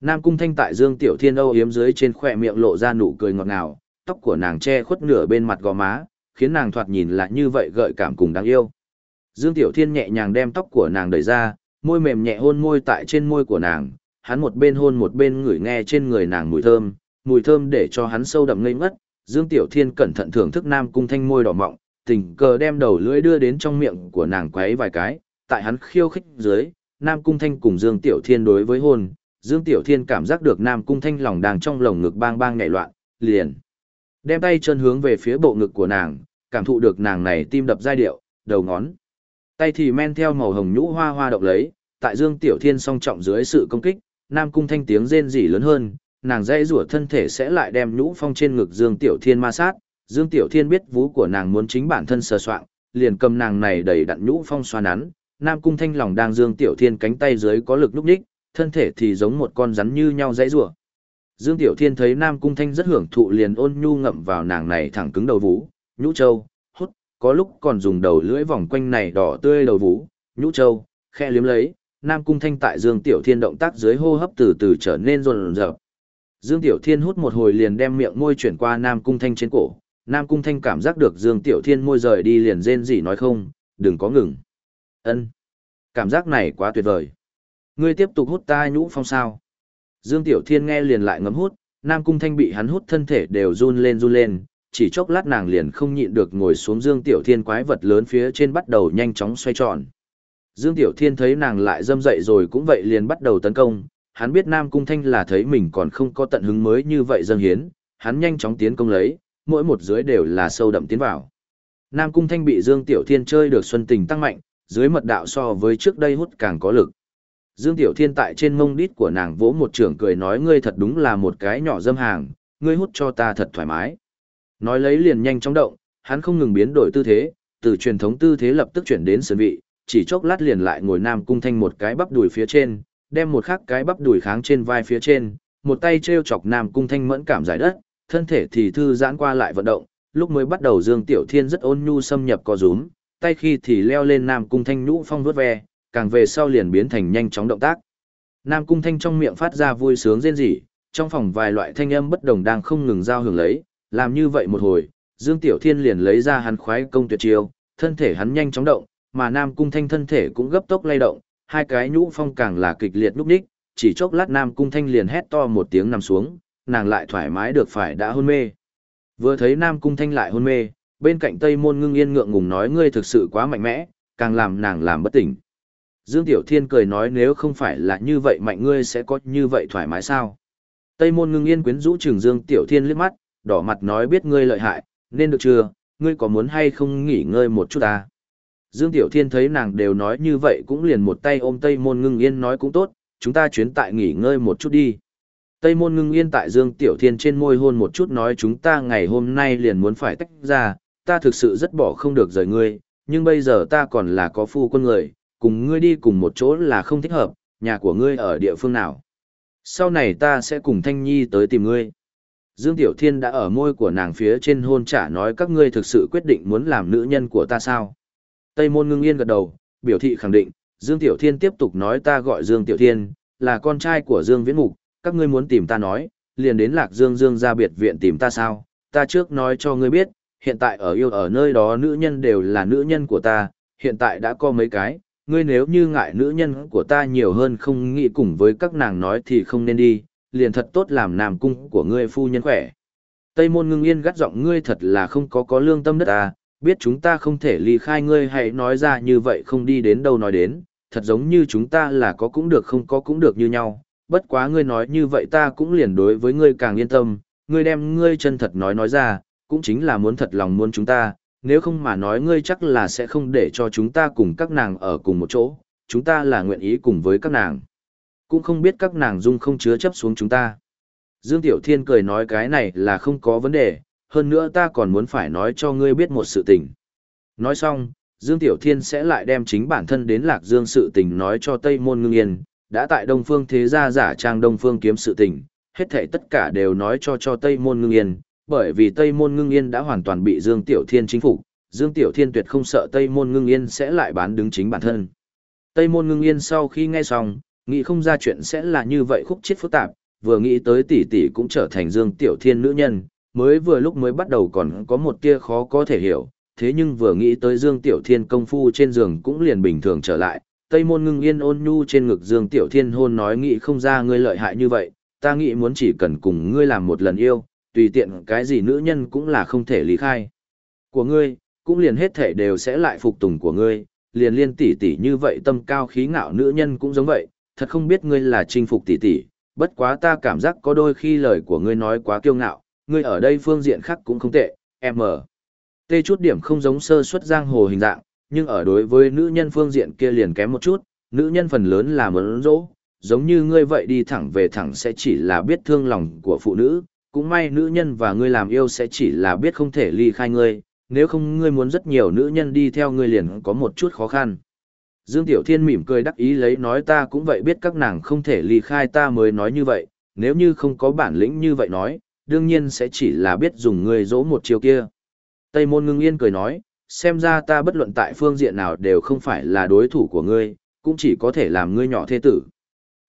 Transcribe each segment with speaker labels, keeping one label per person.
Speaker 1: Nam Cung Thanh tại Dương Tiểu Thiên âu yếm dưới trên khỏe miệng lộ ra nụ cười ngọt ngào, tóc của nàng che khuất nửa bên mặt gò má, khiến nàng thoạt nhìn lại như vậy gợi cảm cùng đáng yêu. Dương Tiểu Thiên nhẹ nhàng đem tóc của nàng đẩy ra, môi mềm nhẹ hôn môi tại trên môi của nàng, hắn một bên hôn một bên ngửi nghe trên người nàng mùi thơm, mùi thơm để cho hắn sâu đậm ngây ngất. Dương Tiểu Thiên cẩn thận thưởng thức Nam Cung Thanh môi đỏ mọng, tình cờ đem đầu lưỡi đưa đến trong miệng của nàng quấy vài cái, tại hắn khiêu khích dưới, Nam Cung Thanh cùng Dương Tiểu Thiên đối với hôn, Dương Tiểu Thiên cảm giác được Nam Cung Thanh lòng đang trong lồng ngực bang bang nhảy loạn, liền đem tay chân hướng về phía bộ ngực của nàng, cảm thụ được nàng này tim đập giai điệu, đầu ngón. Tay thì men theo màu hồng nhũ hoa hoa động lấy, tại Dương Tiểu Thiên song trọng dưới sự công kích, Nam Cung Thanh tiếng rên rỉ lớn hơn, nàng dãy rủa thân thể sẽ lại đem nhũ phong trên ngực Dương Tiểu Thiên ma sát. Dương Tiểu Thiên biết vú của nàng muốn chính bản thân sờ soạng, liền cầm nàng này đầy đặn nhũ phong xoa nắn. Nam Cung Thanh lòng đang Dương Tiểu Thiên cánh tay dưới có lực lúc đích, thân thể thì giống một con rắn như nhau dãy rủa. Dương Tiểu Thiên thấy Nam Cung Thanh rất hưởng thụ liền ôn nhu ngậm vào nàng này thẳng cứng đầu vú, nhũ châu, hút, có lúc còn dùng đầu lưỡi vòng quanh này đỏ tươi đầu vú, nhũ châu, khe liếm lấy, Nam Cung Thanh tại Dương Tiểu Thiên động tác dưới hô hấp từ từ trở nên rồn rợp. Dương Tiểu Thiên hút một hồi liền đem miệng môi chuyển qua Nam Cung Thanh trên cổ, Nam Cung Thanh cảm giác được Dương Tiểu Thiên môi rời đi liền rên rỉ nói không, đừng có ngừng. Ân, Cảm giác này quá tuyệt vời. Ngươi tiếp tục hút ta nhũ phong sao. Dương Tiểu Thiên nghe liền lại ngấm hút, Nam Cung Thanh bị hắn hút thân thể đều run lên run lên, chỉ chốc lát nàng liền không nhịn được ngồi xuống Dương Tiểu Thiên quái vật lớn phía trên bắt đầu nhanh chóng xoay tròn. Dương Tiểu Thiên thấy nàng lại dâm dậy rồi cũng vậy liền bắt đầu tấn công, hắn biết Nam Cung Thanh là thấy mình còn không có tận hứng mới như vậy dâng hiến, hắn nhanh chóng tiến công lấy, mỗi một dưới đều là sâu đậm tiến vào. Nam Cung Thanh bị Dương Tiểu Thiên chơi được xuân tình tăng mạnh, dưới mật đạo so với trước đây hút càng có lực. Dương Tiểu Thiên tại trên mông đít của nàng vỗ một trưởng cười nói ngươi thật đúng là một cái nhỏ dâm hàng, ngươi hút cho ta thật thoải mái. Nói lấy liền nhanh chóng động, hắn không ngừng biến đổi tư thế, từ truyền thống tư thế lập tức chuyển đến sườn vị, chỉ chốc lát liền lại ngồi Nam Cung Thanh một cái bắp đùi phía trên, đem một khắc cái bắp đùi kháng trên vai phía trên, một tay treo chọc Nam Cung Thanh mẫn cảm giải đất, thân thể thì thư giãn qua lại vận động, lúc mới bắt đầu Dương Tiểu Thiên rất ôn nhu xâm nhập co rúm, tay khi thì leo lên Nam Cung Thanh nhũ phong vuốt ve, càng về sau liền biến thành nhanh chóng động tác. Nam Cung Thanh trong miệng phát ra vui sướng rên rỉ, trong phòng vài loại thanh âm bất đồng đang không ngừng giao hưởng lấy, làm như vậy một hồi, Dương Tiểu Thiên liền lấy ra hắn khoái công tuyệt chiêu, thân thể hắn nhanh chóng động, mà Nam Cung Thanh thân thể cũng gấp tốc lay động, hai cái nhũ phong càng là kịch liệt lúc đích, chỉ chốc lát Nam Cung Thanh liền hét to một tiếng nằm xuống, nàng lại thoải mái được phải đã hôn mê. Vừa thấy Nam Cung Thanh lại hôn mê, bên cạnh Tây Môn Ngưng Yên ngượng ngùng nói ngươi thực sự quá mạnh mẽ, càng làm nàng làm bất tỉnh. Dương Tiểu Thiên cười nói nếu không phải là như vậy mạnh ngươi sẽ có như vậy thoải mái sao? Tây Môn Ngưng Yên quyến rũ Trường Dương Tiểu Thiên liếc mắt, đỏ mặt nói biết ngươi lợi hại, nên được chưa, ngươi có muốn hay không nghỉ ngơi một chút à? Dương Tiểu Thiên thấy nàng đều nói như vậy cũng liền một tay ôm Tây Môn Ngưng Yên nói cũng tốt, chúng ta chuyến tại nghỉ ngơi một chút đi. Tây Môn Ngưng Yên tại Dương Tiểu Thiên trên môi hôn một chút nói chúng ta ngày hôm nay liền muốn phải tách ra, ta thực sự rất bỏ không được rời ngươi, nhưng bây giờ ta còn là có phu quân người, cùng ngươi đi cùng một chỗ là không thích hợp, nhà của ngươi ở địa phương nào. Sau này ta sẽ cùng Thanh Nhi tới tìm ngươi. Dương Tiểu Thiên đã ở môi của nàng phía trên hôn trả nói các ngươi thực sự quyết định muốn làm nữ nhân của ta sao. Tây môn ngưng yên gật đầu, biểu thị khẳng định, Dương Tiểu Thiên tiếp tục nói ta gọi Dương Tiểu Thiên, là con trai của Dương Viễn Mục, các ngươi muốn tìm ta nói, liền đến Lạc Dương Dương ra biệt viện tìm ta sao, ta trước nói cho ngươi biết, hiện tại ở yêu ở nơi đó nữ nhân đều là nữ nhân của ta, hiện tại đã có mấy cái, ngươi nếu như ngại nữ nhân của ta nhiều hơn không nghĩ cùng với các nàng nói thì không nên đi, liền thật tốt làm nam cung của ngươi phu nhân khỏe. Tây môn ngưng yên gắt giọng ngươi thật là không có có lương tâm đất ta, biết chúng ta không thể ly khai ngươi hãy nói ra như vậy không đi đến đâu nói đến, thật giống như chúng ta là có cũng được không có cũng được như nhau, bất quá ngươi nói như vậy ta cũng liền đối với ngươi càng yên tâm, ngươi đem ngươi chân thật nói nói ra, cũng chính là muốn thật lòng muốn chúng ta, nếu không mà nói ngươi chắc là sẽ không để cho chúng ta cùng các nàng ở cùng một chỗ, chúng ta là nguyện ý cùng với các nàng. Cũng không biết các nàng dung không chứa chấp xuống chúng ta. Dương Tiểu Thiên cười nói cái này là không có vấn đề, hơn nữa ta còn muốn phải nói cho ngươi biết một sự tình. Nói xong, Dương Tiểu Thiên sẽ lại đem chính bản thân đến Lạc Dương sự tình nói cho Tây Môn Ngưng Yên, đã tại Đông Phương thế gia giả trang Đông Phương kiếm sự tình, hết thảy tất cả đều nói cho cho Tây Môn Ngưng Yên, bởi vì Tây Môn Ngưng Yên đã hoàn toàn bị Dương Tiểu Thiên chính phủ, Dương Tiểu Thiên tuyệt không sợ Tây Môn Ngưng Yên sẽ lại bán đứng chính bản thân. Tây Môn Ngưng Yên sau khi nghe xong, Nghĩ không ra chuyện sẽ là như vậy khúc chết phức tạp, vừa nghĩ tới tỷ tỷ cũng trở thành Dương Tiểu Thiên nữ nhân, mới vừa lúc mới bắt đầu còn có một tia khó có thể hiểu, thế nhưng vừa nghĩ tới Dương Tiểu Thiên công phu trên giường cũng liền bình thường trở lại, Tây Môn Ngưng Yên ôn nhu trên ngực Dương Tiểu Thiên hôn nói nghĩ không ra ngươi lợi hại như vậy, ta nghĩ muốn chỉ cần cùng ngươi làm một lần yêu, tùy tiện cái gì nữ nhân cũng là không thể lý khai. Của ngươi, cũng liền hết thể đều sẽ lại phục tùng của ngươi, liền liên tỷ tỷ như vậy tâm cao khí ngạo nữ nhân cũng giống vậy, thật không biết ngươi là chinh phục tỷ tỷ, bất quá ta cảm giác có đôi khi lời của ngươi nói quá kiêu ngạo, ngươi ở đây phương diện khác cũng không tệ, em ở. Tê chút điểm không giống sơ xuất giang hồ hình dạng, nhưng ở đối với nữ nhân phương diện kia liền kém một chút, nữ nhân phần lớn là mớn rỗ, giống như ngươi vậy đi thẳng về thẳng sẽ chỉ là biết thương lòng của phụ nữ, cũng may nữ nhân và ngươi làm yêu sẽ chỉ là biết không thể ly khai ngươi, nếu không ngươi muốn rất nhiều nữ nhân đi theo ngươi liền có một chút khó khăn. Dương Tiểu Thiên mỉm cười đắc ý lấy nói ta cũng vậy biết các nàng không thể ly khai ta mới nói như vậy, nếu như không có bản lĩnh như vậy nói, đương nhiên sẽ chỉ là biết dùng ngươi dỗ một chiều kia. Tây môn ngưng yên cười nói, xem ra ta bất luận tại phương diện nào đều không phải là đối thủ của ngươi, cũng chỉ có thể làm ngươi nhỏ thế tử.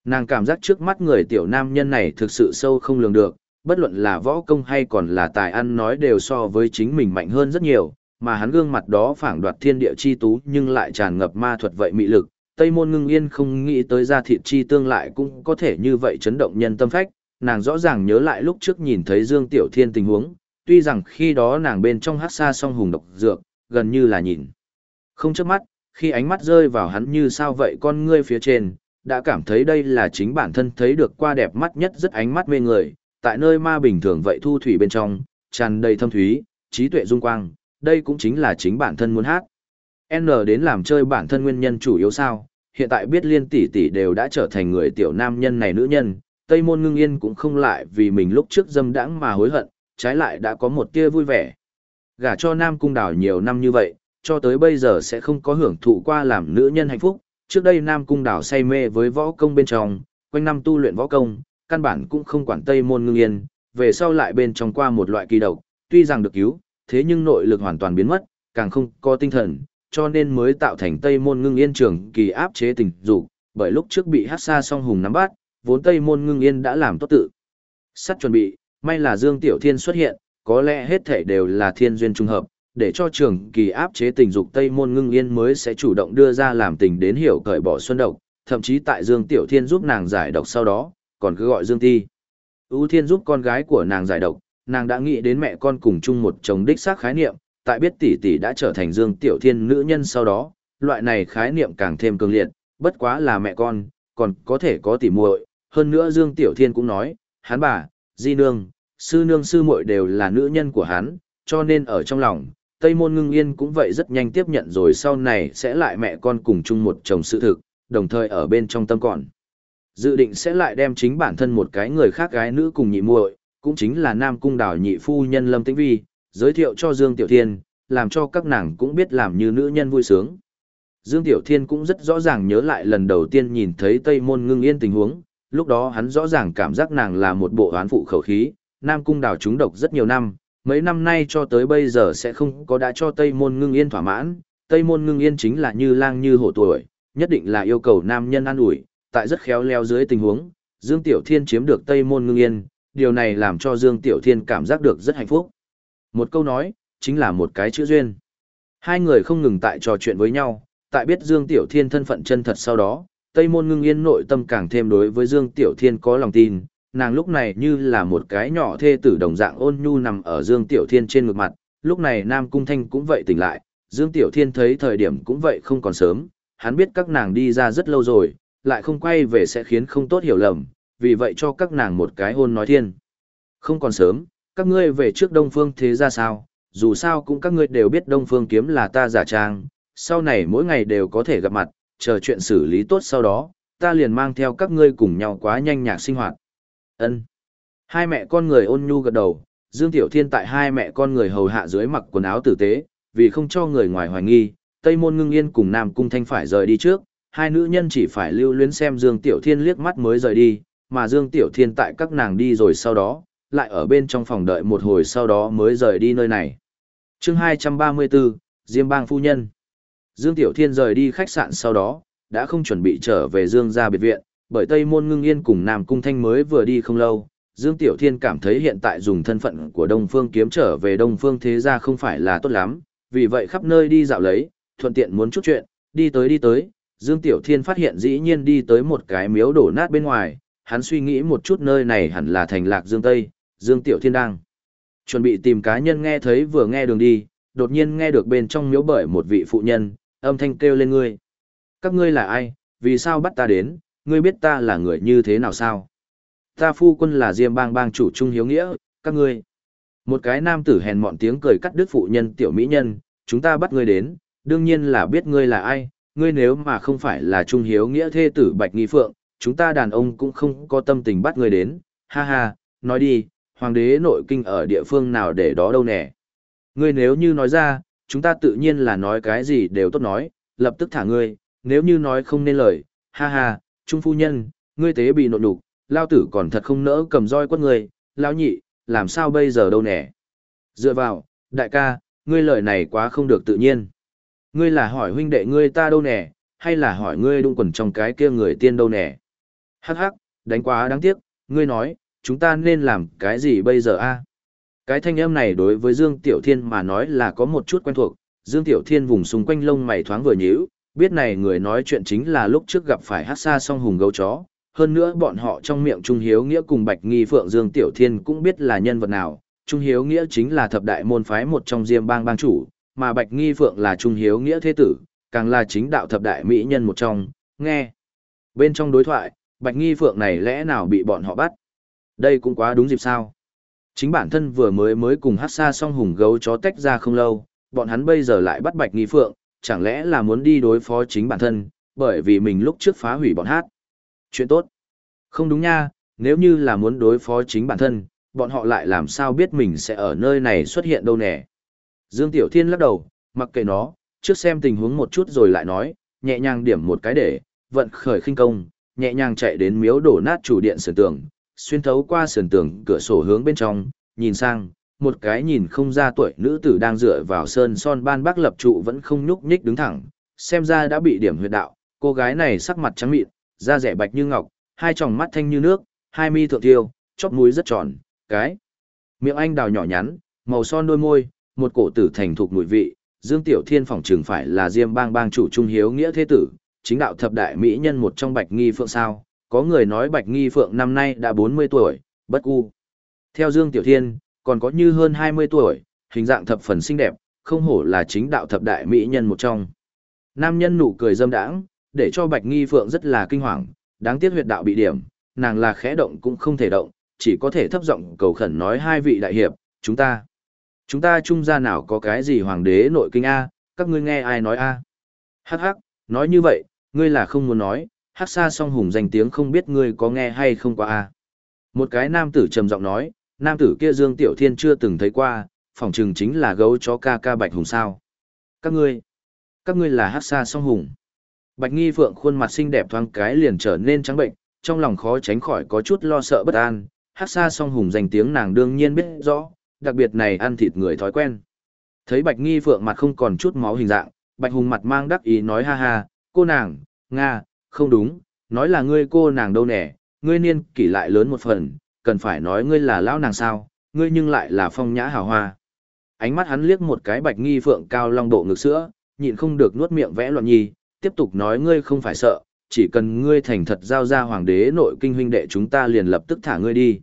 Speaker 1: Nàng cảm giác trước mắt người tiểu nam nhân này thực sự sâu không lường được, bất luận là võ công hay còn là tài ăn nói đều so với chính mình mạnh hơn rất nhiều, mà hắn gương mặt đó phảng đoạt thiên địa chi tú nhưng lại tràn ngập ma thuật vậy mị lực. Tây môn ngưng yên không nghĩ tới ra thịt chi tương lại cũng có thể như vậy chấn động nhân tâm phách, nàng rõ ràng nhớ lại lúc trước nhìn thấy Dương Tiểu Thiên tình huống, tuy rằng khi đó nàng bên trong hát xa song hùng độc dược, gần như là nhìn. Không trước mắt, khi ánh mắt rơi vào hắn như sao vậy con ngươi phía trên, đã cảm thấy đây là chính bản thân thấy được qua đẹp mắt nhất rất ánh mắt mê người, tại nơi ma bình thường vậy thu thủy bên trong, tràn đầy thâm thúy, trí tuệ dung quang, đây cũng chính là chính bản thân muốn hát. N đến làm chơi bản thân nguyên nhân chủ yếu sao, hiện tại biết liên tỷ tỷ đều đã trở thành người tiểu nam nhân này nữ nhân, Tây Môn Ngưng Yên cũng không lại vì mình lúc trước dâm đãng mà hối hận, trái lại đã có một tia vui vẻ. Gả cho Nam Cung Đào nhiều năm như vậy, cho tới bây giờ sẽ không có hưởng thụ qua làm nữ nhân hạnh phúc. Trước đây Nam Cung Đào say mê với võ công bên trong, quanh năm tu luyện võ công, căn bản cũng không quản Tây Môn Ngưng Yên, về sau lại bên trong qua một loại kỳ độc, tuy rằng được cứu, thế nhưng nội lực hoàn toàn biến mất, càng không có tinh thần, cho nên mới tạo thành Tây Môn Ngưng Yên trường kỳ áp chế tình dục, bởi lúc trước bị Hát Sa Song Hùng nắm bắt, vốn Tây Môn Ngưng Yên đã làm tốt tự. Sắt chuẩn bị, may là Dương Tiểu Thiên xuất hiện, có lẽ hết thể đều là thiên duyên trùng hợp, để cho trường kỳ áp chế tình dục Tây Môn Ngưng Yên mới sẽ chủ động đưa ra làm tình đến hiểu cởi bỏ xuân độc, thậm chí tại Dương Tiểu Thiên giúp nàng giải độc sau đó, còn cứ gọi Dương Ti. Ú Thiên giúp con gái của nàng giải độc, nàng đã nghĩ đến mẹ con cùng chung một chồng đích xác khái niệm, tại biết tỷ tỷ đã trở thành Dương Tiểu Thiên nữ nhân sau đó, loại này khái niệm càng thêm cường liệt, bất quá là mẹ con, còn có thể có tỷ muội, hơn nữa Dương Tiểu Thiên cũng nói, hắn bà, di nương, sư nương sư muội đều là nữ nhân của hắn, cho nên ở trong lòng, Tây Môn Ngưng Yên cũng vậy rất nhanh tiếp nhận rồi sau này sẽ lại mẹ con cùng chung một chồng sự thực, đồng thời ở bên trong tâm còn. Dự định sẽ lại đem chính bản thân một cái người khác gái nữ cùng nhị muội, cũng chính là Nam Cung Đào nhị phu nhân Lâm Tĩnh Vi, giới thiệu cho Dương Tiểu Thiên, làm cho các nàng cũng biết làm như nữ nhân vui sướng. Dương Tiểu Thiên cũng rất rõ ràng nhớ lại lần đầu tiên nhìn thấy Tây Môn Ngưng Yên tình huống, lúc đó hắn rõ ràng cảm giác nàng là một bộ oán phụ khẩu khí, Nam Cung Đào trúng độc rất nhiều năm, mấy năm nay cho tới bây giờ sẽ không có đã cho Tây Môn Ngưng Yên thỏa mãn, Tây Môn Ngưng Yên chính là như lang như hổ tuổi, nhất định là yêu cầu nam nhân an ủi, tại rất khéo léo dưới tình huống, Dương Tiểu Thiên chiếm được Tây Môn Ngưng Yên, điều này làm cho Dương Tiểu Thiên cảm giác được rất hạnh phúc. Một câu nói, chính là một cái chữ duyên. Hai người không ngừng tại trò chuyện với nhau, tại biết Dương Tiểu Thiên thân phận chân thật sau đó, Tây Môn Ngưng Yên nội tâm càng thêm đối với Dương Tiểu Thiên có lòng tin, nàng lúc này như là một cái nhỏ thê tử đồng dạng ôn nhu nằm ở Dương Tiểu Thiên trên ngực mặt, lúc này Nam Cung Thanh cũng vậy tỉnh lại, Dương Tiểu Thiên thấy thời điểm cũng vậy không còn sớm, hắn biết các nàng đi ra rất lâu rồi, lại không quay về sẽ khiến không tốt hiểu lầm, vì vậy cho các nàng một cái hôn nói thiên. Không còn sớm, các ngươi về trước Đông Phương thế ra sao, dù sao cũng các ngươi đều biết Đông Phương kiếm là ta giả trang, sau này mỗi ngày đều có thể gặp mặt, chờ chuyện xử lý tốt sau đó, ta liền mang theo các ngươi cùng nhau quá nhanh nhạc sinh hoạt. Ân. Hai mẹ con người ôn nhu gật đầu, Dương Tiểu Thiên tại hai mẹ con người hầu hạ dưới mặc quần áo tử tế, vì không cho người ngoài hoài nghi, Tây Môn Ngưng Yên cùng Nam Cung Thanh phải rời đi trước, hai nữ nhân chỉ phải lưu luyến xem Dương Tiểu Thiên liếc mắt mới rời đi, mà Dương Tiểu Thiên tại các nàng đi rồi sau đó, lại ở bên trong phòng đợi một hồi sau đó mới rời đi nơi này. chương 234, Diêm Bang Phu Nhân Dương Tiểu Thiên rời đi khách sạn sau đó, đã không chuẩn bị trở về Dương gia biệt viện, bởi Tây Môn Ngưng Yên cùng Nam Cung Thanh mới vừa đi không lâu, Dương Tiểu Thiên cảm thấy hiện tại dùng thân phận của Đông Phương kiếm trở về Đông Phương thế gia không phải là tốt lắm, vì vậy khắp nơi đi dạo lấy, thuận tiện muốn chút chuyện, đi tới đi tới, Dương Tiểu Thiên phát hiện dĩ nhiên đi tới một cái miếu đổ nát bên ngoài, hắn suy nghĩ một chút nơi này hẳn là thành lạc Dương Tây, Dương Tiểu Thiên đang chuẩn bị tìm cá nhân nghe thấy vừa nghe đường đi, đột nhiên nghe được bên trong miếu bởi một vị phụ nhân, âm thanh kêu lên ngươi. Các ngươi là ai, vì sao bắt ta đến, ngươi biết ta là người như thế nào sao? Ta phu quân là Diêm bang bang chủ trung hiếu nghĩa, các ngươi. Một cái nam tử hèn mọn tiếng cười cắt đứt phụ nhân tiểu mỹ nhân, chúng ta bắt ngươi đến, đương nhiên là biết ngươi là ai, ngươi nếu mà không phải là trung hiếu nghĩa thê tử Bạch Nghi Phượng, chúng ta đàn ông cũng không có tâm tình bắt ngươi đến, ha ha, nói đi, hoàng đế nội kinh ở địa phương nào để đó đâu nè. Ngươi nếu như nói ra, chúng ta tự nhiên là nói cái gì đều tốt nói, lập tức thả ngươi, nếu như nói không nên lời, ha ha, trung phu nhân, ngươi tế bị nộn đục, lao tử còn thật không nỡ cầm roi quất ngươi, lao nhị, làm sao bây giờ đâu nè. Dựa vào, đại ca, ngươi lời này quá không được tự nhiên. Ngươi là hỏi huynh đệ ngươi ta đâu nè, hay là hỏi ngươi đụng quần trong cái kia người tiên đâu nè. Hắc hắc, đánh quá đáng tiếc, ngươi nói, chúng ta nên làm cái gì bây giờ a? Cái thanh âm này đối với Dương Tiểu Thiên mà nói là có một chút quen thuộc, Dương Tiểu Thiên vùng xung quanh lông mày thoáng vừa nhíu, biết này người nói chuyện chính là lúc trước gặp phải hát xa song hùng gấu chó. Hơn nữa bọn họ trong miệng Trung Hiếu Nghĩa cùng Bạch Nghi Phượng Dương Tiểu Thiên cũng biết là nhân vật nào. Trung Hiếu Nghĩa chính là thập đại môn phái một trong diêm bang bang chủ, mà Bạch Nghi Phượng là Trung Hiếu Nghĩa thế tử, càng là chính đạo thập đại mỹ nhân một trong, nghe. Bên trong đối thoại, Bạch Nghi Phượng này lẽ nào bị bọn họ bắt? Đây cũng quá đúng dịp sao. Chính bản thân vừa mới mới cùng hát xa song hùng gấu chó tách ra không lâu, bọn hắn bây giờ lại bắt Bạch Nghi Phượng, chẳng lẽ là muốn đi đối phó chính bản thân, bởi vì mình lúc trước phá hủy bọn hát. Chuyện tốt. Không đúng nha, nếu như là muốn đối phó chính bản thân, bọn họ lại làm sao biết mình sẽ ở nơi này xuất hiện đâu nè. Dương Tiểu Thiên lắc đầu, mặc kệ nó, trước xem tình huống một chút rồi lại nói, nhẹ nhàng điểm một cái để, vận khởi khinh công, nhẹ nhàng chạy đến miếu đổ nát chủ điện sườn tường, xuyên thấu qua sườn tường cửa sổ hướng bên trong, nhìn sang, một cái nhìn không ra tuổi nữ tử đang dựa vào sơn son ban bác lập trụ vẫn không nhúc nhích đứng thẳng, xem ra đã bị điểm huyệt đạo, cô gái này sắc mặt trắng mịn, da rẻ bạch như ngọc, hai tròng mắt thanh như nước, hai mi thượng tiêu, chóp mũi rất tròn, cái miệng anh đào nhỏ nhắn, màu son đôi môi, một cổ tử thành thục mùi vị, Dương Tiểu Thiên phỏng trường phải là Diêm Bang bang chủ trung hiếu nghĩa thế tử, chính đạo thập đại mỹ nhân một trong Bạch Nghi Phượng sao? Có người nói Bạch Nghi Phượng năm nay đã 40 tuổi, bất u. Theo Dương Tiểu Thiên, còn có như hơn 20 tuổi, hình dạng thập phần xinh đẹp, không hổ là chính đạo thập đại mỹ nhân một trong. Nam nhân nụ cười dâm đãng, để cho Bạch Nghi Phượng rất là kinh hoàng, đáng tiếc huyệt đạo bị điểm, nàng là khẽ động cũng không thể động, chỉ có thể thấp giọng cầu khẩn nói hai vị đại hiệp, chúng ta, chúng ta trung gia nào có cái gì hoàng đế nội kinh A, các ngươi nghe ai nói A. Hắc hắc, nói như vậy, ngươi là không muốn nói, hắc xa song hùng danh tiếng không biết ngươi có nghe hay không qua A. Một cái nam tử trầm giọng nói, nam tử kia Dương Tiểu Thiên chưa từng thấy qua, phỏng chừng chính là gấu chó ca ca Bạch Hùng sao. Các ngươi, các ngươi là hắc xa song hùng. Bạch Nghi Phượng khuôn mặt xinh đẹp thoáng cái liền trở nên trắng bệnh, trong lòng khó tránh khỏi có chút lo sợ bất an, hát xa song hùng danh tiếng nàng đương nhiên biết rõ, đặc biệt này ăn thịt người thói quen. Thấy Bạch Nghi Phượng mặt không còn chút máu hình dạng, Bạch Hùng mặt mang đắc ý nói ha ha, cô nàng, Nga, không đúng, nói là ngươi cô nàng đâu nè, ngươi niên kỷ lại lớn một phần, cần phải nói ngươi là lão nàng sao, ngươi nhưng lại là phong nhã hào hoa. Ánh mắt hắn liếc một cái bạch nghi phượng cao long độ ngực sữa, nhịn không được nuốt miệng vẽ loạn nhi, tiếp tục nói ngươi không phải sợ, chỉ cần ngươi thành thật giao ra hoàng đế nội kinh huynh đệ chúng ta liền lập tức thả ngươi đi.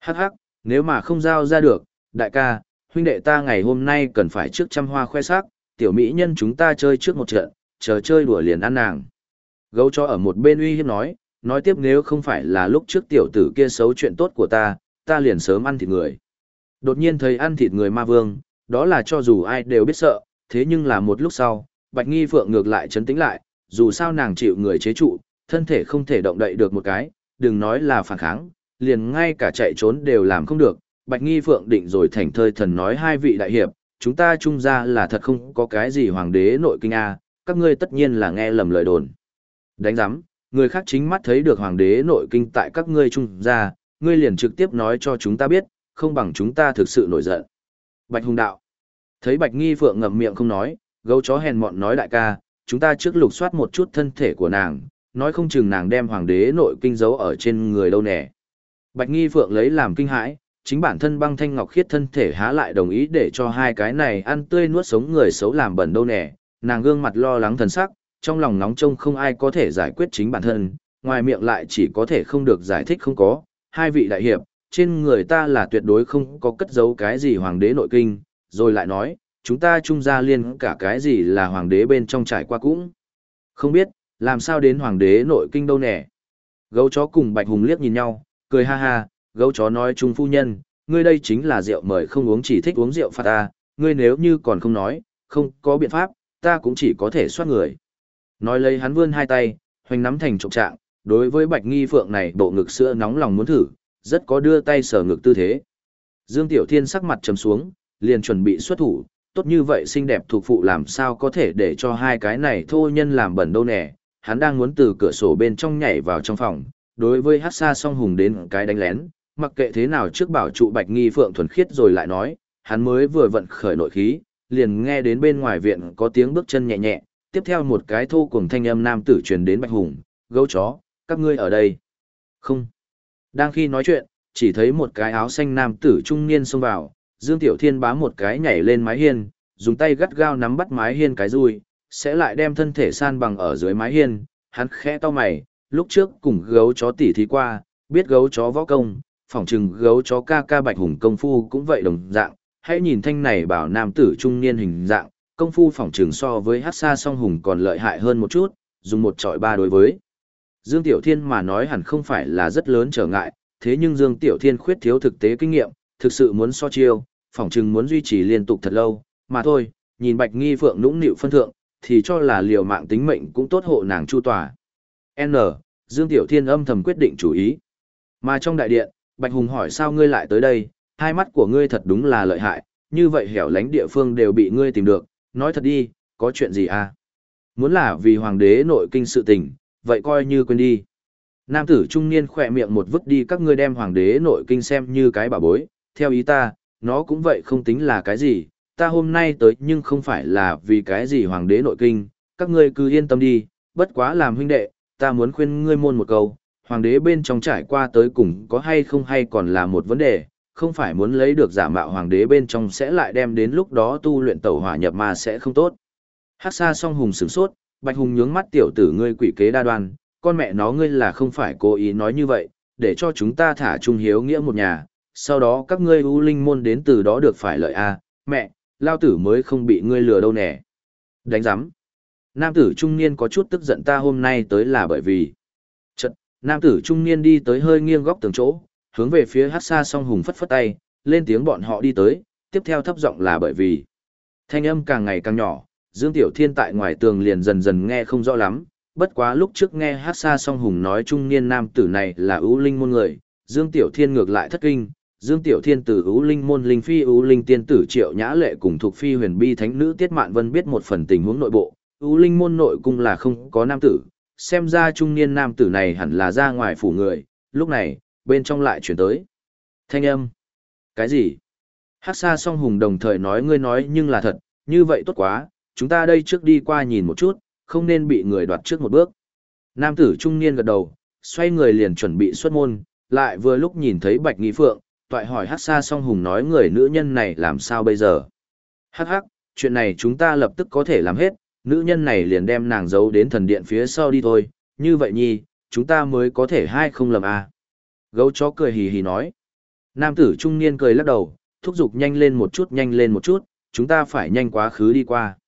Speaker 1: Hắc hắc, nếu mà không giao ra được, đại ca, huynh đệ ta ngày hôm nay cần phải trước trăm hoa khoe sắc, tiểu mỹ nhân chúng ta chơi trước một trận, chờ chơi đùa liền ăn nàng. Gấu cho ở một bên uy hiếp nói, nói tiếp nếu không phải là lúc trước tiểu tử kia xấu chuyện tốt của ta, ta liền sớm ăn thịt người. Đột nhiên thấy ăn thịt người ma vương, đó là cho dù ai đều biết sợ, thế nhưng là một lúc sau, Bạch Nghi Phượng ngược lại chấn tĩnh lại, dù sao nàng chịu người chế trụ, thân thể không thể động đậy được một cái, đừng nói là phản kháng, liền ngay cả chạy trốn đều làm không được. Bạch Nghi Phượng định rồi thành thơi thần nói hai vị đại hiệp, chúng ta trung ra là thật không có cái gì hoàng đế nội kinh a, các ngươi tất nhiên là nghe lầm lời đồn. Đánh giám, người khác chính mắt thấy được hoàng đế nội kinh tại các ngươi trung gia, ngươi liền trực tiếp nói cho chúng ta biết, không bằng chúng ta thực sự nổi giận. Bạch Hùng Đạo. Thấy Bạch Nghi Phượng ngậm miệng không nói, gấu chó hèn mọn nói đại ca, chúng ta trước lục soát một chút thân thể của nàng, nói không chừng nàng đem hoàng đế nội kinh giấu ở trên người đâu nè. Bạch Nghi Phượng lấy làm kinh hãi, chính bản thân băng thanh ngọc khiết thân thể há lại đồng ý để cho hai cái này ăn tươi nuốt sống người xấu làm bẩn đâu nè, nàng gương mặt lo lắng thần sắc, trong lòng nóng trông không ai có thể giải quyết chính bản thân, ngoài miệng lại chỉ có thể không được giải thích không có, hai vị đại hiệp, trên người ta là tuyệt đối không có cất giấu cái gì hoàng đế nội kinh, rồi lại nói, chúng ta trung gia liên cả cái gì là hoàng đế bên trong trải qua cũng. Không biết, làm sao đến hoàng đế nội kinh đâu nè. Gấu chó cùng Bạch Hùng liếc nhìn nhau, cười ha ha, gấu chó nói trung phu nhân, ngươi đây chính là rượu mời không uống chỉ thích uống rượu phạt ta, ngươi nếu như còn không nói, không có biện pháp, ta cũng chỉ có thể soát người. Nói lấy hắn vươn hai tay, hoành nắm thành trục trạng, đối với Bạch Nghi Phượng này bộ ngực sữa nóng lòng muốn thử, rất có đưa tay sờ ngực tư thế. Dương Tiểu Thiên sắc mặt trầm xuống, liền chuẩn bị xuất thủ, tốt như vậy xinh đẹp thuộc phụ làm sao có thể để cho hai cái này thô nhân làm bẩn đâu nè, hắn đang muốn từ cửa sổ bên trong nhảy vào trong phòng, đối với hát xa song hùng đến cái đánh lén, mặc kệ thế nào trước bảo trụ bạch nghi phượng thuần khiết rồi lại nói, hắn mới vừa vận khởi nội khí, liền nghe đến bên ngoài viện có tiếng bước chân nhẹ nhẹ, tiếp theo một cái thô cùng thanh âm nam tử truyền đến bạch hùng, gấu chó, các ngươi ở đây. Không. Đang khi nói chuyện, chỉ thấy một cái áo xanh nam tử trung niên xông vào, Dương Tiểu Thiên bá một cái nhảy lên mái hiên, dùng tay gắt gao nắm bắt mái hiên cái rui, sẽ lại đem thân thể san bằng ở dưới mái hiên, hắn khẽ to mày, lúc trước cùng gấu chó tỉ thí qua, biết gấu chó võ công, phỏng chừng gấu chó ca ca bạch hùng công phu cũng vậy đồng dạng, hãy nhìn thanh này bảo nam tử trung niên hình dạng, công phu phỏng chừng so với hát xa song hùng còn lợi hại hơn một chút, dùng một trọi ba đối với. Dương Tiểu Thiên mà nói hẳn không phải là rất lớn trở ngại, thế nhưng Dương Tiểu Thiên khuyết thiếu thực tế kinh nghiệm, thực sự muốn so chiêu, phỏng chừng muốn duy trì liên tục thật lâu, mà thôi, nhìn Bạch Nghi Phượng nũng nịu phân thượng, thì cho là liều mạng tính mệnh cũng tốt hộ nàng chu tòa. N. Dương Tiểu Thiên âm thầm quyết định chủ ý. Mà trong đại điện, Bạch Hùng hỏi sao ngươi lại tới đây, hai mắt của ngươi thật đúng là lợi hại, như vậy hẻo lánh địa phương đều bị ngươi tìm được, nói thật đi, có chuyện gì à? Muốn là vì hoàng đế nội kinh sự tình, vậy coi như quên đi. Nam tử trung niên khỏe miệng một vứt đi các ngươi đem hoàng đế nội kinh xem như cái bà bối, theo ý ta, nó cũng vậy không tính là cái gì, ta hôm nay tới nhưng không phải là vì cái gì hoàng đế nội kinh, các ngươi cứ yên tâm đi, bất quá làm huynh đệ, ta muốn khuyên ngươi môn một câu, hoàng đế bên trong trải qua tới cùng có hay không hay còn là một vấn đề, không phải muốn lấy được giả mạo hoàng đế bên trong sẽ lại đem đến lúc đó tu luyện tẩu hỏa nhập mà sẽ không tốt. Hắc xa song hùng sửng sốt, bạch hùng nhướng mắt tiểu tử ngươi quỷ kế đa đoan, con mẹ nó ngươi là không phải cố ý nói như vậy, để cho chúng ta thả trung hiếu nghĩa một nhà, sau đó các ngươi u linh môn đến từ đó được phải lợi a mẹ, lao tử mới không bị ngươi lừa đâu nè. Đánh giám. Nam tử trung niên có chút tức giận ta hôm nay tới là bởi vì. Nam tử trung niên đi tới hơi nghiêng góc tường chỗ, hướng về phía hát xa song hùng phất phất tay, lên tiếng bọn họ đi tới, tiếp theo thấp giọng là bởi vì. Thanh âm càng ngày càng nhỏ, Dương Tiểu Thiên tại ngoài tường liền dần dần nghe không rõ lắm, bất quá lúc trước nghe hát xa song hùng nói trung niên nam tử này là ưu linh môn người, Dương Tiểu Thiên ngược lại thất kinh, Dương Tiểu Thiên từ ưu linh môn linh phi ưu linh tiên tử Triệu Nhã Lệ cùng thuộc phi huyền bi thánh nữ Tiết Mạn Vân biết một phần tình huống nội bộ, ưu linh môn nội cung là không có nam tử, xem ra trung niên nam tử này hẳn là ra ngoài phủ người, lúc này, bên trong lại chuyển tới. Thanh âm. Cái gì? Hắc Sa song hùng đồng thời nói ngươi nói nhưng là thật, như vậy tốt quá, chúng ta đây trước đi qua nhìn một chút, không nên bị người đoạt trước một bước. Nam tử trung niên gật đầu, xoay người liền chuẩn bị xuất môn, lại vừa lúc nhìn thấy Bạch Nghi Phượng, toại hỏi Hắc Sa song hùng nói người nữ nhân này làm sao bây giờ. Hắc hắc, chuyện này chúng ta lập tức có thể làm hết, nữ nhân này liền đem nàng giấu đến thần điện phía sau đi thôi, như vậy nhi, chúng ta mới có thể hai không lầm à. Gấu chó cười hì hì nói. Nam tử trung niên cười lắc đầu, thúc giục nhanh lên một chút nhanh lên một chút, chúng ta phải nhanh quá khứ đi qua.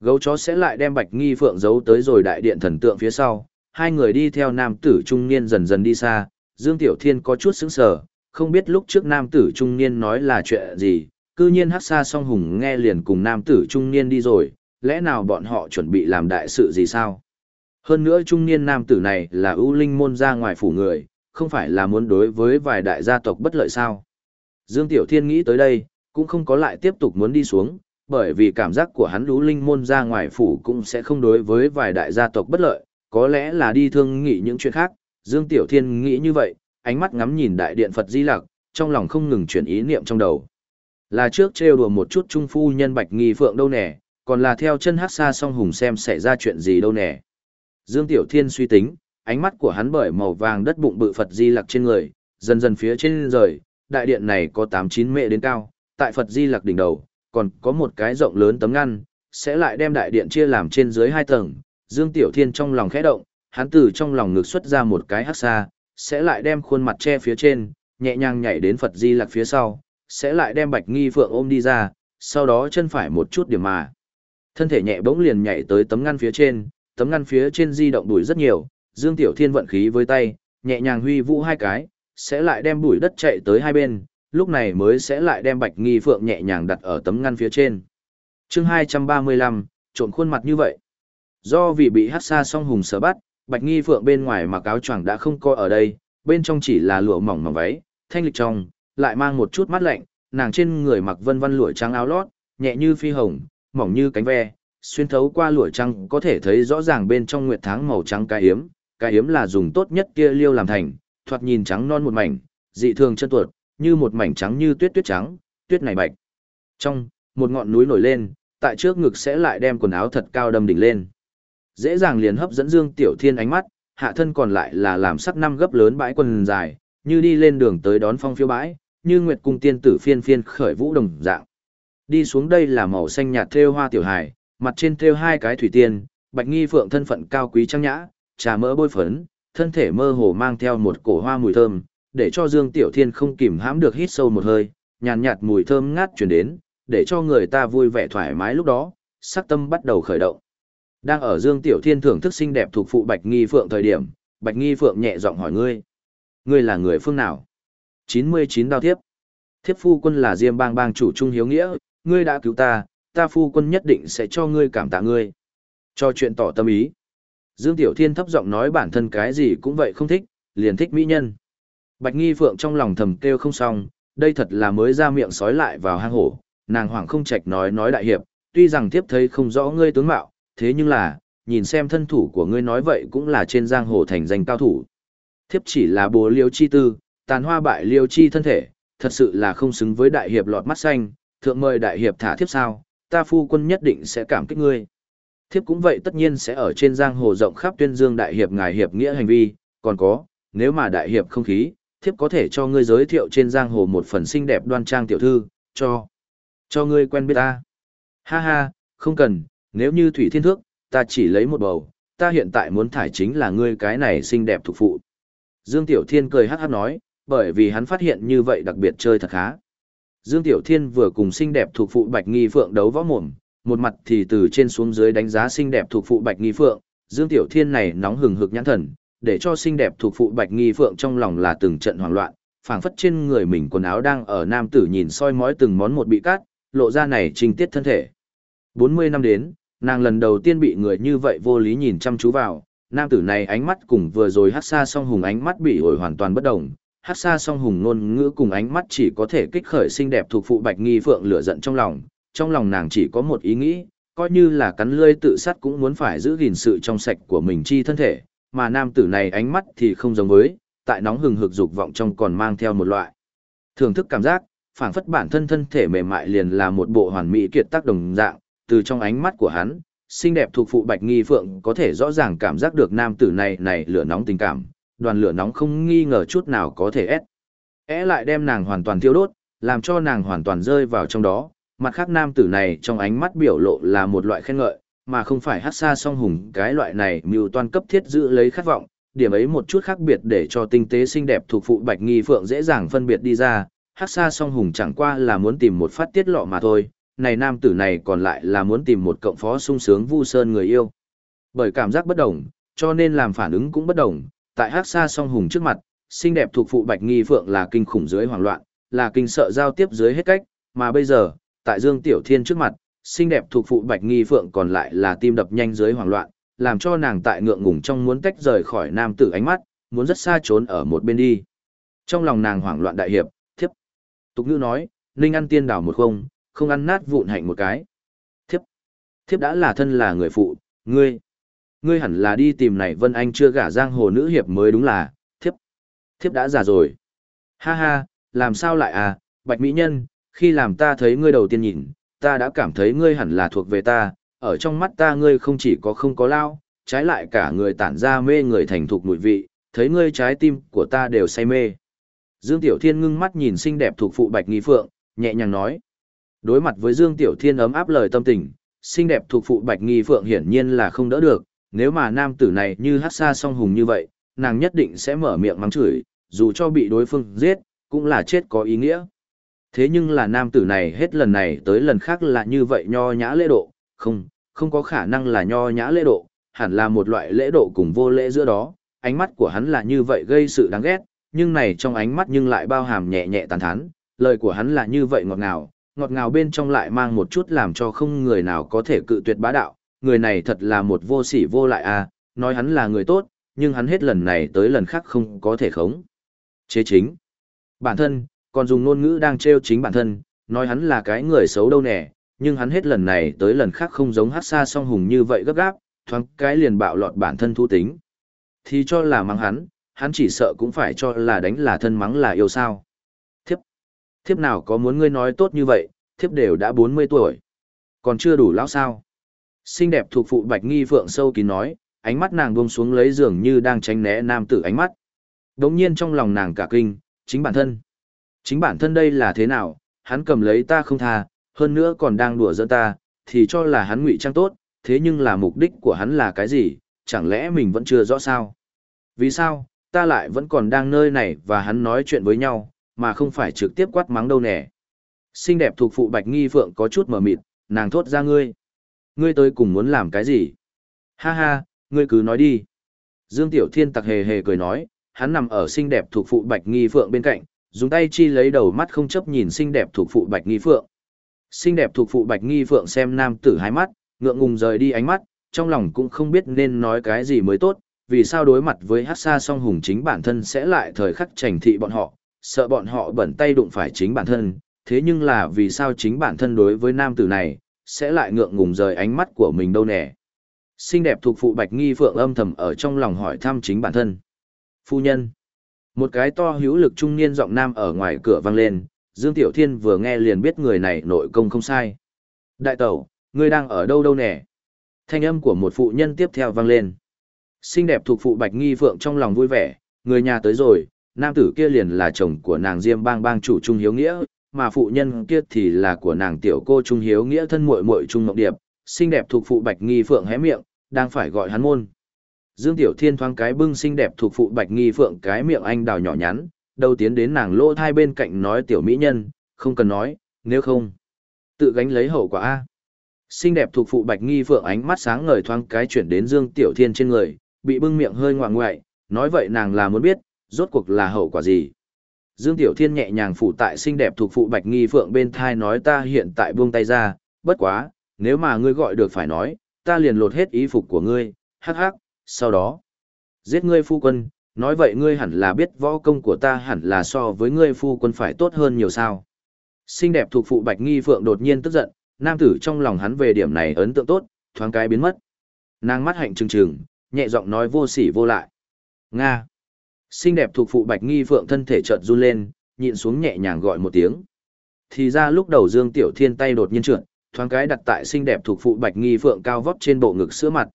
Speaker 1: Gấu chó sẽ lại đem bạch nghi phượng giấu tới rồi đại điện thần tượng phía sau, hai người đi theo nam tử trung niên dần dần đi xa, Dương Tiểu Thiên có chút sững sờ, không biết lúc trước nam tử trung niên nói là chuyện gì, cư nhiên hát xa song hùng nghe liền cùng nam tử trung niên đi rồi, lẽ nào bọn họ chuẩn bị làm đại sự gì sao? Hơn nữa trung niên nam tử này là ưu linh môn ra ngoài phủ người, không phải là muốn đối với vài đại gia tộc bất lợi sao? Dương Tiểu Thiên nghĩ tới đây, cũng không có lại tiếp tục muốn đi xuống, bởi vì cảm giác của hắn ưu linh môn ra ngoài phủ cũng sẽ không đối với vài đại gia tộc bất lợi, có lẽ là đi thương nghị những chuyện khác. Dương Tiểu Thiên nghĩ như vậy, ánh mắt ngắm nhìn đại điện Phật Di Lặc, trong lòng không ngừng chuyển ý niệm trong đầu. Là trước trêu đùa một chút trung phu nhân Bạch Nghi Phượng đâu nè, còn là theo chân hát xa song hùng xem xảy ra chuyện gì đâu nè. Dương Tiểu Thiên suy tính, ánh mắt của hắn bởi màu vàng đất bụng bự Phật Di Lặc trên người, dần dần phía trên rời, đại điện này có 8-9 mệ đến cao, tại Phật Di Lặc đỉnh đầu, còn có một cái rộng lớn tấm ngăn, sẽ lại đem đại điện chia làm trên dưới hai tầng. Dương Tiểu Thiên trong lòng khẽ động, hắn từ trong lòng ngực xuất ra một cái hắc xa, sẽ lại đem khuôn mặt che phía trên, nhẹ nhàng nhảy đến Phật Di Lặc phía sau, sẽ lại đem Bạch Nghi Phượng ôm đi ra, sau đó chân phải một chút điểm mà. Thân thể nhẹ bỗng liền nhảy tới tấm ngăn phía trên, tấm ngăn phía trên di động đuổi rất nhiều, Dương Tiểu Thiên vận khí với tay, nhẹ nhàng huy vũ hai cái, sẽ lại đem bụi đất chạy tới hai bên, lúc này mới sẽ lại đem Bạch Nghi Phượng nhẹ nhàng đặt ở tấm ngăn phía trên. Chương 235, trộn khuôn mặt như vậy. Do vì bị hát xa song hùng sở bắt, Bạch Nghi Phượng bên ngoài mặc áo choàng đã không coi ở đây, bên trong chỉ là lụa mỏng mỏng váy, thanh lịch trong, lại mang một chút mắt lạnh, nàng trên người mặc vân vân lụa trắng áo lót, nhẹ như phi hồng, mỏng như cánh ve, xuyên thấu qua lụa trăng có thể thấy rõ ràng bên trong nguyệt tháng màu trắng cái hiếm, cái hiếm là dùng tốt nhất kia liêu làm thành, thoạt nhìn trắng non một mảnh, dị thường chân tuột, như một mảnh trắng như tuyết tuyết trắng, tuyết này bạch. Trong, một ngọn núi nổi lên, tại trước ngực sẽ lại đem quần áo thật cao đâm đỉnh lên. Dễ dàng liền hấp dẫn Dương Tiểu Thiên ánh mắt, hạ thân còn lại là làm sắc năm gấp lớn bãi quần dài, như đi lên đường tới đón phong phiêu bãi, như nguyệt cung tiên tử phiên phiên khởi vũ đồng dạng. Đi xuống đây là màu xanh nhạt thêu hoa tiểu hài, mặt trên thêu hai cái thủy tiên, bạch nghi phượng thân phận cao quý trang nhã, trà mỡ bôi phấn, thân thể mơ hồ mang theo một cổ hoa mùi thơm, để cho Dương Tiểu Thiên không kìm hãm được hít sâu một hơi, nhàn nhạt mùi thơm ngát truyền đến, để cho người ta vui vẻ thoải mái lúc đó, sắc tâm bắt đầu khởi động. Đang ở Dương Tiểu Thiên thưởng thức xinh đẹp thuộc phụ Bạch Nghi Phượng thời điểm, Bạch Nghi Phượng nhẹ giọng hỏi ngươi. Ngươi là người phương nào? 99 đao thiếp. Thiếp phu quân là Diêm bang bang chủ trung hiếu nghĩa, ngươi đã cứu ta, ta phu quân nhất định sẽ cho ngươi cảm tạ ngươi. Cho chuyện tỏ tâm ý. Dương Tiểu Thiên thấp giọng nói bản thân cái gì cũng vậy không thích, liền thích mỹ nhân. Bạch Nghi Phượng trong lòng thầm kêu không xong, đây thật là mới ra miệng sói lại vào hang hổ, nàng hoảng không trạch nói nói đại hiệp, tuy rằng tiếp thấy không rõ ngươi tướng mạo, thế nhưng là, nhìn xem thân thủ của ngươi nói vậy cũng là trên giang hồ thành danh cao thủ. Thiếp chỉ là bố liêu chi tư, tàn hoa bại liêu chi thân thể, thật sự là không xứng với đại hiệp lọt mắt xanh, thượng mời đại hiệp thả thiếp sao, ta phu quân nhất định sẽ cảm kích ngươi. Thiếp cũng vậy tất nhiên sẽ ở trên giang hồ rộng khắp tuyên dương đại hiệp ngài hiệp nghĩa hành vi, còn có, nếu mà đại hiệp không khí, thiếp có thể cho ngươi giới thiệu trên giang hồ một phần xinh đẹp đoan trang tiểu thư, cho, cho ngươi quen biết ta. Ha ha, không cần, nếu như thủy thiên thước, ta chỉ lấy một bầu, ta hiện tại muốn thải chính là ngươi cái này xinh đẹp thuộc phụ. Dương Tiểu Thiên cười hát hát nói, bởi vì hắn phát hiện như vậy đặc biệt chơi thật khá. Dương Tiểu Thiên vừa cùng xinh đẹp thuộc phụ Bạch Nghi Phượng đấu võ mồm, một mặt thì từ trên xuống dưới đánh giá xinh đẹp thuộc phụ Bạch Nghi Phượng, Dương Tiểu Thiên này nóng hừng hực nhãn thần, để cho xinh đẹp thuộc phụ Bạch Nghi Phượng trong lòng là từng trận hoảng loạn, phảng phất trên người mình quần áo đang ở nam tử nhìn soi mói từng món một bị cắt, lộ ra này trình tiết thân thể. 40 năm đến, nàng lần đầu tiên bị người như vậy vô lý nhìn chăm chú vào, nam tử này ánh mắt cùng vừa rồi hát xa song hùng ánh mắt bị hồi hoàn toàn bất động hát xa song hùng ngôn ngữ cùng ánh mắt chỉ có thể kích khởi xinh đẹp thuộc phụ Bạch Nghi Phượng lửa giận trong lòng, trong lòng nàng chỉ có một ý nghĩ, coi như là cắn lươi tự sát cũng muốn phải giữ gìn sự trong sạch của mình chi thân thể, mà nam tử này ánh mắt thì không giống với, tại nóng hừng hực dục vọng trong còn mang theo một loại thưởng thức cảm giác, phảng phất bản thân thân thể mềm mại liền là một bộ hoàn mỹ kiệt tác đồng dạng, từ trong ánh mắt của hắn, xinh đẹp thuộc phụ Bạch Nghi Phượng có thể rõ ràng cảm giác được nam tử này này lửa nóng tình cảm, đoàn lửa nóng không nghi ngờ chút nào có thể ép. É lại đem nàng hoàn toàn thiêu đốt, làm cho nàng hoàn toàn rơi vào trong đó, mặt khác nam tử này trong ánh mắt biểu lộ là một loại khen ngợi, mà không phải hát xa song hùng. Cái loại này mưu toan cấp thiết giữ lấy khát vọng, điểm ấy một chút khác biệt để cho tinh tế xinh đẹp thuộc phụ Bạch Nghi Phượng dễ dàng phân biệt đi ra, hát xa song hùng chẳng qua là muốn tìm một phát tiết lọ mà thôi, này nam tử này còn lại là muốn tìm một cộng phó sung sướng vu sơn người yêu. Bởi cảm giác bất đồng, cho nên làm phản ứng cũng bất đồng, tại hát xa song hùng trước mặt, xinh đẹp thuộc phụ Bạch Nghi Phượng là kinh khủng dưới hoảng loạn, là kinh sợ giao tiếp dưới hết cách, mà bây giờ, tại Dương Tiểu Thiên trước mặt, xinh đẹp thuộc phụ Bạch Nghi Phượng còn lại là tim đập nhanh dưới hoảng loạn, làm cho nàng tại ngượng ngùng trong muốn tách rời khỏi nam tử ánh mắt, muốn rất xa trốn ở một bên đi. Trong lòng nàng hoảng loạn đại hiệp, thiếp. Tục ngữ nói, ninh ăn tiên đảo một không, không ăn nát vụn hạnh một cái. Thiếp. Thiếp đã là thân là người phụ, ngươi. Ngươi hẳn là đi tìm này Vân Anh chưa gả giang hồ nữ hiệp mới đúng là, thiếp. Thiếp đã già rồi. Ha ha, làm sao lại à, bạch mỹ nhân, khi làm ta thấy ngươi đầu tiên nhìn, ta đã cảm thấy ngươi hẳn là thuộc về ta, ở trong mắt ta ngươi không chỉ có không có lao, trái lại cả người tản ra mê người thành thục mùi vị, thấy ngươi trái tim của ta đều say mê. Dương Tiểu Thiên ngưng mắt nhìn xinh đẹp thuộc phụ Bạch Nghi Phượng, nhẹ nhàng nói. Đối mặt với Dương Tiểu Thiên ấm áp lời tâm tình, xinh đẹp thuộc phụ Bạch Nghi Phượng hiển nhiên là không đỡ được, nếu mà nam tử này như hát xa song hùng như vậy, nàng nhất định sẽ mở miệng mắng chửi, dù cho bị đối phương giết, cũng là chết có ý nghĩa. Thế nhưng là nam tử này hết lần này tới lần khác là như vậy nho nhã lễ độ, không, không có khả năng là nho nhã lễ độ, hẳn là một loại lễ độ cùng vô lễ giữa đó, ánh mắt của hắn là như vậy gây sự đáng ghét, nhưng này trong ánh mắt nhưng lại bao hàm nhẹ nhẹ tàn thán, lời của hắn là như vậy ngọt ngào, ngọt ngào bên trong lại mang một chút làm cho không người nào có thể cự tuyệt bá đạo, người này thật là một vô sỉ vô lại à, nói hắn là người tốt, nhưng hắn hết lần này tới lần khác không có thể khống. Chế chính. Bản thân, còn dùng ngôn ngữ đang trêu chính bản thân, nói hắn là cái người xấu đâu nè, nhưng hắn hết lần này tới lần khác không giống hát xa song hùng như vậy gấp gáp, thoáng cái liền bạo lọt bản thân thu tính. Thì cho là mắng hắn, hắn chỉ sợ cũng phải cho là đánh là thân mắng là yêu sao. Thiếp, thiếp nào có muốn ngươi nói tốt như vậy, thiếp đều đã 40 tuổi. Còn chưa đủ lão sao. Xinh đẹp thuộc phụ Bạch Nghi Phượng sâu kín nói, ánh mắt nàng buông xuống lấy giường như đang tránh né nam tử ánh mắt. Đống nhiên trong lòng nàng cả kinh, chính bản thân. Chính bản thân đây là thế nào, hắn cầm lấy ta không tha, hơn nữa còn đang đùa giỡn ta, thì cho là hắn ngụy trang tốt, thế nhưng là mục đích của hắn là cái gì, chẳng lẽ mình vẫn chưa rõ sao? Vì sao, ta lại vẫn còn đang nơi này và hắn nói chuyện với nhau, mà không phải trực tiếp quát mắng đâu nè. Xinh đẹp thuộc phụ Bạch Nghi Phượng có chút mở mịt, nàng thốt ra ngươi. Ngươi tới cùng muốn làm cái gì? Ha ha, ngươi cứ nói đi. Dương Tiểu Thiên tặc hề hề cười nói, hắn nằm ở xinh đẹp thuộc phụ Bạch Nghi Phượng bên cạnh, dùng tay chi lấy đầu mắt không chấp nhìn xinh đẹp thuộc phụ Bạch Nghi Phượng. Xinh đẹp thuộc phụ Bạch Nghi Phượng xem nam tử hai mắt, ngượng ngùng rời đi ánh mắt, trong lòng cũng không biết nên nói cái gì mới tốt, vì sao đối mặt với hát xa song hùng chính bản thân sẽ lại thời khắc trành thị bọn họ, sợ bọn họ bẩn tay đụng phải chính bản thân, thế nhưng là vì sao chính bản thân đối với nam tử này, sẽ lại ngượng ngùng rời ánh mắt của mình đâu nè. Xinh đẹp thuộc phụ Bạch Nghi Phượng âm thầm ở trong lòng hỏi thăm chính bản thân. Phu nhân. Một cái to hữu lực trung niên giọng nam ở ngoài cửa vang lên, Dương Tiểu Thiên vừa nghe liền biết người này nội công không sai. Đại tẩu, ngươi đang ở đâu đâu nè? Thanh âm của một phụ nhân tiếp theo vang lên. Xinh đẹp thuộc phụ Bạch Nghi Phượng trong lòng vui vẻ, người nhà tới rồi, nam tử kia liền là chồng của nàng Diêm Bang Bang chủ Trung Hiếu Nghĩa, mà phụ nhân kia thì là của nàng tiểu cô Trung Hiếu Nghĩa thân muội muội Trung Ngọc Điệp, xinh đẹp thuộc phụ Bạch Nghi Phượng hé miệng, đang phải gọi hắn môn. Dương Tiểu Thiên thoáng cái bưng xinh đẹp thuộc phụ Bạch Nghi Phượng cái miệng anh đào nhỏ nhắn, đầu tiến đến nàng lỗ thai bên cạnh nói tiểu mỹ nhân, không cần nói, nếu không, tự gánh lấy hậu quả a. Xinh đẹp thuộc phụ Bạch Nghi Phượng ánh mắt sáng ngời thoáng cái chuyển đến Dương Tiểu Thiên trên người, bị bưng miệng hơi ngoạng ngoại, nói vậy nàng là muốn biết, rốt cuộc là hậu quả gì. Dương Tiểu Thiên nhẹ nhàng phủ tại xinh đẹp thuộc phụ Bạch Nghi Phượng bên thai nói ta hiện tại buông tay ra, bất quá, nếu mà ngươi gọi được phải nói, ta liền lột hết ý phục của ngươi, hắc hắc, sau đó, giết ngươi phu quân, nói vậy ngươi hẳn là biết võ công của ta hẳn là so với ngươi phu quân phải tốt hơn nhiều sao. Xinh đẹp thuộc phụ Bạch Nghi Phượng đột nhiên tức giận, nam tử trong lòng hắn về điểm này ấn tượng tốt, thoáng cái biến mất. Nàng mắt hạnh trừng trừng, nhẹ giọng nói vô sỉ vô lại. Nga. Xinh đẹp thuộc phụ Bạch Nghi Phượng thân thể chợt run lên, nhịn xuống nhẹ nhàng gọi một tiếng. Thì ra lúc đầu Dương Tiểu Thiên tay đột nhiên trượt, thoáng cái đặt tại xinh đẹp thuộc phụ Bạch Nghi Phượng cao vóc trên bộ ngực sữa mặt.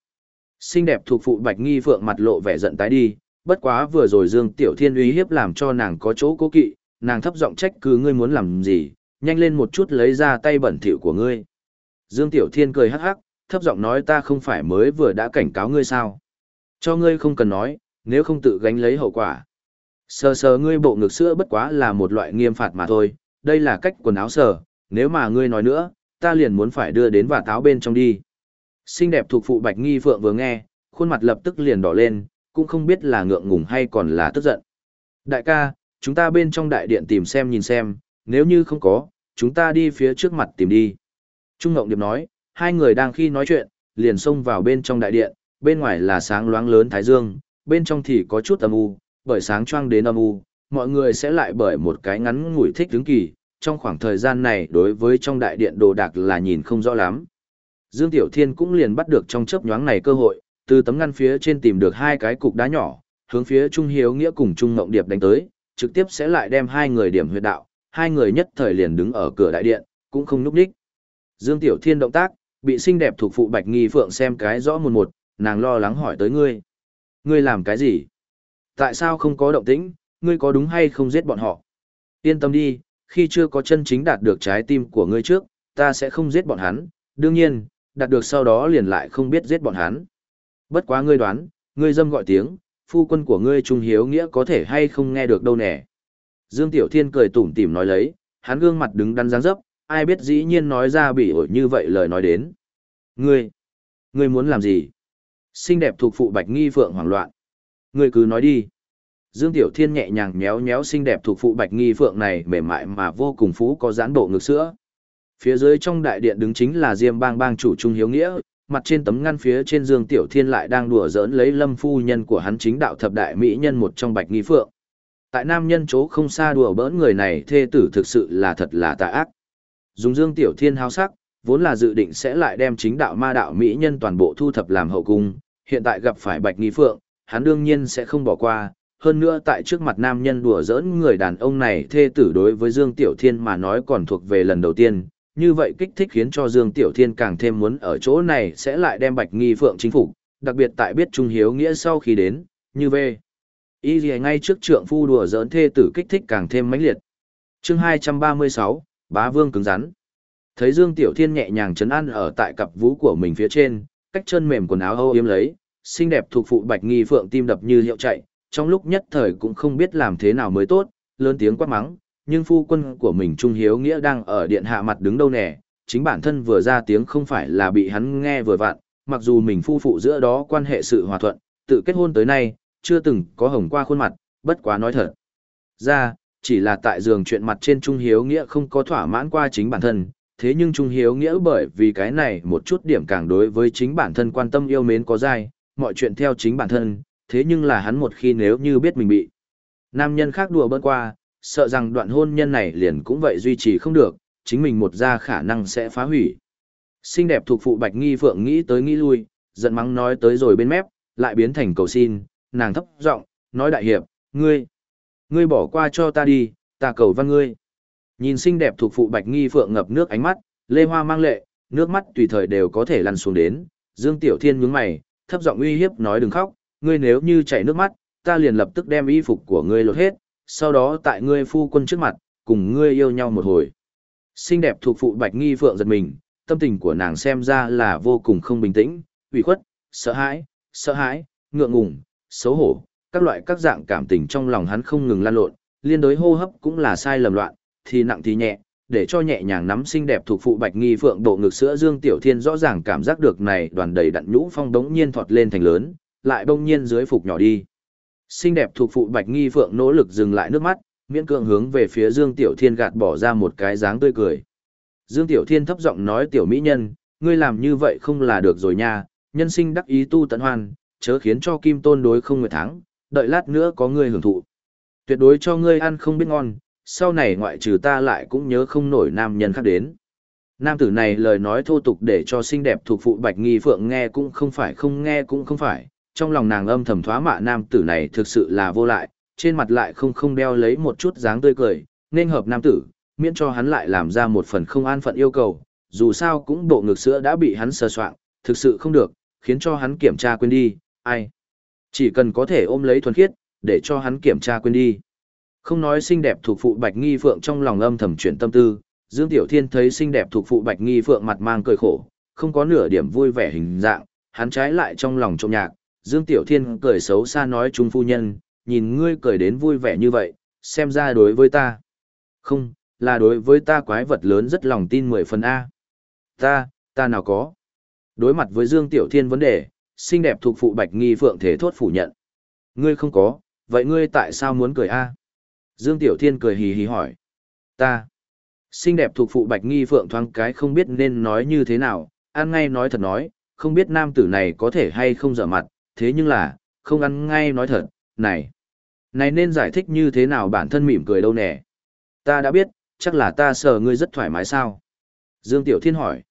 Speaker 1: Xinh đẹp thuộc phụ Bạch Nghi Phượng mặt lộ vẻ giận tái đi, bất quá vừa rồi Dương Tiểu Thiên uy hiếp làm cho nàng có chỗ cố kỵ, nàng thấp giọng trách cứ ngươi muốn làm gì, nhanh lên một chút lấy ra tay bẩn thỉu của ngươi. Dương Tiểu Thiên cười hắc hắc, thấp giọng nói ta không phải mới vừa đã cảnh cáo ngươi sao. Cho ngươi không cần nói, nếu không tự gánh lấy hậu quả. Sờ sờ ngươi bộ ngực sữa bất quá là một loại nghiêm phạt mà thôi, đây là cách quần áo sờ, nếu mà ngươi nói nữa, ta liền muốn phải đưa đến và táo bên trong đi. Xinh đẹp thuộc phụ Bạch Nghi Phượng vừa nghe, khuôn mặt lập tức liền đỏ lên, cũng không biết là ngượng ngùng hay còn là tức giận. Đại ca, chúng ta bên trong đại điện tìm xem nhìn xem, nếu như không có, chúng ta đi phía trước mặt tìm đi. Trung Ngộng Điệp nói, hai người đang khi nói chuyện, liền xông vào bên trong đại điện, bên ngoài là sáng loáng lớn thái dương, bên trong thì có chút âm u, bởi sáng choang đến âm u, mọi người sẽ lại bởi một cái ngắn ngủi thích hứng kỳ, trong khoảng thời gian này đối với trong đại điện đồ đạc là nhìn không rõ lắm. Dương Tiểu Thiên cũng liền bắt được trong chớp nhoáng này cơ hội, từ tấm ngăn phía trên tìm được hai cái cục đá nhỏ, hướng phía Trung Hiếu Nghĩa cùng Trung Ngộng Điệp đánh tới, trực tiếp sẽ lại đem hai người điểm huyệt đạo, hai người nhất thời liền đứng ở cửa đại điện, cũng không núp đích. Dương Tiểu Thiên động tác, bị xinh đẹp thuộc phụ Bạch Nghi Phượng xem cái rõ một một, nàng lo lắng hỏi tới ngươi. Ngươi làm cái gì? Tại sao không có động tĩnh, ngươi có đúng hay không giết bọn họ? Yên tâm đi, khi chưa có chân chính đạt được trái tim của ngươi trước, ta sẽ không giết bọn hắn, đương nhiên, đạt được sau đó liền lại không biết giết bọn hắn. Bất quá ngươi đoán, ngươi dâm gọi tiếng, phu quân của ngươi trung hiếu nghĩa có thể hay không nghe được đâu nè. Dương Tiểu Thiên cười tủm tỉm nói lấy, hắn gương mặt đứng đắn dáng dấp, ai biết dĩ nhiên nói ra bị ổi như vậy lời nói đến. Ngươi, ngươi muốn làm gì? Xinh đẹp thuộc phụ Bạch Nghi Phượng hoảng loạn. người cứ nói đi. Dương Tiểu Thiên nhẹ nhàng nhéo nhéo xinh đẹp thuộc phụ Bạch Nghi Phượng này mềm mại mà vô cùng phú có giãn bộ ngực sữa. Phía dưới trong đại điện đứng chính là Diêm Bang Bang chủ Trung Hiếu Nghĩa, mặt trên tấm ngăn phía trên Dương Tiểu Thiên lại đang đùa giỡn lấy Lâm phu nhân của hắn chính đạo thập đại mỹ nhân một trong Bạch Nghi Phượng. Tại nam nhân chỗ không xa đùa bỡn người này thê tử thực sự là thật là tà ác. Dùng Dương Tiểu Thiên háo sắc, vốn là dự định sẽ lại đem chính đạo ma đạo mỹ nhân toàn bộ thu thập làm hậu cung, hiện tại gặp phải Bạch Nghi Phượng, hắn đương nhiên sẽ không bỏ qua, hơn nữa tại trước mặt nam nhân đùa giỡn người đàn ông này thê tử đối với Dương Tiểu Thiên mà nói còn thuộc về lần đầu tiên, như vậy kích thích khiến cho Dương Tiểu Thiên càng thêm muốn ở chỗ này sẽ lại đem Bạch Nghi Phượng chính phủ, đặc biệt tại biết Trung Hiếu nghĩa sau khi đến, như về. Y gì ngay trước trượng phu đùa giỡn thê tử kích thích càng thêm mãnh liệt. Chương 236, Bá Vương cứng rắn. Thấy Dương Tiểu Thiên nhẹ nhàng chấn an ở tại cặp vú của mình phía trên, cách chân mềm quần áo âu yếm lấy, xinh đẹp thuộc phụ Bạch Nghi Phượng tim đập như hiệu chạy, trong lúc nhất thời cũng không biết làm thế nào mới tốt, lớn tiếng quát mắng, nhưng phu quân của mình Trung Hiếu Nghĩa đang ở điện hạ mặt đứng đâu nè, chính bản thân vừa ra tiếng không phải là bị hắn nghe vừa vặn, mặc dù mình phu phụ giữa đó quan hệ sự hòa thuận, tự kết hôn tới nay, chưa từng có hồng qua khuôn mặt, bất quá nói thật. Ra, chỉ là tại giường chuyện mặt trên Trung Hiếu Nghĩa không có thỏa mãn qua chính bản thân, thế nhưng Trung Hiếu Nghĩa bởi vì cái này một chút điểm càng đối với chính bản thân quan tâm yêu mến có dai, mọi chuyện theo chính bản thân, thế nhưng là hắn một khi nếu như biết mình bị nam nhân khác đùa bỡn qua, sợ rằng đoạn hôn nhân này liền cũng vậy duy trì không được, chính mình một ra khả năng sẽ phá hủy. Xinh đẹp thuộc phụ Bạch Nghi Phượng nghĩ tới nghĩ lui, giận mắng nói tới rồi bên mép, lại biến thành cầu xin, nàng thấp giọng nói đại hiệp, ngươi, ngươi bỏ qua cho ta đi, ta cầu văn ngươi. Nhìn xinh đẹp thuộc phụ Bạch Nghi Phượng ngập nước ánh mắt, lê hoa mang lệ, nước mắt tùy thời đều có thể lăn xuống đến, Dương Tiểu Thiên nhướng mày, thấp giọng uy hiếp nói đừng khóc, ngươi nếu như chảy nước mắt, ta liền lập tức đem y phục của ngươi lột hết, sau đó tại ngươi phu quân trước mặt, cùng ngươi yêu nhau một hồi. Xinh đẹp thuộc phụ Bạch Nghi Phượng giật mình, tâm tình của nàng xem ra là vô cùng không bình tĩnh, ủy khuất, sợ hãi, sợ hãi, ngượng ngùng, xấu hổ, các loại các dạng cảm tình trong lòng hắn không ngừng lan lộn, liên đối hô hấp cũng là sai lầm loạn, thì nặng thì nhẹ, để cho nhẹ nhàng nắm xinh đẹp thuộc phụ Bạch Nghi Phượng bộ ngực sữa Dương Tiểu Thiên rõ ràng cảm giác được này đoàn đầy đặn nhũ phong đống nhiên thọt lên thành lớn, lại bỗng nhiên dưới phục nhỏ đi. Xinh đẹp thuộc phụ Bạch Nghi Phượng nỗ lực dừng lại nước mắt, miễn cưỡng hướng về phía Dương Tiểu Thiên gạt bỏ ra một cái dáng tươi cười. Dương Tiểu Thiên thấp giọng nói tiểu mỹ nhân, ngươi làm như vậy không là được rồi nha, nhân sinh đắc ý tu tận hoan, chớ khiến cho Kim Tôn đối không người thắng, đợi lát nữa có ngươi hưởng thụ. Tuyệt đối cho ngươi ăn không biết ngon, sau này ngoại trừ ta lại cũng nhớ không nổi nam nhân khác đến. Nam tử này lời nói thô tục để cho xinh đẹp thuộc phụ Bạch Nghi Phượng nghe cũng không phải không nghe cũng không phải, trong lòng nàng âm thầm thoá mạ nam tử này thực sự là vô lại, trên mặt lại không không đeo lấy một chút dáng tươi cười, nên hợp nam tử, miễn cho hắn lại làm ra một phần không an phận yêu cầu, dù sao cũng bộ ngực sữa đã bị hắn sờ soạn, thực sự không được, khiến cho hắn kiểm tra quên đi, ai. Chỉ cần có thể ôm lấy thuần khiết, để cho hắn kiểm tra quên đi. Không nói xinh đẹp thuộc phụ Bạch Nghi Phượng trong lòng âm thầm chuyển tâm tư, Dương Tiểu Thiên thấy xinh đẹp thuộc phụ Bạch Nghi Phượng mặt mang cười khổ, không có nửa điểm vui vẻ hình dạng, hắn trái lại trong lòng trông nhạc, Dương Tiểu Thiên cười xấu xa nói trung phu nhân, nhìn ngươi cười đến vui vẻ như vậy, xem ra đối với ta. Không, là đối với ta quái vật lớn rất lòng tin mười phần A. Ta, ta nào có. Đối mặt với Dương Tiểu Thiên vấn đề, xinh đẹp thuộc phụ Bạch Nghi Phượng thế thốt phủ nhận. Ngươi không có, vậy ngươi tại sao muốn cười A? Dương Tiểu Thiên cười hì hì hỏi. Ta. Xinh đẹp thuộc phụ Bạch Nghi Phượng thoáng cái không biết nên nói như thế nào, ăn ngay nói thật nói, không biết nam tử này có thể hay không dở mặt, thế nhưng là, không ăn ngay nói thật, này. Này nên giải thích như thế nào bản thân mỉm cười đâu nè. Ta đã biết, chắc là ta sợ ngươi rất thoải mái sao. Dương Tiểu Thiên hỏi.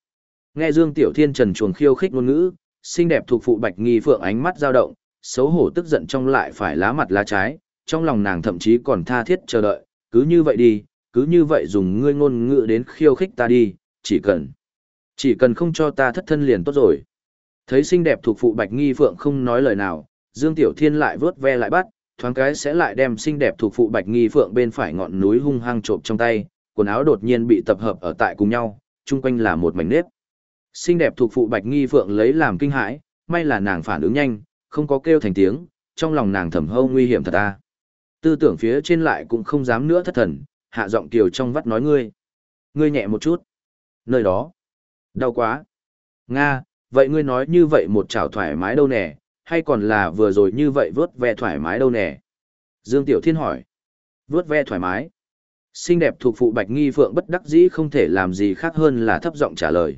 Speaker 1: Nghe Dương Tiểu Thiên trần chuồng khiêu khích ngôn ngữ, xinh đẹp thuộc phụ Bạch Nghi Phượng ánh mắt dao động, xấu hổ tức giận trong lại phải lá mặt lá trái, trong lòng nàng thậm chí còn tha thiết chờ đợi, cứ như vậy đi, cứ như vậy dùng ngươi ngôn ngữ đến khiêu khích ta đi, chỉ cần, chỉ cần không cho ta thất thân liền tốt rồi. Thấy xinh đẹp thuộc phụ Bạch Nghi Phượng không nói lời nào, Dương Tiểu Thiên lại vớt ve lại bắt, thoáng cái sẽ lại đem xinh đẹp thuộc phụ Bạch Nghi Phượng bên phải ngọn núi hung hăng trộm trong tay, quần áo đột nhiên bị tập hợp ở tại cùng nhau, chung quanh là một mảnh nếp. Xinh đẹp thuộc phụ Bạch Nghi Phượng lấy làm kinh hãi, may là nàng phản ứng nhanh, không có kêu thành tiếng, trong lòng nàng thầm hâu nguy hiểm thật a. Tư tưởng phía trên lại cũng không dám nữa thất thần, hạ giọng kiều trong vắt nói ngươi. Ngươi nhẹ một chút. Nơi đó. Đau quá. Nga, vậy ngươi nói như vậy một chảo thoải mái đâu nè, hay còn là vừa rồi như vậy vớt ve thoải mái đâu nè? Dương Tiểu Thiên hỏi. Vớt ve thoải mái. Xinh đẹp thuộc phụ Bạch Nghi Phượng bất đắc dĩ không thể làm gì khác hơn là thấp giọng trả lời.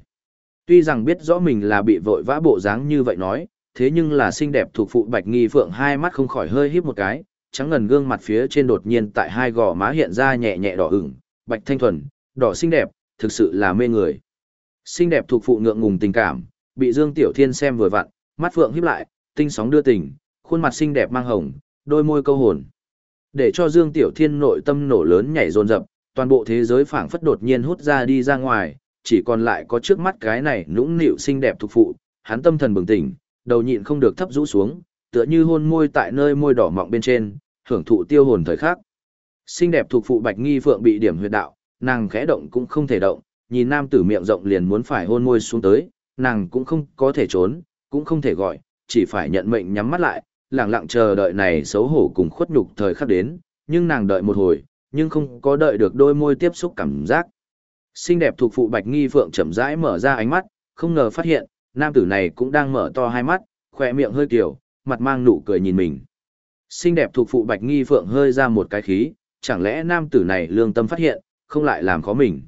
Speaker 1: Tuy rằng biết rõ mình là bị vội vã bộ dáng như vậy nói, thế nhưng là xinh đẹp thuộc phụ Bạch Nghi Phượng hai mắt không khỏi hơi híp một cái, trắng ngần gương mặt phía trên đột nhiên tại hai gò má hiện ra nhẹ nhẹ đỏ ửng, bạch thanh thuần, đỏ xinh đẹp, thực sự là mê người. Xinh đẹp thuộc phụ ngượng ngùng tình cảm, bị Dương Tiểu Thiên xem vừa vặn, mắt phượng híp lại, tinh sóng đưa tình, khuôn mặt xinh đẹp mang hồng, đôi môi câu hồn. Để cho Dương Tiểu Thiên nội tâm nổ lớn nhảy dồn dập, toàn bộ thế giới phảng phất đột nhiên hút ra đi ra ngoài, chỉ còn lại có trước mắt cái này nũng nịu xinh đẹp thuộc phụ, hắn tâm thần bừng tỉnh, đầu nhịn không được thấp rũ xuống, tựa như hôn môi tại nơi môi đỏ mọng bên trên, hưởng thụ tiêu hồn thời khắc. Xinh đẹp thuộc phụ Bạch Nghi Phượng bị điểm huyệt đạo, nàng khẽ động cũng không thể động, nhìn nam tử miệng rộng liền muốn phải hôn môi xuống tới, nàng cũng không có thể trốn, cũng không thể gọi, chỉ phải nhận mệnh nhắm mắt lại, lặng lặng chờ đợi này xấu hổ cùng khuất nhục thời khắc đến, nhưng nàng đợi một hồi, nhưng không có đợi được đôi môi tiếp xúc cảm giác. Xinh đẹp thuộc phụ Bạch Nghi Phượng chậm rãi mở ra ánh mắt, không ngờ phát hiện, nam tử này cũng đang mở to hai mắt, khỏe miệng hơi kiểu, mặt mang nụ cười nhìn mình. Xinh đẹp thuộc phụ Bạch Nghi Phượng hơi ra một cái khí, chẳng lẽ nam tử này lương tâm phát hiện, không lại làm khó mình.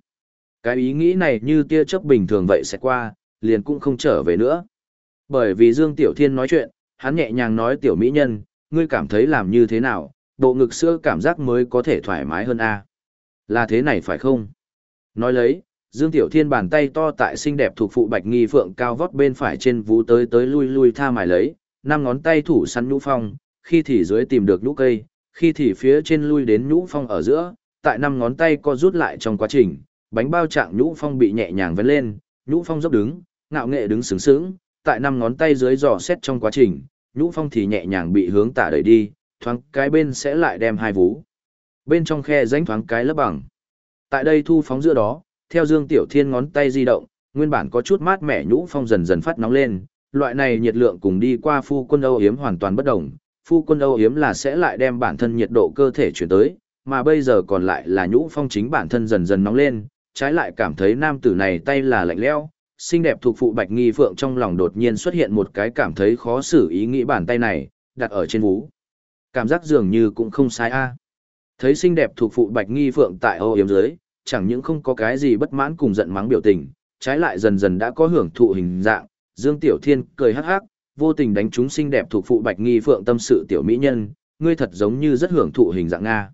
Speaker 1: Cái ý nghĩ này như tia chớp bình thường vậy sẽ qua, liền cũng không trở về nữa. Bởi vì Dương Tiểu Thiên nói chuyện, hắn nhẹ nhàng nói tiểu mỹ nhân, ngươi cảm thấy làm như thế nào, bộ ngực sữa cảm giác mới có thể thoải mái hơn a Là thế này phải không? Nói lấy, Dương Tiểu Thiên bàn tay to tại xinh đẹp thuộc phụ Bạch Nghi Phượng cao vót bên phải trên vú tới tới lui lui tha mài lấy, năm ngón tay thủ săn nhũ phong, khi thì dưới tìm được nhũ cây, khi thì phía trên lui đến nhũ phong ở giữa, tại năm ngón tay co rút lại trong quá trình, bánh bao trạng nhũ phong bị nhẹ nhàng vén lên, nhũ phong dốc đứng, ngạo nghệ đứng sướng sướng, tại năm ngón tay dưới dò xét trong quá trình, nhũ phong thì nhẹ nhàng bị hướng tả đẩy đi, thoáng cái bên sẽ lại đem hai vú. Bên trong khe rãnh thoáng cái lấp bằng. Tại đây thu phóng giữa đó, theo Dương Tiểu Thiên ngón tay di động, nguyên bản có chút mát mẻ nhũ phong dần dần phát nóng lên, loại này nhiệt lượng cùng đi qua phu quân Âu Yếm hoàn toàn bất đồng, phu quân Âu Yếm là sẽ lại đem bản thân nhiệt độ cơ thể chuyển tới, mà bây giờ còn lại là nhũ phong chính bản thân dần dần nóng lên, trái lại cảm thấy nam tử này tay là lạnh lẽo, xinh đẹp thuộc phụ Bạch Nghi Phượng trong lòng đột nhiên xuất hiện một cái cảm thấy khó xử ý nghĩ bàn tay này, đặt ở trên vú. Cảm giác dường như cũng không sai a. Thấy xinh đẹp thuộc phụ Bạch Nghi Phượng tại Âu Yếm dưới, chẳng những không có cái gì bất mãn cùng giận mắng biểu tình, trái lại dần dần đã có hưởng thụ hình dạng, Dương Tiểu Thiên cười hắc hắc, vô tình đánh trúng xinh đẹp thuộc phụ Bạch Nghi Phượng tâm sự tiểu mỹ nhân, ngươi thật giống như rất hưởng thụ hình dạng nga.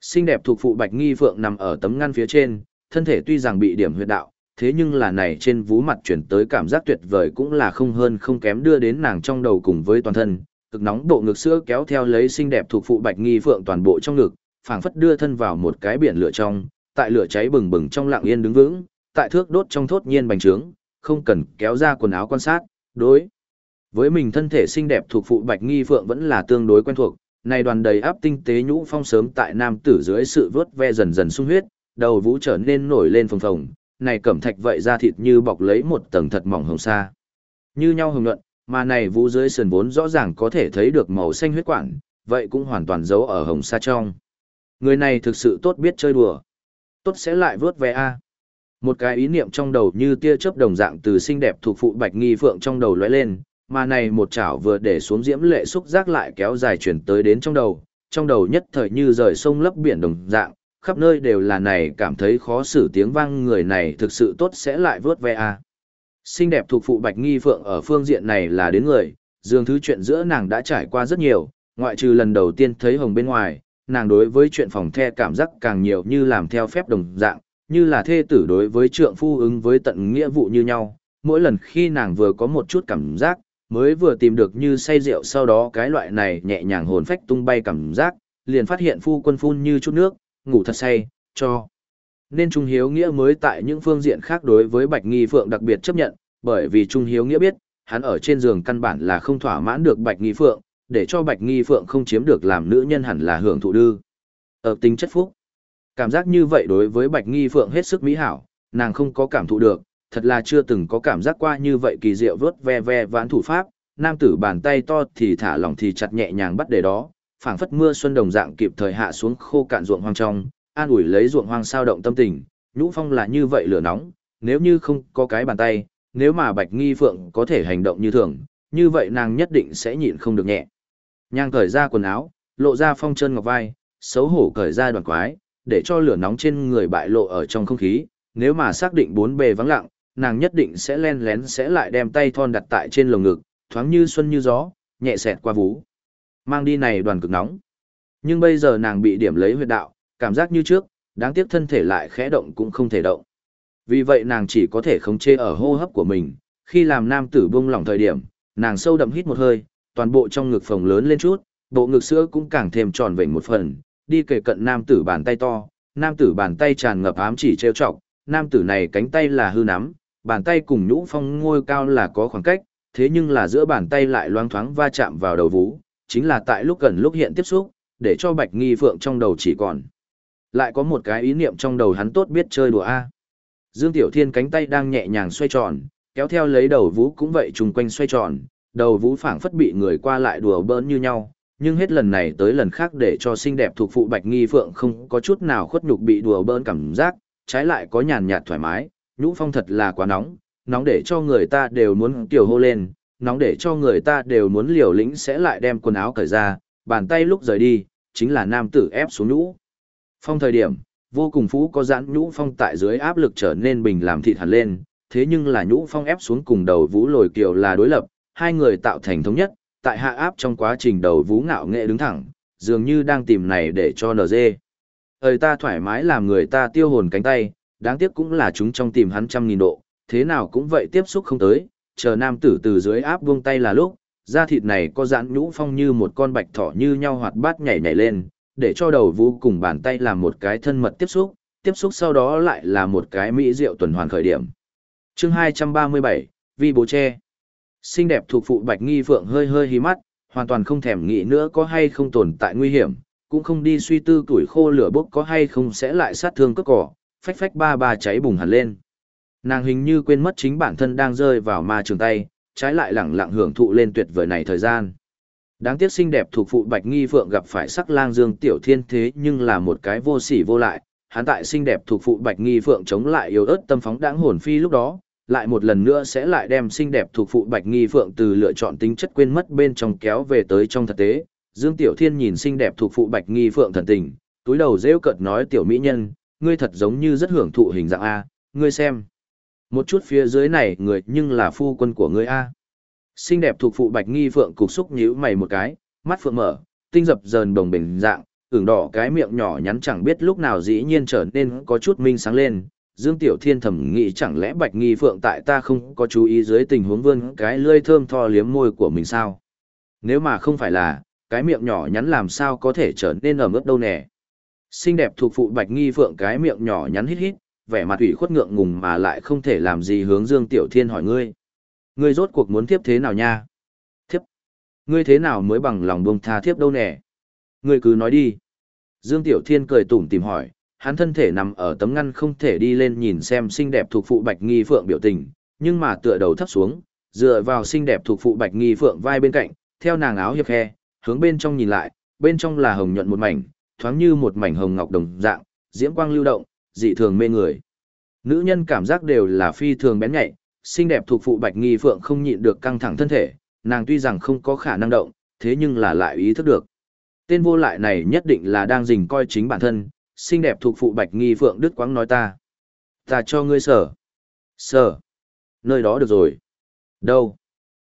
Speaker 1: Xinh đẹp thuộc phụ Bạch Nghi Phượng nằm ở tấm ngăn phía trên, thân thể tuy rằng bị điểm huyệt đạo, thế nhưng là này trên vú mặt chuyển tới cảm giác tuyệt vời cũng là không hơn không kém đưa đến nàng trong đầu cùng với toàn thân, cực nóng bộ ngực sữa kéo theo lấy xinh đẹp thuộc phụ Bạch Nghi Phượng toàn bộ trong ngực, phảng phất đưa thân vào một cái biển lửa trong, tại lửa cháy bừng bừng trong lặng yên đứng vững, tại thước đốt trong thốt nhiên bành trướng, không cần kéo ra quần áo quan sát, đối. Với mình thân thể xinh đẹp thuộc phụ Bạch Nghi Phượng vẫn là tương đối quen thuộc, này đoàn đầy áp tinh tế nhũ phong sớm tại nam tử dưới sự vớt ve dần dần sung huyết, đầu vũ trở nên nổi lên phồng phồng, này cẩm thạch vậy ra thịt như bọc lấy một tầng thật mỏng hồng sa. Như nhau hồng nhuận, mà này vũ dưới sườn vốn rõ ràng có thể thấy được màu xanh huyết quản, vậy cũng hoàn toàn giấu ở hồng sa trong. Người này thực sự tốt biết chơi đùa. Tốt sẽ lại vớt ve a. Một cái ý niệm trong đầu như tia chớp đồng dạng từ xinh đẹp thuộc phụ Bạch Nghi Phượng trong đầu lóe lên, mà này một chảo vừa để xuống diễm lệ xúc giác lại kéo dài chuyển tới đến trong đầu, trong đầu nhất thời như rời sông lấp biển đồng dạng, khắp nơi đều là này cảm thấy khó xử tiếng vang người này thực sự tốt sẽ lại vớt ve à. Xinh đẹp thuộc phụ Bạch Nghi Phượng ở phương diện này là đến người, dường thứ chuyện giữa nàng đã trải qua rất nhiều, ngoại trừ lần đầu tiên thấy hồng bên ngoài, nàng đối với chuyện phòng the cảm giác càng nhiều như làm theo phép đồng dạng, như là thê tử đối với trượng phu ứng với tận nghĩa vụ như nhau. Mỗi lần khi nàng vừa có một chút cảm giác, mới vừa tìm được như say rượu sau đó cái loại này nhẹ nhàng hồn phách tung bay cảm giác, liền phát hiện phu quân phun như chút nước, ngủ thật say, cho. Nên Trung Hiếu Nghĩa mới tại những phương diện khác đối với Bạch Nghi Phượng đặc biệt chấp nhận, bởi vì Trung Hiếu Nghĩa biết, hắn ở trên giường căn bản là không thỏa mãn được Bạch Nghi Phượng, để cho Bạch Nghi Phượng không chiếm được làm nữ nhân hẳn là hưởng thụ đư. Ở tính chất phúc. Cảm giác như vậy đối với Bạch Nghi Phượng hết sức mỹ hảo, nàng không có cảm thụ được, thật là chưa từng có cảm giác qua như vậy kỳ diệu vớt ve ve vãn thủ pháp, nam tử bàn tay to thì thả lỏng thì chặt nhẹ nhàng bắt để đó, phảng phất mưa xuân đồng dạng kịp thời hạ xuống khô cạn ruộng hoang trong, an ủi lấy ruộng hoang sao động tâm tình, nhũ phong là như vậy lửa nóng, nếu như không có cái bàn tay, nếu mà Bạch Nghi Phượng có thể hành động như thường, như vậy nàng nhất định sẽ nhịn không được nhẹ. Nhang cởi ra quần áo, lộ ra phong chân ngọc vai, xấu hổ cởi ra đoàn quái, để cho lửa nóng trên người bại lộ ở trong không khí, nếu mà xác định bốn bề vắng lặng, nàng nhất định sẽ len lén sẽ lại đem tay thon đặt tại trên lồng ngực, thoáng như xuân như gió, nhẹ xẹt qua vú. Mang đi này đoàn cực nóng. Nhưng bây giờ nàng bị điểm lấy huyệt đạo, cảm giác như trước, đáng tiếc thân thể lại khẽ động cũng không thể động. Vì vậy nàng chỉ có thể khống chế ở hô hấp của mình, khi làm nam tử buông lỏng thời điểm, nàng sâu đậm hít một hơi, toàn bộ trong ngực phồng lớn lên chút, bộ ngực sữa cũng càng thêm tròn vểnh một phần, đi kề cận nam tử bàn tay to, nam tử bàn tay tràn ngập ám chỉ trêu chọc, nam tử này cánh tay là hư nắm, bàn tay cùng nhũ phong ngôi cao là có khoảng cách, thế nhưng là giữa bàn tay lại loang thoáng va chạm vào đầu vú, chính là tại lúc gần lúc hiện tiếp xúc, để cho Bạch Nghi Phượng trong đầu chỉ còn. Lại có một cái ý niệm trong đầu hắn tốt biết chơi đùa A. Dương Tiểu Thiên cánh tay đang nhẹ nhàng xoay tròn, kéo theo lấy đầu vú cũng vậy trùng quanh xoay tròn, đầu vú phảng phất bị người qua lại đùa bỡn như nhau, nhưng hết lần này tới lần khác để cho xinh đẹp thuộc phụ Bạch Nghi Phượng không có chút nào khuất nhục bị đùa bỡn cảm giác, trái lại có nhàn nhạt thoải mái, nhũ phong thật là quá nóng, nóng để cho người ta đều muốn tiểu hô lên, nóng để cho người ta đều muốn liều lĩnh sẽ lại đem quần áo cởi ra, bàn tay lúc rời đi, chính là nam tử ép xuống nhũ. Phong thời điểm, vô cùng phú có giãn nhũ phong tại dưới áp lực trở nên bình làm thịt hẳn lên, thế nhưng là nhũ phong ép xuống cùng đầu vũ lồi kiều là đối lập, hai người tạo thành thống nhất, tại hạ áp trong quá trình đầu vũ ngạo nghệ đứng thẳng, dường như đang tìm này để cho NG. Thời ta thoải mái làm người ta tiêu hồn cánh tay, đáng tiếc cũng là chúng trong tìm hắn trăm nghìn độ, thế nào cũng vậy tiếp xúc không tới, chờ nam tử từ dưới áp buông tay là lúc, da thịt này có giãn nhũ phong như một con bạch thỏ như nhau hoạt bát nhảy nhảy lên, để cho đầu vũ cùng bàn tay làm một cái thân mật tiếp xúc, tiếp xúc sau đó lại là một cái mỹ diệu tuần hoàn khởi điểm. Chương 237, Vi bố che. Xinh đẹp thuộc phụ Bạch Nghi Phượng hơi hơi hí mắt, hoàn toàn không thèm nghĩ nữa có hay không tồn tại nguy hiểm, cũng không đi suy tư tuổi khô lửa bốc có hay không sẽ lại sát thương cất cỏ, phách phách ba ba cháy bùng hẳn lên. Nàng hình như quên mất chính bản thân đang rơi vào ma trường tay, trái lại lẳng lặng hưởng thụ lên tuyệt vời này thời gian. Đáng tiếc xinh đẹp thuộc phụ Bạch Nghi Phượng gặp phải sắc lang Dương Tiểu Thiên thế nhưng là một cái vô sỉ vô lại, hắn tại xinh đẹp thuộc phụ Bạch Nghi Phượng chống lại yếu ớt tâm phóng đãng hồn phi lúc đó, lại một lần nữa sẽ lại đem xinh đẹp thuộc phụ Bạch Nghi Phượng từ lựa chọn tính chất quên mất bên trong kéo về tới trong thực tế. Dương Tiểu Thiên nhìn xinh đẹp thuộc phụ Bạch Nghi Phượng thần tình, túi đầu rêu cợt nói tiểu mỹ nhân, ngươi thật giống như rất hưởng thụ hình dạng a, ngươi xem. Một chút phía dưới này người nhưng là phu quân của ngươi a. Xinh đẹp thuộc phụ Bạch Nghi Phượng cục xúc nhíu mày một cái, mắt phượng mở, tinh dập dờn đồng bình dạng, ửng đỏ cái miệng nhỏ nhắn chẳng biết lúc nào dĩ nhiên trở nên có chút minh sáng lên. Dương Tiểu Thiên thầm nghĩ chẳng lẽ Bạch Nghi Phượng tại ta không có chú ý dưới tình huống vươn cái lưỡi thơm tho liếm môi của mình sao? Nếu mà không phải là, cái miệng nhỏ nhắn làm sao có thể trở nên ẩm ướt đâu nè? Xinh đẹp thuộc phụ Bạch Nghi Phượng cái miệng nhỏ nhắn hít hít, vẻ mặt ủy khuất ngượng ngùng mà lại không thể làm gì hướng Dương Tiểu Thiên hỏi ngươi. Ngươi rốt cuộc muốn tiếp thế nào nha? Thiếp? Ngươi thế nào mới bằng lòng buông tha thiếp đâu nè? Ngươi cứ nói đi. Dương Tiểu Thiên cười tủm tìm hỏi, hắn thân thể nằm ở tấm ngăn không thể đi lên nhìn xem xinh đẹp thuộc phụ Bạch Nghi Phượng biểu tình, nhưng mà tựa đầu thấp xuống, dựa vào xinh đẹp thuộc phụ Bạch Nghi Phượng vai bên cạnh, theo nàng áo hiệp khe, hướng bên trong nhìn lại, bên trong là hồng nhuận một mảnh, thoáng như một mảnh hồng ngọc đồng dạng, diễm quang lưu động, dị thường mê người. Nữ nhân cảm giác đều là phi thường bén nhạy, xinh đẹp thuộc phụ Bạch Nghi Phượng không nhịn được căng thẳng thân thể, nàng tuy rằng không có khả năng động, thế nhưng là lại ý thức được. Tên vô lại này nhất định là đang dình coi chính bản thân, xinh đẹp thuộc phụ Bạch Nghi Phượng đứt quãng nói ta. Ta cho ngươi sở. Sở. Nơi đó được rồi. Đâu?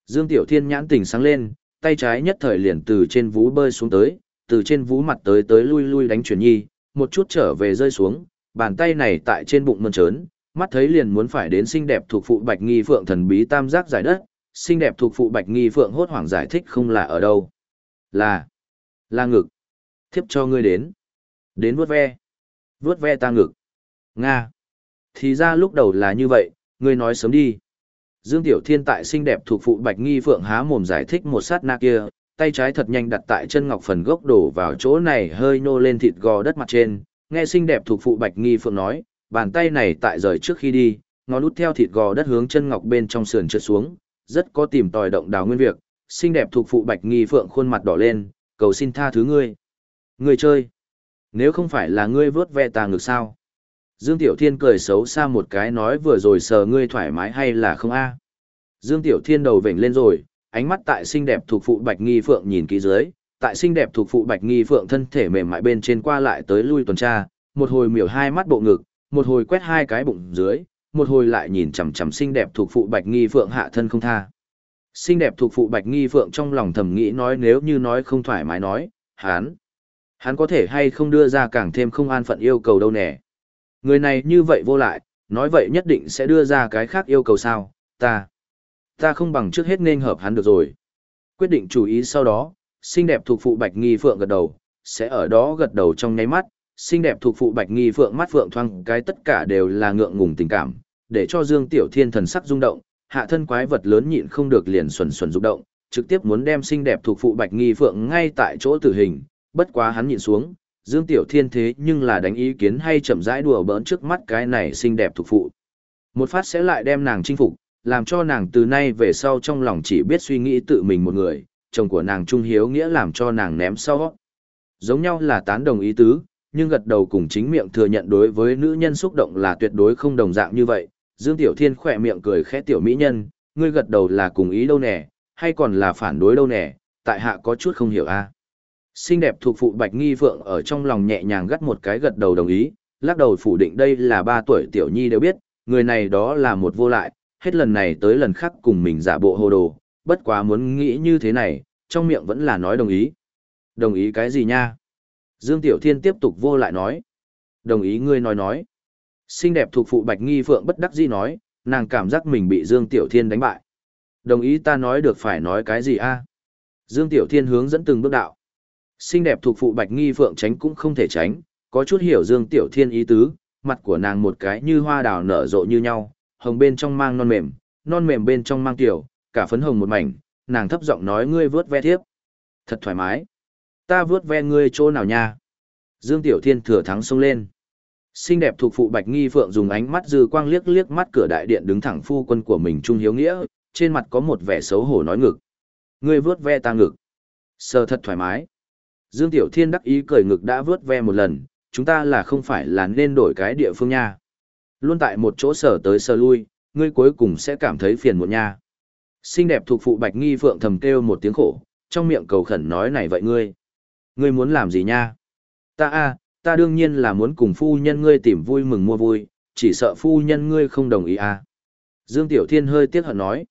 Speaker 1: Dương Tiểu Thiên nhãn tỉnh sáng lên, tay trái nhất thời liền từ trên vú bơi xuống tới, từ trên vú mặt tới tới lui lui đánh chuyển nhi, một chút trở về rơi xuống, bàn tay này tại trên bụng mơn trớn, mắt thấy liền muốn phải đến xinh đẹp thuộc phụ Bạch Nghi Phượng thần bí tam giác giải đất, xinh đẹp thuộc phụ Bạch Nghi Phượng hốt hoảng giải thích không là ở đâu. Là, là ngực. Thiếp cho ngươi đến. Đến vuốt ve. Vuốt ve ta ngực. Nga. Thì ra lúc đầu là như vậy, ngươi nói sớm đi. Dương Tiểu Thiên tại xinh đẹp thuộc phụ Bạch Nghi Phượng há mồm giải thích một sát na kia, tay trái thật nhanh đặt tại chân ngọc phần gốc đổ vào chỗ này hơi nô lên thịt gò đất mặt trên, nghe xinh đẹp thuộc phụ Bạch Nghi Phượng nói, bàn tay này tại rời trước khi đi, ngó lút theo thịt gò đất hướng chân ngọc bên trong sườn trượt xuống, rất có tìm tòi động đào nguyên việc, xinh đẹp thuộc phụ Bạch Nghi Phượng khuôn mặt đỏ lên, cầu xin tha thứ ngươi. Ngươi chơi. Nếu không phải là ngươi vớt ve tà ngực sao? Dương Tiểu Thiên cười xấu xa một cái nói vừa rồi sờ ngươi thoải mái hay là không a? Dương Tiểu Thiên đầu vểnh lên rồi, ánh mắt tại xinh đẹp thuộc phụ Bạch Nghi Phượng nhìn kỹ dưới, tại xinh đẹp thuộc phụ Bạch Nghi Phượng thân thể mềm mại bên trên qua lại tới lui tuần tra, một hồi miểu hai mắt bộ ngực, một hồi quét hai cái bụng dưới, một hồi lại nhìn chằm chằm xinh đẹp thuộc phụ Bạch Nghi Phượng hạ thân không tha. Xinh đẹp thuộc phụ Bạch Nghi Phượng trong lòng thầm nghĩ nói nếu như nói không thoải mái nói, hắn, hắn có thể hay không đưa ra càng thêm không an phận yêu cầu đâu nè. Người này như vậy vô lại, nói vậy nhất định sẽ đưa ra cái khác yêu cầu sao, ta, ta không bằng trước hết nên hợp hắn được rồi. Quyết định chú ý sau đó, xinh đẹp thuộc phụ Bạch Nghi Phượng gật đầu, sẽ ở đó gật đầu trong nháy mắt, xinh đẹp thuộc phụ Bạch Nghi Phượng mắt phượng thoang cái tất cả đều là ngượng ngùng tình cảm, để cho Dương Tiểu Thiên thần sắc rung động, hạ thân quái vật lớn nhịn không được liền xuẩn xuẩn rung động, trực tiếp muốn đem xinh đẹp thuộc phụ Bạch Nghi Phượng ngay tại chỗ tử hình, bất quá hắn nhịn xuống, Dương Tiểu Thiên thế nhưng là đánh ý kiến hay chậm rãi đùa bỡn trước mắt cái này xinh đẹp thuộc phụ. Một phát sẽ lại đem nàng chinh phục, làm cho nàng từ nay về sau trong lòng chỉ biết suy nghĩ tự mình một người, chồng của nàng Trung Hiếu nghĩa làm cho nàng ném sau. Giống nhau là tán đồng ý tứ, nhưng gật đầu cùng chính miệng thừa nhận đối với nữ nhân xúc động là tuyệt đối không đồng dạng như vậy. Dương Tiểu Thiên khỏe miệng cười khẽ tiểu mỹ nhân, ngươi gật đầu là cùng ý đâu nè, hay còn là phản đối đâu nè, tại hạ có chút không hiểu a. Xinh đẹp thuộc phụ Bạch Nghi Phượng ở trong lòng nhẹ nhàng gắt một cái gật đầu đồng ý, lắc đầu phủ định đây là ba tuổi tiểu nhi đều biết, người này đó là một vô lại, hết lần này tới lần khác cùng mình giả bộ hồ đồ, bất quá muốn nghĩ như thế này, trong miệng vẫn là nói đồng ý. Đồng ý cái gì nha? Dương Tiểu Thiên tiếp tục vô lại nói. Đồng ý ngươi nói nói. Xinh đẹp thuộc phụ Bạch Nghi Phượng bất đắc dĩ nói, nàng cảm giác mình bị Dương Tiểu Thiên đánh bại. Đồng ý ta nói được phải nói cái gì a? Dương Tiểu Thiên hướng dẫn từng bước đạo. Xinh đẹp thuộc phụ Bạch Nghi Phượng tránh cũng không thể tránh, có chút hiểu Dương Tiểu Thiên ý tứ, mặt của nàng một cái như hoa đào nở rộ như nhau, hồng bên trong mang non mềm, non mềm bên trong mang tiểu, cả phấn hồng một mảnh, nàng thấp giọng nói ngươi vớt ve thiếp. Thật thoải mái. Ta vớt ve ngươi chỗ nào nha? Dương Tiểu Thiên thừa thắng xông lên. Xinh đẹp thuộc phụ Bạch Nghi Phượng dùng ánh mắt dư quang liếc liếc mắt cửa đại điện đứng thẳng phu quân của mình Trung Hiếu Nghĩa, trên mặt có một vẻ xấu hổ nói ngực. Ngươi vớt ve ta ngực. Sờ thật thoải mái. Dương Tiểu Thiên đắc ý cười ngực đã vớt ve một lần, chúng ta là không phải là nên đổi cái địa phương nha. Luôn tại một chỗ sở tới sờ lui, ngươi cuối cùng sẽ cảm thấy phiền muộn nha. Xinh đẹp thuộc phụ Bạch Nghi Phượng thầm kêu một tiếng khổ, trong miệng cầu khẩn nói này vậy ngươi. Ngươi muốn làm gì nha? Ta a, ta đương nhiên là muốn cùng phu nhân ngươi tìm vui mừng mua vui, chỉ sợ phu nhân ngươi không đồng ý a. Dương Tiểu Thiên hơi tiếc hận nói.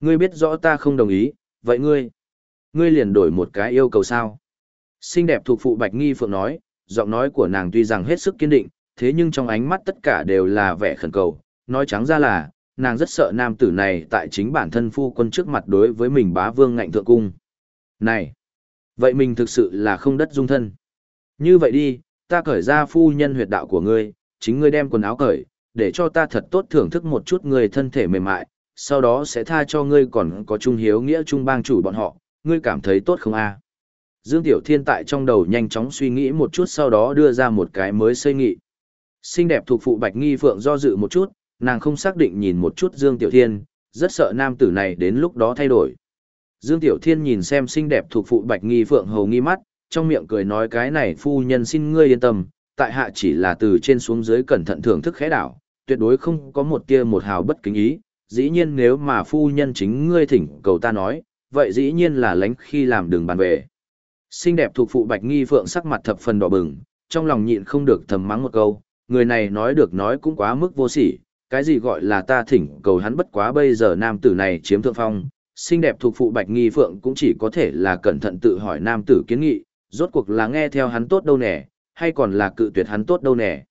Speaker 1: Ngươi biết rõ ta không đồng ý, vậy ngươi, ngươi liền đổi một cái yêu cầu sao? Xinh đẹp thuộc phụ Bạch Nghi Phượng nói, giọng nói của nàng tuy rằng hết sức kiên định, thế nhưng trong ánh mắt tất cả đều là vẻ khẩn cầu, nói trắng ra là, nàng rất sợ nam tử này tại chính bản thân phu quân trước mặt đối với mình bá vương ngạnh thượng cung. Này, vậy mình thực sự là không đất dung thân. Như vậy đi, ta cởi ra phu nhân huyệt đạo của ngươi, chính ngươi đem quần áo cởi, để cho ta thật tốt thưởng thức một chút người thân thể mềm mại, sau đó sẽ tha cho ngươi còn có trung hiếu nghĩa trung bang chủ bọn họ, ngươi cảm thấy tốt không a? Dương Tiểu Thiên tại trong đầu nhanh chóng suy nghĩ một chút sau đó đưa ra một cái mới xây nghị. Xinh đẹp thuộc phụ Bạch Nghi Phượng do dự một chút, nàng không xác định nhìn một chút Dương Tiểu Thiên, rất sợ nam tử này đến lúc đó thay đổi. Dương Tiểu Thiên nhìn xem xinh đẹp thuộc phụ Bạch Nghi Phượng hầu nghi mắt, trong miệng cười nói cái này phu nhân xin ngươi yên tâm, tại hạ chỉ là từ trên xuống dưới cẩn thận thưởng thức khẽ đảo, tuyệt đối không có một tia một hào bất kính ý, dĩ nhiên nếu mà phu nhân chính ngươi thỉnh cầu ta nói, vậy dĩ nhiên là lánh khi làm đường bàn về. Xinh đẹp thuộc phụ Bạch Nghi Phượng sắc mặt thập phần đỏ bừng, trong lòng nhịn không được thầm mắng một câu, người này nói được nói cũng quá mức vô sỉ, cái gì gọi là ta thỉnh cầu hắn bất quá bây giờ nam tử này chiếm thượng phong, xinh đẹp thuộc phụ Bạch Nghi Phượng cũng chỉ có thể là cẩn thận tự hỏi nam tử kiến nghị, rốt cuộc là nghe theo hắn tốt đâu nè, hay còn là cự tuyệt hắn tốt đâu nè.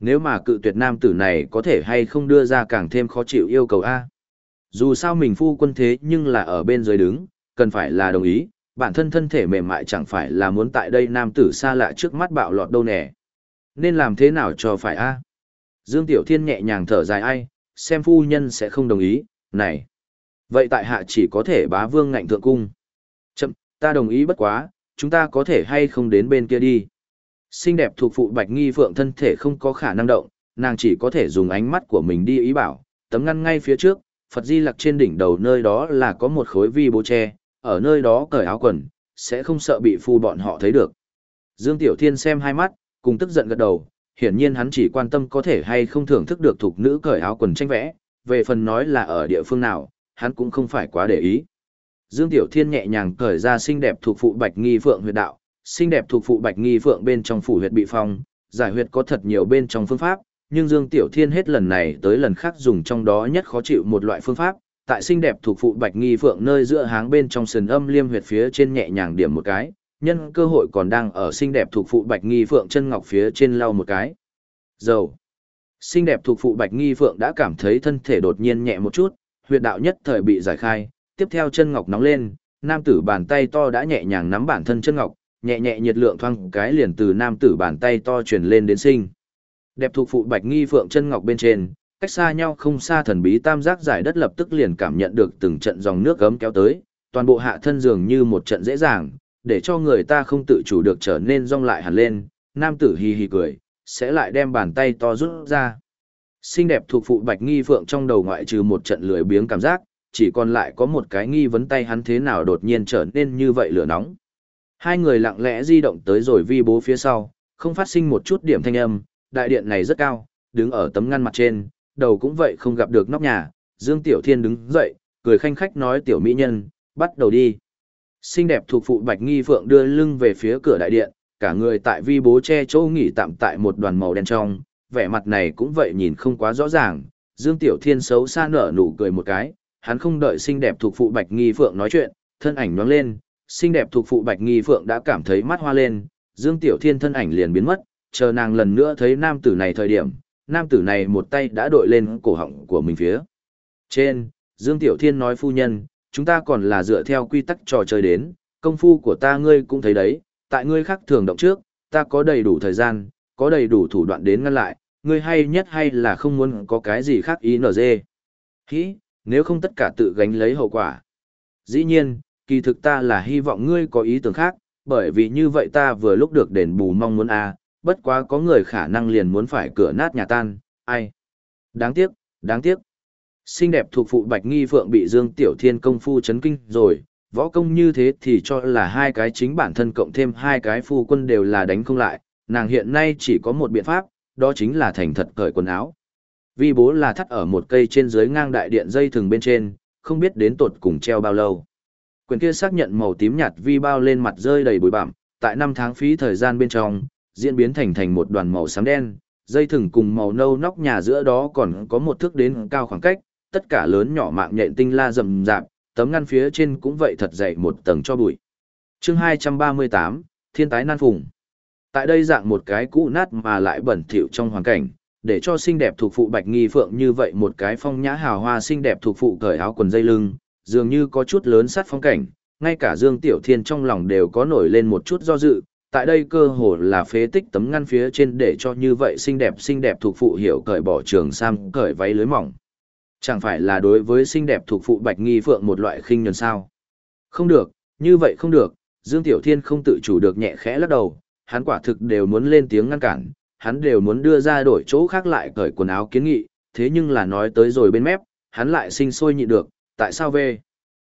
Speaker 1: Nếu mà cự tuyệt nam tử này có thể hay không đưa ra càng thêm khó chịu yêu cầu A. Dù sao mình phu quân thế nhưng là ở bên dưới đứng, cần phải là đồng ý, bản thân thân thể mềm mại chẳng phải là muốn tại đây nam tử xa lạ trước mắt bạo lọt đâu nè. Nên làm thế nào cho phải A. Dương Tiểu Thiên nhẹ nhàng thở dài ai, xem phu nhân sẽ không đồng ý, Này! Vậy tại hạ chỉ có thể bá vương ngạnh thượng cung. Chậm, ta đồng ý bất quá, chúng ta có thể hay không đến bên kia đi. Xinh đẹp thuộc phụ Bạch Nghi Phượng thân thể không có khả năng động, nàng chỉ có thể dùng ánh mắt của mình đi ý bảo, tấm ngăn ngay phía trước, Phật Di Lặc trên đỉnh đầu nơi đó là có một khối vi bố tre, ở nơi đó cởi áo quần, sẽ không sợ bị phu bọn họ thấy được. Dương Tiểu Thiên xem hai mắt, cùng tức giận gật đầu, hiển nhiên hắn chỉ quan tâm có thể hay không thưởng thức được thuộc nữ cởi áo quần tranh vẽ, về phần nói là ở địa phương nào, hắn cũng không phải quá để ý. Dương Tiểu Thiên nhẹ nhàng cởi ra xinh đẹp thuộc phụ Bạch Nghi Phượng huyệt đạo, xinh đẹp thuộc phụ Bạch Nghi Phượng bên trong phủ huyệt bị phong, giải huyệt có thật nhiều bên trong phương pháp, nhưng Dương Tiểu Thiên hết lần này tới lần khác dùng trong đó nhất khó chịu một loại phương pháp, tại xinh đẹp thuộc phụ Bạch Nghi Phượng nơi giữa háng bên trong sườn âm liêm huyệt phía trên nhẹ nhàng điểm một cái, nhân cơ hội còn đang ở xinh đẹp thuộc phụ Bạch Nghi Phượng chân ngọc phía trên lau một cái. Dầu. Xinh đẹp thuộc phụ Bạch Nghi Phượng đã cảm thấy thân thể đột nhiên nhẹ một chút, huyệt đạo nhất thời bị giải khai, tiếp theo chân ngọc nóng lên, nam tử bàn tay to đã nhẹ nhàng nắm bản thân chân ngọc, nhẹ nhẹ nhiệt lượng thoang cái liền từ nam tử bàn tay to truyền lên đến sinh. Đẹp thuộc phụ Bạch Nghi Phượng chân ngọc bên trên, cách xa nhau không xa thần bí tam giác giải đất lập tức liền cảm nhận được từng trận dòng nước gấm kéo tới, toàn bộ hạ thân dường như một trận dễ dàng, để cho người ta không tự chủ được trở nên rong lại hẳn lên, nam tử hì hì cười, sẽ lại đem bàn tay to rút ra. Xinh đẹp thuộc phụ Bạch Nghi Phượng trong đầu ngoại trừ một trận lười biếng cảm giác, chỉ còn lại có một cái nghi vấn tay hắn thế nào đột nhiên trở nên như vậy lửa nóng. Hai người lặng lẽ di động tới rồi vi bố phía sau, không phát sinh một chút điểm thanh âm, đại điện này rất cao, đứng ở tấm ngăn mặt trên, đầu cũng vậy không gặp được nóc nhà, Dương Tiểu Thiên đứng dậy, cười khanh khách nói tiểu mỹ nhân, bắt đầu đi. Xinh đẹp thuộc phụ Bạch Nghi Phượng đưa lưng về phía cửa đại điện, cả người tại vi bố che chỗ nghỉ tạm tại một đoàn màu đen trong, vẻ mặt này cũng vậy nhìn không quá rõ ràng, Dương Tiểu Thiên xấu xa nở nụ cười một cái, hắn không đợi xinh đẹp thuộc phụ Bạch Nghi Phượng nói chuyện, thân ảnh nhoáng lên, xinh đẹp thuộc phụ Bạch Nghi Phượng đã cảm thấy mắt hoa lên, Dương Tiểu Thiên thân ảnh liền biến mất, chờ nàng lần nữa thấy nam tử này thời điểm, nam tử này một tay đã đội lên cổ họng của mình phía. Trên, Dương Tiểu Thiên nói phu nhân, chúng ta còn là dựa theo quy tắc trò chơi đến, công phu của ta ngươi cũng thấy đấy, tại ngươi khác thường động trước, ta có đầy đủ thời gian, có đầy đủ thủ đoạn đến ngăn lại, ngươi hay nhất hay là không muốn có cái gì khác ý nở dê. Hĩ, nếu không tất cả tự gánh lấy hậu quả. Dĩ nhiên, kỳ thực ta là hy vọng ngươi có ý tưởng khác, bởi vì như vậy ta vừa lúc được đền bù mong muốn a bất quá có người khả năng liền muốn phải cửa nát nhà tan, ai. Đáng tiếc, đáng tiếc. Xinh đẹp thuộc phụ Bạch Nghi Phượng bị Dương Tiểu Thiên công phu chấn kinh rồi, võ công như thế thì cho là hai cái chính bản thân cộng thêm hai cái phu quân đều là đánh không lại, nàng hiện nay chỉ có một biện pháp, đó chính là thành thật cởi quần áo. Vi bố là thắt ở một cây trên dưới ngang đại điện dây thừng bên trên, không biết đến tột cùng treo bao lâu. Quyền kia xác nhận màu tím nhạt vi bao lên mặt rơi đầy bụi bặm, tại năm tháng phí thời gian bên trong, diễn biến thành thành một đoàn màu xám đen, dây thừng cùng màu nâu nóc nhà giữa đó còn có một thước đến cao khoảng cách, tất cả lớn nhỏ mạng nhện tinh la rầm rạp, tấm ngăn phía trên cũng vậy thật dày một tầng cho bụi. Chương 238, Thiên tái nan phùng. Tại đây dạng một cái cũ nát mà lại bẩn thỉu trong hoàn cảnh, để cho xinh đẹp thuộc phụ Bạch Nghi Phượng như vậy một cái phong nhã hào hoa xinh đẹp thuộc phụ cởi áo quần dây lưng, dường như có chút lớn sát phong cảnh, ngay cả Dương Tiểu Thiên trong lòng đều có nổi lên một chút do dự, tại đây cơ hồ là phế tích tấm ngăn phía trên để cho như vậy xinh đẹp xinh đẹp thuộc phụ hiểu cởi bỏ trường sam cởi váy lưới mỏng. Chẳng phải là đối với xinh đẹp thuộc phụ Bạch Nghi Phượng một loại khinh nhẫn sao? Không được, như vậy không được, Dương Tiểu Thiên không tự chủ được nhẹ khẽ lắc đầu, hắn quả thực đều muốn lên tiếng ngăn cản, hắn đều muốn đưa ra đổi chỗ khác lại cởi quần áo kiến nghị, thế nhưng là nói tới rồi bên mép, hắn lại sinh sôi nhịn được, tại sao về?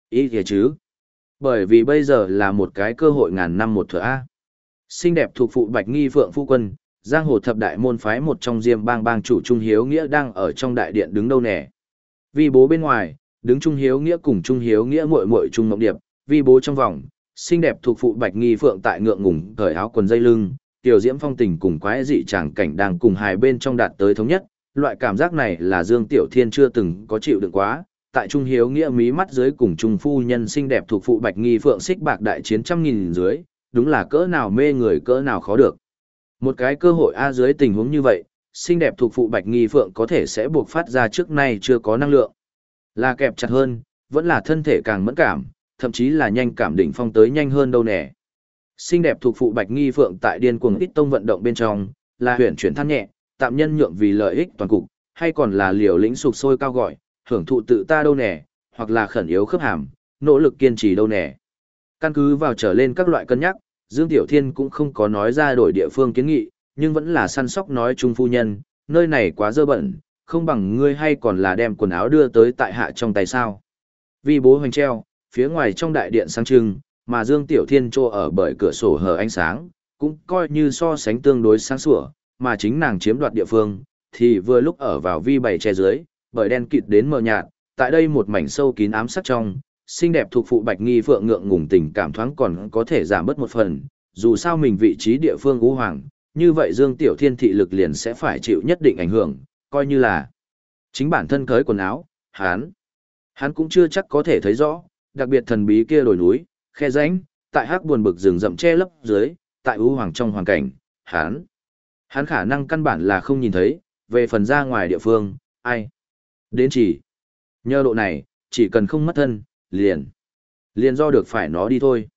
Speaker 1: Ý kìa chứ? Bởi vì bây giờ là một cái cơ hội ngàn năm một thửa A. Xinh đẹp thuộc phụ Bạch Nghi Phượng Phu Quân, giang hồ thập đại môn phái một trong diêm bang bang chủ Trung Hiếu Nghĩa đang ở trong đại điện đứng đâu nè. Vi bố bên ngoài, đứng Trung Hiếu Nghĩa cùng Trung Hiếu Nghĩa muội muội Trung Mộng Điệp, vi bố trong vòng, xinh đẹp thuộc phụ Bạch Nghi Phượng tại ngượng ngùng cởi áo quần dây lưng, tiểu diễm phong tình cùng quái dị tràng cảnh đang cùng hai bên trong đạt tới thống nhất, loại cảm giác này là Dương Tiểu Thiên chưa từng có chịu đựng quá. Tại Trung Hiếu Nghĩa mí mắt dưới cùng Trung Phu nhân xinh đẹp thuộc phụ Bạch Nghi Phượng xích bạc đại chiến trăm nghìn dưới, đúng là cỡ nào mê người cỡ nào khó được. Một cái cơ hội A dưới tình huống như vậy, xinh đẹp thuộc phụ Bạch Nghi Phượng có thể sẽ buộc phát ra trước nay chưa có năng lượng. Là kẹp chặt hơn, vẫn là thân thể càng mẫn cảm, thậm chí là nhanh cảm đỉnh phong tới nhanh hơn đâu nè. Xinh đẹp thuộc phụ Bạch Nghi Phượng tại điên cuồng ít tông vận động bên trong, là huyền chuyển than nhẹ, tạm nhân nhượng vì lợi ích toàn cục, hay còn là liều lĩnh sục sôi cao gọi, hưởng thụ tự ta đâu nè, hoặc là khẩn yếu khớp hàm, nỗ lực kiên trì đâu nè. Căn cứ vào trở lên các loại cân nhắc, Dương Tiểu Thiên cũng không có nói ra đổi địa phương kiến nghị, nhưng vẫn là săn sóc nói chung phu nhân, nơi này quá dơ bẩn, không bằng ngươi hay còn là đem quần áo đưa tới tại hạ trong tay sao. Vì bố hoành treo, phía ngoài trong đại điện sáng trưng, mà Dương Tiểu Thiên trô ở bởi cửa sổ hở ánh sáng, cũng coi như so sánh tương đối sáng sủa, mà chính nàng chiếm đoạt địa phương, thì vừa lúc ở vào vi bày che dưới, bởi đen kịt đến mờ nhạt, tại đây một mảnh sâu kín ám sắc trong, xinh đẹp thuộc phụ Bạch Nghi Phượng ngượng ngùng tình cảm thoáng còn có thể giảm bớt một phần, dù sao mình vị trí địa phương ú hoàng, như vậy Dương Tiểu Thiên thị lực liền sẽ phải chịu nhất định ảnh hưởng, coi như là chính bản thân cởi quần áo, hắn, hắn cũng chưa chắc có thể thấy rõ, đặc biệt thần bí kia đồi núi, khe rãnh, tại hắc buồn bực rừng rậm che lấp dưới, tại ưu hoàng trong hoàn cảnh, hắn, hắn khả năng căn bản là không nhìn thấy, về phần ra ngoài địa phương, ai, đến chỉ, nhờ độ này, chỉ cần không mất thân, liền, liền do được phải nó đi thôi.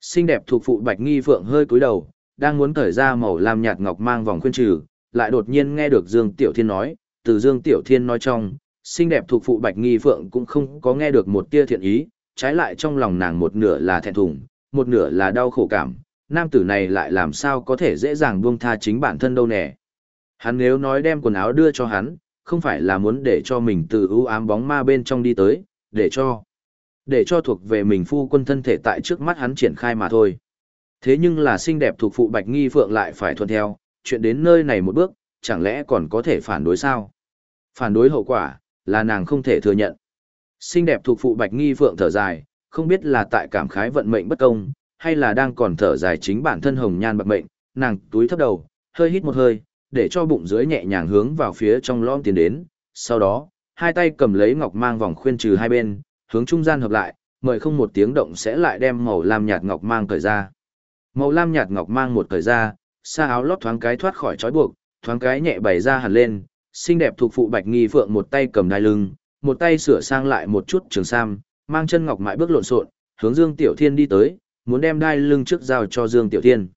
Speaker 1: Xinh đẹp thuộc phụ Bạch Nghi Phượng hơi cúi đầu, đang muốn cởi ra màu lam nhạt ngọc mang vòng khuyên trừ, lại đột nhiên nghe được Dương Tiểu Thiên nói, từ Dương Tiểu Thiên nói trong, xinh đẹp thuộc phụ Bạch Nghi Phượng cũng không có nghe được một tia thiện ý, trái lại trong lòng nàng một nửa là thẹn thùng, một nửa là đau khổ cảm, nam tử này lại làm sao có thể dễ dàng buông tha chính bản thân đâu nè. Hắn nếu nói đem quần áo đưa cho hắn, không phải là muốn để cho mình từ ưu ám bóng ma bên trong đi tới, để cho để cho thuộc về mình phu quân thân thể tại trước mắt hắn triển khai mà thôi. Thế nhưng là xinh đẹp thuộc phụ Bạch Nghi Phượng lại phải thuận theo, chuyện đến nơi này một bước, chẳng lẽ còn có thể phản đối sao? Phản đối hậu quả, là nàng không thể thừa nhận. Xinh đẹp thuộc phụ Bạch Nghi Phượng thở dài, không biết là tại cảm khái vận mệnh bất công, hay là đang còn thở dài chính bản thân hồng nhan bạc mệnh, nàng túi thấp đầu, hơi hít một hơi, để cho bụng dưới nhẹ nhàng hướng vào phía trong lõm tiến đến, sau đó, hai tay cầm lấy ngọc mang vòng khuyên trừ hai bên, hướng trung gian hợp lại, mời không một tiếng động sẽ lại đem màu lam nhạt ngọc mang cởi ra. Màu lam nhạt ngọc mang một cởi ra, xa áo lót thoáng cái thoát khỏi trói buộc, thoáng cái nhẹ bày ra hẳn lên, xinh đẹp thuộc phụ Bạch Nghi Phượng một tay cầm đai lưng, một tay sửa sang lại một chút trường sam, mang chân ngọc mại bước lộn xộn, hướng Dương Tiểu Thiên đi tới, muốn đem đai lưng trước giao cho Dương Tiểu Thiên.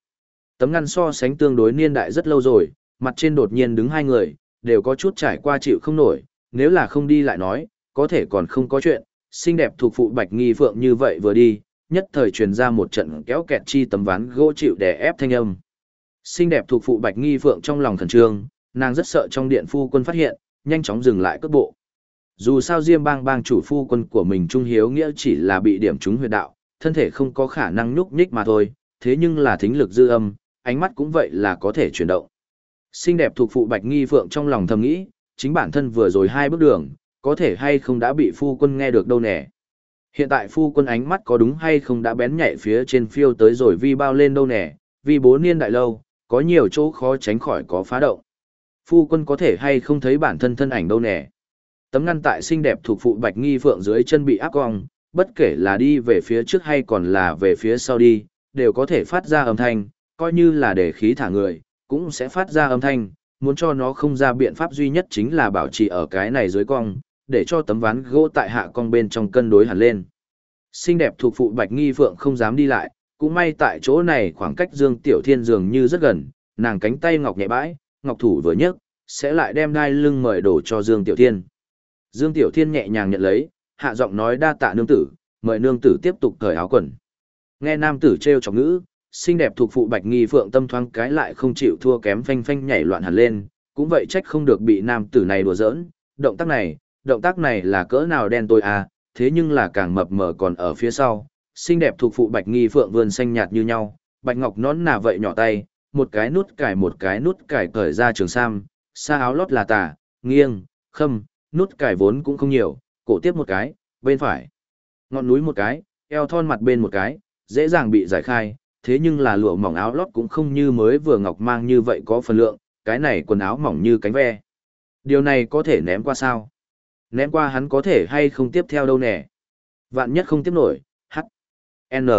Speaker 1: Tấm ngăn so sánh tương đối niên đại rất lâu rồi, mặt trên đột nhiên đứng hai người, đều có chút trải qua chịu không nổi, nếu là không đi lại nói, có thể còn không có chuyện, xinh đẹp thuộc phụ Bạch Nghi Phượng như vậy vừa đi, nhất thời truyền ra một trận kéo kẹt chi tấm ván gỗ chịu đè ép thanh âm. Xinh đẹp thuộc phụ Bạch Nghi Phượng trong lòng thần trương, nàng rất sợ trong điện phu quân phát hiện, nhanh chóng dừng lại cước bộ. Dù sao Diêm Bang bang chủ phu quân của mình Trung Hiếu nghĩa chỉ là bị điểm trúng huyệt đạo, thân thể không có khả năng nhúc nhích mà thôi, thế nhưng là thính lực dư âm, ánh mắt cũng vậy là có thể chuyển động. Xinh đẹp thuộc phụ Bạch Nghi Phượng trong lòng thầm nghĩ, chính bản thân vừa rồi hai bước đường, có thể hay không đã bị phu quân nghe được đâu nè. Hiện tại phu quân ánh mắt có đúng hay không đã bén nhạy phía trên phiêu tới rồi vi bao lên đâu nè, vì bố niên đại lâu, có nhiều chỗ khó tránh khỏi có phá động. Phu quân có thể hay không thấy bản thân thân ảnh đâu nè. Tấm ngăn tại xinh đẹp thuộc phụ bạch nghi phượng dưới chân bị áp cong, bất kể là đi về phía trước hay còn là về phía sau đi, đều có thể phát ra âm thanh, coi như là để khí thả người, cũng sẽ phát ra âm thanh, muốn cho nó không ra biện pháp duy nhất chính là bảo trì ở cái này dưới cong, để cho tấm ván gỗ tại hạ cong bên trong cân đối hẳn lên. Xinh đẹp thuộc phụ Bạch Nghi Phượng không dám đi lại, cũng may tại chỗ này khoảng cách Dương Tiểu Thiên dường như rất gần, nàng cánh tay ngọc nhẹ bãi, ngọc thủ vừa nhấc, sẽ lại đem đai lưng mời đổ cho Dương Tiểu Thiên. Dương Tiểu Thiên nhẹ nhàng nhận lấy, hạ giọng nói đa tạ nương tử, mời nương tử tiếp tục cởi áo quần. Nghe nam tử trêu chọc ngữ, xinh đẹp thuộc phụ Bạch Nghi Phượng tâm thoáng cái lại không chịu thua kém phanh phanh nhảy loạn hẳn lên, cũng vậy trách không được bị nam tử này đùa giỡn, động tác này, động tác này là cỡ nào đen tôi à, thế nhưng là càng mập mờ còn ở phía sau, xinh đẹp thuộc phụ Bạch Nghi Phượng vươn xanh nhạt như nhau, Bạch Ngọc nón nà vậy nhỏ tay, một cái nút cải một cái nút cải cởi ra trường sam, xa áo lót là tà, nghiêng, khâm, nút cải vốn cũng không nhiều, cổ tiếp một cái, bên phải, ngọn núi một cái, eo thon mặt bên một cái, dễ dàng bị giải khai, thế nhưng là lụa mỏng áo lót cũng không như mới vừa ngọc mang như vậy có phần lượng, cái này quần áo mỏng như cánh ve. Điều này có thể ném qua sao? Ném qua hắn có thể hay không tiếp theo đâu nè. Vạn nhất không tiếp nổi, h, n.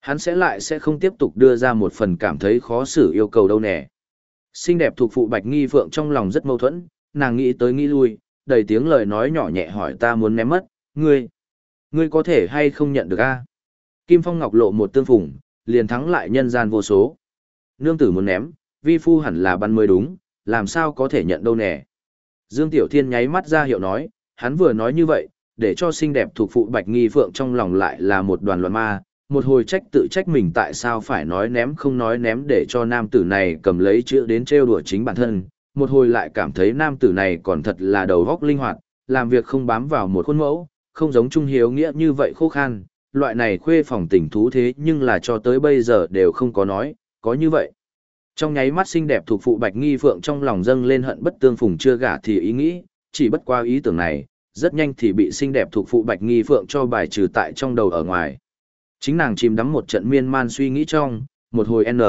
Speaker 1: Hắn sẽ lại sẽ không tiếp tục đưa ra một phần cảm thấy khó xử yêu cầu đâu nè. Xinh đẹp thuộc phụ Bạch Nghi Phượng trong lòng rất mâu thuẫn, nàng nghĩ tới nghĩ lui, đầy tiếng lời nói nhỏ nhẹ hỏi ta muốn ném mất, ngươi, ngươi có thể hay không nhận được a? Kim Phong Ngọc lộ một tương phùng, liền thắng lại nhân gian vô số. Nương tử muốn ném, vi phu hẳn là bắn mới đúng, làm sao có thể nhận đâu nè. Dương Tiểu Thiên nháy mắt ra hiệu nói, hắn vừa nói như vậy, để cho xinh đẹp thuộc phụ Bạch Nghi Phượng trong lòng lại là một đoàn loạn ma, một hồi trách tự trách mình tại sao phải nói ném không nói ném để cho nam tử này cầm lấy chữ đến trêu đùa chính bản thân, một hồi lại cảm thấy nam tử này còn thật là đầu góc linh hoạt, làm việc không bám vào một khuôn mẫu, không giống trung hiếu nghĩa như vậy khô khan, loại này khuê phòng tình thú thế nhưng là cho tới bây giờ đều không có nói, có như vậy. Trong nháy mắt xinh đẹp thuộc phụ Bạch Nghi Phượng trong lòng dâng lên hận bất tương phùng chưa gả thì ý nghĩ, chỉ bất qua ý tưởng này, rất nhanh thì bị xinh đẹp thuộc phụ Bạch Nghi Phượng cho bài trừ tại trong đầu ở ngoài. Chính nàng chìm đắm một trận miên man suy nghĩ trong, một hồi N.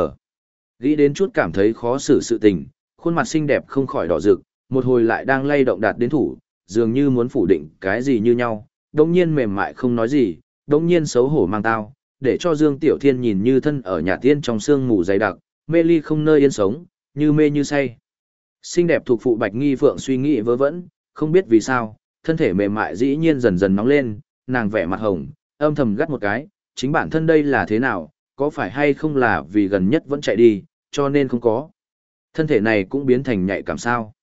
Speaker 1: Nghĩ đến chút cảm thấy khó xử sự tình, khuôn mặt xinh đẹp không khỏi đỏ rực, một hồi lại đang lay động đạt đến thủ, dường như muốn phủ định cái gì như nhau, đồng nhiên mềm mại không nói gì, đồng nhiên xấu hổ mang tao, để cho Dương Tiểu Thiên nhìn như thân ở nhà tiên trong sương mù dày đặc, mê ly không nơi yên sống, như mê như say. Xinh đẹp thuộc phụ Bạch Nghi Phượng suy nghĩ vớ vẩn, không biết vì sao, thân thể mềm mại dĩ nhiên dần dần nóng lên, nàng vẻ mặt hồng, âm thầm gắt một cái, chính bản thân đây là thế nào, có phải hay không là vì gần nhất vẫn chạy đi, cho nên không có. Thân thể này cũng biến thành nhạy cảm sao.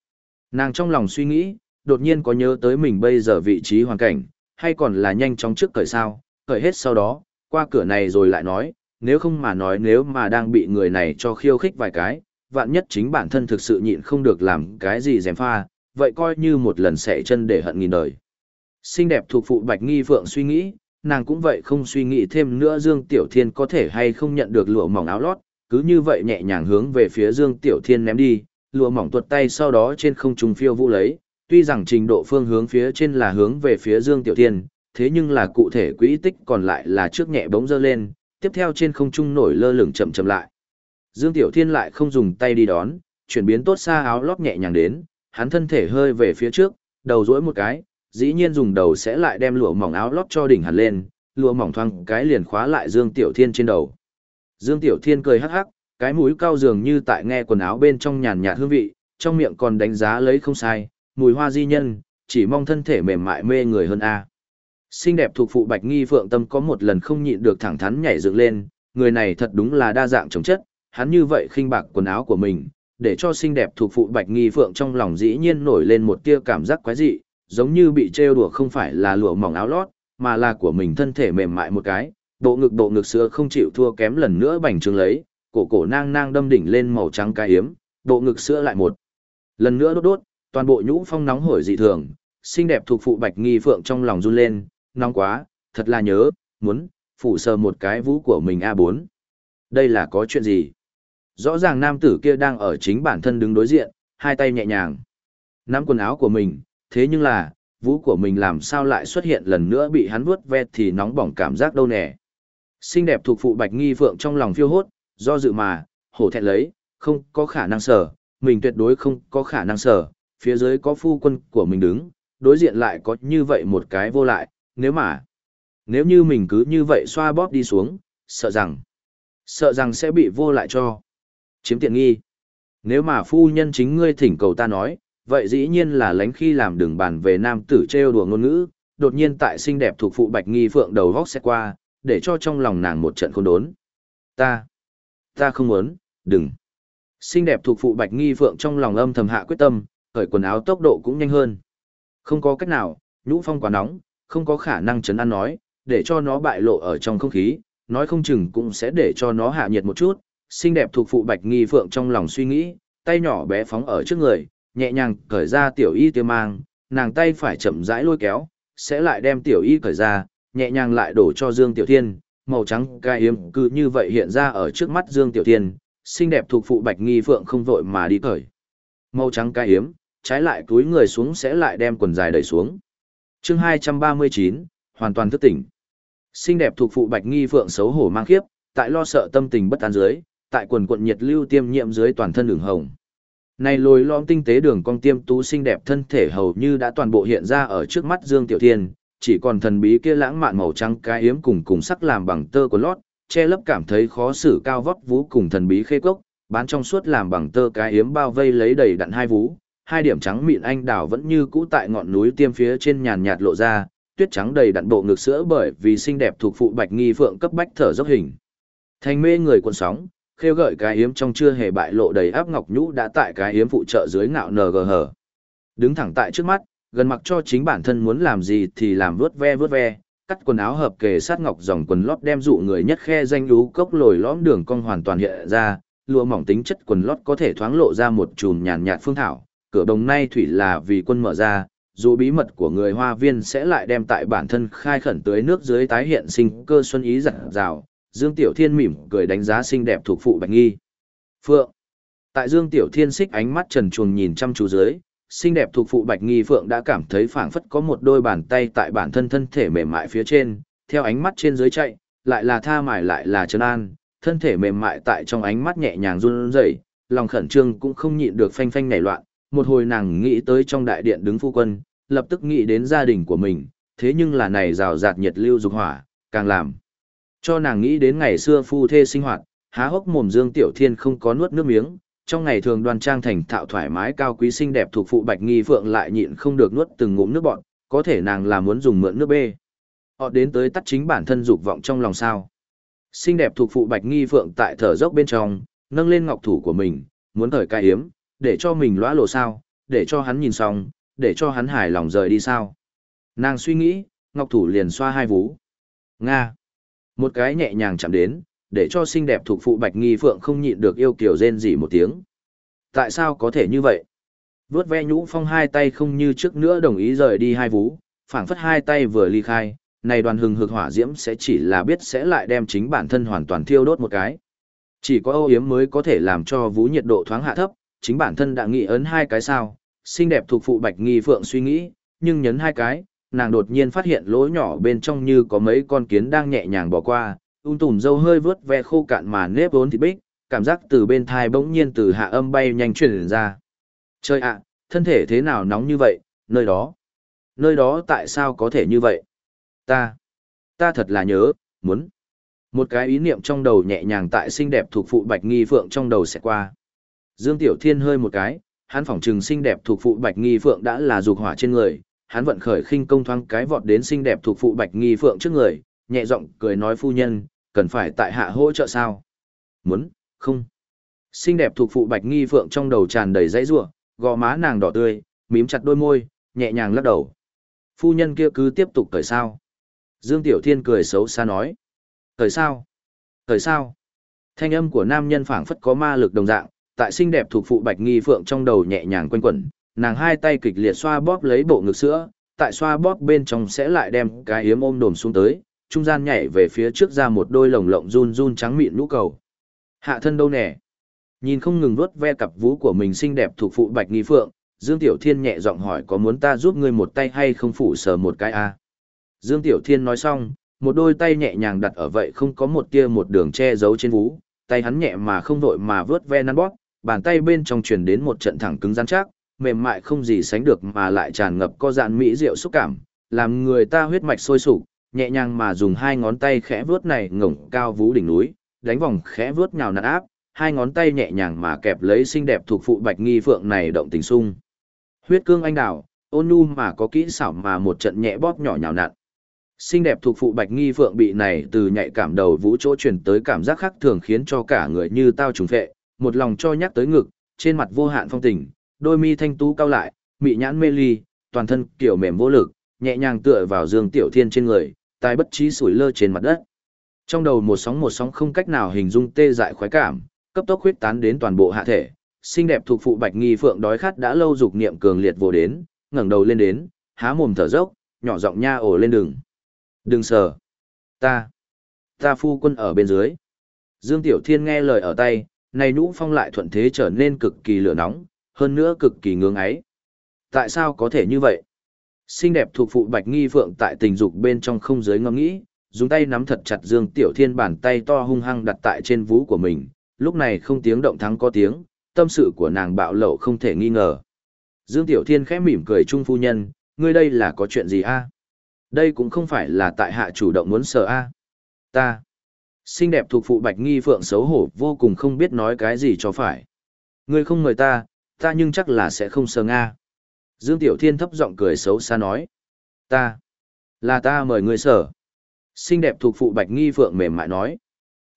Speaker 1: Nàng trong lòng suy nghĩ, đột nhiên có nhớ tới mình bây giờ vị trí hoàn cảnh, hay còn là nhanh chóng trước cởi sao, cởi hết sau đó, qua cửa này rồi lại nói, nếu không mà nói nếu mà đang bị người này cho khiêu khích vài cái, vạn nhất chính bản thân thực sự nhịn không được làm cái gì dèm pha, vậy coi như một lần xẻ chân để hận nghìn đời. Xinh đẹp thuộc phụ Bạch Nghi Phượng suy nghĩ, nàng cũng vậy không suy nghĩ thêm nữa Dương Tiểu Thiên có thể hay không nhận được lụa mỏng áo lót, cứ như vậy nhẹ nhàng hướng về phía Dương Tiểu Thiên ném đi, lụa mỏng tuột tay sau đó trên không trung phiêu vũ lấy, tuy rằng trình độ phương hướng phía trên là hướng về phía Dương Tiểu Thiên, thế nhưng là cụ thể quỹ tích còn lại là trước nhẹ bóng dơ lên, tiếp theo trên không trung nổi lơ lửng chậm chậm lại. Dương Tiểu Thiên lại không dùng tay đi đón, chuyển biến tốt xa áo lót nhẹ nhàng đến, hắn thân thể hơi về phía trước, đầu duỗi một cái, dĩ nhiên dùng đầu sẽ lại đem lụa mỏng áo lót cho đỉnh hẳn lên, lụa mỏng thoang cái liền khóa lại Dương Tiểu Thiên trên đầu. Dương Tiểu Thiên cười hắc hắc, cái mũi cao dường như tại nghe quần áo bên trong nhàn nhạt hương vị, trong miệng còn đánh giá lấy không sai, mùi hoa di nhân, chỉ mong thân thể mềm mại mê người hơn a. Xinh đẹp thuộc phụ Bạch Nghi Phượng Tâm có một lần không nhịn được thẳng thắn nhảy dựng lên, người này thật đúng là đa dạng chống chất, hắn như vậy khinh bạc quần áo của mình, để cho xinh đẹp thuộc phụ Bạch Nghi Phượng trong lòng dĩ nhiên nổi lên một tia cảm giác quái dị, giống như bị trêu đùa không phải là lụa mỏng áo lót, mà là của mình thân thể mềm mại một cái, bộ ngực bộ ngực sữa không chịu thua kém lần nữa bành trướng lấy, cổ cổ nang nang đâm đỉnh lên màu trắng cái hiếm, bộ ngực sữa lại một lần nữa đốt đốt, toàn bộ nhũ phong nóng hổi dị thường, xinh đẹp thuộc phụ Bạch Nghi Phượng trong lòng run lên, nóng quá, thật là nhớ, muốn, phủ sờ một cái vũ của mình A4. Đây là có chuyện gì? Rõ ràng nam tử kia đang ở chính bản thân đứng đối diện, hai tay nhẹ nhàng. Nắm quần áo của mình, thế nhưng là, vũ của mình làm sao lại xuất hiện lần nữa bị hắn vuốt ve thì nóng bỏng cảm giác đâu nè. Xinh đẹp thuộc phụ Bạch Nghi Phượng trong lòng phiêu hốt, do dự mà, hổ thẹn lấy, không có khả năng sở, mình tuyệt đối không có khả năng sở, phía dưới có phu quân của mình đứng, đối diện lại có như vậy một cái vô lại, nếu mà, nếu như mình cứ như vậy xoa bóp đi xuống, sợ rằng, sợ rằng sẽ bị vô lại cho, chiếm tiện nghi. Nếu mà phu nhân chính ngươi thỉnh cầu ta nói, vậy dĩ nhiên là lánh khi làm đường bàn về nam tử trêu đùa ngôn ngữ, đột nhiên tại xinh đẹp thuộc phụ Bạch Nghi Phượng đầu góc xét qua, để cho trong lòng nàng một trận khôn đốn. Ta, ta không muốn, đừng. Xinh đẹp thuộc phụ Bạch Nghi Phượng trong lòng âm thầm hạ quyết tâm, khởi quần áo tốc độ cũng nhanh hơn. Không có cách nào, nhũ phong quá nóng, không có khả năng chấn an nói, để cho nó bại lộ ở trong không khí, nói không chừng cũng sẽ để cho nó hạ nhiệt một chút. Xinh đẹp thuộc phụ Bạch Nghi Phượng trong lòng suy nghĩ, tay nhỏ bé phóng ở trước người, nhẹ nhàng cởi ra tiểu y tiêu mang, nàng tay phải chậm rãi lôi kéo, sẽ lại đem tiểu y cởi ra, nhẹ nhàng lại đổ cho Dương Tiểu Thiên, màu trắng cai yếm cứ như vậy hiện ra ở trước mắt Dương Tiểu Thiên, xinh đẹp thuộc phụ Bạch Nghi Phượng không vội mà đi cởi. Màu trắng cai yếm, trái lại túi người xuống sẽ lại đem quần dài đẩy xuống. Chương 239, hoàn toàn thức tỉnh. Xinh đẹp thuộc phụ Bạch Nghi Phượng xấu hổ mang khiếp, tại lo sợ tâm tình bất an dưới, tại quần quận nhiệt lưu tiêm nhiễm dưới toàn thân đường hồng. Này lồi lõm tinh tế đường cong tiêm tú xinh đẹp thân thể hầu như đã toàn bộ hiện ra ở trước mắt Dương Tiểu Thiên, chỉ còn thần bí kia lãng mạn màu trắng cái yếm cùng cùng sắc làm bằng tơ của lót, che lấp cảm thấy khó xử cao vóc vú cùng thần bí khê cốc, bán trong suốt làm bằng tơ cái yếm bao vây lấy đầy đặn hai vú, hai điểm trắng mịn anh đào vẫn như cũ tại ngọn núi tiêm phía trên nhàn nhạt lộ ra, tuyết trắng đầy đặn bộ ngực sữa bởi vì xinh đẹp thuộc phụ Bạch Nghi Phượng cấp bách thở dốc hình. Thành mê người cuộn sóng, khêu gợi cái hiếm trong chưa hề bại lộ đầy áp ngọc nhũ đã tại cái hiếm phụ trợ dưới ngạo ngờ hở. Đứng thẳng tại trước mắt, gần mặc cho chính bản thân muốn làm gì thì làm vớt ve vớt ve, cắt quần áo hợp kề sát ngọc dòng quần lót đem dụ người nhất khe danh lú cốc lồi lõm đường cong hoàn toàn hiện ra, lụa mỏng tính chất quần lót có thể thoáng lộ ra một chùm nhàn nhạt phương thảo, cửa đồng nay thủy là vì quân mở ra, dù bí mật của người hoa viên sẽ lại đem tại bản thân khai khẩn tưới nước dưới tái hiện sinh cơ xuân ý giặt rào, Dương Tiểu Thiên mỉm cười đánh giá xinh đẹp thuộc phụ Bạch Nghi. Phượng. Tại Dương Tiểu Thiên xích ánh mắt trần truồng nhìn chăm chú dưới, xinh đẹp thuộc phụ Bạch Nghi Phượng đã cảm thấy phảng phất có một đôi bàn tay tại bản thân thân thể mềm mại phía trên, theo ánh mắt trên dưới chạy, lại là tha mải lại là trấn an, thân thể mềm mại tại trong ánh mắt nhẹ nhàng run rẩy, lòng khẩn trương cũng không nhịn được phanh phanh nảy loạn, một hồi nàng nghĩ tới trong đại điện đứng phu quân, lập tức nghĩ đến gia đình của mình, thế nhưng là này rào rạt nhiệt lưu dục hỏa, càng làm cho nàng nghĩ đến ngày xưa phu thê sinh hoạt, há hốc mồm Dương Tiểu Thiên không có nuốt nước miếng, trong ngày thường đoan trang thành thạo thoải mái cao quý xinh đẹp thuộc phụ Bạch Nghi Phượng lại nhịn không được nuốt từng ngụm nước bọt, có thể nàng là muốn dùng mượn nước bê. Họ đến tới tắt chính bản thân dục vọng trong lòng sao. Xinh đẹp thuộc phụ Bạch Nghi Phượng tại thở dốc bên trong, nâng lên ngọc thủ của mình, muốn thời cai hiếm, để cho mình lõa lộ sao, để cho hắn nhìn xong, để cho hắn hài lòng rời đi sao. Nàng suy nghĩ, ngọc thủ liền xoa hai vú. Nga. Một cái nhẹ nhàng chạm đến, để cho xinh đẹp thuộc phụ Bạch Nghi Phượng không nhịn được yêu kiều rên rỉ một tiếng. Tại sao có thể như vậy? Vướt ve nhũ phong hai tay không như trước nữa đồng ý rời đi hai vú, phảng phất hai tay vừa ly khai, này đoàn hừng hực hỏa diễm sẽ chỉ là biết sẽ lại đem chính bản thân hoàn toàn thiêu đốt một cái. Chỉ có âu yếm mới có thể làm cho vú nhiệt độ thoáng hạ thấp, chính bản thân đã nghĩ ấn hai cái sao, xinh đẹp thuộc phụ Bạch Nghi Phượng suy nghĩ, nhưng nhấn hai cái, nàng đột nhiên phát hiện lỗ nhỏ bên trong như có mấy con kiến đang nhẹ nhàng bỏ qua, ung tùm dâu hơi vớt ve khô cạn mà nếp vốn thịt bích, cảm giác từ bên thai bỗng nhiên từ hạ âm bay nhanh truyền ra. Trời ạ, thân thể thế nào nóng như vậy, nơi đó. Nơi đó tại sao có thể như vậy? Ta, ta thật là nhớ, muốn. Một cái ý niệm trong đầu nhẹ nhàng tại xinh đẹp thuộc phụ Bạch Nghi Phượng trong đầu sẽ qua. Dương Tiểu Thiên hơi một cái, hắn phỏng trừng xinh đẹp thuộc phụ Bạch Nghi Phượng đã là dục hỏa trên người, hắn vận khởi khinh công thoáng cái vọt đến xinh đẹp thuộc phụ Bạch Nghi Phượng trước người, nhẹ giọng cười nói phu nhân, cần phải tại hạ hỗ trợ sao? Muốn, không. Xinh đẹp thuộc phụ Bạch Nghi Phượng trong đầu tràn đầy dãy rủa, gò má nàng đỏ tươi, mím chặt đôi môi, nhẹ nhàng lắc đầu. Phu nhân kia cứ tiếp tục cởi sao? Dương Tiểu Thiên cười xấu xa nói. Cởi sao? Cởi sao? Thanh âm của nam nhân phảng phất có ma lực đồng dạng, tại xinh đẹp thuộc phụ Bạch Nghi Phượng trong đầu nhẹ nhàng quanh quẩn, nàng hai tay kịch liệt xoa bóp lấy bộ ngực sữa, tại xoa bóp bên trong sẽ lại đem cái yếm ôm đồm xuống tới, trung gian nhảy về phía trước ra một đôi lồng lộng run run trắng mịn nhũ cầu. Hạ thân đâu nè? Nhìn không ngừng vuốt ve cặp vú của mình xinh đẹp thuộc phụ Bạch Nghi Phượng, Dương Tiểu Thiên nhẹ giọng hỏi có muốn ta giúp ngươi một tay hay không phủ sờ một cái a? Dương Tiểu Thiên nói xong, một đôi tay nhẹ nhàng đặt ở vậy không có một tia một đường che giấu trên vú, tay hắn nhẹ mà không vội mà vớt ve nắn bóp, bàn tay bên trong truyền đến một trận thẳng cứng rắn chắc, mềm mại không gì sánh được mà lại tràn ngập có dạn mỹ rượu xúc cảm, làm người ta huyết mạch sôi sục, nhẹ nhàng mà dùng hai ngón tay khẽ vướt này ngổng cao vú đỉnh núi, đánh vòng khẽ vướt nhào nặn áp, hai ngón tay nhẹ nhàng mà kẹp lấy xinh đẹp thuộc phụ bạch nghi phượng này động tình sung. Huyết cương anh đào, ôn nhu mà có kỹ xảo mà một trận nhẹ bóp nhỏ nhào nặn. Xinh đẹp thuộc phụ bạch nghi phượng bị này từ nhạy cảm đầu vũ chỗ truyền tới cảm giác khác thường khiến cho cả người như tao trùng phệ, một lòng cho nhắc tới ngực, trên mặt vô hạn phong tình, đôi mi thanh tú cao lại, mị nhãn mê ly, toàn thân kiểu mềm vô lực, nhẹ nhàng tựa vào Dương Tiểu Thiên trên người, tai bất trí sủi lơ trên mặt đất. Trong đầu một sóng một sóng không cách nào hình dung tê dại khoái cảm, cấp tốc huyết tán đến toàn bộ hạ thể. Xinh đẹp thuộc phụ Bạch Nghi Phượng đói khát đã lâu dục niệm cường liệt vô đến, ngẩng đầu lên đến, há mồm thở dốc, nhỏ giọng nha ổ lên đường. Đừng sợ. Ta. Ta phu quân ở bên dưới. Dương Tiểu Thiên nghe lời ở tay, này nhũ phong lại thuận thế trở nên cực kỳ lửa nóng, hơn nữa cực kỳ ngưỡng ấy. Tại sao có thể như vậy? Xinh đẹp thuộc phụ Bạch Nghi Phượng tại tình dục bên trong không giới ngẫm nghĩ, dùng tay nắm thật chặt Dương Tiểu Thiên bàn tay to hung hăng đặt tại trên vú của mình, lúc này không tiếng động thắng có tiếng, tâm sự của nàng bạo lậu không thể nghi ngờ. Dương Tiểu Thiên khẽ mỉm cười trung phu nhân, ngươi đây là có chuyện gì a? Đây cũng không phải là tại hạ chủ động muốn sợ a. Ta. Xinh đẹp thuộc phụ Bạch Nghi Phượng xấu hổ vô cùng không biết nói cái gì cho phải. Ngươi không mời ta, ta nhưng chắc là sẽ không sờ Nga. Dương Tiểu Thiên thấp giọng cười xấu xa nói. Ta, là ta mời ngươi sở. Xinh đẹp thuộc phụ Bạch Nghi Phượng mềm mại nói.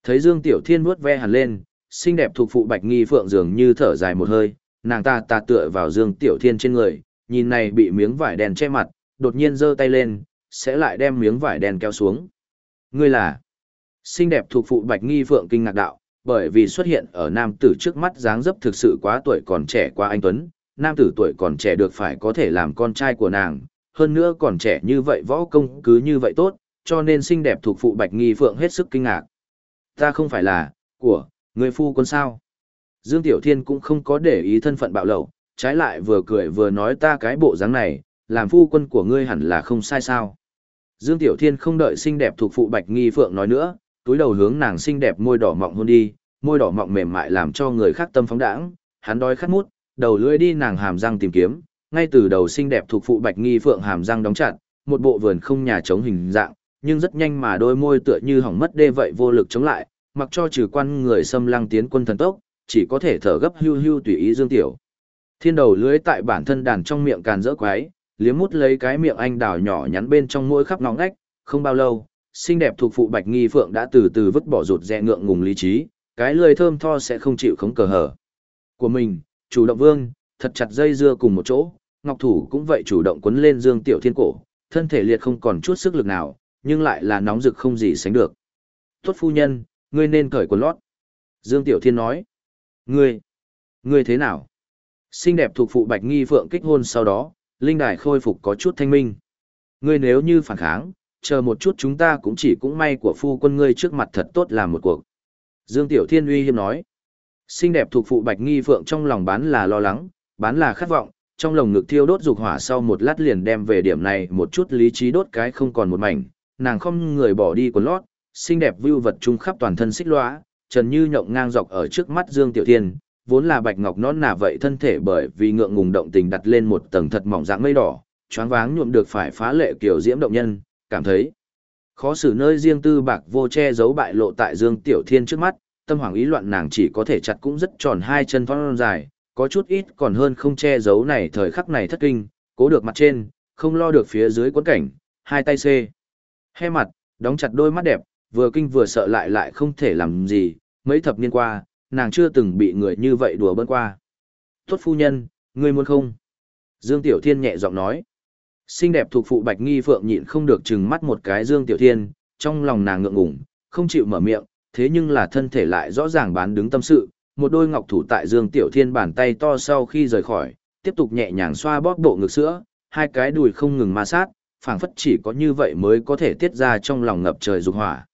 Speaker 1: Thấy Dương Tiểu Thiên vuốt ve hẳn lên, xinh đẹp thuộc phụ Bạch Nghi Phượng dường như thở dài một hơi, nàng ta ta tựa vào Dương Tiểu Thiên trên người, nhìn này bị miếng vải đen che mặt, đột nhiên giơ tay lên, sẽ lại đem miếng vải đen kéo xuống. Ngươi là xinh đẹp thuộc phụ Bạch Nghi Phượng kinh ngạc đạo, bởi vì xuất hiện ở nam tử trước mắt dáng dấp thực sự quá tuổi còn trẻ quá anh Tuấn, nam tử tuổi còn trẻ được phải có thể làm con trai của nàng, hơn nữa còn trẻ như vậy võ công cứ như vậy tốt, cho nên xinh đẹp thuộc phụ Bạch Nghi Phượng hết sức kinh ngạc. Ta không phải là, của, người phu quân sao? Dương Tiểu Thiên cũng không có để ý thân phận bạo lậu, trái lại vừa cười vừa nói ta cái bộ dáng này, làm phu quân của ngươi hẳn là không sai sao. Dương Tiểu Thiên không đợi xinh đẹp thuộc phụ Bạch Nghi Phượng nói nữa, túi đầu hướng nàng xinh đẹp môi đỏ mọng hôn đi, môi đỏ mọng mềm mại làm cho người khác tâm phóng đãng, hắn đói khát mút, đầu lưỡi đi nàng hàm răng tìm kiếm, ngay từ đầu xinh đẹp thuộc phụ Bạch Nghi Phượng hàm răng đóng chặt, một bộ vườn không nhà chống hình dạng, nhưng rất nhanh mà đôi môi tựa như hỏng mất đê vậy vô lực chống lại, mặc cho trừ quan người xâm lăng tiến quân thần tốc, chỉ có thể thở gấp hưu hưu tùy ý Dương Tiểu. Thiên đầu lưới tại bản thân đàn trong miệng càn rỡ quái, liếm mút lấy cái miệng anh đào nhỏ nhắn bên trong mỗi khắp ngóng ngách, không bao lâu, xinh đẹp thuộc phụ Bạch Nghi Phượng đã từ từ vứt bỏ rụt rè ngượng ngùng lý trí, cái lười thơm tho sẽ không chịu khống cờ hở. Của mình, chủ động vương, thật chặt dây dưa cùng một chỗ, Ngọc Thủ cũng vậy chủ động quấn lên Dương Tiểu Thiên cổ, thân thể liệt không còn chút sức lực nào, nhưng lại là nóng rực không gì sánh được. Tốt phu nhân, ngươi nên cởi quần lót. Dương Tiểu Thiên nói. Ngươi, ngươi thế nào? Xinh đẹp thuộc phụ Bạch Nghi Phượng kích hôn sau đó, linh đài khôi phục có chút thanh minh. Ngươi nếu như phản kháng, chờ một chút chúng ta cũng chỉ cũng may của phu quân ngươi trước mặt thật tốt làm một cuộc. Dương Tiểu Thiên uy hiếm nói. Xinh đẹp thuộc phụ Bạch Nghi Phượng trong lòng bán là lo lắng, bán là khát vọng, trong lồng ngực thiêu đốt dục hỏa sau một lát liền đem về điểm này một chút lý trí đốt cái không còn một mảnh, nàng không người bỏ đi quần lót, xinh đẹp vưu vật trung khắp toàn thân xích lóa, trần như nhộng ngang dọc ở trước mắt Dương Tiểu Thiên, vốn là bạch ngọc nón nà vậy thân thể bởi vì ngượng ngùng động tình đặt lên một tầng thật mỏng dạng mây đỏ, choáng váng nhuộm được phải phá lệ kiểu diễm động nhân, cảm thấy khó xử nơi riêng tư bạc vô che giấu bại lộ tại Dương Tiểu Thiên trước mắt, tâm hoàng ý loạn nàng chỉ có thể chặt cũng rất tròn hai chân thon dài, có chút ít còn hơn không che giấu này thời khắc này thất kinh, cố được mặt trên, không lo được phía dưới quấn cảnh, hai tay xê. He mặt, đóng chặt đôi mắt đẹp, vừa kinh vừa sợ lại lại không thể làm gì, mấy thập niên qua, nàng chưa từng bị người như vậy đùa bỡn qua. Tốt phu nhân, ngươi muốn không? Dương Tiểu Thiên nhẹ giọng nói. Xinh đẹp thuộc phụ Bạch Nghi Phượng nhịn không được chừng mắt một cái Dương Tiểu Thiên, trong lòng nàng ngượng ngùng, không chịu mở miệng, thế nhưng là thân thể lại rõ ràng bán đứng tâm sự, một đôi ngọc thủ tại Dương Tiểu Thiên bàn tay to sau khi rời khỏi, tiếp tục nhẹ nhàng xoa bóp bộ ngực sữa, hai cái đùi không ngừng ma sát, phảng phất chỉ có như vậy mới có thể tiết ra trong lòng ngập trời dục hỏa.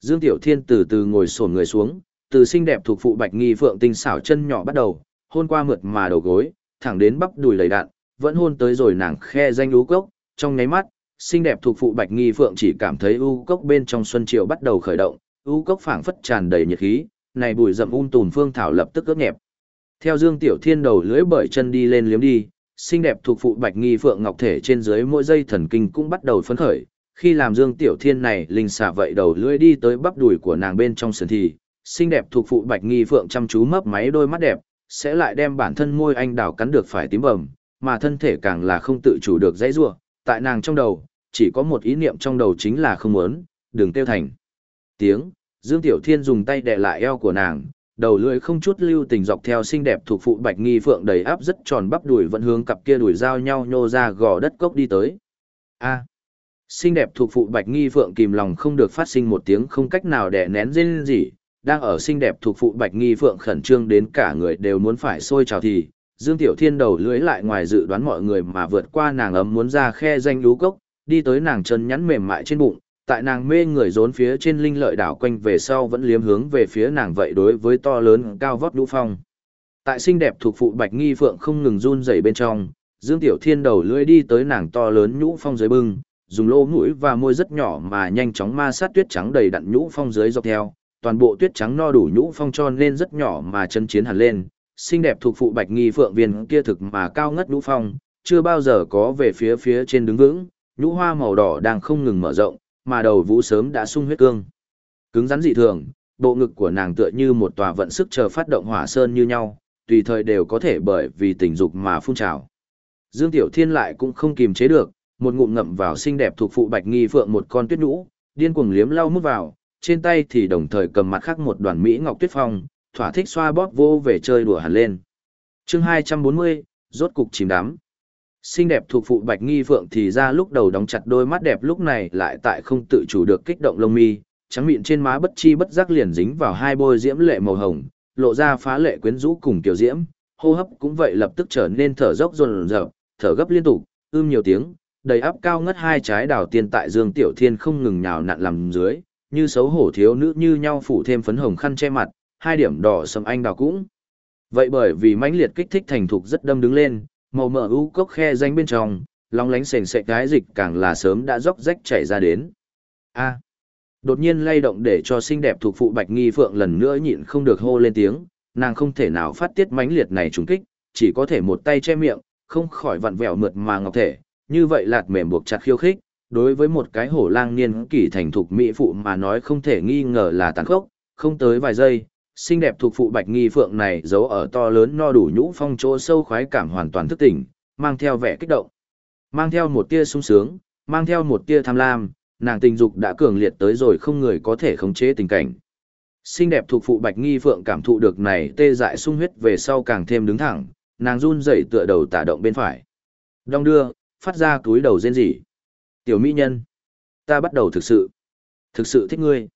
Speaker 1: Dương Tiểu Thiên từ từ ngồi xổm người xuống, từ xinh đẹp thuộc phụ Bạch Nghi Phượng tinh xảo chân nhỏ bắt đầu, hôn qua mượt mà đầu gối, thẳng đến bắp đùi lầy đạn, vẫn hôn tới rồi nàng khe danh ú cốc, trong nháy mắt, xinh đẹp thuộc phụ Bạch Nghi Phượng chỉ cảm thấy u cốc bên trong xuân triều bắt đầu khởi động, u cốc phảng phất tràn đầy nhiệt khí, này bụi rậm um tùn phương thảo lập tức ướt nhẹp. Theo Dương Tiểu Thiên đầu lưỡi bởi chân đi lên liếm đi, xinh đẹp thuộc phụ Bạch Nghi Phượng ngọc thể trên dưới mỗi dây thần kinh cũng bắt đầu phấn khởi, khi làm Dương Tiểu Thiên này linh xả vậy đầu lưỡi đi tới bắp đùi của nàng bên trong sườn thì, xinh đẹp thuộc phụ Bạch Nghi Phượng chăm chú mấp máy đôi mắt đẹp, sẽ lại đem bản thân môi anh đào cắn được phải tím bầm, mà thân thể càng là không tự chủ được dãy rủa, tại nàng trong đầu, chỉ có một ý niệm trong đầu chính là không muốn, đừng tiêu thành. Tiếng, Dương Tiểu Thiên dùng tay đè lại eo của nàng, đầu lưỡi không chút lưu tình dọc theo xinh đẹp thuộc phụ Bạch Nghi Phượng đầy áp rất tròn bắp đùi vẫn hướng cặp kia đùi giao nhau nhô ra gò đất cốc đi tới. A. Xinh đẹp thuộc phụ Bạch Nghi Phượng kìm lòng không được phát sinh một tiếng không cách nào đè nén rên gì, đang ở xinh đẹp thuộc phụ Bạch Nghi Phượng khẩn trương đến cả người đều muốn phải sôi trào thì, Dương Tiểu Thiên đầu lưỡi lại ngoài dự đoán mọi người mà vượt qua nàng ấm muốn ra khe danh lú cốc, đi tới nàng chân nhắn mềm mại trên bụng, tại nàng mê người rốn phía trên linh lợi đảo quanh về sau vẫn liếm hướng về phía nàng vậy đối với to lớn cao vót đũ phong. Tại xinh đẹp thuộc phụ Bạch Nghi Phượng không ngừng run rẩy bên trong, Dương Tiểu Thiên đầu lưỡi đi tới nàng to lớn nhũ phong dưới bưng, dùng lỗ mũi và môi rất nhỏ mà nhanh chóng ma sát tuyết trắng đầy đặn nhũ phong dưới dọc theo, toàn bộ tuyết trắng no đủ nhũ phong cho nên rất nhỏ mà chân chiến hẳn lên, xinh đẹp thuộc phụ bạch nghi phượng viên kia thực mà cao ngất nhũ phong, chưa bao giờ có về phía phía trên đứng vững, nhũ hoa màu đỏ đang không ngừng mở rộng, mà đầu vũ sớm đã sung huyết cương. Cứng rắn dị thường, bộ ngực của nàng tựa như một tòa vận sức chờ phát động hỏa sơn như nhau, tùy thời đều có thể bởi vì tình dục mà phun trào. Dương Tiểu Thiên lại cũng không kìm chế được, một ngụm ngậm vào xinh đẹp thuộc phụ bạch nghi phượng một con tuyết nhũ, điên cuồng liếm lau mút vào, trên tay thì đồng thời cầm mặt khác một đoàn mỹ ngọc tuyết phong, thỏa thích xoa bóp vô về chơi đùa hẳn lên. Chương 240, rốt cục chìm đắm. Xinh đẹp thuộc phụ Bạch Nghi Phượng thì ra lúc đầu đóng chặt đôi mắt đẹp lúc này lại tại không tự chủ được kích động lông mi, trắng miệng trên má bất chi bất giác liền dính vào hai bôi diễm lệ màu hồng, lộ ra phá lệ quyến rũ cùng tiểu diễm, hô hấp cũng vậy lập tức trở nên thở dốc dồn dập, thở gấp liên tục, ưm nhiều tiếng, đầy áp cao ngất hai trái đào tiên tại Dương Tiểu Thiên không ngừng nhào nặn làm dưới, như xấu hổ thiếu nữ như nhau phủ thêm phấn hồng khăn che mặt, hai điểm đỏ sầm anh đào cũng. Vậy bởi vì mãnh liệt kích thích thành thục rất đâm đứng lên, màu mỡ u cốc khe danh bên trong, long lánh sền sệt cái dịch càng là sớm đã róc rách chảy ra đến. A. Đột nhiên lay động để cho xinh đẹp thuộc phụ Bạch Nghi Phượng lần nữa nhịn không được hô lên tiếng, nàng không thể nào phát tiết mãnh liệt này trùng kích, chỉ có thể một tay che miệng, không khỏi vặn vẹo mượt mà ngọc thể, như vậy lạt mềm buộc chặt khiêu khích, đối với một cái hổ lang niên kỷ thành thục mỹ phụ mà nói không thể nghi ngờ là tàn khốc, không tới vài giây, xinh đẹp thuộc phụ Bạch Nghi Phượng này giấu ở to lớn no đủ nhũ phong chỗ sâu khoái cảm hoàn toàn thức tỉnh, mang theo vẻ kích động, mang theo một tia sung sướng, mang theo một tia tham lam, nàng tình dục đã cường liệt tới rồi không người có thể khống chế tình cảnh. Xinh đẹp thuộc phụ Bạch Nghi Phượng cảm thụ được này tê dại sung huyết về sau càng thêm đứng thẳng, nàng run rẩy tựa đầu tả động bên phải. Đong đưa, phát ra túi đầu rên rỉ. Tiểu mỹ nhân, ta bắt đầu thực sự, thực sự thích ngươi.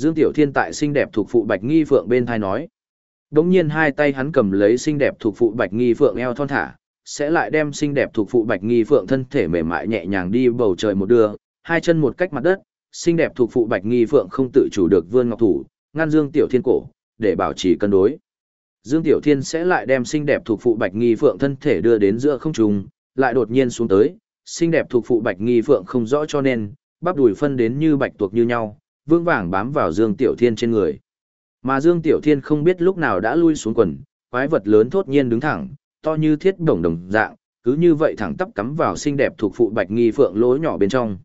Speaker 1: Dương Tiểu Thiên tại xinh đẹp thuộc phụ Bạch Nghi Phượng bên thai nói. Đống nhiên hai tay hắn cầm lấy xinh đẹp thuộc phụ Bạch Nghi Phượng eo thon thả, sẽ lại đem xinh đẹp thuộc phụ Bạch Nghi Phượng thân thể mềm mại nhẹ nhàng đi bầu trời một đưa, hai chân một cách mặt đất, xinh đẹp thuộc phụ Bạch Nghi Phượng không tự chủ được vươn ngọc thủ, ngăn Dương Tiểu Thiên cổ, để bảo trì cân đối. Dương Tiểu Thiên sẽ lại đem xinh đẹp thuộc phụ Bạch Nghi Phượng thân thể đưa đến giữa không trung, lại đột nhiên xuống tới, xinh đẹp thuộc phụ Bạch Nghi Phượng không rõ cho nên, bắp đùi phân đến như bạch tuộc như nhau, vương vàng bám vào Dương Tiểu Thiên trên người. Mà Dương Tiểu Thiên không biết lúc nào đã lui xuống quần, quái vật lớn thốt nhiên đứng thẳng, to như thiết đồng đồng dạng, cứ như vậy thẳng tắp cắm vào xinh đẹp thuộc phụ Bạch Nghi Phượng lỗ nhỏ bên trong.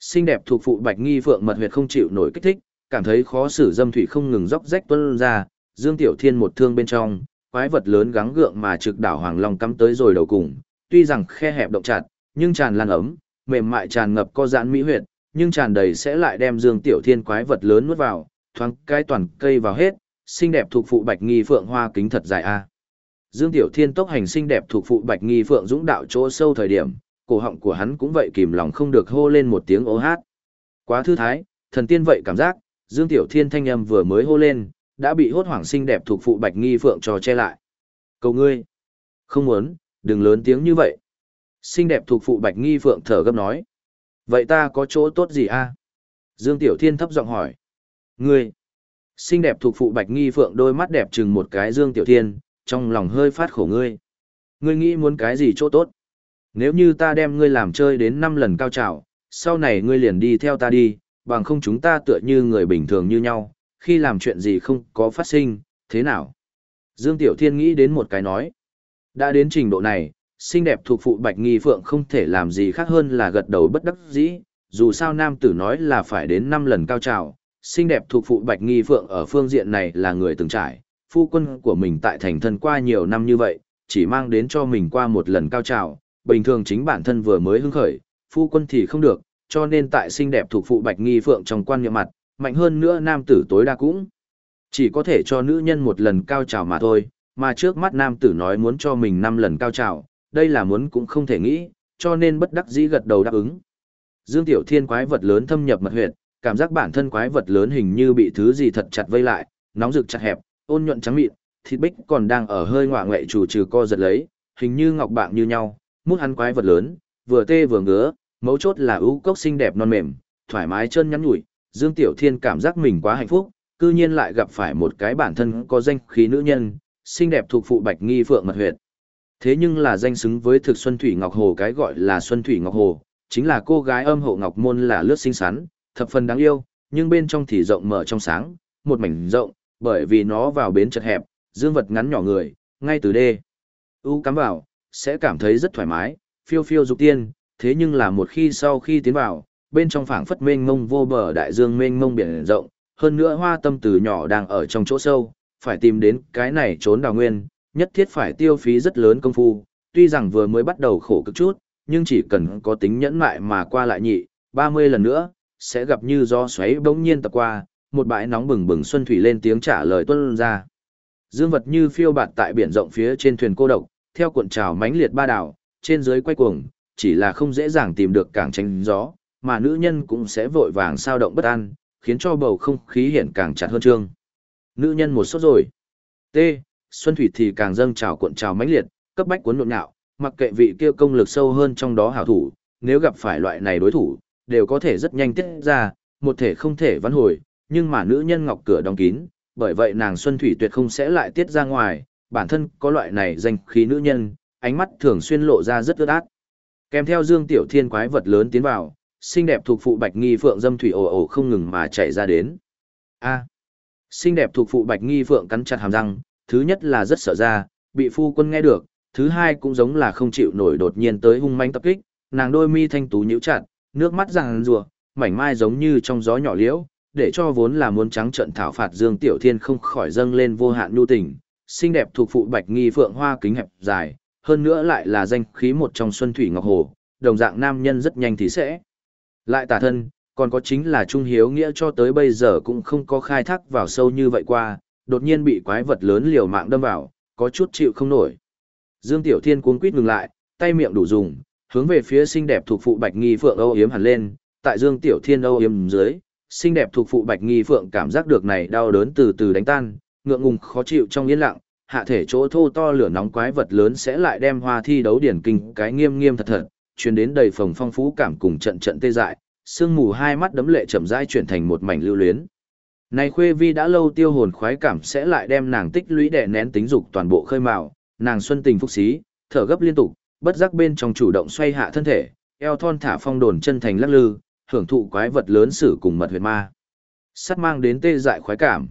Speaker 1: Xinh đẹp thuộc phụ Bạch Nghi Phượng mật huyệt không chịu nổi kích thích, cảm thấy khó xử dâm thủy không ngừng róc rách tuôn ra, Dương Tiểu Thiên một thương bên trong, quái vật lớn gắng gượng mà trực đảo Hoàng Long cắm tới rồi đầu cùng, tuy rằng khe hẹp động chặt, nhưng tràn lan ấm, mềm mại tràn ngập co giãn mỹ huyệt, nhưng tràn đầy sẽ lại đem Dương Tiểu Thiên quái vật lớn nuốt vào, thoáng cái toàn cây vào hết, xinh đẹp thuộc phụ Bạch Nghi Phượng hoa kính thật dài a. Dương Tiểu Thiên tốc hành xinh đẹp thuộc phụ Bạch Nghi Phượng dũng đạo chỗ sâu thời điểm, cổ họng của hắn cũng vậy kìm lòng không được hô lên một tiếng ô hát. Quá thư thái, thần tiên vậy cảm giác, Dương Tiểu Thiên thanh âm vừa mới hô lên, đã bị hốt hoảng xinh đẹp thuộc phụ Bạch Nghi Phượng trò che lại. Cầu ngươi, không muốn, đừng lớn tiếng như vậy. Xinh đẹp thuộc phụ Bạch Nghi Phượng thở gấp nói. Vậy ta có chỗ tốt gì a? Dương Tiểu Thiên thấp giọng hỏi. Ngươi, xinh đẹp thuộc phụ Bạch Nghi Phượng đôi mắt đẹp chừng một cái Dương Tiểu Thiên, trong lòng hơi phát khổ ngươi. Ngươi nghĩ muốn cái gì chỗ tốt? Nếu như ta đem ngươi làm chơi đến năm lần cao trào, sau này ngươi liền đi theo ta đi, bằng không chúng ta tựa như người bình thường như nhau, khi làm chuyện gì không có phát sinh, thế nào? Dương Tiểu Thiên nghĩ đến một cái nói. Đã đến trình độ này, xinh đẹp thuộc phụ Bạch Nghi Phượng không thể làm gì khác hơn là gật đầu bất đắc dĩ, dù sao nam tử nói là phải đến 5 lần cao trào, xinh đẹp thuộc phụ Bạch Nghi Phượng ở phương diện này là người từng trải, phu quân của mình tại thành thân qua nhiều năm như vậy, chỉ mang đến cho mình qua một lần cao trào, bình thường chính bản thân vừa mới hứng khởi, phu quân thì không được, cho nên tại xinh đẹp thuộc phụ Bạch Nghi Phượng trong quan niệm mặt, mạnh hơn nữa nam tử tối đa cũng chỉ có thể cho nữ nhân một lần cao trào mà thôi, mà trước mắt nam tử nói muốn cho mình năm lần cao trào, đây là muốn cũng không thể nghĩ, cho nên bất đắc dĩ gật đầu đáp ứng. Dương Tiểu Thiên quái vật lớn thâm nhập mật huyệt, cảm giác bản thân quái vật lớn hình như bị thứ gì thật chặt vây lại, nóng rực chặt hẹp, ôn nhuận trắng mịn, thịt bích còn đang ở hơi ngọa ngoại chủ trừ co giật lấy, hình như ngọc bạc như nhau, mút hắn quái vật lớn, vừa tê vừa ngứa, mấu chốt là ưu cốc xinh đẹp non mềm, thoải mái chân nhắn nhủi, Dương Tiểu Thiên cảm giác mình quá hạnh phúc, cư nhiên lại gặp phải một cái bản thân có danh khí nữ nhân, xinh đẹp thuộc phụ Bạch Nghi Phượng mật huyệt. Thế nhưng là danh xứng với thực Xuân Thủy Ngọc Hồ cái gọi là Xuân Thủy Ngọc Hồ, chính là cô gái âm hộ ngọc môn là lướt xinh xắn, thập phần đáng yêu, nhưng bên trong thì rộng mở trong sáng, một mảnh rộng, bởi vì nó vào bến chật hẹp, dương vật ngắn nhỏ người, ngay từ đê. U cắm vào, sẽ cảm thấy rất thoải mái, phiêu phiêu dục tiên, thế nhưng là một khi sau khi tiến vào, bên trong phảng phất mênh mông vô bờ đại dương mênh mông biển rộng, hơn nữa hoa tâm từ nhỏ đang ở trong chỗ sâu, phải tìm đến cái này trốn đào nguyên, nhất thiết phải tiêu phí rất lớn công phu, tuy rằng vừa mới bắt đầu khổ cực chút, nhưng chỉ cần có tính nhẫn mại mà qua lại nhị, 30 lần nữa, sẽ gặp như do xoáy bỗng nhiên tập qua, một bãi nóng bừng bừng xuân thủy lên tiếng trả lời tuân ra. Dương vật như phiêu bạt tại biển rộng phía trên thuyền cô độc, theo cuộn trào mãnh liệt ba đảo, trên dưới quay cuồng, chỉ là không dễ dàng tìm được càng tránh gió, mà nữ nhân cũng sẽ vội vàng sao động bất an, khiến cho bầu không khí hiện càng chặt hơn trương. Nữ nhân một sốt rồi. T. Xuân Thủy thì càng dâng trào cuộn trào mãnh liệt, cấp bách cuốn nhộn nhạo, mặc kệ vị kia công lực sâu hơn trong đó hảo thủ, nếu gặp phải loại này đối thủ, đều có thể rất nhanh tiết ra, một thể không thể vãn hồi, nhưng mà nữ nhân ngọc cửa đóng kín, bởi vậy nàng Xuân Thủy tuyệt không sẽ lại tiết ra ngoài, bản thân có loại này danh khí nữ nhân, ánh mắt thường xuyên lộ ra rất ướt át. Kèm theo Dương Tiểu Thiên quái vật lớn tiến vào, xinh đẹp thuộc phụ Bạch Nghi Phượng dâm thủy ồ ồ không ngừng mà chạy ra đến. A. xinh đẹp thuộc phụ Bạch Nghi Phượng cắn chặt hàm răng, thứ nhất là rất sợ ra, bị phu quân nghe được, thứ hai cũng giống là không chịu nổi đột nhiên tới hung manh tập kích, nàng đôi mi thanh tú nhíu chặt, nước mắt ràng rùa, mảnh mai giống như trong gió nhỏ liễu, để cho vốn là muốn trắng trận thảo phạt Dương Tiểu Thiên không khỏi dâng lên vô hạn nhu tình, xinh đẹp thuộc phụ Bạch Nghi Phượng hoa kính hẹp dài, hơn nữa lại là danh khí một trong Xuân Thủy Ngọc Hồ, đồng dạng nam nhân rất nhanh thì sẽ lại tả thân, còn có chính là Trung Hiếu Nghĩa cho tới bây giờ cũng không có khai thác vào sâu như vậy qua, đột nhiên bị quái vật lớn liều mạng đâm vào, có chút chịu không nổi. Dương Tiểu Thiên cuống quýt ngừng lại, tay miệng đủ dùng, hướng về phía xinh đẹp thuộc phụ Bạch Nghi Phượng âu yếm hẳn lên, tại Dương Tiểu Thiên âu yếm dưới, xinh đẹp thuộc phụ Bạch Nghi Phượng cảm giác được này đau đớn từ từ đánh tan, ngượng ngùng khó chịu trong yên lặng, hạ thể chỗ thô to lửa nóng quái vật lớn sẽ lại đem hoa thi đấu điển kinh cái nghiêm nghiêm thật thật, truyền đến đầy phòng phong phú cảm cùng trận trận tê dại, sương mù hai mắt đấm lệ chậm rãi chuyển thành một mảnh lưu luyến. Này khuê vi đã lâu tiêu hồn khoái cảm sẽ lại đem nàng tích lũy đè nén tính dục toàn bộ khơi mào, nàng xuân tình phúc xí, thở gấp liên tục, bất giác bên trong chủ động xoay hạ thân thể, eo thon thả phong đồn chân thành lắc lư, hưởng thụ quái vật lớn sử cùng mật huyệt ma. Sắt mang đến tê dại khoái cảm.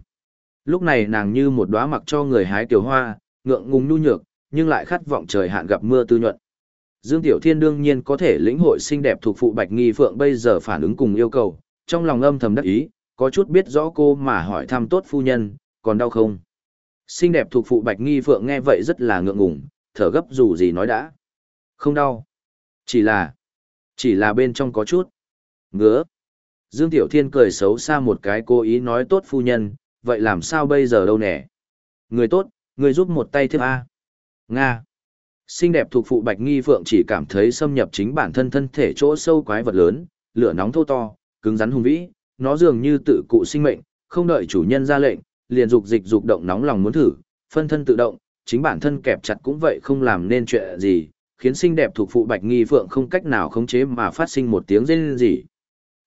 Speaker 1: Lúc này nàng như một đóa mặc cho người hái tiểu hoa, ngượng ngùng nhu nhược, nhưng lại khát vọng trời hạn gặp mưa tư nhuận. Dương Tiểu Thiên đương nhiên có thể lĩnh hội xinh đẹp thuộc phụ Bạch Nghi Phượng bây giờ phản ứng cùng yêu cầu, trong lòng âm thầm đắc ý, có chút biết rõ cô mà hỏi thăm tốt phu nhân, còn đau không? Xinh đẹp thuộc phụ Bạch Nghi Phượng nghe vậy rất là ngượng ngùng, thở gấp dù gì nói đã. Không đau. Chỉ là, chỉ là bên trong có chút. Ngứa. Dương Tiểu Thiên cười xấu xa một cái cố ý nói tốt phu nhân, vậy làm sao bây giờ đâu nè? Người tốt, người giúp một tay thiếp A. Nga. Xinh đẹp thuộc phụ Bạch Nghi Phượng chỉ cảm thấy xâm nhập chính bản thân thân thể chỗ sâu quái vật lớn, lửa nóng thô to, cứng rắn hùng vĩ, nó dường như tự cụ sinh mệnh, không đợi chủ nhân ra lệnh, liền dục dịch dục động nóng lòng muốn thử, phân thân tự động, chính bản thân kẹp chặt cũng vậy không làm nên chuyện gì, khiến xinh đẹp thuộc phụ Bạch Nghi Phượng không cách nào khống chế mà phát sinh một tiếng rên rỉ.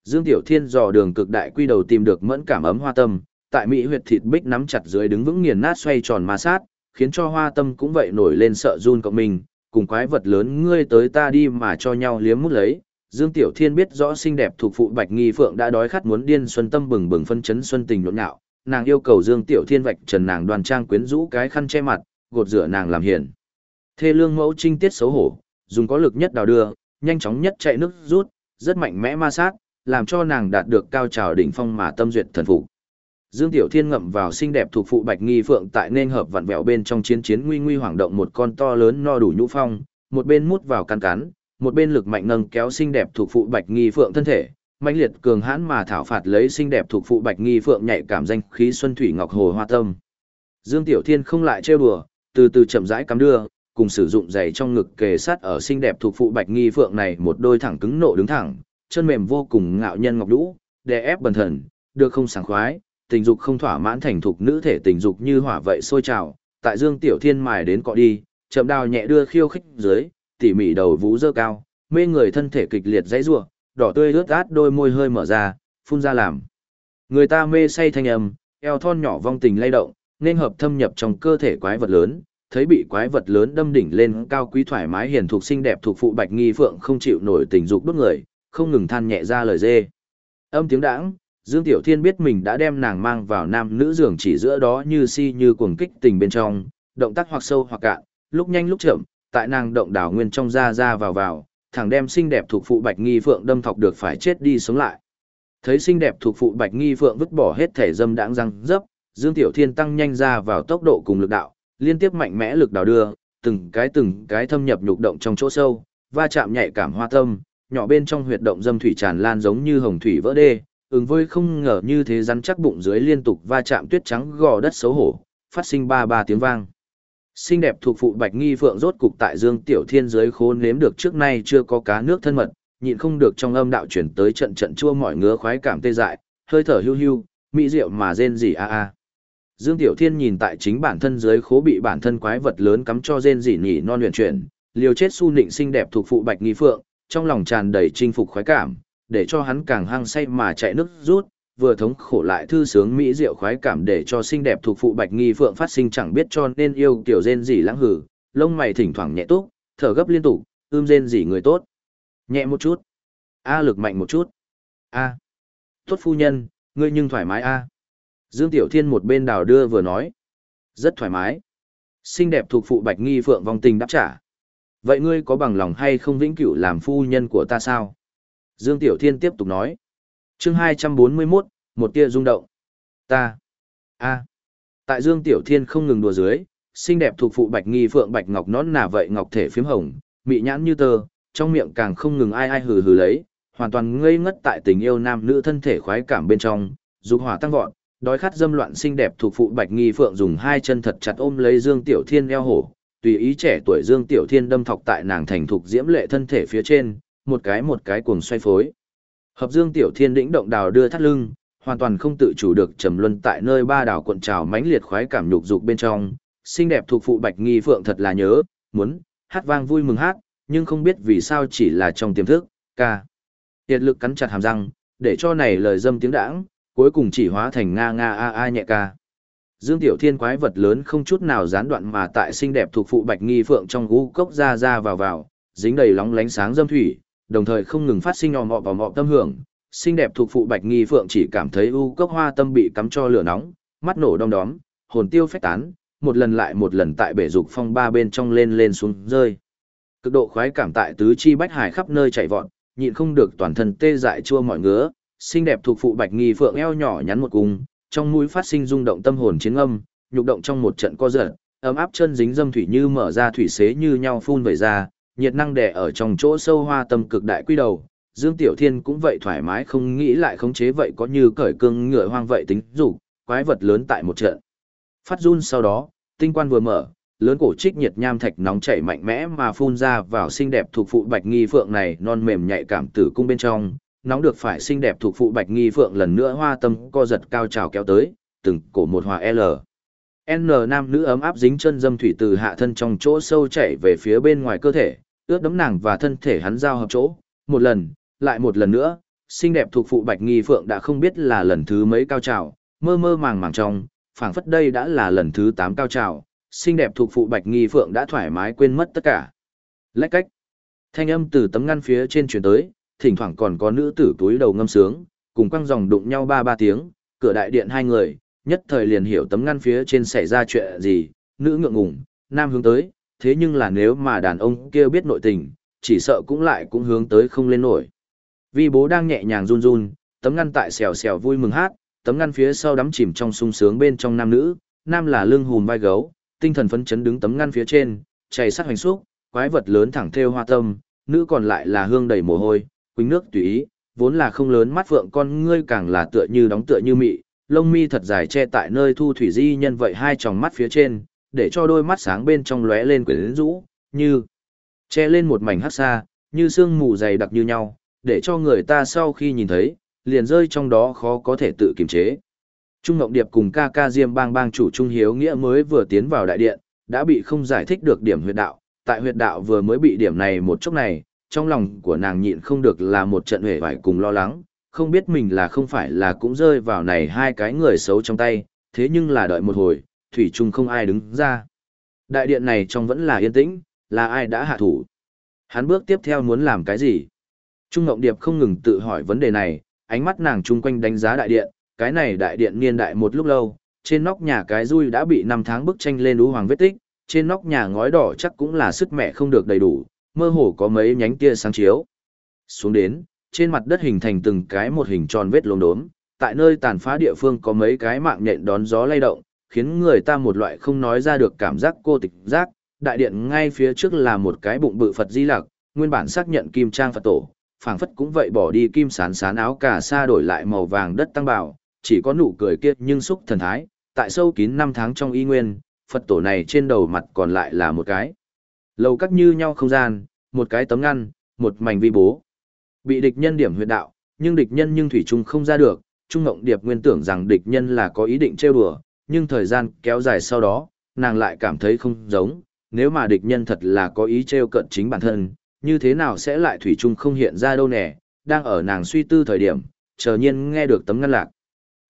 Speaker 1: Dương Tiểu Thiên dò đường cực đại quy đầu tìm được mẫn cảm ấm hoa tâm, tại mỹ huyệt thịt bích nắm chặt dưới đứng vững nghiền nát xoay tròn ma sát, khiến cho hoa tâm cũng vậy nổi lên sợ run cộng mình, cùng quái vật lớn ngươi tới ta đi mà cho nhau liếm mút lấy. Dương Tiểu Thiên biết rõ xinh đẹp thuộc phụ Bạch Nghi Phượng đã đói khát muốn điên xuân tâm bừng bừng phân chấn xuân tình nhộn nhạo, nàng yêu cầu Dương Tiểu Thiên vạch trần nàng đoàn trang quyến rũ cái khăn che mặt, gột rửa nàng làm hiền. Thê lương mẫu trinh tiết xấu hổ, dùng có lực nhất đào đưa, nhanh chóng nhất chạy nước rút, rất mạnh mẽ ma sát, làm cho nàng đạt được cao trào đỉnh phong mà tâm duyệt thần phục. Dương Tiểu Thiên ngậm vào xinh đẹp thuộc phụ Bạch Nghi Phượng tại nên hợp vặn vẹo bên trong chiến chiến nguy nguy hoảng động một con to lớn no đủ nhũ phong, một bên mút vào căn cắn, một bên lực mạnh nâng kéo xinh đẹp thuộc phụ Bạch Nghi Phượng thân thể, mãnh liệt cường hãn mà thảo phạt lấy xinh đẹp thuộc phụ Bạch Nghi Phượng nhạy cảm danh khí xuân thủy ngọc hồ hoa tâm. Dương Tiểu Thiên không lại trêu đùa, từ từ chậm rãi cắm đưa, cùng sử dụng giày trong ngực kề sát ở xinh đẹp thuộc phụ Bạch Nghi Phượng này một đôi thẳng cứng nộ đứng thẳng, chân mềm vô cùng ngạo nhân ngọc đũ, đè ép bần thần, được không sảng khoái, tình dục không thỏa mãn thành thục nữ thể tình dục như hỏa vậy sôi trào, tại Dương Tiểu Thiên mài đến cọ đi, chậm đào nhẹ đưa khiêu khích dưới, tỉ mỉ đầu vú dơ cao, mê người thân thể kịch liệt dãy rủa, đỏ tươi ướt át đôi môi hơi mở ra, phun ra làm. Người ta mê say thanh âm, eo thon nhỏ vong tình lay động, nên hợp thâm nhập trong cơ thể quái vật lớn, thấy bị quái vật lớn đâm đỉnh lên cao quý thoải mái hiền thuộc xinh đẹp thuộc phụ Bạch Nghi Phượng không chịu nổi tình dục đốt người, không ngừng than nhẹ ra lời dê. Âm tiếng đãng, Dương Tiểu Thiên biết mình đã đem nàng mang vào nam nữ giường chỉ giữa đó như si như cuồng kích tình bên trong, động tác hoặc sâu hoặc cạn, lúc nhanh lúc chậm, tại nàng động đảo nguyên trong ra ra vào vào, thằng đem xinh đẹp thuộc phụ Bạch Nghi Phượng đâm thọc được phải chết đi sống lại. Thấy xinh đẹp thuộc phụ Bạch Nghi Phượng vứt bỏ hết thể dâm đãng răng dấp, Dương Tiểu Thiên tăng nhanh ra vào tốc độ cùng lực đạo, liên tiếp mạnh mẽ lực đảo đưa, từng cái từng cái thâm nhập nhục động trong chỗ sâu, va chạm nhạy cảm hoa tâm, nhỏ bên trong huyệt động dâm thủy tràn lan giống như hồng thủy vỡ đê, ứng với không ngờ như thế rắn chắc bụng dưới liên tục va chạm tuyết trắng gò đất xấu hổ, phát sinh ba ba tiếng vang. Xinh đẹp thuộc phụ Bạch Nghi Phượng rốt cục tại Dương Tiểu Thiên dưới khố nếm được trước nay chưa có cá nước thân mật, nhịn không được trong âm đạo chuyển tới trận trận chua mọi ngứa khoái cảm tê dại, hơi thở hưu hưu, mỹ diệu mà rên gì a a. Dương Tiểu Thiên nhìn tại chính bản thân dưới khố bị bản thân quái vật lớn cắm cho rên rỉ nhỉ non luyện chuyển, liều chết su nịnh xinh đẹp thuộc phụ Bạch Nghi Phượng, trong lòng tràn đầy chinh phục khoái cảm, để cho hắn càng hăng say mà chạy nước rút, vừa thống khổ lại thư sướng mỹ diệu khoái cảm để cho xinh đẹp thuộc phụ Bạch Nghi Phượng phát sinh chẳng biết cho nên yêu tiểu rên rỉ lãng hử, lông mày thỉnh thoảng nhẹ túc, thở gấp liên tục, ưm rên rỉ người tốt. Nhẹ một chút. A lực mạnh một chút. A. Tốt phu nhân, ngươi nhưng thoải mái a. Dương Tiểu Thiên một bên đào đưa vừa nói. Rất thoải mái. Xinh đẹp thuộc phụ Bạch Nghi Phượng vong tình đáp trả. Vậy ngươi có bằng lòng hay không vĩnh cửu làm phu nhân của ta sao? Dương Tiểu Thiên tiếp tục nói chương 241, một tia rung động. Ta. a Tại Dương Tiểu Thiên không ngừng đùa dưới, xinh đẹp thuộc phụ Bạch Nghi Phượng Bạch Ngọc nón nà vậy ngọc thể phiếm hồng, mị nhãn như tơ, trong miệng càng không ngừng ai ai hừ hừ lấy, hoàn toàn ngây ngất tại tình yêu nam nữ thân thể khoái cảm bên trong, dục hỏa tăng vọt, đói khát dâm loạn xinh đẹp thuộc phụ Bạch Nghi Phượng dùng hai chân thật chặt ôm lấy Dương Tiểu Thiên eo hổ, tùy ý trẻ tuổi Dương Tiểu Thiên đâm thọc tại nàng thành thục diễm lệ thân thể phía trên, một cái một cái cuồng xoay phối. Hợp Dương Tiểu Thiên đĩnh động đào đưa thắt lưng, hoàn toàn không tự chủ được trầm luân tại nơi ba đảo cuộn trào mãnh liệt khoái cảm nhục dục bên trong, xinh đẹp thuộc phụ Bạch Nghi Phượng thật là nhớ, muốn hát vang vui mừng hát, nhưng không biết vì sao chỉ là trong tiềm thức, ca. Tiệt lực cắn chặt hàm răng, để cho này lời dâm tiếng đãng, cuối cùng chỉ hóa thành nga nga a a nhẹ ca. Dương Tiểu Thiên quái vật lớn không chút nào gián đoạn mà tại xinh đẹp thuộc phụ Bạch Nghi Phượng trong gú cốc ra ra vào vào, dính đầy lóng lánh sáng dâm thủy, đồng thời không ngừng phát sinh ò mọ vào mọ tâm hưởng. Xinh đẹp thuộc phụ Bạch Nghi Phượng chỉ cảm thấy u cốc hoa tâm bị cắm cho lửa nóng, mắt nổ đom đóm, hồn tiêu phách tán, một lần lại một lần tại bể dục phong ba bên trong lên lên xuống rơi. Cực độ khoái cảm tại tứ chi bách hải khắp nơi chạy vọt, nhịn không được toàn thân tê dại chua mọi ngứa, xinh đẹp thuộc phụ Bạch Nghi Phượng eo nhỏ nhắn một cung, trong mũi phát sinh rung động tâm hồn chiến âm, nhục động trong một trận co giật, ấm áp chân dính dâm thủy như mở ra thủy xế như nhau phun về ra, nhiệt năng đè ở trong chỗ sâu hoa tâm cực đại quy đầu. Dương Tiểu Thiên cũng vậy thoải mái không nghĩ lại khống chế vậy có như cởi cương ngựa hoang vậy tính dục quái vật lớn tại một trận. Phát run sau đó, tinh quan vừa mở, lớn cổ trích nhiệt nham thạch nóng chảy mạnh mẽ mà phun ra vào xinh đẹp thuộc phụ bạch nghi phượng này non mềm nhạy cảm tử cung bên trong, nóng được phải xinh đẹp thuộc phụ bạch nghi phượng lần nữa hoa tâm co giật cao trào kéo tới, từng cổ một hòa L. N nam nữ ấm áp dính chân dâm thủy từ hạ thân trong chỗ sâu chảy về phía bên ngoài cơ thể, ướt đấm nàng và thân thể hắn giao hợp chỗ, một lần, lại một lần nữa, xinh đẹp thuộc phụ bạch nghi phượng đã không biết là lần thứ mấy cao trào, mơ mơ màng màng trong, phảng phất đây đã là lần thứ 8 cao trào, xinh đẹp thuộc phụ bạch nghi phượng đã thoải mái quên mất tất cả. Lách cách, thanh âm từ tấm ngăn phía trên truyền tới, thỉnh thoảng còn có nữ tử túi đầu ngâm sướng, cùng quăng dòng đụng nhau ba ba tiếng, cửa đại điện hai người, nhất thời liền hiểu tấm ngăn phía trên xảy ra chuyện gì, nữ ngượng ngùng, nam hướng tới, thế nhưng là nếu mà đàn ông kia biết nội tình, chỉ sợ cũng lại cũng hướng tới không lên nổi. Vì bố đang nhẹ nhàng run run, tấm ngăn tại xèo xèo vui mừng hát, tấm ngăn phía sau đắm chìm trong sung sướng bên trong nam nữ, nam là lưng hùm vai gấu, tinh thần phấn chấn đứng tấm ngăn phía trên, chảy sát hoành xúc, quái vật lớn thẳng theo hoa tâm, nữ còn lại là hương đầy mồ hôi, quỳnh nước tùy ý, vốn là không lớn mắt phượng con ngươi càng là tựa như đóng tựa như mị, lông mi thật dài che tại nơi thu thủy di nhân vậy hai tròng mắt phía trên, để cho đôi mắt sáng bên trong lóe lên quyến rũ, như che lên một mảnh hắc xa, như sương mù dày đặc như nhau, để cho người ta sau khi nhìn thấy, liền rơi trong đó khó có thể tự kiềm chế. Trung Ngọc Điệp cùng ca ca Diêm bang bang chủ Trung Hiếu Nghĩa mới vừa tiến vào đại điện, đã bị không giải thích được điểm huyệt đạo, tại huyệt đạo vừa mới bị điểm này một chút này, trong lòng của nàng nhịn không được là một trận hề vải cùng lo lắng, không biết mình là không phải là cũng rơi vào này hai cái người xấu trong tay, thế nhưng là đợi một hồi, Thủy Trung không ai đứng ra. Đại điện này trong vẫn là yên tĩnh, là ai đã hạ thủ. Hắn bước tiếp theo muốn làm cái gì? Trung Ngộng Điệp không ngừng tự hỏi vấn đề này, ánh mắt nàng chung quanh đánh giá đại điện, cái này đại điện niên đại một lúc lâu, trên nóc nhà cái rui đã bị năm tháng bức tranh lên đú hoàng vết tích, trên nóc nhà ngói đỏ chắc cũng là sức mẹ không được đầy đủ, mơ hồ có mấy nhánh tia sáng chiếu. Xuống đến, trên mặt đất hình thành từng cái một hình tròn vết lốm đốm, tại nơi tàn phá địa phương có mấy cái mạng nhện đón gió lay động, khiến người ta một loại không nói ra được cảm giác cô tịch giác. Đại điện ngay phía trước là một cái bụng bự Phật Di Lặc, nguyên bản xác nhận kim trang Phật tổ, phảng phất cũng vậy bỏ đi kim sán sán áo cà sa đổi lại màu vàng đất tăng bảo, chỉ có nụ cười kia nhưng xúc thần thái, tại sâu kín năm tháng trong y nguyên, Phật tổ này trên đầu mặt còn lại là một cái. Lầu cắt như nhau không gian, một cái tấm ngăn, một mảnh vi bố. Bị địch nhân điểm huyệt đạo, nhưng địch nhân nhưng thủy chung không ra được, Trung Ngộng Điệp nguyên tưởng rằng địch nhân là có ý định trêu đùa, nhưng thời gian kéo dài sau đó, nàng lại cảm thấy không giống, nếu mà địch nhân thật là có ý trêu cận chính bản thân, như thế nào sẽ lại thủy chung không hiện ra đâu nè, đang ở nàng suy tư thời điểm, chờ nhiên nghe được tấm ngăn lạc.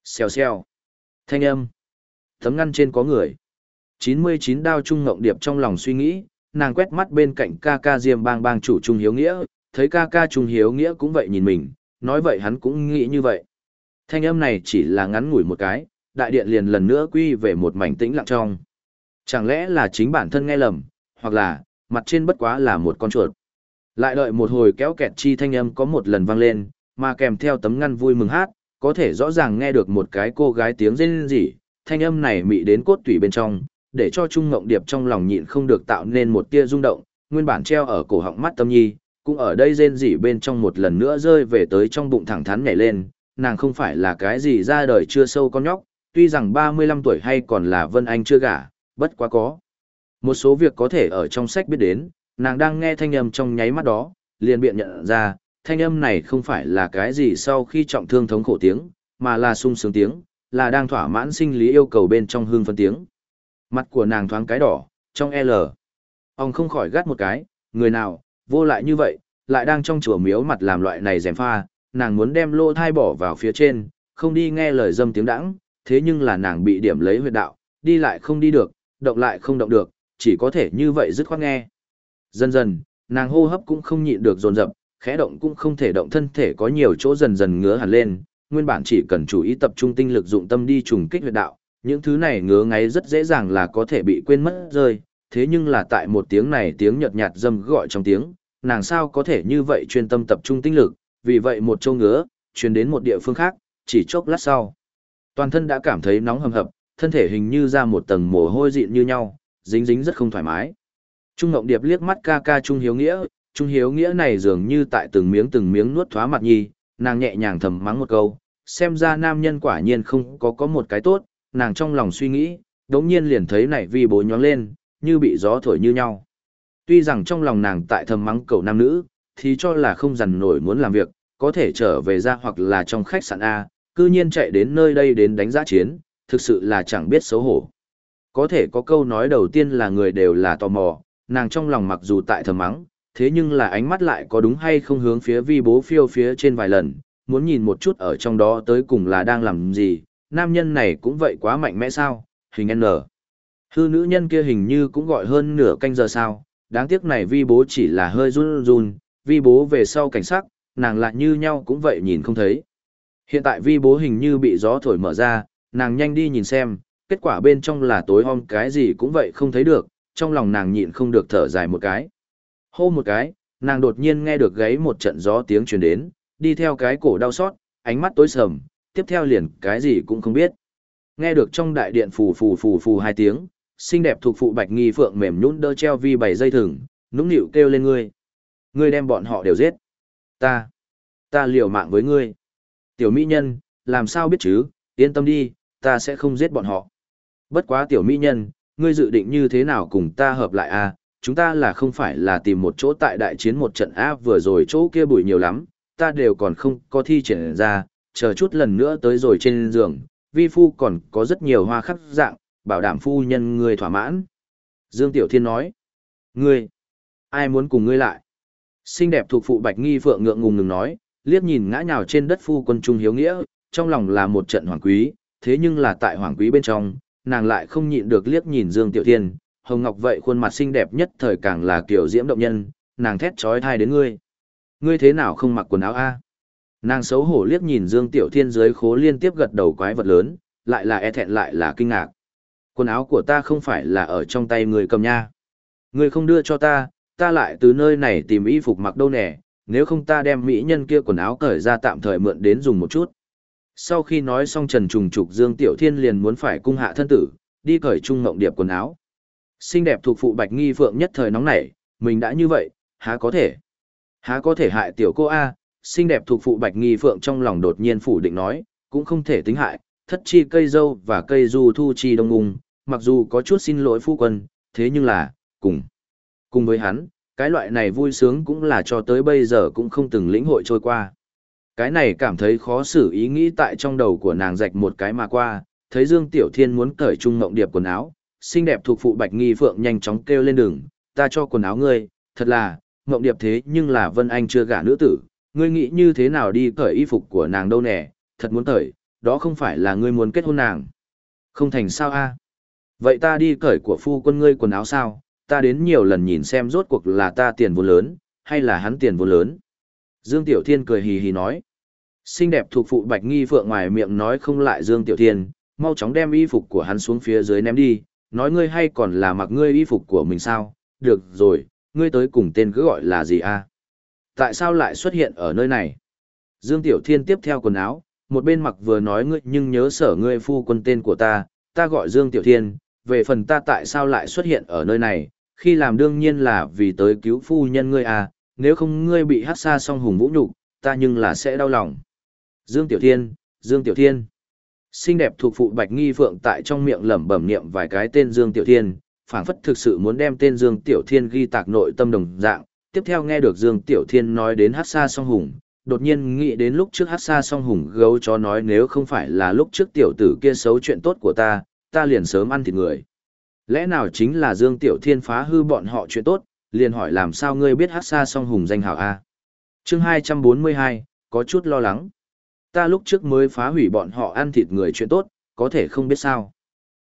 Speaker 1: Xèo xèo. Thanh âm. Tấm ngăn trên có người. 99 đao Trung Ngộng Điệp trong lòng suy nghĩ, nàng quét mắt bên cạnh ca ca Diêm bang bang chủ Trung Hiếu Nghĩa, thấy ca ca Trung Hiếu Nghĩa cũng vậy nhìn mình, nói vậy hắn cũng nghĩ như vậy. Thanh âm này chỉ là ngắn ngủi một cái, đại điện liền lần nữa quy về một mảnh tĩnh lặng trong. Chẳng lẽ là chính bản thân nghe lầm, hoặc là, mặt trên bất quá là một con chuột. Lại đợi một hồi kéo kẹt chi thanh âm có một lần vang lên, mà kèm theo tấm ngăn vui mừng hát, có thể rõ ràng nghe được một cái cô gái tiếng rên rỉ, thanh âm này mị đến cốt tủy bên trong, để cho Trung Ngộng Điệp trong lòng nhịn không được tạo nên một tia rung động, nguyên bản treo ở cổ họng mắt tâm nhi, cũng ở đây rên rỉ bên trong một lần nữa rơi về tới trong bụng thẳng thắn nhảy lên, nàng không phải là cái gì ra đời chưa sâu con nhóc, tuy rằng 35 tuổi hay còn là Vân Anh chưa gả, bất quá có. Một số việc có thể ở trong sách biết đến, nàng đang nghe thanh âm trong nháy mắt đó, liền biện nhận ra, thanh âm này không phải là cái gì sau khi trọng thương thống khổ tiếng, mà là sung sướng tiếng, là đang thỏa mãn sinh lý yêu cầu bên trong hương phân tiếng. Mặt của nàng thoáng cái đỏ, trong L. Ông không khỏi gắt một cái, người nào, vô lại như vậy, lại đang trong chùa miếu mặt làm loại này dèm pha, nàng muốn đem lô thai bỏ vào phía trên, không đi nghe lời dâm tiếng đãng, thế nhưng là nàng bị điểm lấy huyệt đạo, đi lại không đi được, động lại không động được, chỉ có thể như vậy dứt khoát nghe. Dần dần, nàng hô hấp cũng không nhịn được dồn dập, khẽ động cũng không thể động thân thể có nhiều chỗ dần dần ngứa hẳn lên, nguyên bản chỉ cần chú ý tập trung tinh lực dụng tâm đi trùng kích huyệt đạo, những thứ này ngứa ngáy rất dễ dàng là có thể bị quên mất rơi, thế nhưng là tại một tiếng này tiếng nhợt nhạt dâm gọi trong tiếng, nàng sao có thể như vậy chuyên tâm tập trung tinh lực, vì vậy một châu ngứa, truyền đến một địa phương khác, chỉ chốc lát sau. Toàn thân đã cảm thấy nóng hầm hập, thân thể hình như ra một tầng mồ hôi dịn như nhau, dính dính rất không thoải mái. Trung Ngộng Điệp liếc mắt ca ca Trung Hiếu Nghĩa, Trung Hiếu Nghĩa này dường như tại từng miếng từng miếng nuốt thoá mặt nhi, nàng nhẹ nhàng thầm mắng một câu, xem ra nam nhân quả nhiên không có có một cái tốt, nàng trong lòng suy nghĩ, đống nhiên liền thấy này vi bố nhóng lên, như bị gió thổi như nhau. Tuy rằng trong lòng nàng tại thầm mắng cậu nam nữ, thì cho là không dằn nổi muốn làm việc, có thể trở về ra hoặc là trong khách sạn A, cư nhiên chạy đến nơi đây đến đánh giá chiến, thực sự là chẳng biết xấu hổ. Có thể có câu nói đầu tiên là người đều là tò mò, nàng trong lòng mặc dù tại thầm mắng, thế nhưng là ánh mắt lại có đúng hay không hướng phía vi bố phiêu phía trên vài lần, muốn nhìn một chút ở trong đó tới cùng là đang làm gì, nam nhân này cũng vậy quá mạnh mẽ sao, hình N. Hư nữ nhân kia hình như cũng gọi hơn nửa canh giờ sao, đáng tiếc này vi bố chỉ là hơi run run, vi bố về sau cảnh sắc, nàng lại như nhau cũng vậy nhìn không thấy. Hiện tại vi bố hình như bị gió thổi mở ra, nàng nhanh đi nhìn xem, kết quả bên trong là tối om cái gì cũng vậy không thấy được, trong lòng nàng nhịn không được thở dài một cái. Hô một cái, nàng đột nhiên nghe được gáy một trận gió tiếng truyền đến, đi theo cái cổ đau xót, ánh mắt tối sầm, tiếp theo liền cái gì cũng không biết. Nghe được trong đại điện phù phù phù phù hai tiếng, xinh đẹp thuộc phụ bạch nghi phượng mềm nhũn đỡ treo vi bảy dây thừng, nũng nịu kêu lên ngươi. Ngươi đem bọn họ đều giết. Ta, ta liều mạng với ngươi. Tiểu mỹ nhân, làm sao biết chứ, yên tâm đi, ta sẽ không giết bọn họ. Bất quá tiểu mỹ nhân, ngươi dự định như thế nào cùng ta hợp lại a? À? chúng ta là không phải là tìm một chỗ tại đại chiến một trận a vừa rồi chỗ kia bụi nhiều lắm, ta đều còn không có thi triển ra, chờ chút lần nữa tới rồi trên giường, vi phu còn có rất nhiều hoa khắc dạng, bảo đảm phu nhân ngươi thỏa mãn. Dương Tiểu Thiên nói, ngươi, ai muốn cùng ngươi lại? Xinh đẹp thuộc phụ Bạch Nghi Phượng ngượng ngùng ngừng nói, liếc nhìn ngã nhào trên đất phu quân trung hiếu nghĩa, trong lòng là một trận hoàng quý, thế nhưng là tại hoàng quý bên trong, nàng lại không nhịn được liếc nhìn Dương Tiểu Thiên, Hồng Ngọc vậy khuôn mặt xinh đẹp nhất thời càng là kiểu diễm động nhân, nàng thét trói thai đến ngươi. Ngươi thế nào không mặc quần áo a? Nàng xấu hổ liếc nhìn Dương Tiểu Thiên dưới khố liên tiếp gật đầu quái vật lớn, lại là e thẹn lại là kinh ngạc. Quần áo của ta không phải là ở trong tay người cầm nha. Ngươi không đưa cho ta, ta lại từ nơi này tìm y phục mặc đâu nè, nếu không ta đem mỹ nhân kia quần áo cởi ra tạm thời mượn đến dùng một chút. Sau khi nói xong Trần Trùng Trục Dương Tiểu Thiên liền muốn phải cung hạ thân tử, đi cởi trung ngộng điệp quần áo. Xinh đẹp thuộc phụ Bạch Nghi Phượng nhất thời nóng nảy, mình đã như vậy, há có thể? Há có thể hại tiểu cô A, xinh đẹp thuộc phụ Bạch Nghi Phượng trong lòng đột nhiên phủ định nói, cũng không thể tính hại, thất chi cây dâu và cây du thu chi đông ung, mặc dù có chút xin lỗi phu quân, thế nhưng là, cùng. Cùng với hắn, cái loại này vui sướng cũng là cho tới bây giờ cũng không từng lĩnh hội trôi qua. Cái này cảm thấy khó xử ý nghĩ tại trong đầu của nàng rạch một cái mà qua, thấy Dương Tiểu Thiên muốn cởi trung ngộng điệp quần áo, xinh đẹp thuộc phụ Bạch Nghi Phượng nhanh chóng kêu lên đường, ta cho quần áo ngươi, thật là, ngộng điệp thế nhưng là Vân Anh chưa gả nữ tử, ngươi nghĩ như thế nào đi cởi y phục của nàng đâu nè, thật muốn cởi, đó không phải là ngươi muốn kết hôn nàng. Không thành sao a? Vậy ta đi cởi của phu quân ngươi quần áo sao, ta đến nhiều lần nhìn xem rốt cuộc là ta tiền vốn lớn, hay là hắn tiền vốn lớn. Dương Tiểu Thiên cười hì hì nói. Xinh đẹp thuộc phụ Bạch Nghi Phượng ngoài miệng nói không lại Dương Tiểu Thiên, mau chóng đem y phục của hắn xuống phía dưới ném đi, nói ngươi hay còn là mặc ngươi y phục của mình sao, được rồi, ngươi tới cùng tên cứ gọi là gì a? Tại sao lại xuất hiện ở nơi này? Dương Tiểu Thiên tiếp theo quần áo, một bên mặc vừa nói ngươi nhưng nhớ sở ngươi phu quân tên của ta, ta gọi Dương Tiểu Thiên, về phần ta tại sao lại xuất hiện ở nơi này, khi làm đương nhiên là vì tới cứu phu nhân ngươi à, nếu không ngươi bị hát xa song hùng vũ nhục, ta nhưng là sẽ đau lòng. Dương Tiểu Thiên, Dương Tiểu Thiên. Xinh đẹp thuộc phụ Bạch Nghi Phượng tại trong miệng lẩm bẩm niệm vài cái tên Dương Tiểu Thiên, phảng phất thực sự muốn đem tên Dương Tiểu Thiên ghi tạc nội tâm đồng dạng. Tiếp theo nghe được Dương Tiểu Thiên nói đến hát xa song hùng, đột nhiên nghĩ đến lúc trước hát xa song hùng gấu chó nói nếu không phải là lúc trước tiểu tử kia xấu chuyện tốt của ta, ta liền sớm ăn thịt người. Lẽ nào chính là Dương Tiểu Thiên phá hư bọn họ chuyện tốt, liền hỏi làm sao ngươi biết hát xa song hùng danh hào A. chương 242, có chút lo lắng. Ta lúc trước mới phá hủy bọn họ ăn thịt người chuyện tốt, có thể không biết sao.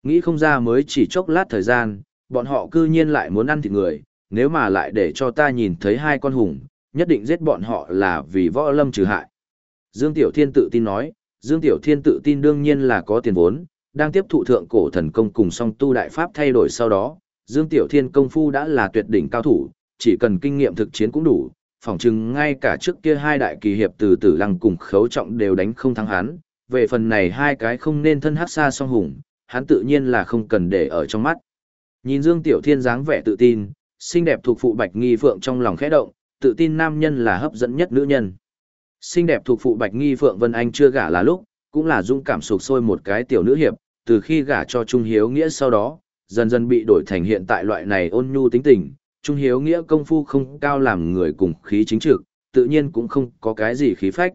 Speaker 1: Nghĩ không ra mới chỉ chốc lát thời gian, bọn họ cư nhiên lại muốn ăn thịt người, nếu mà lại để cho ta nhìn thấy hai con hùng, nhất định giết bọn họ là vì võ lâm trừ hại. Dương Tiểu Thiên tự tin nói, Dương Tiểu Thiên tự tin đương nhiên là có tiền vốn, đang tiếp thụ thượng cổ thần công cùng song tu đại pháp thay đổi sau đó, Dương Tiểu Thiên công phu đã là tuyệt đỉnh cao thủ, chỉ cần kinh nghiệm thực chiến cũng đủ, phỏng chừng ngay cả trước kia hai đại kỳ hiệp từ tử lăng cùng khấu trọng đều đánh không thắng hắn, về phần này hai cái không nên thân hát xa song hùng, hắn tự nhiên là không cần để ở trong mắt. Nhìn Dương Tiểu Thiên dáng vẻ tự tin, xinh đẹp thuộc phụ Bạch Nghi Phượng trong lòng khẽ động, tự tin nam nhân là hấp dẫn nhất nữ nhân. Xinh đẹp thuộc phụ Bạch Nghi Phượng Vân Anh chưa gả là lúc, cũng là dung cảm sụp sôi một cái tiểu nữ hiệp, từ khi gả cho Trung Hiếu Nghĩa sau đó, dần dần bị đổi thành hiện tại loại này ôn nhu tính tình, Trung Hiếu Nghĩa công phu không cao làm người cùng khí chính trực, tự nhiên cũng không có cái gì khí phách.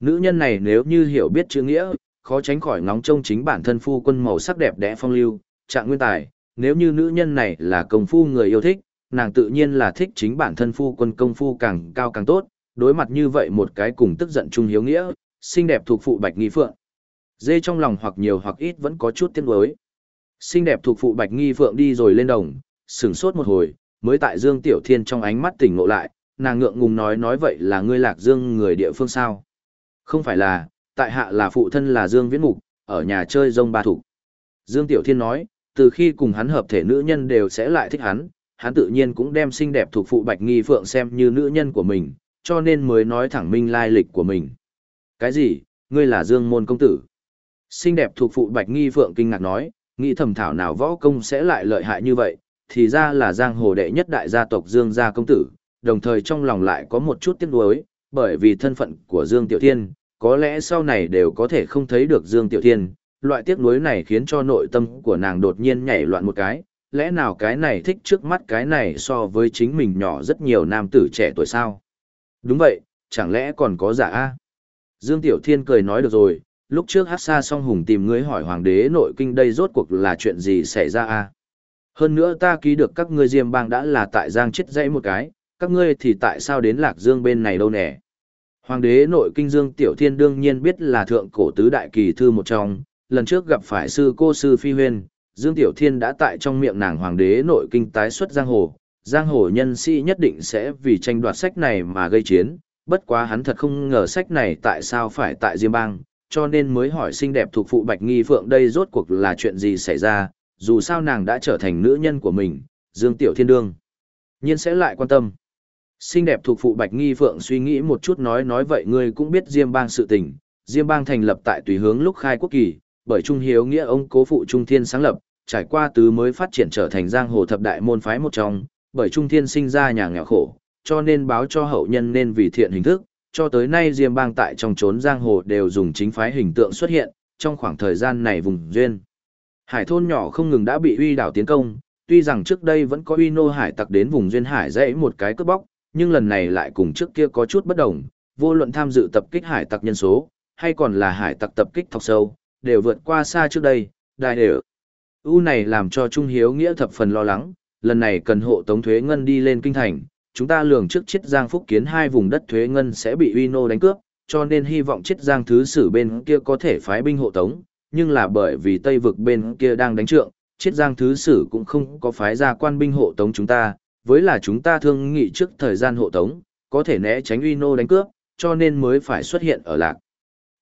Speaker 1: Nữ nhân này nếu như hiểu biết chữ nghĩa, khó tránh khỏi ngóng trông chính bản thân phu quân màu sắc đẹp đẽ phong lưu, trạng nguyên tài, nếu như nữ nhân này là công phu người yêu thích, nàng tự nhiên là thích chính bản thân phu quân công phu càng cao càng tốt, đối mặt như vậy một cái cùng tức giận Trung Hiếu Nghĩa, xinh đẹp thuộc phụ Bạch Nghi Phượng. Dê trong lòng hoặc nhiều hoặc ít vẫn có chút tiếc nuối. Xinh đẹp thuộc phụ Bạch Nghi Phượng đi rồi lên đồng, sửng sốt một hồi, mới tại Dương Tiểu Thiên trong ánh mắt tỉnh ngộ lại, nàng ngượng ngùng nói nói vậy là ngươi Lạc Dương người địa phương sao? Không phải là, tại hạ là phụ thân là Dương Viễn Mục, ở nhà chơi rông ba thủ. Dương Tiểu Thiên nói, từ khi cùng hắn hợp thể nữ nhân đều sẽ lại thích hắn, hắn tự nhiên cũng đem xinh đẹp thuộc phụ Bạch Nghi Phượng xem như nữ nhân của mình, cho nên mới nói thẳng minh lai lịch của mình. Cái gì, ngươi là Dương Môn Công Tử? Xinh đẹp thuộc phụ Bạch Nghi Phượng kinh ngạc nói, nghĩ thầm thảo nào võ công sẽ lại lợi hại như vậy, thì ra là giang hồ đệ nhất đại gia tộc Dương gia công tử, đồng thời trong lòng lại có một chút tiếc nuối, bởi vì thân phận của Dương Tiểu Thiên, có lẽ sau này đều có thể không thấy được Dương Tiểu Thiên, loại tiếc nuối này khiến cho nội tâm của nàng đột nhiên nhảy loạn một cái, lẽ nào cái này thích trước mắt cái này so với chính mình nhỏ rất nhiều nam tử trẻ tuổi sao? Đúng vậy, chẳng lẽ còn có giả a? Dương Tiểu Thiên cười nói được rồi, lúc trước hát xa song hùng tìm ngươi hỏi hoàng đế nội kinh đây rốt cuộc là chuyện gì xảy ra a hơn nữa ta ký được các ngươi diêm bang đã là tại giang chết dãy một cái, các ngươi thì tại sao đến lạc dương bên này đâu nè? Hoàng đế nội kinh dương tiểu thiên đương nhiên biết là thượng cổ tứ đại kỳ thư một trong, lần trước gặp phải sư cô sư phi huyên, dương tiểu thiên đã tại trong miệng nàng hoàng đế nội kinh tái xuất giang hồ giang hồ nhân sĩ nhất định sẽ vì tranh đoạt sách này mà gây chiến, bất quá hắn thật không ngờ sách này tại sao phải tại diêm bang cho nên mới hỏi xinh đẹp thuộc phụ Bạch Nghi Phượng đây rốt cuộc là chuyện gì xảy ra, dù sao nàng đã trở thành nữ nhân của mình, Dương Tiểu Thiên Đương. nhiên sẽ lại quan tâm. Xinh đẹp thuộc phụ Bạch Nghi Phượng suy nghĩ một chút nói nói vậy ngươi cũng biết Diêm Bang sự tình, Diêm Bang thành lập tại tùy hướng lúc khai quốc kỳ, bởi Trung Hiếu nghĩa ông cố phụ Trung Thiên sáng lập, trải qua tứ mới phát triển trở thành giang hồ thập đại môn phái một trong, bởi Trung Thiên sinh ra nhà nghèo khổ, cho nên báo cho hậu nhân nên vì thiện hình thức, cho tới nay Diêm Bang tại trong trốn giang hồ đều dùng chính phái hình tượng xuất hiện, trong khoảng thời gian này vùng duyên. Hải thôn nhỏ không ngừng đã bị uy đảo tiến công, tuy rằng trước đây vẫn có uy nô hải tặc đến vùng duyên hải dãy một cái cướp bóc, nhưng lần này lại cùng trước kia có chút bất đồng, vô luận tham dự tập kích hải tặc nhân số, hay còn là hải tặc tập kích thọc sâu, đều vượt qua xa trước đây, đại đều. U này làm cho Trung Hiếu Nghĩa thập phần lo lắng, lần này cần hộ tống thuế ngân đi lên kinh thành, chúng ta lường trước chiết giang phúc kiến hai vùng đất thuế ngân sẽ bị uy nô đánh cướp, cho nên hy vọng chiết giang thứ sử bên kia có thể phái binh hộ tống, nhưng là bởi vì Tây vực bên kia đang đánh trượng, chiết giang thứ sử cũng không có phái ra quan binh hộ tống chúng ta, với là chúng ta thương nghị trước thời gian hộ tống, có thể né tránh uy nô đánh cướp, cho nên mới phải xuất hiện ở lạc.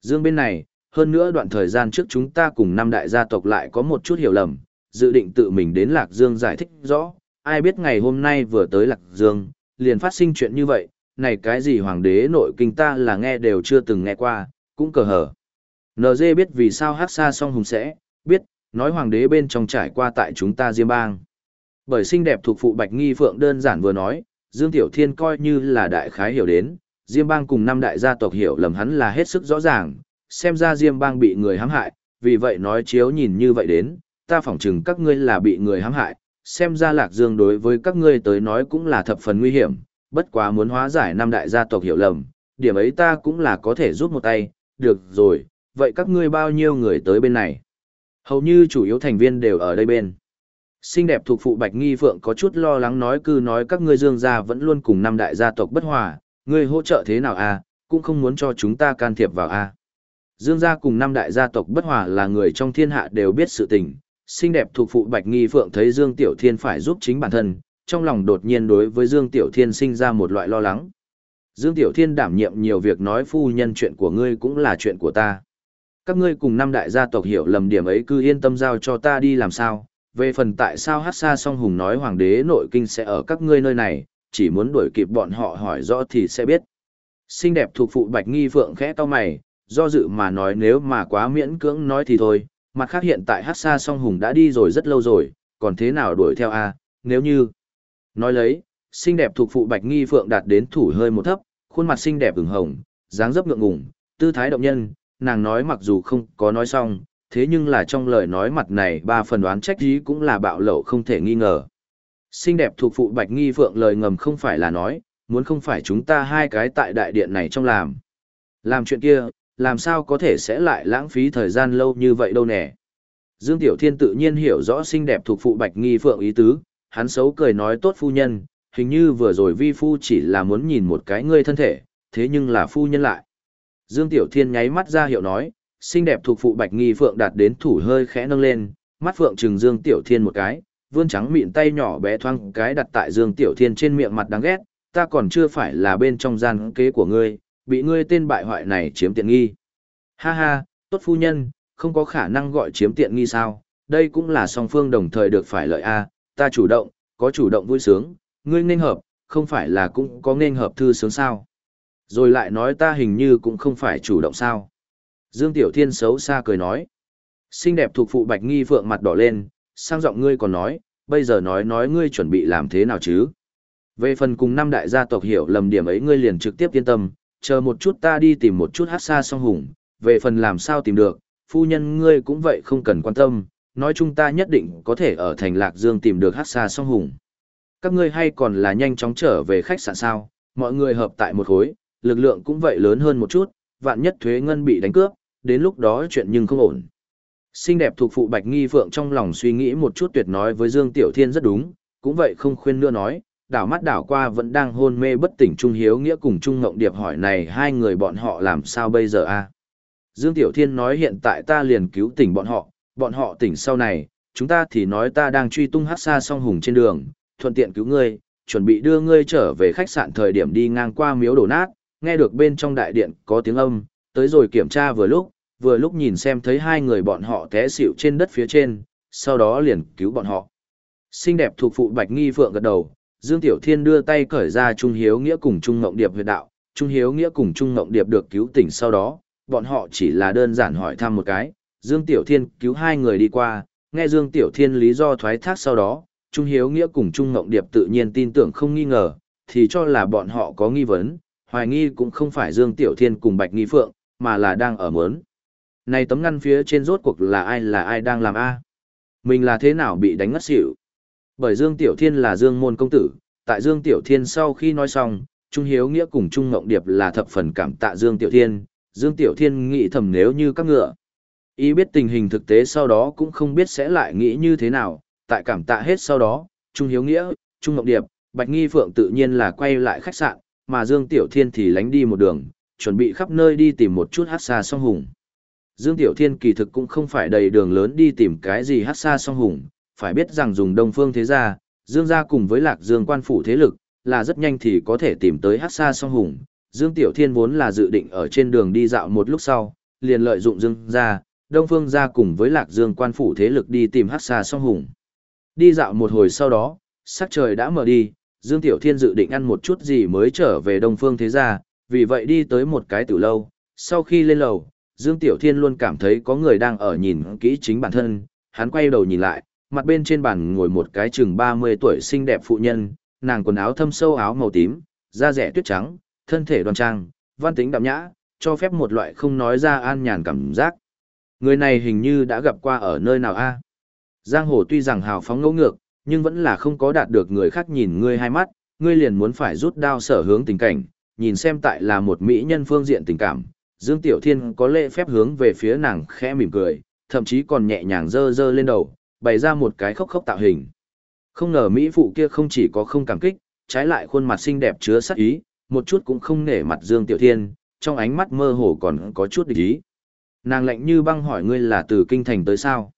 Speaker 1: Dương bên này, hơn nữa đoạn thời gian trước chúng ta cùng năm đại gia tộc lại có một chút hiểu lầm, dự định tự mình đến Lạc Dương giải thích rõ, ai biết ngày hôm nay vừa tới Lạc Dương, liền phát sinh chuyện như vậy, này cái gì hoàng đế nội kinh ta là nghe đều chưa từng nghe qua, cũng cờ hở. NG biết vì sao hát xa song hùng sẽ, biết, nói hoàng đế bên trong trải qua tại chúng ta Diêm Bang. Bởi xinh đẹp thuộc phụ Bạch Nghi Phượng đơn giản vừa nói, Dương Tiểu Thiên coi như là đại khái hiểu đến, Diêm Bang cùng năm đại gia tộc hiểu lầm hắn là hết sức rõ ràng, xem ra Diêm Bang bị người hãm hại, vì vậy nói chiếu nhìn như vậy đến, ta phỏng chừng các ngươi là bị người hãm hại, xem ra Lạc Dương đối với các ngươi tới nói cũng là thập phần nguy hiểm, bất quá muốn hóa giải năm đại gia tộc hiểu lầm, điểm ấy ta cũng là có thể giúp một tay, được rồi, vậy các ngươi bao nhiêu người tới bên này? Hầu như chủ yếu thành viên đều ở đây bên. Xinh đẹp thuộc phụ Bạch Nghi Phượng có chút lo lắng nói cư nói các ngươi Dương gia vẫn luôn cùng năm đại gia tộc bất hòa, ngươi hỗ trợ thế nào à, cũng không muốn cho chúng ta can thiệp vào à. Dương gia cùng năm đại gia tộc bất hòa là người trong thiên hạ đều biết sự tình, xinh đẹp thuộc phụ Bạch Nghi Phượng thấy Dương Tiểu Thiên phải giúp chính bản thân, trong lòng đột nhiên đối với Dương Tiểu Thiên sinh ra một loại lo lắng. Dương Tiểu Thiên đảm nhiệm nhiều việc nói phu nhân chuyện của ngươi cũng là chuyện của ta. Các ngươi cùng năm đại gia tộc hiểu lầm điểm ấy cứ yên tâm giao cho ta đi làm sao. Về phần tại sao hát xa song hùng nói hoàng đế nội kinh sẽ ở các ngươi nơi này, chỉ muốn đuổi kịp bọn họ hỏi rõ thì sẽ biết. Xinh đẹp thuộc phụ Bạch Nghi Phượng khẽ to mày, do dự mà nói nếu mà quá miễn cưỡng nói thì thôi, mặt khác hiện tại hát xa song hùng đã đi rồi rất lâu rồi, còn thế nào đuổi theo a nếu như... Nói lấy, xinh đẹp thuộc phụ Bạch Nghi Phượng đạt đến thủ hơi một thấp, khuôn mặt xinh đẹp ửng hồng, dáng dấp ngượng ngùng, tư thái động nhân, nàng nói mặc dù không có nói xong, thế nhưng là trong lời nói mặt này ba phần đoán trách ý cũng là bạo lậu không thể nghi ngờ. Xinh đẹp thuộc phụ Bạch Nghi Phượng lời ngầm không phải là nói, muốn không phải chúng ta hai cái tại đại điện này trong làm. Làm chuyện kia, làm sao có thể sẽ lại lãng phí thời gian lâu như vậy đâu nè. Dương Tiểu Thiên tự nhiên hiểu rõ xinh đẹp thuộc phụ Bạch Nghi Phượng ý tứ, hắn xấu cười nói tốt phu nhân, hình như vừa rồi vi phu chỉ là muốn nhìn một cái ngươi thân thể, thế nhưng là phu nhân lại. Dương Tiểu Thiên nháy mắt ra hiệu nói, xinh đẹp thuộc phụ Bạch Nghi Phượng đạt đến thủ hơi khẽ nâng lên, mắt Phượng trừng Dương Tiểu Thiên một cái, vươn trắng mịn tay nhỏ bé thoang cái đặt tại Dương Tiểu Thiên trên miệng mặt đáng ghét, ta còn chưa phải là bên trong gian kế của ngươi, bị ngươi tên bại hoại này chiếm tiện nghi. Ha ha, tốt phu nhân, không có khả năng gọi chiếm tiện nghi sao, đây cũng là song phương đồng thời được phải lợi a, ta chủ động, có chủ động vui sướng, ngươi nên hợp, không phải là cũng có nên hợp thư sướng sao. Rồi lại nói ta hình như cũng không phải chủ động sao. Dương Tiểu Thiên xấu xa cười nói. Xinh đẹp thuộc phụ Bạch Nghi Phượng mặt đỏ lên, sang giọng ngươi còn nói, bây giờ nói nói ngươi chuẩn bị làm thế nào chứ. Về phần cùng năm đại gia tộc hiểu lầm điểm ấy ngươi liền trực tiếp yên tâm, chờ một chút ta đi tìm một chút hát xa song hùng, về phần làm sao tìm được, phu nhân ngươi cũng vậy không cần quan tâm, nói chung ta nhất định có thể ở thành Lạc Dương tìm được hát xa song hùng. Các ngươi hay còn là nhanh chóng trở về khách sạn sao, mọi người hợp tại một khối, lực lượng cũng vậy lớn hơn một chút, vạn nhất thuế ngân bị đánh cướp, đến lúc đó chuyện nhưng không ổn. Xinh đẹp thuộc phụ Bạch Nghi Phượng trong lòng suy nghĩ một chút tuyệt nói với Dương Tiểu Thiên rất đúng, cũng vậy không khuyên nữa nói, đảo mắt đảo qua vẫn đang hôn mê bất tỉnh Trung Hiếu Nghĩa cùng Trung Ngộng Điệp hỏi này hai người bọn họ làm sao bây giờ a Dương Tiểu Thiên nói hiện tại ta liền cứu tỉnh bọn họ, bọn họ tỉnh sau này, chúng ta thì nói ta đang truy tung hát xa song hùng trên đường, thuận tiện cứu ngươi, chuẩn bị đưa ngươi trở về khách sạn thời điểm đi ngang qua miếu đổ nát, nghe được bên trong đại điện có tiếng âm, tới rồi kiểm tra vừa lúc, vừa lúc nhìn xem thấy hai người bọn họ té xỉu trên đất phía trên, sau đó liền cứu bọn họ. Xinh đẹp thuộc phụ Bạch Nghi Phượng gật đầu, Dương Tiểu Thiên đưa tay cởi ra Trung Hiếu Nghĩa cùng Trung Ngộng Điệp huyệt đạo, Trung Hiếu Nghĩa cùng Trung Ngộng Điệp được cứu tỉnh sau đó, bọn họ chỉ là đơn giản hỏi thăm một cái, Dương Tiểu Thiên cứu hai người đi qua, nghe Dương Tiểu Thiên lý do thoái thác sau đó, Trung Hiếu Nghĩa cùng Trung Ngộng Điệp tự nhiên tin tưởng không nghi ngờ, thì cho là bọn họ có nghi vấn, hoài nghi cũng không phải Dương Tiểu Thiên cùng Bạch Nghi Phượng, mà là đang ở mớn. Này tấm ngăn phía trên rốt cuộc là ai là ai đang làm A. Mình là thế nào bị đánh ngất xỉu? Bởi Dương Tiểu Thiên là Dương môn công tử, tại Dương Tiểu Thiên sau khi nói xong, Trung Hiếu Nghĩa cùng Trung Ngộng Điệp là thập phần cảm tạ Dương Tiểu Thiên, Dương Tiểu Thiên nghĩ thầm nếu như các ngựa. Ý biết tình hình thực tế sau đó cũng không biết sẽ lại nghĩ như thế nào, tại cảm tạ hết sau đó, Trung Hiếu Nghĩa, Trung Ngộng Điệp, Bạch Nghi Phượng tự nhiên là quay lại khách sạn, mà Dương Tiểu Thiên thì lánh đi một đường, chuẩn bị khắp nơi đi tìm một chút hát xa song hùng. Dương Tiểu Thiên kỳ thực cũng không phải đầy đường lớn đi tìm cái gì hát xa song hùng, phải biết rằng dùng đông phương thế gia, Dương gia cùng với lạc Dương quan phủ thế lực, là rất nhanh thì có thể tìm tới hát xa song hùng. Dương Tiểu Thiên vốn là dự định ở trên đường đi dạo một lúc sau, liền lợi dụng Dương gia, đông phương gia cùng với lạc Dương quan phủ thế lực đi tìm hát xa song hùng. Đi dạo một hồi sau đó, sắc trời đã mở đi, Dương Tiểu Thiên dự định ăn một chút gì mới trở về đông phương thế gia, vì vậy đi tới một cái tử lâu. Sau khi lên lầu, Dương Tiểu Thiên luôn cảm thấy có người đang ở nhìn kỹ chính bản thân, hắn quay đầu nhìn lại, mặt bên trên bàn ngồi một cái chừng 30 tuổi xinh đẹp phụ nhân, nàng quần áo thâm sâu áo màu tím, da rẻ tuyết trắng, thân thể đoan trang, văn tính đạm nhã, cho phép một loại không nói ra an nhàn cảm giác. Người này hình như đã gặp qua ở nơi nào a? Giang hồ tuy rằng hào phóng ngẫu ngược, nhưng vẫn là không có đạt được người khác nhìn ngươi hai mắt, ngươi liền muốn phải rút đao sở hướng tình cảnh, nhìn xem tại là một mỹ nhân phương diện tình cảm. Dương Tiểu Thiên có lễ phép hướng về phía nàng khẽ mỉm cười, thậm chí còn nhẹ nhàng dơ dơ lên đầu, bày ra một cái khóc khóc tạo hình. Không ngờ Mỹ phụ kia không chỉ có không cảm kích, trái lại khuôn mặt xinh đẹp chứa sắc ý, một chút cũng không nể mặt Dương Tiểu Thiên, trong ánh mắt mơ hồ còn có chút địch ý. Nàng lạnh như băng hỏi ngươi là từ kinh thành tới sao?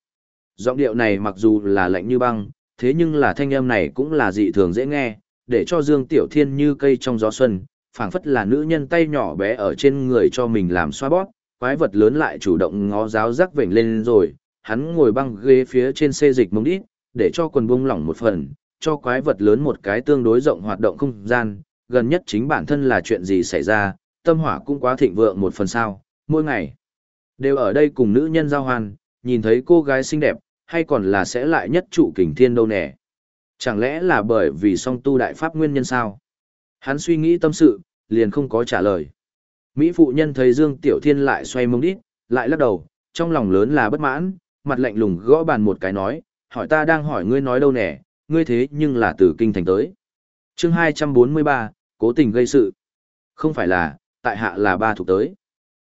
Speaker 1: Giọng điệu này mặc dù là lạnh như băng, thế nhưng là thanh âm này cũng là dị thường dễ nghe, để cho Dương Tiểu Thiên như cây trong gió xuân, phảng phất là nữ nhân tay nhỏ bé ở trên người cho mình làm xoa bóp, quái vật lớn lại chủ động ngó giáo rắc vểnh lên rồi, hắn ngồi băng ghế phía trên xê dịch mông đít, để cho quần bung lỏng một phần, cho quái vật lớn một cái tương đối rộng hoạt động không gian, gần nhất chính bản thân là chuyện gì xảy ra, tâm hỏa cũng quá thịnh vượng một phần sao, mỗi ngày đều ở đây cùng nữ nhân giao hoan, nhìn thấy cô gái xinh đẹp, hay còn là sẽ lại nhất trụ kình thiên đâu nè. Chẳng lẽ là bởi vì song tu đại pháp nguyên nhân sao? Hắn suy nghĩ tâm sự, liền không có trả lời. Mỹ phụ nhân thấy Dương Tiểu Thiên lại xoay mông đít, lại lắc đầu, trong lòng lớn là bất mãn, mặt lạnh lùng gõ bàn một cái nói, hỏi ta đang hỏi ngươi nói đâu nè, ngươi thế nhưng là từ kinh thành tới. chương 243, cố tình gây sự. Không phải là, tại hạ là ba thuộc tới.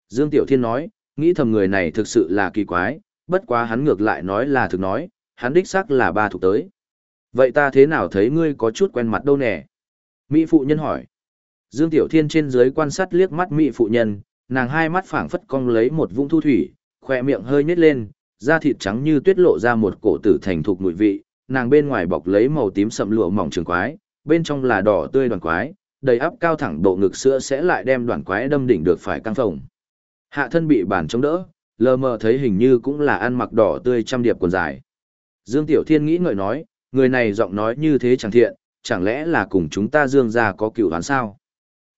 Speaker 1: Dương Tiểu Thiên nói, nghĩ thầm người này thực sự là kỳ quái, bất quá hắn ngược lại nói là thực nói, hắn đích xác là ba thuộc tới. Vậy ta thế nào thấy ngươi có chút quen mặt đâu nè? Mỹ phụ nhân hỏi. Dương Tiểu Thiên trên dưới quan sát liếc mắt Mỹ phụ nhân, nàng hai mắt phảng phất cong lấy một vũng thu thủy, khỏe miệng hơi nhếch lên, da thịt trắng như tuyết lộ ra một cổ tử thành thục mùi vị, nàng bên ngoài bọc lấy màu tím sậm lụa mỏng trường quái, bên trong là đỏ tươi đoàn quái, đầy áp cao thẳng bộ ngực sữa sẽ lại đem đoàn quái đâm đỉnh được phải căng phồng. Hạ thân bị bản chống đỡ, lờ mờ thấy hình như cũng là ăn mặc đỏ tươi trăm điệp quần dài. Dương Tiểu Thiên nghĩ ngợi nói, người này giọng nói như thế chẳng thiện, chẳng lẽ là cùng chúng ta Dương gia có cựu đoán sao?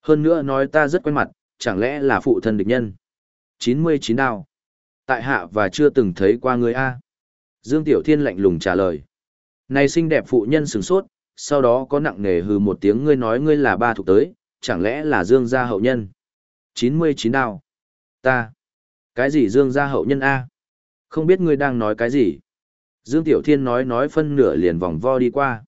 Speaker 1: Hơn nữa nói ta rất quen mặt, chẳng lẽ là phụ thân địch nhân? 99 đao. Tại hạ và chưa từng thấy qua người A. Dương Tiểu Thiên lạnh lùng trả lời. Này xinh đẹp phụ nhân sửng sốt, sau đó có nặng nề hừ một tiếng ngươi nói ngươi là ba thuộc tới, chẳng lẽ là Dương gia hậu nhân? 99 đao. Ta. Cái gì Dương gia hậu nhân A? Không biết ngươi đang nói cái gì? Dương Tiểu Thiên nói nói phân nửa liền vòng vo đi qua.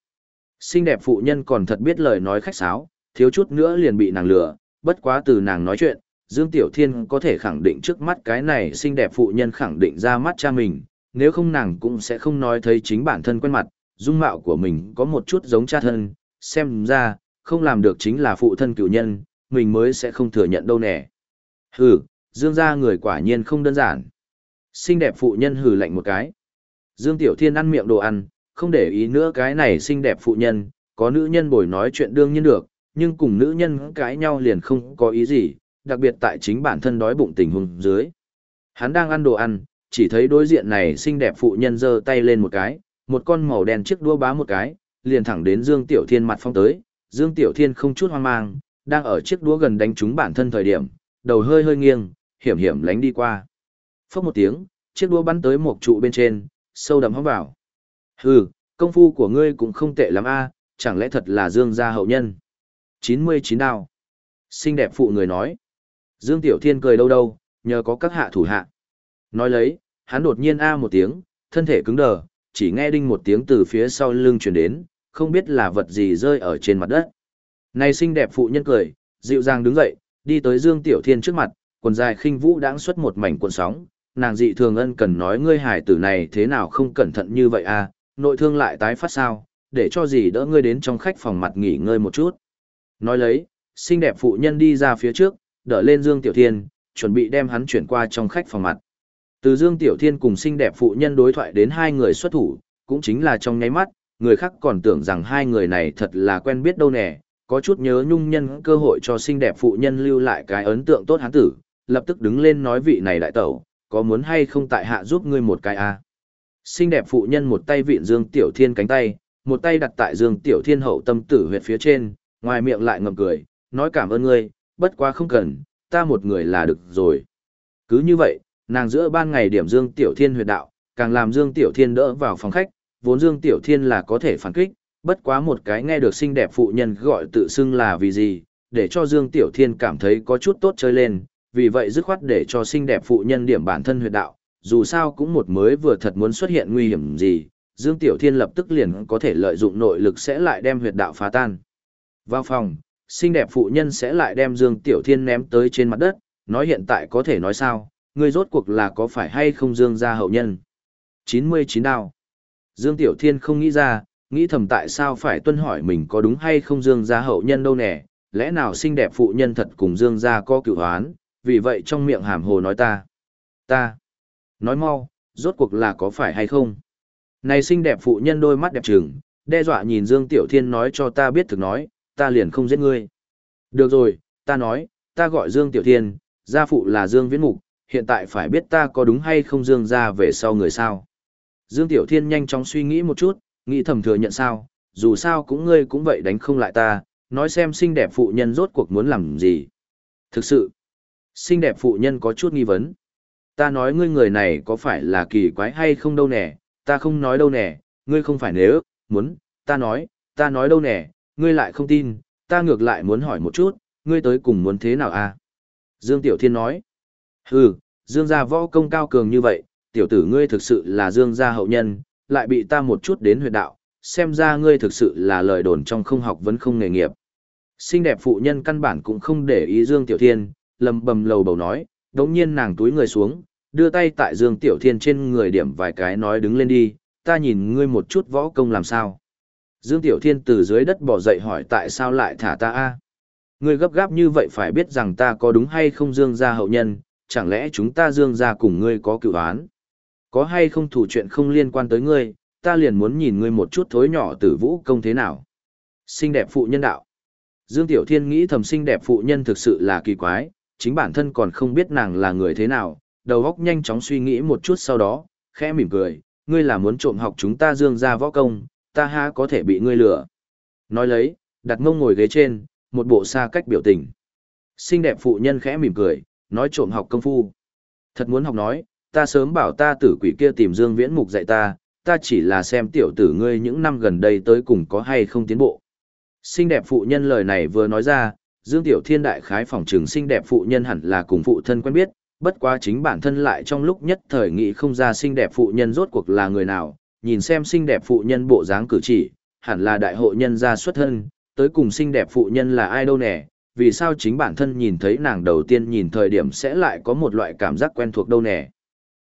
Speaker 1: Xinh đẹp phụ nhân còn thật biết lời nói khách sáo, thiếu chút nữa liền bị nàng lừa, bất quá từ nàng nói chuyện, Dương Tiểu Thiên có thể khẳng định trước mắt cái này xinh đẹp phụ nhân khẳng định ra mắt cha mình, nếu không nàng cũng sẽ không nói thấy chính bản thân quen mặt, dung mạo của mình có một chút giống cha thân, xem ra, không làm được chính là phụ thân cựu nhân, mình mới sẽ không thừa nhận đâu nè. Hừ, Dương gia người quả nhiên không đơn giản. Xinh đẹp phụ nhân hừ lạnh một cái. Dương Tiểu Thiên ăn miệng đồ ăn, không để ý nữa cái này xinh đẹp phụ nhân, có nữ nhân bồi nói chuyện đương nhiên được, nhưng cùng nữ nhân cãi nhau liền không có ý gì, đặc biệt tại chính bản thân đói bụng tình huống dưới. Hắn đang ăn đồ ăn, chỉ thấy đối diện này xinh đẹp phụ nhân giơ tay lên một cái, một con màu đen chiếc đua bá một cái, liền thẳng đến Dương Tiểu Thiên mặt phong tới. Dương Tiểu Thiên không chút hoang mang, đang ở chiếc đũa gần đánh trúng bản thân thời điểm, đầu hơi hơi nghiêng, hiểm hiểm lánh đi qua. Phốc một tiếng, chiếc đũa bắn tới một trụ bên trên, sâu đậm hóng vào. Hừ, công phu của ngươi cũng không tệ lắm a, chẳng lẽ thật là Dương gia hậu nhân? 99 đao. Xinh đẹp phụ người nói. Dương Tiểu Thiên cười đâu đâu, nhờ có các hạ thủ hạ. Nói lấy, hắn đột nhiên a một tiếng, thân thể cứng đờ, chỉ nghe đinh một tiếng từ phía sau lưng truyền đến, không biết là vật gì rơi ở trên mặt đất. Này xinh đẹp phụ nhân cười, dịu dàng đứng dậy, đi tới Dương Tiểu Thiên trước mặt, quần dài khinh vũ đãng xuất một mảnh cuộn sóng, nàng dị thường ân cần nói ngươi hải tử này thế nào không cẩn thận như vậy à, nội thương lại tái phát sao, để cho gì đỡ ngươi đến trong khách phòng mặt nghỉ ngơi một chút. Nói lấy, xinh đẹp phụ nhân đi ra phía trước, đỡ lên Dương Tiểu Thiên, chuẩn bị đem hắn chuyển qua trong khách phòng mặt. Từ Dương Tiểu Thiên cùng xinh đẹp phụ nhân đối thoại đến hai người xuất thủ, cũng chính là trong nháy mắt, người khác còn tưởng rằng hai người này thật là quen biết đâu nè, có chút nhớ nhung nhân cơ hội cho xinh đẹp phụ nhân lưu lại cái ấn tượng tốt hắn tử, lập tức đứng lên nói vị này đại tẩu, có muốn hay không tại hạ giúp ngươi một cái a à? Xinh đẹp phụ nhân một tay vịn Dương Tiểu Thiên cánh tay, một tay đặt tại Dương Tiểu Thiên hậu tâm tử huyệt phía trên, ngoài miệng lại ngậm cười, nói cảm ơn ngươi, bất quá không cần, ta một người là được rồi. Cứ như vậy, nàng giữa ban ngày điểm Dương Tiểu Thiên huyệt đạo, càng làm Dương Tiểu Thiên đỡ vào phòng khách, vốn Dương Tiểu Thiên là có thể phản kích, bất quá một cái nghe được xinh đẹp phụ nhân gọi tự xưng là vì gì, để cho Dương Tiểu Thiên cảm thấy có chút tốt chơi lên, vì vậy dứt khoát để cho xinh đẹp phụ nhân điểm bản thân huyệt đạo, dù sao cũng một mới vừa thật muốn xuất hiện nguy hiểm gì, Dương Tiểu Thiên lập tức liền có thể lợi dụng nội lực sẽ lại đem huyệt đạo phá tan. Vào phòng, xinh đẹp phụ nhân sẽ lại đem Dương Tiểu Thiên ném tới trên mặt đất, nói hiện tại có thể nói sao, ngươi rốt cuộc là có phải hay không Dương gia hậu nhân. 99 đao. Dương Tiểu Thiên không nghĩ ra, nghĩ thầm tại sao phải tuân hỏi mình có đúng hay không Dương gia hậu nhân đâu nè, lẽ nào xinh đẹp phụ nhân thật cùng Dương gia có cựu hoán, vì vậy trong miệng hàm hồ nói ta. Ta. Nói mau, rốt cuộc là có phải hay không? Này xinh đẹp phụ nhân đôi mắt đẹp trừng, đe dọa nhìn Dương Tiểu Thiên nói cho ta biết thực nói, ta liền không giết ngươi. Được rồi, ta nói, ta gọi Dương Tiểu Thiên, gia phụ là Dương Viễn Mục, hiện tại phải biết ta có đúng hay không Dương ra về sau người sao. Dương Tiểu Thiên nhanh chóng suy nghĩ một chút, nghĩ thầm thừa nhận sao, dù sao cũng ngươi cũng vậy đánh không lại ta, nói xem xinh đẹp phụ nhân rốt cuộc muốn làm gì. Thực sự, xinh đẹp phụ nhân có chút nghi vấn. Ta nói ngươi người này có phải là kỳ quái hay không đâu nè, ta không nói đâu nè, ngươi không phải nếu, muốn, ta nói, ta nói đâu nè, ngươi lại không tin, ta ngược lại muốn hỏi một chút, ngươi tới cùng muốn thế nào à? Dương Tiểu Thiên nói, hừ, Dương gia võ công cao cường như vậy, tiểu tử ngươi thực sự là Dương gia hậu nhân, lại bị ta một chút đến huyệt đạo, xem ra ngươi thực sự là lời đồn trong không học vẫn không nghề nghiệp. Xinh đẹp phụ nhân căn bản cũng không để ý Dương Tiểu Thiên, lầm bầm lầu bầu nói, đống nhiên nàng túi người xuống, đưa tay tại Dương Tiểu Thiên trên người điểm vài cái nói đứng lên đi, ta nhìn ngươi một chút võ công làm sao. Dương Tiểu Thiên từ dưới đất bỏ dậy hỏi tại sao lại thả ta a? Ngươi gấp gáp như vậy phải biết rằng ta có đúng hay không Dương gia hậu nhân, chẳng lẽ chúng ta Dương gia cùng ngươi có cựu án? Có hay không thủ chuyện không liên quan tới ngươi, ta liền muốn nhìn ngươi một chút thối nhỏ tử vũ công thế nào. Xinh đẹp phụ nhân đạo. Dương Tiểu Thiên nghĩ thầm xinh đẹp phụ nhân thực sự là kỳ quái, chính bản thân còn không biết nàng là người thế nào, đầu óc nhanh chóng suy nghĩ một chút sau đó, khẽ mỉm cười, ngươi là muốn trộm học chúng ta dương gia võ công, ta ha có thể bị ngươi lừa. Nói lấy, đặt mông ngồi ghế trên, một bộ xa cách biểu tình. Xinh đẹp phụ nhân khẽ mỉm cười, nói trộm học công phu. Thật muốn học nói, ta sớm bảo ta tử quỷ kia tìm Dương Viễn Mục dạy ta, ta chỉ là xem tiểu tử ngươi những năm gần đây tới cùng có hay không tiến bộ. Xinh đẹp phụ nhân lời này vừa nói ra, Dương Tiểu Thiên đại khái phỏng trừng xinh đẹp phụ nhân hẳn là cùng phụ thân quen biết, bất quá chính bản thân lại trong lúc nhất thời nghĩ không ra xinh đẹp phụ nhân rốt cuộc là người nào, nhìn xem xinh đẹp phụ nhân bộ dáng cử chỉ, hẳn là đại hộ nhân gia xuất thân, tới cùng xinh đẹp phụ nhân là ai đâu nè, vì sao chính bản thân nhìn thấy nàng đầu tiên nhìn thời điểm sẽ lại có một loại cảm giác quen thuộc đâu nè.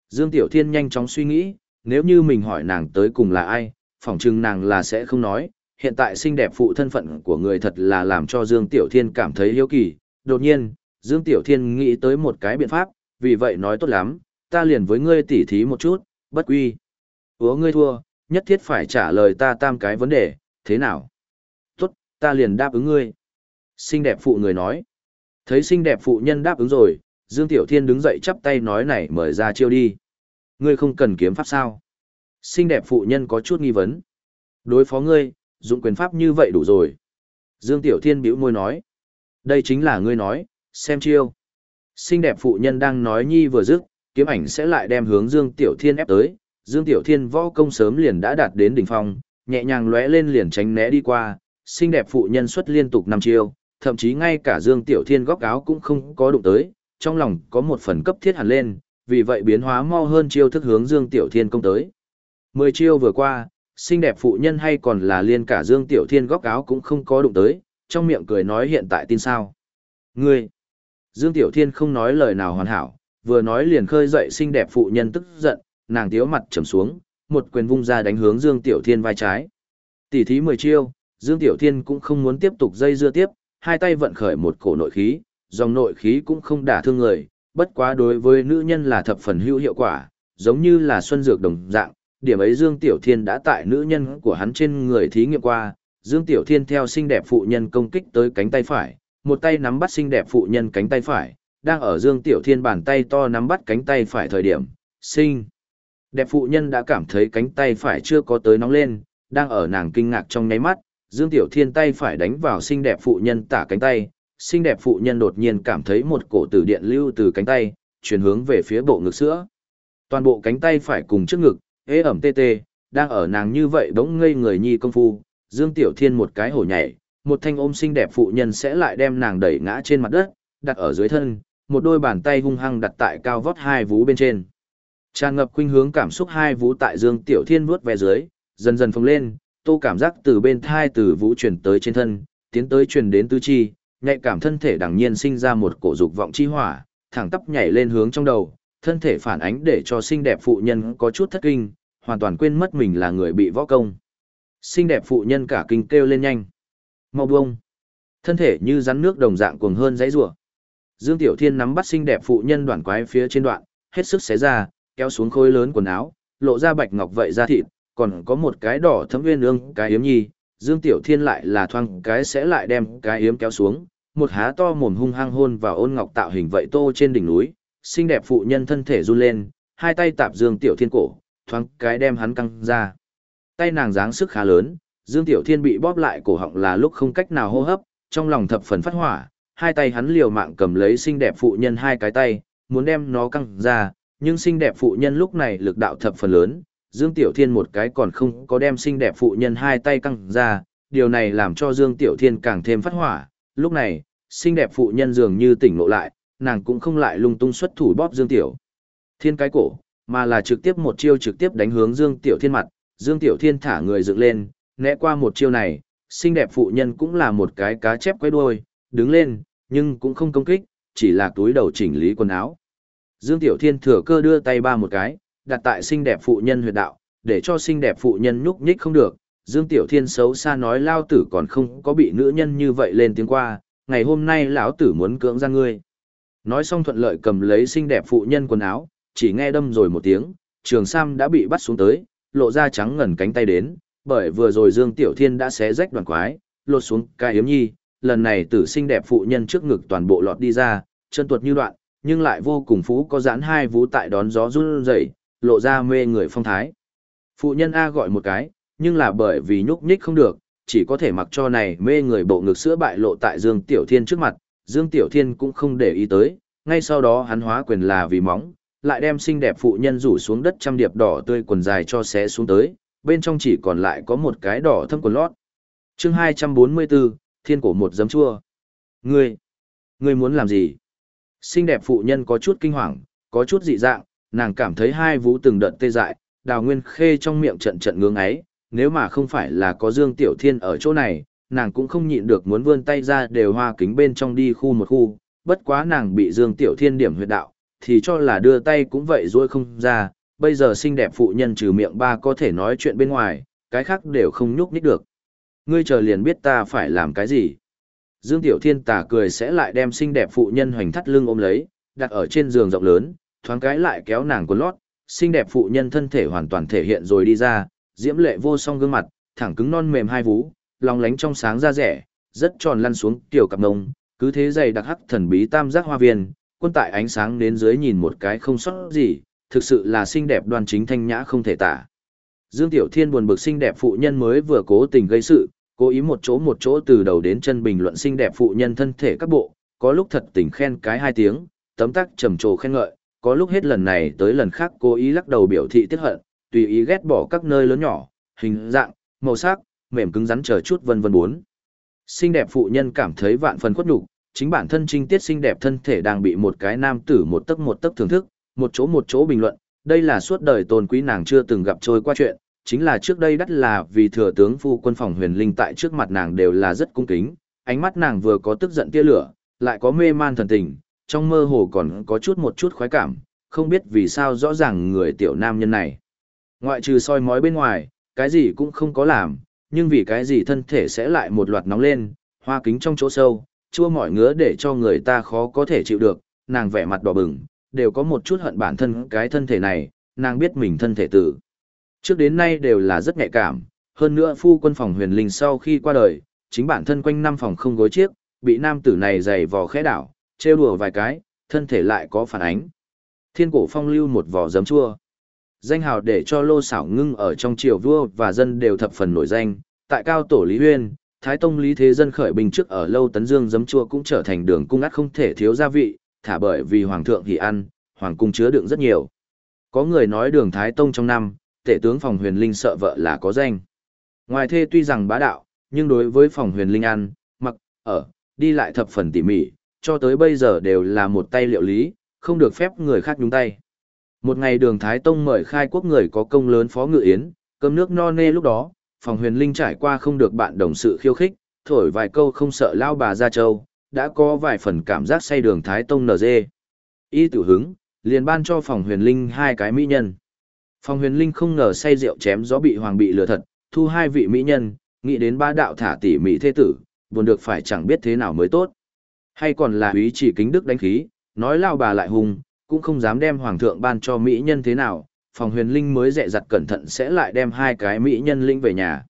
Speaker 1: Dương Tiểu Thiên nhanh chóng suy nghĩ, nếu như mình hỏi nàng tới cùng là ai, phỏng chừng nàng là sẽ không nói, hiện tại xinh đẹp phụ thân phận của người thật là làm cho Dương Tiểu Thiên cảm thấy hiếu kỳ, đột nhiên, Dương Tiểu Thiên nghĩ tới một cái biện pháp, vì vậy nói tốt lắm, ta liền với ngươi tỉ thí một chút, bất quy. Ủa ngươi thua, nhất thiết phải trả lời ta tam cái vấn đề, thế nào? Tốt, ta liền đáp ứng ngươi. Xinh đẹp phụ người nói. Thấy xinh đẹp phụ nhân đáp ứng rồi, Dương Tiểu Thiên đứng dậy chắp tay nói này mời ra chiêu đi. Ngươi không cần kiếm pháp sao? Xinh đẹp phụ nhân có chút nghi vấn. Đối phó ngươi, dụng quyền pháp như vậy đủ rồi. Dương Tiểu Thiên bĩu môi nói. Đây chính là ngươi nói, xem chiêu. Xinh đẹp phụ nhân đang nói nhi vừa dứt, kiếm ảnh sẽ lại đem hướng Dương Tiểu Thiên ép tới. Dương Tiểu Thiên võ công sớm liền đã đạt đến đỉnh phong, nhẹ nhàng lóe lên liền tránh né đi qua. Xinh đẹp phụ nhân xuất liên tục năm chiêu, thậm chí ngay cả Dương Tiểu Thiên góc áo cũng không có đụng tới, trong lòng có một phần cấp thiết hẳn lên, vì vậy biến hóa mau hơn chiêu thức hướng Dương Tiểu Thiên công tới. Mười chiêu vừa qua, xinh đẹp phụ nhân hay còn là liên cả Dương Tiểu Thiên góc áo cũng không có đụng tới, trong miệng cười nói hiện tại tin sao. Ngươi! Dương Tiểu Thiên không nói lời nào hoàn hảo, vừa nói liền khơi dậy xinh đẹp phụ nhân tức giận, nàng tiếu mặt trầm xuống, một quyền vung ra đánh hướng Dương Tiểu Thiên vai trái. Tỷ thí mười chiêu, Dương Tiểu Thiên cũng không muốn tiếp tục dây dưa tiếp, hai tay vận khởi một cổ nội khí, dòng nội khí cũng không đả thương người, bất quá đối với nữ nhân là thập phần hữu hiệu quả, giống như là xuân dược đồng dạng, điểm ấy Dương Tiểu Thiên đã tại nữ nhân của hắn trên người thí nghiệm qua, Dương Tiểu Thiên theo xinh đẹp phụ nhân công kích tới cánh tay phải, một tay nắm bắt xinh đẹp phụ nhân cánh tay phải, đang ở Dương Tiểu Thiên bàn tay to nắm bắt cánh tay phải thời điểm, sinh đẹp phụ nhân đã cảm thấy cánh tay phải chưa có tới nóng lên, đang ở nàng kinh ngạc trong nháy mắt, Dương Tiểu Thiên tay phải đánh vào xinh đẹp phụ nhân tả cánh tay, xinh đẹp phụ nhân đột nhiên cảm thấy một cổ tử điện lưu từ cánh tay, chuyển hướng về phía bộ ngực sữa. Toàn bộ cánh tay phải cùng trước ngực, ế ẩm tê tê, đang ở nàng như vậy bỗng ngây người nhi công phu, Dương Tiểu Thiên một cái hổ nhảy, một thanh ôm xinh đẹp phụ nhân sẽ lại đem nàng đẩy ngã trên mặt đất, đặt ở dưới thân, một đôi bàn tay hung hăng đặt tại cao vót hai vú bên trên. Tràn ngập khuynh hướng cảm xúc hai vũ tại Dương Tiểu Thiên vuốt về dưới, dần dần phồng lên, tô cảm giác từ bên thai từ vũ truyền tới trên thân, tiến tới truyền đến tứ chi, nhạy cảm thân thể đằng nhiên sinh ra một cổ dục vọng chi hỏa, thẳng tắp nhảy lên hướng trong đầu, thân thể phản ánh để cho xinh đẹp phụ nhân có chút thất kinh, hoàn toàn quên mất mình là người bị võ công. Xinh đẹp phụ nhân cả kinh kêu lên nhanh. Mau buông. Thân thể như rắn nước đồng dạng cuồng hơn dãy rủa. Dương Tiểu Thiên nắm bắt xinh đẹp phụ nhân đoạn quái phía trên đoạn, hết sức xé ra, kéo xuống khối lớn quần áo, lộ ra bạch ngọc vậy ra thịt, còn có một cái đỏ thấm nguyên ương cái yếm nhi, Dương Tiểu Thiên lại là thoang cái sẽ lại đem cái yếm kéo xuống, một há to mồm hung hăng hôn vào ôn ngọc tạo hình vậy tô trên đỉnh núi, xinh đẹp phụ nhân thân thể run lên, hai tay tạp Dương Tiểu Thiên cổ, thoáng cái đem hắn căng ra. Tay nàng dáng sức khá lớn, Dương Tiểu Thiên bị bóp lại cổ họng là lúc không cách nào hô hấp, trong lòng thập phần phát hỏa, hai tay hắn liều mạng cầm lấy xinh đẹp phụ nhân hai cái tay, muốn đem nó căng ra, nhưng xinh đẹp phụ nhân lúc này lực đạo thập phần lớn, Dương Tiểu Thiên một cái còn không có đem xinh đẹp phụ nhân hai tay căng ra, điều này làm cho Dương Tiểu Thiên càng thêm phát hỏa, lúc này, xinh đẹp phụ nhân dường như tỉnh ngộ lại, nàng cũng không lại lung tung xuất thủ bóp Dương Tiểu. Thiên cái cổ, mà là trực tiếp một chiêu trực tiếp đánh hướng Dương Tiểu Thiên mặt, Dương Tiểu Thiên thả người dựng lên, né qua một chiêu này, xinh đẹp phụ nhân cũng là một cái cá chép quay đuôi, đứng lên, nhưng cũng không công kích, chỉ là túi đầu chỉnh lý quần áo. Dương Tiểu Thiên thừa cơ đưa tay ba một cái, đặt tại xinh đẹp phụ nhân huyệt đạo, để cho xinh đẹp phụ nhân nhúc nhích không được. Dương Tiểu Thiên xấu xa nói lao tử còn không có bị nữ nhân như vậy lên tiếng qua, ngày hôm nay lão tử muốn cưỡng ra ngươi. Nói xong thuận lợi cầm lấy xinh đẹp phụ nhân quần áo, chỉ nghe đâm rồi một tiếng, trường sam đã bị bắt xuống tới, lộ ra trắng ngần cánh tay đến, bởi vừa rồi Dương Tiểu Thiên đã xé rách đoàn quái, lột xuống ca hiếm nhi, lần này tử xinh đẹp phụ nhân trước ngực toàn bộ lọt đi ra, chân tuột như đoạn, nhưng lại vô cùng phú có giãn hai vú tại đón gió run rẩy, lộ ra mê người phong thái. Phụ nhân A gọi một cái, nhưng là bởi vì nhúc nhích không được, chỉ có thể mặc cho này mê người bộ ngực sữa bại lộ tại Dương Tiểu Thiên trước mặt, Dương Tiểu Thiên cũng không để ý tới, ngay sau đó hắn hóa quyền là vì móng, lại đem xinh đẹp phụ nhân rủ xuống đất trăm điệp đỏ tươi quần dài cho xé xuống tới, bên trong chỉ còn lại có một cái đỏ thâm quần lót. chương 244, Thiên cổ một giấm chua. Ngươi, ngươi muốn làm gì? Xinh đẹp phụ nhân có chút kinh hoàng, có chút dị dạng, nàng cảm thấy hai vú từng đợt tê dại, đào nguyên khê trong miệng trận trận ngưỡng ấy, nếu mà không phải là có Dương Tiểu Thiên ở chỗ này, nàng cũng không nhịn được muốn vươn tay ra đều hoa kính bên trong đi khu một khu, bất quá nàng bị Dương Tiểu Thiên điểm huyệt đạo, thì cho là đưa tay cũng vậy rồi không ra, bây giờ xinh đẹp phụ nhân trừ miệng ba có thể nói chuyện bên ngoài, cái khác đều không nhúc nhích được. Ngươi chờ liền biết ta phải làm cái gì. Dương Tiểu Thiên tà cười sẽ lại đem xinh đẹp phụ nhân hoành thắt lưng ôm lấy, đặt ở trên giường rộng lớn, thoáng cái lại kéo nàng quần lót, xinh đẹp phụ nhân thân thể hoàn toàn thể hiện rồi đi ra, diễm lệ vô song gương mặt, thẳng cứng non mềm hai vú, lòng lánh trong sáng da rẻ, rất tròn lăn xuống tiểu cặp nông, cứ thế dày đặc hắc thần bí tam giác hoa viên, quân tại ánh sáng đến dưới nhìn một cái không sót gì, thực sự là xinh đẹp đoan chính thanh nhã không thể tả. Dương Tiểu Thiên buồn bực xinh đẹp phụ nhân mới vừa cố tình gây sự, cố ý một chỗ một chỗ từ đầu đến chân bình luận xinh đẹp phụ nhân thân thể các bộ, có lúc thật tình khen cái hai tiếng, tấm tắc trầm trồ khen ngợi, có lúc hết lần này tới lần khác cố ý lắc đầu biểu thị tiết hận, tùy ý ghét bỏ các nơi lớn nhỏ, hình dạng, màu sắc, mềm cứng rắn chờ chút vân vân bốn. Xinh đẹp phụ nhân cảm thấy vạn phần khuất nhục, chính bản thân trinh tiết xinh đẹp thân thể đang bị một cái nam tử một tấc một tấc thưởng thức, một chỗ một chỗ bình luận, đây là suốt đời tôn quý nàng chưa từng gặp trôi qua chuyện, chính là trước đây đắt là vì thừa tướng phu quân phòng huyền linh tại trước mặt nàng đều là rất cung kính, ánh mắt nàng vừa có tức giận tia lửa, lại có mê man thần tình, trong mơ hồ còn có chút một chút khoái cảm, không biết vì sao rõ ràng người tiểu nam nhân này. Ngoại trừ soi mói bên ngoài, cái gì cũng không có làm, nhưng vì cái gì thân thể sẽ lại một loạt nóng lên, hoa kính trong chỗ sâu, chua mỏi ngứa để cho người ta khó có thể chịu được, nàng vẻ mặt đỏ bừng, đều có một chút hận bản thân cái thân thể này, nàng biết mình thân thể tử. Trước đến nay đều là rất nhạy cảm, hơn nữa phu quân phòng huyền linh sau khi qua đời, chính bản thân quanh năm phòng không gối chiếc, bị nam tử này giày vò khẽ đảo, trêu đùa vài cái, thân thể lại có phản ánh. Thiên cổ phong lưu một vò giấm chua. Danh hào để cho lô xảo ngưng ở trong triều vua và dân đều thập phần nổi danh, tại cao tổ Lý Huyên, Thái Tông Lý Thế Dân khởi bình trước ở lâu tấn dương giấm chua cũng trở thành đường cung ắt không thể thiếu gia vị, thả bởi vì hoàng thượng thì ăn, hoàng cung chứa đựng rất nhiều. Có người nói đường Thái Tông trong năm, tể tướng phòng huyền linh sợ vợ là có danh. Ngoài thê tuy rằng bá đạo, nhưng đối với phòng huyền linh ăn, mặc, ở, đi lại thập phần tỉ mỉ, cho tới bây giờ đều là một tay liệu lý, không được phép người khác nhúng tay. Một ngày đường Thái Tông mời khai quốc người có công lớn phó ngự yến, cơm nước no nê lúc đó, phòng huyền linh trải qua không được bạn đồng sự khiêu khích, thổi vài câu không sợ lao bà ra châu, đã có vài phần cảm giác say đường Thái Tông nở dê. Y tử hứng, liền ban cho phòng huyền linh hai cái mỹ nhân. Phong huyền linh không ngờ say rượu chém gió bị hoàng bị lừa thật, thu hai vị mỹ nhân, nghĩ đến ba đạo thả tỉ mỹ thế tử, buồn được phải chẳng biết thế nào mới tốt. Hay còn là ý chỉ kính đức đánh khí, nói lao bà lại hùng, cũng không dám đem hoàng thượng ban cho mỹ nhân thế nào, phòng huyền linh mới dẹ dặt cẩn thận sẽ lại đem hai cái mỹ nhân linh về nhà.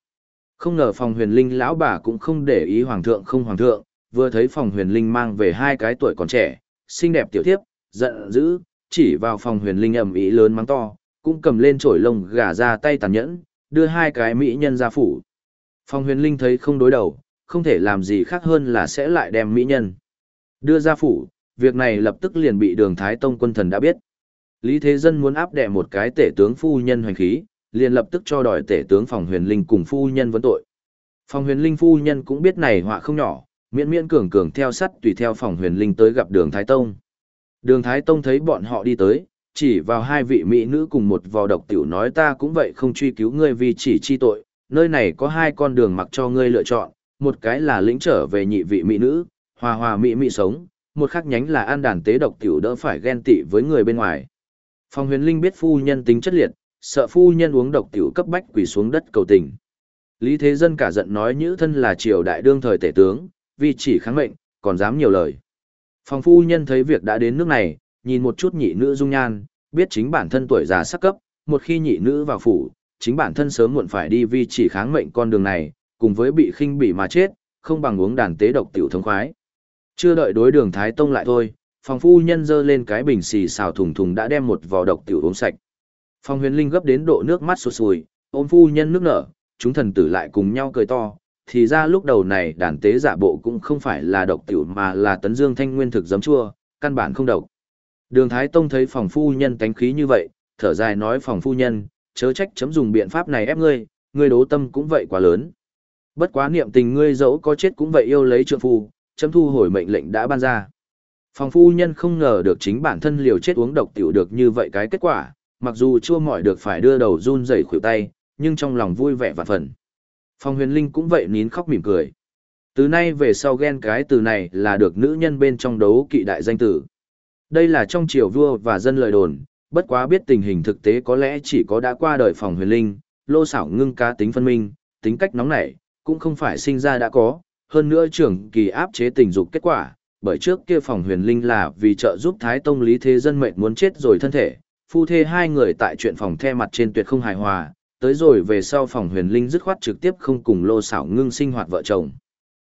Speaker 1: Không ngờ phòng huyền linh lão bà cũng không để ý hoàng thượng không hoàng thượng, vừa thấy phòng huyền linh mang về hai cái tuổi còn trẻ, xinh đẹp tiểu thiếp, giận dữ, chỉ vào phòng huyền linh ầm ĩ lớn mắng to, cũng cầm lên chổi lông gà ra tay tàn nhẫn, đưa hai cái mỹ nhân ra phủ. phong huyền linh thấy không đối đầu, không thể làm gì khác hơn là sẽ lại đem mỹ nhân. Đưa ra phủ, việc này lập tức liền bị đường Thái Tông quân thần đã biết. Lý Thế Dân muốn áp đẻ một cái tể tướng phu nhân hoành khí, liền lập tức cho đòi tể tướng phòng huyền linh cùng phu nhân vấn tội. Phòng huyền linh phu nhân cũng biết này họa không nhỏ, miễn miễn cường cường theo sắt tùy theo phòng huyền linh tới gặp đường Thái Tông. Đường Thái Tông thấy bọn họ đi tới, chỉ vào hai vị mỹ nữ cùng một vò độc tiểu nói ta cũng vậy không truy cứu ngươi vì chỉ chi tội, nơi này có hai con đường mặc cho ngươi lựa chọn, một cái là lĩnh trở về nhị vị mỹ nữ, hòa hòa mỹ mỹ sống, một khác nhánh là an đàn tế độc tiểu đỡ phải ghen tị với người bên ngoài. Phong huyền linh biết phu nhân tính chất liệt, sợ phu nhân uống độc tiểu cấp bách quỳ xuống đất cầu tình. Lý Thế Dân cả giận nói nhữ thân là triều đại đương thời tể tướng, vì chỉ kháng mệnh, còn dám nhiều lời. Phong phu nhân thấy việc đã đến nước này, nhìn một chút nhị nữ dung nhan, biết chính bản thân tuổi già sắc cấp, một khi nhị nữ vào phủ, chính bản thân sớm muộn phải đi vì chỉ kháng mệnh con đường này, cùng với bị khinh bỉ mà chết, không bằng uống đàn tế độc tiểu thống khoái. Chưa đợi đối đường Thái Tông lại thôi, phòng phu nhân dơ lên cái bình xì xào thùng thùng đã đem một vò độc tiểu uống sạch. Phòng huyền linh gấp đến độ nước mắt sụt sùi, ôm phu nhân nước nở, chúng thần tử lại cùng nhau cười to. Thì ra lúc đầu này đàn tế giả bộ cũng không phải là độc tiểu mà là tấn dương thanh nguyên thực giấm chua, căn bản không độc. Đường Thái Tông thấy phòng phu nhân tánh khí như vậy, thở dài nói phòng phu nhân, chớ trách chấm dùng biện pháp này ép ngươi, ngươi đố tâm cũng vậy quá lớn. Bất quá niệm tình ngươi dẫu có chết cũng vậy yêu lấy trượng phu, chấm thu hồi mệnh lệnh đã ban ra. Phòng phu nhân không ngờ được chính bản thân liều chết uống độc tiểu được như vậy cái kết quả, mặc dù chua mỏi được phải đưa đầu run rẩy khuỷu tay, nhưng trong lòng vui vẻ vạn phần. Phòng huyền linh cũng vậy nín khóc mỉm cười. Từ nay về sau ghen cái từ này là được nữ nhân bên trong đấu kỵ đại danh tử. Đây là trong triều vua và dân lời đồn, bất quá biết tình hình thực tế có lẽ chỉ có đã qua đời phòng huyền linh, lô xảo ngưng cá tính phân minh, tính cách nóng nảy, cũng không phải sinh ra đã có, hơn nữa trưởng kỳ áp chế tình dục kết quả, bởi trước kia phòng huyền linh là vì trợ giúp Thái Tông Lý Thế Dân mệnh muốn chết rồi thân thể, phu thê hai người tại chuyện phòng the mặt trên tuyệt không hài hòa, tới rồi về sau phòng huyền linh dứt khoát trực tiếp không cùng lô xảo ngưng sinh hoạt vợ chồng.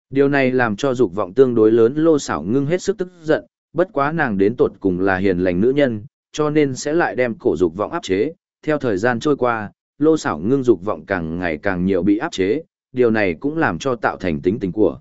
Speaker 1: Điều này làm cho dục vọng tương đối lớn lô xảo ngưng hết sức tức giận, bất quá nàng đến tột cùng là hiền lành nữ nhân, cho nên sẽ lại đem cổ dục vọng áp chế. Theo thời gian trôi qua, lô xảo ngưng dục vọng càng ngày càng nhiều bị áp chế, điều này cũng làm cho tạo thành tính tình của.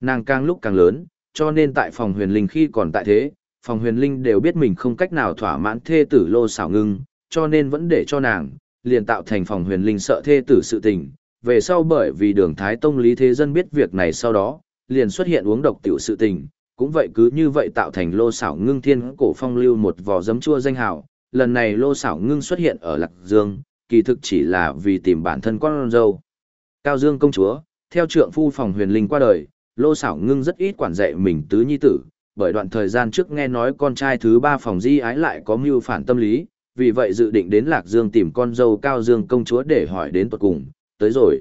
Speaker 1: Nàng càng lúc càng lớn, cho nên tại phòng huyền linh khi còn tại thế, phòng huyền linh đều biết mình không cách nào thỏa mãn thê tử lô xảo ngưng, cho nên vẫn để cho nàng, liền tạo thành phòng huyền linh sợ thê tử sự tình. Về sau bởi vì đường Thái Tông Lý Thế Dân biết việc này sau đó, liền xuất hiện uống độc tiểu sự tình, cũng vậy cứ như vậy tạo thành lô xảo ngưng thiên cổ phong lưu một vò giấm chua danh hào. Lần này lô xảo ngưng xuất hiện ở Lạc Dương, kỳ thực chỉ là vì tìm bản thân con dâu. Cao Dương công chúa, theo trượng phu phòng huyền linh qua đời, lô xảo ngưng rất ít quản dạy mình tứ nhi tử, bởi đoạn thời gian trước nghe nói con trai thứ ba phòng di ái lại có mưu phản tâm lý, vì vậy dự định đến Lạc Dương tìm con dâu Cao Dương công chúa để hỏi đến tuật cùng, tới rồi.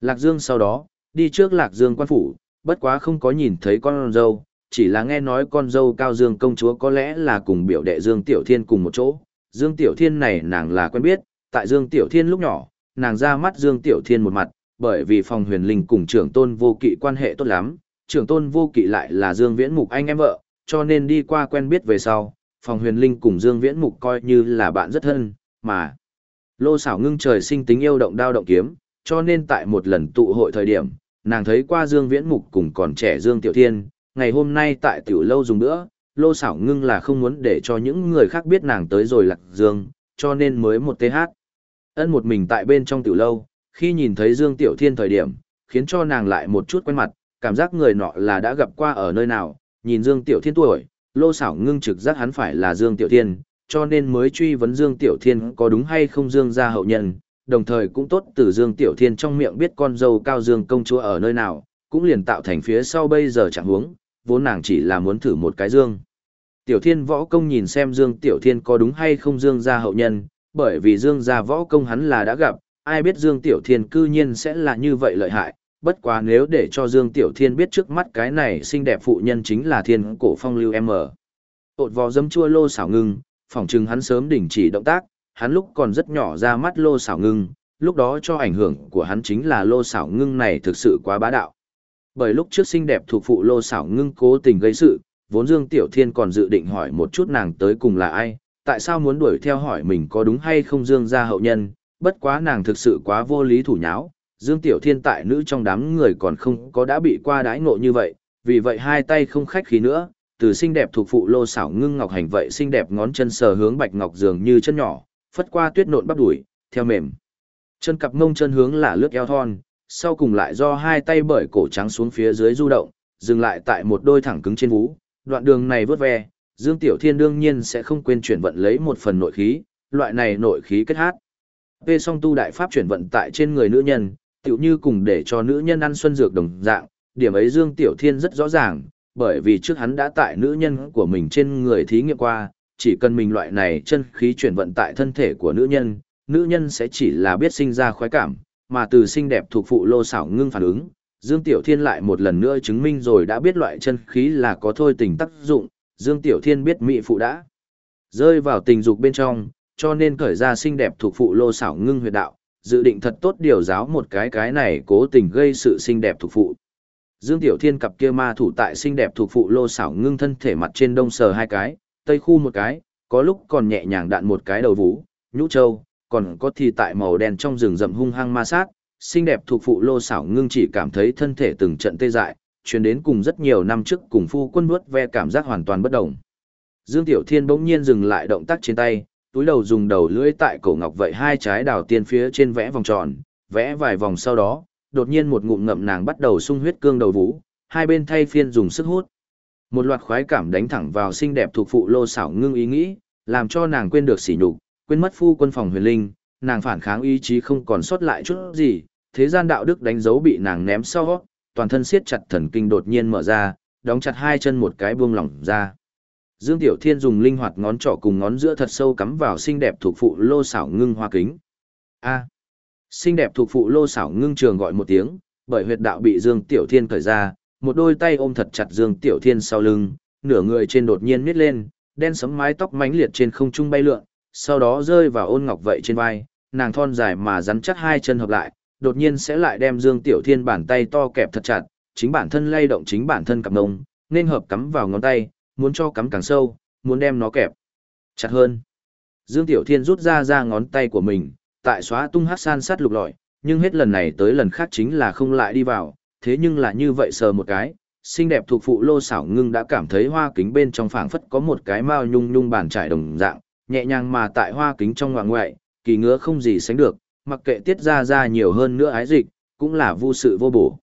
Speaker 1: Lạc Dương sau đó, đi trước Lạc Dương quan phủ, bất quá không có nhìn thấy con dâu, chỉ là nghe nói con dâu Cao Dương công chúa có lẽ là cùng biểu đệ Dương Tiểu Thiên cùng một chỗ. Dương Tiểu Thiên này nàng là quen biết, tại Dương Tiểu Thiên lúc nhỏ, nàng ra mắt Dương Tiểu Thiên một mặt, bởi vì phòng huyền linh cùng trưởng tôn vô kỵ quan hệ tốt lắm, trưởng tôn vô kỵ lại là Dương Viễn Mục anh em vợ, cho nên đi qua quen biết về sau, phòng huyền linh cùng Dương Viễn Mục coi như là bạn rất thân, mà lô xảo ngưng trời sinh tính yêu động đao động kiếm, cho nên tại một lần tụ hội thời điểm, nàng thấy qua Dương Viễn Mục cùng còn trẻ Dương Tiểu Thiên, ngày hôm nay tại tiểu lâu dùng nữa, lô xảo ngưng là không muốn để cho những người khác biết nàng tới rồi lạc Dương, cho nên mới một TH. Ân một mình tại bên trong tiểu lâu, khi nhìn thấy Dương Tiểu Thiên thời điểm, khiến cho nàng lại một chút quen mặt, cảm giác người nọ là đã gặp qua ở nơi nào, nhìn Dương Tiểu Thiên tuổi, lô xảo ngưng trực giác hắn phải là Dương Tiểu Thiên, cho nên mới truy vấn Dương Tiểu Thiên có đúng hay không Dương gia hậu nhân, đồng thời cũng tốt từ Dương Tiểu Thiên trong miệng biết con dâu cao Dương công chúa ở nơi nào, cũng liền tạo thành phía sau bây giờ chẳng huống, vốn nàng chỉ là muốn thử một cái Dương. Tiểu Thiên võ công nhìn xem Dương Tiểu Thiên có đúng hay không Dương gia hậu nhân, bởi vì Dương gia võ công hắn là đã gặp, ai biết Dương Tiểu Thiên cư nhiên sẽ là như vậy lợi hại, bất quá nếu để cho Dương Tiểu Thiên biết trước mắt cái này xinh đẹp phụ nhân chính là thiên cổ phong lưu em ở. Ột vò dấm chua lô xảo ngưng, phỏng chừng hắn sớm đình chỉ động tác, hắn lúc còn rất nhỏ ra mắt lô xảo ngưng, lúc đó cho ảnh hưởng của hắn chính là lô xảo ngưng này thực sự quá bá đạo. Bởi lúc trước xinh đẹp thuộc phụ lô xảo ngưng cố tình gây sự, vốn Dương Tiểu Thiên còn dự định hỏi một chút nàng tới cùng là ai, tại sao muốn đuổi theo hỏi mình có đúng hay không Dương gia hậu nhân, bất quá nàng thực sự quá vô lý thủ nháo, Dương Tiểu Thiên tại nữ trong đám người còn không có đã bị qua đái ngộ như vậy, vì vậy hai tay không khách khí nữa, từ xinh đẹp thuộc phụ lô xảo ngưng ngọc hành vậy xinh đẹp ngón chân sờ hướng bạch ngọc dường như chân nhỏ, phất qua tuyết nộn bắp đuổi, theo mềm. Chân cặp mông chân hướng là lướt eo thon, sau cùng lại do hai tay bởi cổ trắng xuống phía dưới du động, dừng lại tại một đôi thẳng cứng trên vú. Đoạn đường này vớt ve, Dương Tiểu Thiên đương nhiên sẽ không quên chuyển vận lấy một phần nội khí, loại này nội khí kết hát. Về song tu đại pháp chuyển vận tại trên người nữ nhân, Tiểu như cùng để cho nữ nhân ăn xuân dược đồng dạng, điểm ấy Dương Tiểu Thiên rất rõ ràng, bởi vì trước hắn đã tại nữ nhân của mình trên người thí nghiệm qua, chỉ cần mình loại này chân khí chuyển vận tại thân thể của nữ nhân, nữ nhân sẽ chỉ là biết sinh ra khoái cảm, mà từ xinh đẹp thuộc phụ lô xảo ngưng phản ứng, Dương Tiểu Thiên lại một lần nữa chứng minh rồi đã biết loại chân khí là có thôi tình tác dụng, Dương Tiểu Thiên biết mỹ phụ đã rơi vào tình dục bên trong, cho nên cởi ra xinh đẹp thuộc phụ lô xảo ngưng huyệt đạo, dự định thật tốt điều giáo một cái cái này cố tình gây sự xinh đẹp thuộc phụ. Dương Tiểu Thiên cặp kia ma thủ tại xinh đẹp thuộc phụ lô xảo ngưng thân thể mặt trên đông sờ hai cái, tây khu một cái, có lúc còn nhẹ nhàng đạn một cái đầu vũ, nhũ châu, còn có thì tại màu đen trong rừng rậm hung hăng ma sát, xinh đẹp thuộc phụ lô xảo ngưng chỉ cảm thấy thân thể từng trận tê dại, chuyển đến cùng rất nhiều năm trước cùng phu quân vuốt ve cảm giác hoàn toàn bất động. Dương Tiểu Thiên bỗng nhiên dừng lại động tác trên tay, túi đầu dùng đầu lưỡi tại cổ ngọc vậy hai trái đào tiên phía trên vẽ vòng tròn, vẽ vài vòng sau đó, đột nhiên một ngụm ngậm nàng bắt đầu sung huyết cương đầu vũ, hai bên thay phiên dùng sức hút. Một loạt khoái cảm đánh thẳng vào xinh đẹp thuộc phụ lô xảo ngưng ý nghĩ, làm cho nàng quên được sỉ nhục, quên mất phu quân phòng huyền linh, nàng phản kháng ý chí không còn sót lại chút gì, thế gian đạo đức đánh dấu bị nàng ném sau, toàn thân siết chặt thần kinh đột nhiên mở ra, đóng chặt hai chân một cái buông lỏng ra. Dương Tiểu Thiên dùng linh hoạt ngón trỏ cùng ngón giữa thật sâu cắm vào xinh đẹp thuộc phụ lô xảo ngưng hoa kính. A. Xinh đẹp thuộc phụ lô xảo ngưng trường gọi một tiếng, bởi huyệt đạo bị Dương Tiểu Thiên cởi ra, một đôi tay ôm thật chặt Dương Tiểu Thiên sau lưng, nửa người trên đột nhiên miết lên, đen sấm mái tóc mánh liệt trên không trung bay lượn, sau đó rơi vào ôn ngọc vậy trên vai, nàng thon dài mà rắn chắc hai chân hợp lại, đột nhiên sẽ lại đem Dương Tiểu Thiên bàn tay to kẹp thật chặt, chính bản thân lay động chính bản thân cặp nông, nên hợp cắm vào ngón tay, muốn cho cắm càng sâu, muốn đem nó kẹp chặt hơn. Dương Tiểu Thiên rút ra ra ngón tay của mình, tại xóa tung hát san sát lục lọi, nhưng hết lần này tới lần khác chính là không lại đi vào, thế nhưng là như vậy sờ một cái, xinh đẹp thuộc phụ lô xảo ngưng đã cảm thấy hoa kính bên trong phảng phất có một cái mao nhung nhung bàn trải đồng dạng, nhẹ nhàng mà tại hoa kính trong ngoạn ngoại, kỳ ngứa không gì sánh được, mặc kệ tiết ra ra nhiều hơn nữa ái dịch, cũng là vô sự vô bổ.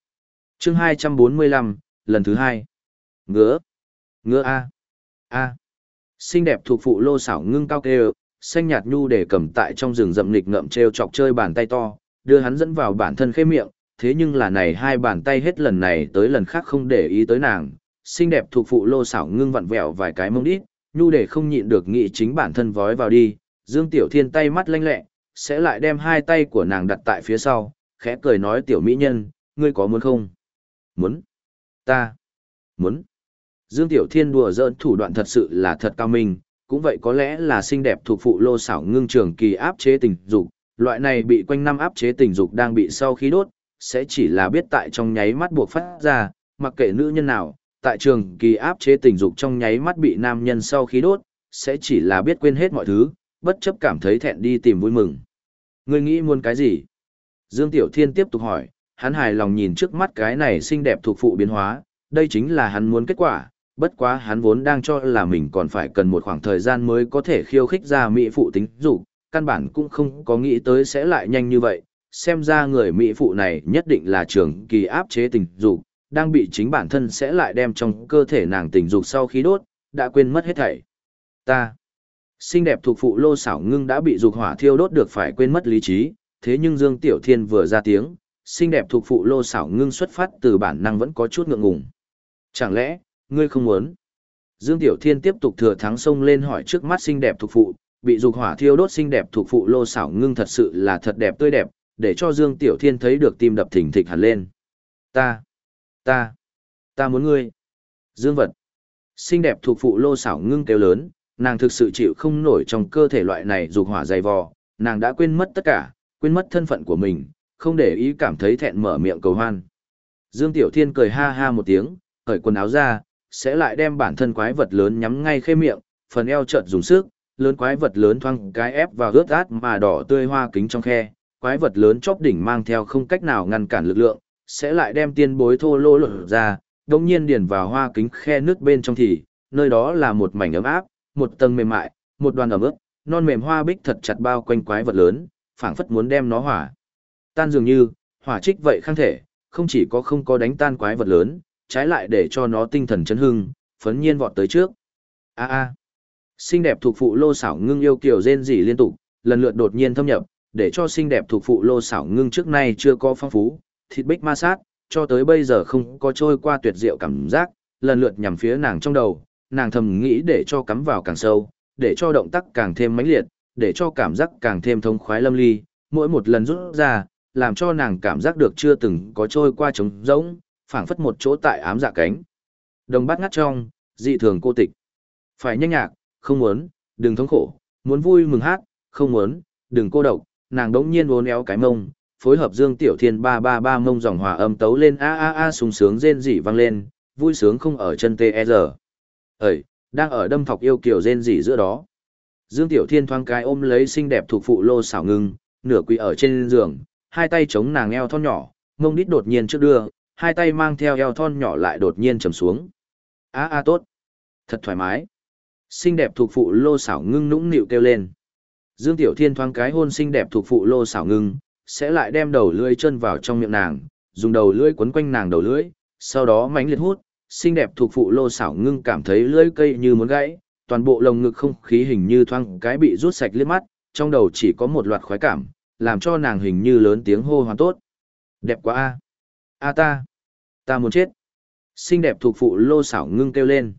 Speaker 1: Chương 245, lần thứ hai. Ngứa. Ngứa A. A. Xinh đẹp thuộc phụ lô xảo ngưng cao kêu, xanh nhạt nhu để cầm tại trong rừng rậm nghịch ngậm treo chọc chơi bàn tay to, đưa hắn dẫn vào bản thân khế miệng, thế nhưng là này hai bàn tay hết lần này tới lần khác không để ý tới nàng, xinh đẹp thuộc phụ lô xảo ngưng vặn vẹo vài cái mông đít, nhu để không nhịn được nghĩ chính bản thân vói vào đi, Dương Tiểu Thiên tay mắt lanh lẹ, sẽ lại đem hai tay của nàng đặt tại phía sau, khẽ cười nói tiểu mỹ nhân, ngươi có muốn không? Muốn. Ta. Muốn. Dương Tiểu Thiên đùa giỡn thủ đoạn thật sự là thật cao minh, cũng vậy có lẽ là xinh đẹp thuộc phụ lô xảo ngưng trường kỳ áp chế tình dục, loại này bị quanh năm áp chế tình dục đang bị sau khí đốt, sẽ chỉ là biết tại trong nháy mắt buộc phát ra, mặc kệ nữ nhân nào, tại trường kỳ áp chế tình dục trong nháy mắt bị nam nhân sau khi đốt, sẽ chỉ là biết quên hết mọi thứ, bất chấp cảm thấy thẹn đi tìm vui mừng. Ngươi nghĩ muốn cái gì? Dương Tiểu Thiên tiếp tục hỏi, hắn hài lòng nhìn trước mắt cái này xinh đẹp thuộc phụ biến hóa, đây chính là hắn muốn kết quả, bất quá hắn vốn đang cho là mình còn phải cần một khoảng thời gian mới có thể khiêu khích ra mỹ phụ tính dục, căn bản cũng không có nghĩ tới sẽ lại nhanh như vậy, xem ra người mỹ phụ này nhất định là trường kỳ áp chế tình dục, đang bị chính bản thân sẽ lại đem trong cơ thể nàng tình dục sau khi đốt, đã quên mất hết thảy. Ta, xinh đẹp thuộc phụ lô xảo ngưng đã bị dục hỏa thiêu đốt được phải quên mất lý trí, thế nhưng Dương Tiểu Thiên vừa ra tiếng, xinh đẹp thuộc phụ lô xảo ngưng xuất phát từ bản năng vẫn có chút ngượng ngùng. Chẳng lẽ, ngươi không muốn? Dương Tiểu Thiên tiếp tục thừa thắng sông lên hỏi trước mắt xinh đẹp thuộc phụ, bị dục hỏa thiêu đốt xinh đẹp thuộc phụ lô xảo ngưng thật sự là thật đẹp tươi đẹp, để cho Dương Tiểu Thiên thấy được tim đập thình thịch hẳn lên. Ta, ta, ta muốn ngươi. Dương vật. Xinh đẹp thuộc phụ lô xảo ngưng kêu lớn, nàng thực sự chịu không nổi trong cơ thể loại này dục hỏa dày vò, nàng đã quên mất tất cả, quên mất thân phận của mình, không để ý cảm thấy thẹn mở miệng cầu hoan. Dương Tiểu Thiên cười ha ha một tiếng, cởi quần áo ra, sẽ lại đem bản thân quái vật lớn nhắm ngay khê miệng, phần eo chợt dùng sức, lớn quái vật lớn thoang cái ép vào ướt át mà đỏ tươi hoa kính trong khe, quái vật lớn chóp đỉnh mang theo không cách nào ngăn cản lực lượng, sẽ lại đem tiên bối thô lỗ lột ra, đồng nhiên điền vào hoa kính khe nước bên trong thì, nơi đó là một mảnh ấm áp, một tầng mềm mại, một đoàn ẩm ướt, non mềm hoa bích thật chặt bao quanh quái vật lớn, phảng phất muốn đem nó hỏa. Tan dường như, hỏa trích vậy khang thể, không chỉ có không có đánh tan quái vật lớn, trái lại để cho nó tinh thần chấn hưng, phấn nhiên vọt tới trước. A a. Xinh đẹp thuộc phụ lô xảo ngưng yêu kiều rên rỉ liên tục, lần lượt đột nhiên thâm nhập, để cho xinh đẹp thuộc phụ lô xảo ngưng trước nay chưa có phong phú, thịt bích ma sát, cho tới bây giờ không có trôi qua tuyệt diệu cảm giác, lần lượt nhằm phía nàng trong đầu, nàng thầm nghĩ để cho cắm vào càng sâu, để cho động tác càng thêm mãnh liệt, để cho cảm giác càng thêm thông khoái lâm ly, mỗi một lần rút ra, làm cho nàng cảm giác được chưa từng có trôi qua trống rỗng, phảng phất một chỗ tại ám dạ cánh. Đồng bát ngắt trong, dị thường cô tịch. Phải nhanh nhạc, không muốn, đừng thống khổ, muốn vui mừng hát, không muốn, đừng cô độc, nàng đống nhiên uốn éo cái mông, phối hợp Dương Tiểu Thiên ba ba ba mông dòng hòa âm tấu lên a a a sung sướng rên rỉ vang lên, vui sướng không ở chân tê e. Ơi, đang ở đâm thọc yêu kiều rên rỉ giữa đó. Dương Tiểu Thiên thoáng cái ôm lấy xinh đẹp thuộc phụ lô xảo ngưng, nửa quỳ ở trên giường, hai tay chống nàng eo thon nhỏ, mông đít đột nhiên trước đưa, hai tay mang theo eo thon nhỏ lại đột nhiên trầm xuống. A a tốt, thật thoải mái. Xinh đẹp thuộc phụ lô xảo ngưng nũng nịu kêu lên. Dương Tiểu Thiên thoáng cái hôn xinh đẹp thuộc phụ lô xảo ngưng, sẽ lại đem đầu lưỡi chân vào trong miệng nàng, dùng đầu lưỡi quấn quanh nàng đầu lưỡi, sau đó mánh liệt hút, xinh đẹp thuộc phụ lô xảo ngưng cảm thấy lưỡi cây như muốn gãy, toàn bộ lồng ngực không khí hình như thoang cái bị rút sạch liếc mắt, trong đầu chỉ có một loạt khoái cảm, làm cho nàng hình như lớn tiếng hô hoán tốt. Đẹp quá a. A ta. Ta muốn chết. Xinh đẹp thuộc phụ lô xảo ngưng kêu lên.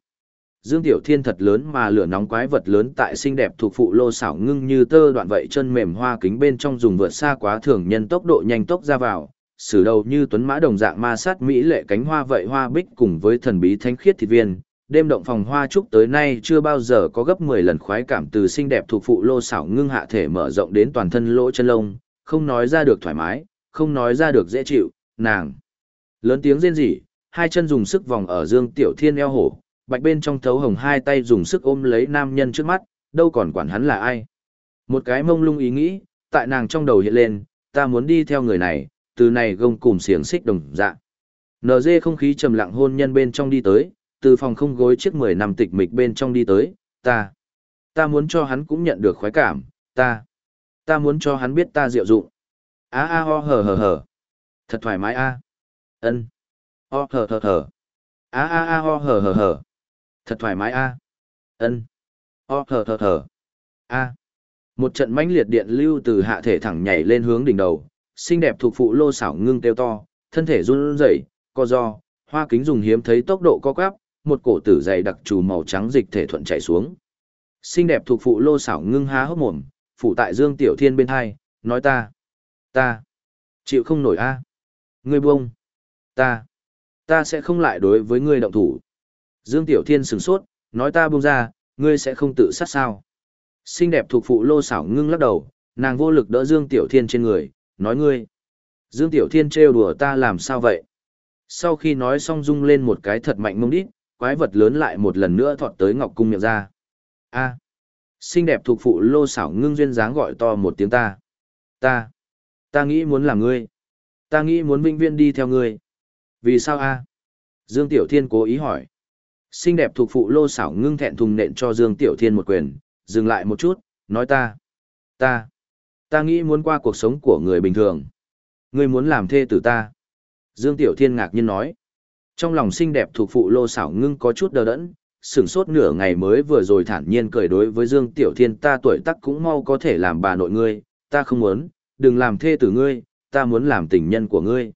Speaker 1: Dương Tiểu Thiên thật lớn mà lửa nóng quái vật lớn tại xinh đẹp thuộc phụ lô xảo ngưng như tơ đoạn vậy chân mềm hoa kính bên trong dùng vượt xa quá thường nhân tốc độ nhanh tốc ra vào, sử đầu như tuấn mã đồng dạng ma sát mỹ lệ cánh hoa vậy hoa bích cùng với thần bí thánh khiết thịt viên. Đêm động phòng hoa trúc tới nay chưa bao giờ có gấp 10 lần khoái cảm từ xinh đẹp thuộc phụ lô xảo ngưng hạ thể mở rộng đến toàn thân lỗ chân lông, không nói ra được thoải mái, không nói ra được dễ chịu, nàng. Lớn tiếng rên rỉ, hai chân dùng sức vòng ở Dương Tiểu Thiên eo hổ, bạch bên trong thấu hồng hai tay dùng sức ôm lấy nam nhân trước mắt, đâu còn quản hắn là ai. Một cái mông lung ý nghĩ, tại nàng trong đầu hiện lên, ta muốn đi theo người này, từ này gông cùng xiềng xích đồng dạng. NG không khí trầm lặng hôn nhân bên trong đi tới, từ phòng không gối chiếc 10 năm tịch mịch bên trong đi tới, ta. Ta muốn cho hắn cũng nhận được khoái cảm, ta. Ta muốn cho hắn biết ta diệu dụng. a a ho hờ hờ hờ. Thật thoải mái a. Ân. Ho hờ hờ hờ. Á a a ho hờ hờ hờ. Thật thoải mái a. Ân. O thở thở hờ. A. Một trận mãnh liệt điện lưu từ hạ thể thẳng nhảy lên hướng đỉnh đầu, xinh đẹp thuộc phụ lô xảo ngưng teo to, thân thể run rẩy, co do, hoa kính dùng hiếm thấy tốc độ co quắp, một cổ tử dày đặc trù màu trắng dịch thể thuận chảy xuống. Xinh đẹp thuộc phụ lô xảo ngưng há hốc mồm, phụ tại Dương Tiểu Thiên bên hai, nói ta, ta, chịu không nổi a, ngươi buông, ta, ta sẽ không lại đối với ngươi động thủ. Dương Tiểu Thiên sửng sốt, nói ta buông ra, ngươi sẽ không tự sát sao. Xinh đẹp thuộc phụ lô xảo ngưng lắc đầu, nàng vô lực đỡ Dương Tiểu Thiên trên người, nói ngươi. Dương Tiểu Thiên trêu đùa ta làm sao vậy? Sau khi nói xong rung lên một cái thật mạnh mông đít, quái vật lớn lại một lần nữa thọt tới Ngọc Cung miệng ra. A. Xinh đẹp thuộc phụ lô xảo ngưng duyên dáng gọi to một tiếng ta. Ta. Ta nghĩ muốn làm ngươi. Ta nghĩ muốn vinh viên đi theo ngươi. Vì sao a? Dương Tiểu Thiên cố ý hỏi. Xinh đẹp thuộc phụ lô xảo ngưng thẹn thùng nện cho Dương Tiểu Thiên một quyền, dừng lại một chút, nói ta. Ta. Ta nghĩ muốn qua cuộc sống của người bình thường. Ngươi muốn làm thê tử ta. Dương Tiểu Thiên ngạc nhiên nói. Trong lòng xinh đẹp thuộc phụ lô xảo ngưng có chút đờ đẫn, sửng sốt nửa ngày mới vừa rồi thản nhiên cười đối với Dương Tiểu Thiên ta tuổi tác cũng mau có thể làm bà nội ngươi, ta không muốn, đừng làm thê tử ngươi, ta muốn làm tình nhân của ngươi.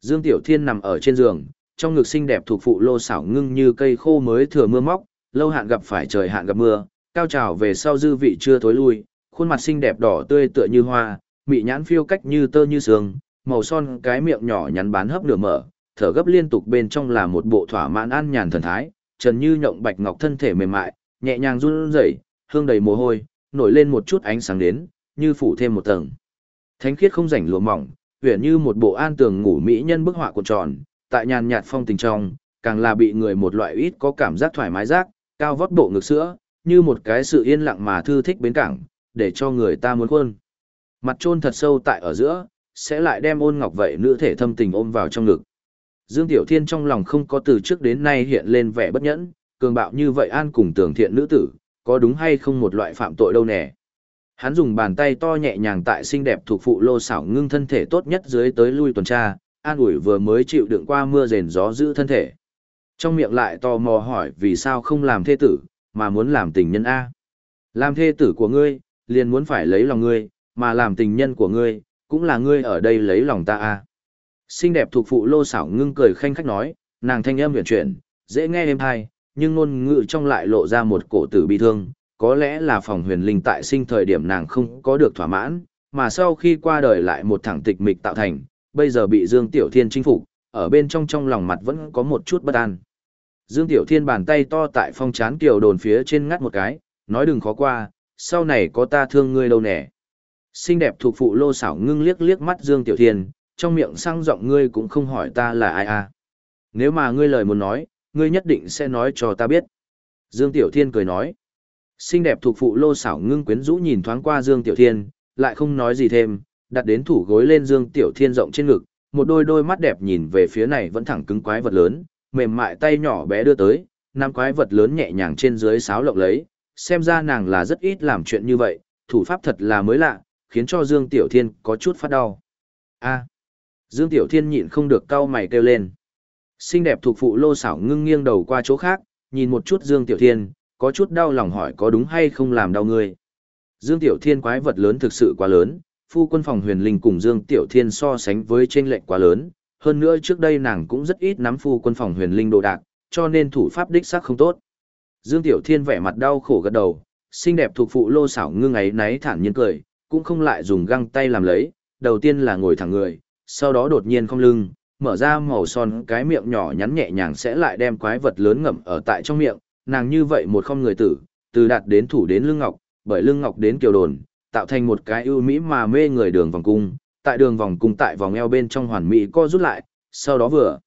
Speaker 1: Dương Tiểu Thiên nằm ở trên giường, trong ngực xinh đẹp thuộc phụ lô xảo ngưng như cây khô mới thừa mưa móc, lâu hạn gặp phải trời hạn gặp mưa, cao trào về sau dư vị chưa thối lui, khuôn mặt xinh đẹp đỏ tươi tựa như hoa, mị nhãn phiêu cách như tơ như sương, màu son cái miệng nhỏ nhắn bán hấp nửa mở, thở gấp liên tục bên trong là một bộ thỏa mãn an nhàn thần thái, trần như nhộng bạch ngọc thân thể mềm mại, nhẹ nhàng run rẩy, hương đầy mồ hôi, nổi lên một chút ánh sáng đến, như phủ thêm một tầng. Thánh khiết không rảnh lụa mỏng, huyền như một bộ an tường ngủ mỹ nhân bức họa cuộn tròn, tại nhàn nhạt phong tình trong, càng là bị người một loại ít có cảm giác thoải mái giác, cao vót bộ ngực sữa, như một cái sự yên lặng mà thư thích bến cảng, để cho người ta muốn khuôn. Mặt trôn thật sâu tại ở giữa, sẽ lại đem ôn ngọc vậy nữ thể thâm tình ôm vào trong ngực. Dương Tiểu Thiên trong lòng không có từ trước đến nay hiện lên vẻ bất nhẫn, cường bạo như vậy an cùng tưởng thiện nữ tử, có đúng hay không một loại phạm tội đâu nè. Hắn dùng bàn tay to nhẹ nhàng tại xinh đẹp thuộc phụ lô xảo ngưng thân thể tốt nhất dưới tới lui tuần tra, an ủi vừa mới chịu đựng qua mưa rền gió giữ thân thể. Trong miệng lại to mò hỏi vì sao không làm thê tử, mà muốn làm tình nhân A. Làm thê tử của ngươi, liền muốn phải lấy lòng ngươi, mà làm tình nhân của ngươi, cũng là ngươi ở đây lấy lòng ta A. Xinh đẹp thuộc phụ lô xảo ngưng cười khanh khách nói, nàng thanh âm huyền chuyển, dễ nghe êm hay, nhưng ngôn ngữ trong lại lộ ra một cổ tử bi thương, có lẽ là phòng huyền linh tại sinh thời điểm nàng không có được thỏa mãn, mà sau khi qua đời lại một thẳng tịch mịch tạo thành, bây giờ bị Dương Tiểu Thiên chinh phục, ở bên trong trong lòng mặt vẫn có một chút bất an. Dương Tiểu Thiên bàn tay to tại phong chán kiều đồn phía trên ngắt một cái, nói đừng khó qua, sau này có ta thương ngươi đâu nè. Xinh đẹp thuộc phụ lô xảo ngưng liếc liếc mắt Dương Tiểu Thiên, trong miệng sang giọng ngươi cũng không hỏi ta là ai à. Nếu mà ngươi lời muốn nói, ngươi nhất định sẽ nói cho ta biết. Dương Tiểu Thiên cười nói. Xinh đẹp thuộc phụ lô xảo ngưng quyến rũ nhìn thoáng qua Dương Tiểu Thiên, lại không nói gì thêm, đặt đến thủ gối lên Dương Tiểu Thiên rộng trên ngực, một đôi đôi mắt đẹp nhìn về phía này vẫn thẳng cứng quái vật lớn, mềm mại tay nhỏ bé đưa tới, năm quái vật lớn nhẹ nhàng trên dưới sáo lộng lấy, xem ra nàng là rất ít làm chuyện như vậy, thủ pháp thật là mới lạ, khiến cho Dương Tiểu Thiên có chút phát đau. A. Dương Tiểu Thiên nhịn không được cau mày kêu lên. Xinh đẹp thuộc phụ lô xảo ngưng nghiêng đầu qua chỗ khác, nhìn một chút Dương Tiểu Thiên, có chút đau lòng hỏi có đúng hay không làm đau người Dương Tiểu Thiên quái vật lớn thực sự quá lớn, phu quân phòng huyền linh cùng Dương Tiểu Thiên so sánh với chênh lệnh quá lớn, hơn nữa trước đây nàng cũng rất ít nắm phu quân phòng huyền linh đồ đạc, cho nên thủ pháp đích xác không tốt. Dương Tiểu Thiên vẻ mặt đau khổ gật đầu, xinh đẹp thuộc phụ lô xảo ngưng ấy náy thản nhiên cười, cũng không lại dùng găng tay làm lấy, đầu tiên là ngồi thẳng người, sau đó đột nhiên không lưng, mở ra màu son cái miệng nhỏ nhắn nhẹ nhàng sẽ lại đem quái vật lớn ngậm ở tại trong miệng, nàng như vậy một không người tử, từ đạt đến thủ đến lưng ngọc, bởi lưng ngọc đến kiều đồn, tạo thành một cái ưu mỹ mà mê người đường vòng cung, tại đường vòng cung tại vòng eo bên trong hoàn mỹ co rút lại, sau đó vừa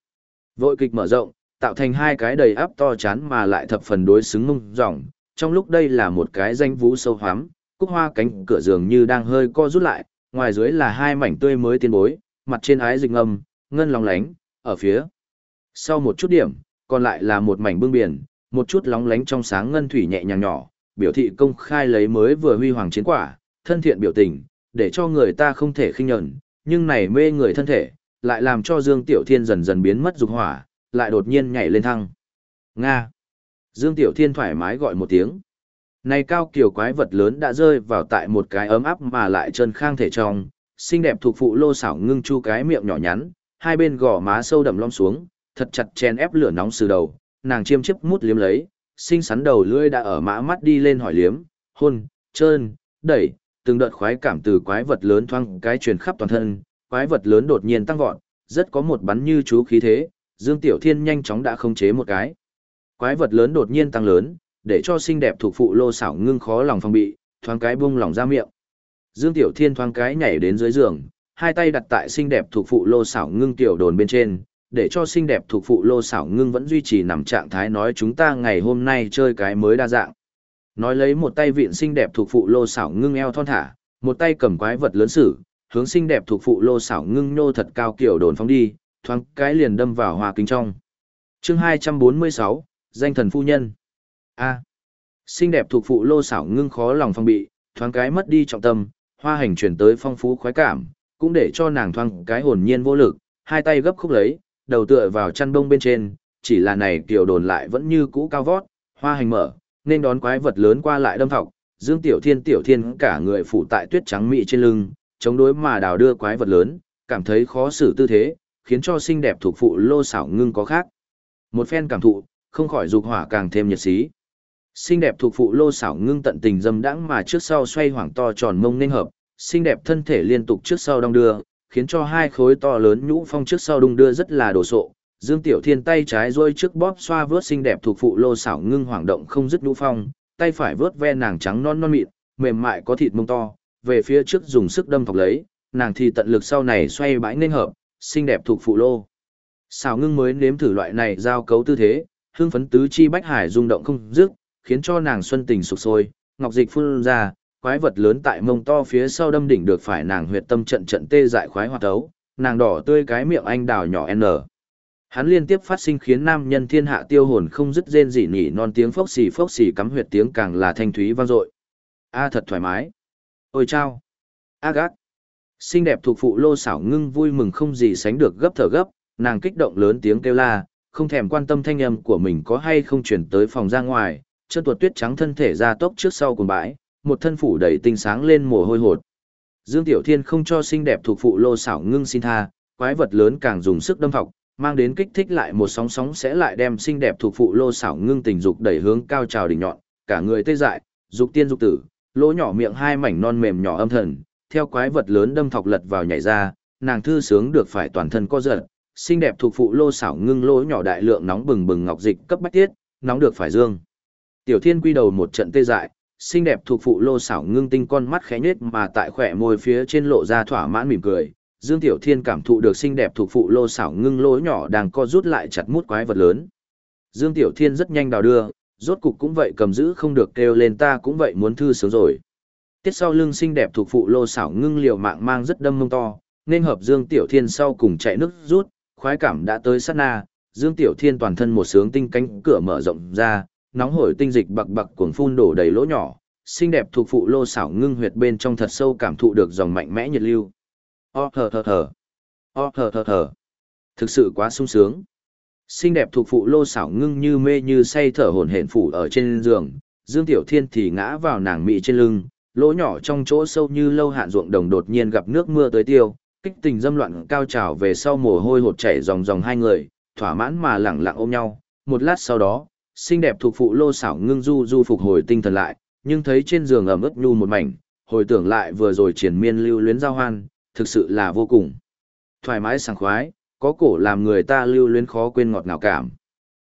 Speaker 1: vội kịch mở rộng, tạo thành hai cái đầy áp to chán mà lại thập phần đối xứng mông rộng, trong lúc đây là một cái danh vũ sâu hoắm, cúc hoa cánh cửa giường như đang hơi co rút lại, ngoài dưới là hai mảnh tươi mới tiên bối, mặt trên ái dịch ngâm, ngân lóng lánh, ở phía sau một chút điểm, còn lại là một mảnh bưng biển, một chút lóng lánh trong sáng ngân thủy nhẹ nhàng nhỏ, biểu thị công khai lấy mới vừa huy hoàng chiến quả, thân thiện biểu tình, để cho người ta không thể khinh nhẫn, nhưng này mê người thân thể, lại làm cho Dương Tiểu Thiên dần dần biến mất dục hỏa, lại đột nhiên nhảy lên thăng. Nga. Dương Tiểu Thiên thoải mái gọi một tiếng. Này cao kiểu quái vật lớn đã rơi vào tại một cái ấm áp mà lại chân khang thể trong, xinh đẹp thuộc phụ lô xảo ngưng chu cái miệng nhỏ nhắn, hai bên gò má sâu đậm lom xuống, thật chặt chen ép lửa nóng từ đầu, nàng chiêm chiếp mút liếm lấy, xinh xắn đầu lưỡi đã ở mã mắt đi lên hỏi liếm, hôn, trơn, đẩy, từng đợt khoái cảm từ quái vật lớn thoang cái truyền khắp toàn thân, quái vật lớn đột nhiên tăng vọt, rất có một bắn như chú khí thế, Dương Tiểu Thiên nhanh chóng đã khống chế một cái. Quái vật lớn đột nhiên tăng lớn, để cho xinh đẹp thuộc phụ lô xảo ngưng khó lòng phòng bị, thoáng cái bung lòng ra miệng. Dương Tiểu Thiên thoáng cái nhảy đến dưới giường, hai tay đặt tại xinh đẹp thuộc phụ lô xảo ngưng tiểu đồn bên trên, để cho xinh đẹp thuộc phụ lô xảo ngưng vẫn duy trì nằm trạng thái nói chúng ta ngày hôm nay chơi cái mới đa dạng. Nói lấy một tay vịn xinh đẹp thuộc phụ lô xảo ngưng eo thon thả, một tay cầm quái vật lớn sử, hướng xinh đẹp thuộc phụ lô xảo ngưng nhô thật cao kiểu đồn phóng đi, thoáng cái liền đâm vào hoa kính trong. Chương 246, danh thần phu nhân. A. xinh đẹp thuộc phụ lô xảo ngưng khó lòng phong bị, thoáng cái mất đi trọng tâm, hoa hành chuyển tới phong phú khoái cảm, cũng để cho nàng thoáng cái hồn nhiên vô lực, hai tay gấp khúc lấy, đầu tựa vào chăn bông bên trên, chỉ là này kiểu đồn lại vẫn như cũ cao vót, hoa hành mở, nên đón quái vật lớn qua lại đâm thọc, Dương Tiểu Thiên Tiểu Thiên cả người phủ tại tuyết trắng mị trên lưng, chống đối mà đào đưa quái vật lớn, cảm thấy khó xử tư thế, khiến cho xinh đẹp thuộc phụ lô xảo ngưng có khác. Một phen cảm thụ, không khỏi dục hỏa càng thêm nhiệt xí. Xinh đẹp thuộc phụ lô xảo ngưng tận tình dâm đãng mà trước sau xoay hoảng to tròn mông nên hợp, xinh đẹp thân thể liên tục trước sau đong đưa, khiến cho hai khối to lớn nhũ phong trước sau đung đưa rất là đồ sộ. Dương Tiểu Thiên tay trái rôi trước bóp xoa vớt xinh đẹp thuộc phụ lô xảo ngưng hoảng động không dứt nhũ phong, tay phải vớt ve nàng trắng non non mịn, mềm mại có thịt mông to, về phía trước dùng sức đâm thọc lấy, nàng thì tận lực sau này xoay bãi nên hợp, xinh đẹp thuộc phụ lô. Xảo ngưng mới nếm thử loại này giao cấu tư thế, hương phấn tứ chi bách hải rung động không dứt, khiến cho nàng xuân tình sụp sôi, ngọc dịch phun ra, quái vật lớn tại mông to phía sau đâm đỉnh được phải nàng huyệt tâm trận trận tê dại khoái hoạt tấu, nàng đỏ tươi cái miệng anh đào nhỏ n. Hắn liên tiếp phát sinh khiến nam nhân thiên hạ tiêu hồn không dứt rên rỉ nhỉ non tiếng phốc xì phốc xì cắm huyệt tiếng càng là thanh thúy vang dội. A à, thật thoải mái. Ôi chao. A à, gác. Xinh đẹp thuộc phụ lô xảo ngưng vui mừng không gì sánh được gấp thở gấp, nàng kích động lớn tiếng kêu la, không thèm quan tâm thanh âm của mình có hay không chuyển tới phòng ra ngoài, chân tuột tuyết trắng thân thể ra tốc trước sau cùng bãi, một thân phủ đầy tinh sáng lên mồ hôi hột. Dương Tiểu Thiên không cho xinh đẹp thuộc phụ lô xảo ngưng xin tha, quái vật lớn càng dùng sức đâm phọc, mang đến kích thích lại một sóng sóng sẽ lại đem xinh đẹp thuộc phụ lô xảo ngưng tình dục đẩy hướng cao trào đỉnh nhọn, cả người tê dại, dục tiên dục tử, lỗ nhỏ miệng hai mảnh non mềm nhỏ âm thần, theo quái vật lớn đâm thọc lật vào nhảy ra, nàng thư sướng được phải toàn thân co giật, xinh đẹp thuộc phụ lô xảo ngưng lỗ nhỏ đại lượng nóng bừng bừng ngọc dịch cấp bách tiết, nóng được phải dương. Tiểu Thiên quy đầu một trận tê dại, xinh đẹp thuộc phụ lô xảo ngưng tinh con mắt khẽ nhếch mà tại khỏe môi phía trên lộ ra thỏa mãn mỉm cười. Dương Tiểu Thiên cảm thụ được xinh đẹp thuộc phụ lô xảo ngưng lỗ nhỏ đang co rút lại chặt mút quái vật lớn. Dương Tiểu Thiên rất nhanh đào đưa, rốt cục cũng vậy cầm giữ không được kêu lên ta cũng vậy muốn thư sướng rồi. Tiết sau lưng xinh đẹp thuộc phụ lô xảo ngưng liều mạng mang rất đâm mông to, nên hợp Dương Tiểu Thiên sau cùng chạy nước rút, khoái cảm đã tới sát na, Dương Tiểu Thiên toàn thân một sướng tinh cánh cửa mở rộng ra, nóng hổi tinh dịch bặc bặc cuồng phun đổ đầy lỗ nhỏ, xinh đẹp thuộc phụ lô xảo ngưng huyệt bên trong thật sâu cảm thụ được dòng mạnh mẽ nhiệt lưu. O thở thở thở. O thở thở thở. Thực sự quá sung sướng. Xinh đẹp thuộc phụ lô xảo ngưng như mê như say thở hổn hển phủ ở trên giường, Dương Tiểu Thiên thì ngã vào nàng mị trên lưng, lỗ nhỏ trong chỗ sâu như lâu hạn ruộng đồng đột nhiên gặp nước mưa tới tiêu, kích tình dâm loạn cao trào về sau mồ hôi hột chảy dòng dòng hai người, thỏa mãn mà lẳng lặng ôm nhau. Một lát sau đó, xinh đẹp thuộc phụ lô xảo ngưng du du phục hồi tinh thần lại, nhưng thấy trên giường ẩm ướt nhu một mảnh, hồi tưởng lại vừa rồi triển miên lưu luyến giao hoan, thực sự là vô cùng thoải mái sảng khoái, có cổ làm người ta lưu luyến khó quên ngọt ngào cảm.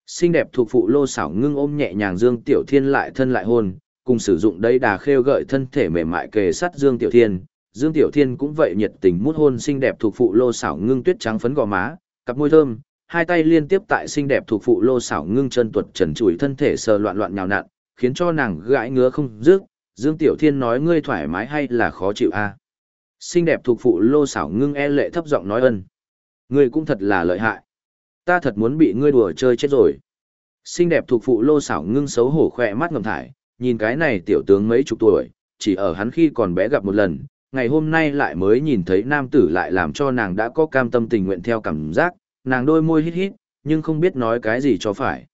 Speaker 1: Xinh đẹp thuộc phụ lô xảo ngưng ôm nhẹ nhàng Dương Tiểu Thiên lại thân lại hôn, cùng sử dụng đây đà khêu gợi thân thể mềm mại kề sát Dương Tiểu Thiên. Dương Tiểu Thiên cũng vậy nhiệt tình mút hôn xinh đẹp thuộc phụ lô xảo ngưng tuyết trắng phấn gò má, cặp môi thơm, hai tay liên tiếp tại xinh đẹp thuộc phụ lô xảo ngưng chân tuột trần trụi thân thể sờ loạn loạn nhào nặn, khiến cho nàng gãi ngứa không dứt. Dương Tiểu Thiên nói ngươi thoải mái hay là khó chịu a? Xinh đẹp thuộc phụ lô xảo ngưng e lệ thấp giọng nói ân. Ngươi cũng thật là lợi hại. Ta thật muốn bị ngươi đùa chơi chết rồi. Xinh đẹp thuộc phụ lô xảo ngưng xấu hổ khỏe mắt ngầm thải, nhìn cái này tiểu tướng mấy chục tuổi, chỉ ở hắn khi còn bé gặp một lần, ngày hôm nay lại mới nhìn thấy nam tử lại làm cho nàng đã có cam tâm tình nguyện theo cảm giác, nàng đôi môi hít hít, nhưng không biết nói cái gì cho phải.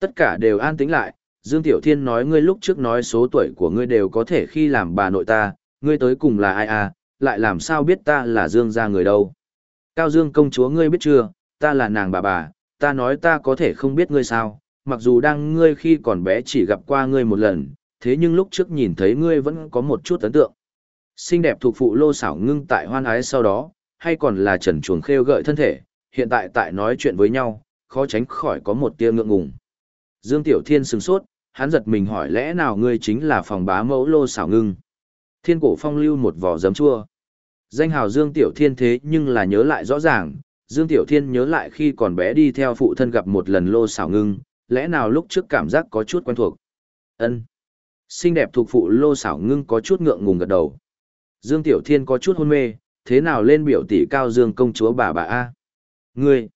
Speaker 1: Tất cả đều an tĩnh lại, Dương Tiểu Thiên nói ngươi lúc trước nói số tuổi của ngươi đều có thể khi làm bà nội ta, ngươi tới cùng là ai à, lại làm sao biết ta là Dương gia người đâu. Cao Dương công chúa ngươi biết chưa, ta là nàng bà bà, ta nói ta có thể không biết ngươi sao, mặc dù đang ngươi khi còn bé chỉ gặp qua ngươi một lần, thế nhưng lúc trước nhìn thấy ngươi vẫn có một chút ấn tượng. Xinh đẹp thuộc phụ lô xảo ngưng tại hoan ái sau đó, hay còn là trần chuồng khêu gợi thân thể, hiện tại tại nói chuyện với nhau, khó tránh khỏi có một tia ngượng ngùng. Dương Tiểu Thiên sừng sốt, hắn giật mình hỏi lẽ nào ngươi chính là phòng bá mẫu lô xảo ngưng. Thiên cổ phong lưu một vỏ giấm chua. Danh hào Dương Tiểu Thiên thế nhưng là nhớ lại rõ ràng, Dương Tiểu Thiên nhớ lại khi còn bé đi theo phụ thân gặp một lần lô xảo ngưng, lẽ nào lúc trước cảm giác có chút quen thuộc. ân Xinh đẹp thuộc phụ lô xảo ngưng có chút ngượng ngùng gật đầu. Dương Tiểu Thiên có chút hôn mê, thế nào lên biểu tỷ cao Dương công chúa bà bà A. Ngươi!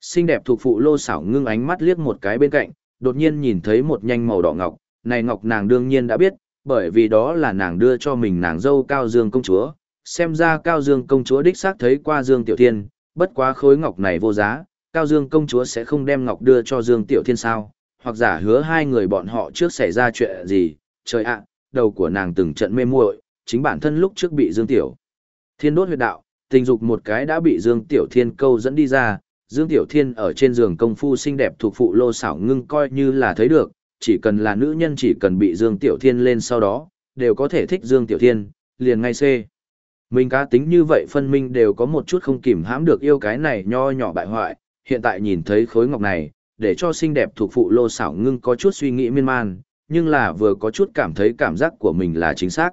Speaker 1: Xinh đẹp thuộc phụ lô xảo ngưng ánh mắt liếc một cái bên cạnh, đột nhiên nhìn thấy một nhanh màu đỏ ngọc, này ngọc nàng đương nhiên đã biết, bởi vì đó là nàng đưa cho mình nàng dâu cao Dương công chúa. Xem ra cao Dương công chúa đích xác thấy qua Dương Tiểu Thiên, bất quá khối ngọc này vô giá, cao Dương công chúa sẽ không đem ngọc đưa cho Dương Tiểu Thiên sao, hoặc giả hứa hai người bọn họ trước xảy ra chuyện gì, trời ạ, đầu của nàng từng trận mê muội, chính bản thân lúc trước bị Dương Tiểu Thiên đốt huyệt đạo, tình dục một cái đã bị Dương Tiểu Thiên câu dẫn đi ra, Dương Tiểu Thiên ở trên giường công phu xinh đẹp thuộc phụ lô xảo ngưng coi như là thấy được, chỉ cần là nữ nhân chỉ cần bị Dương Tiểu Thiên lên sau đó, đều có thể thích Dương Tiểu Thiên, liền ngay c Mình cá tính như vậy phân minh đều có một chút không kìm hãm được yêu cái này nho nhỏ bại hoại, hiện tại nhìn thấy khối ngọc này, để cho xinh đẹp thuộc phụ lô xảo ngưng có chút suy nghĩ miên man, nhưng là vừa có chút cảm thấy cảm giác của mình là chính xác.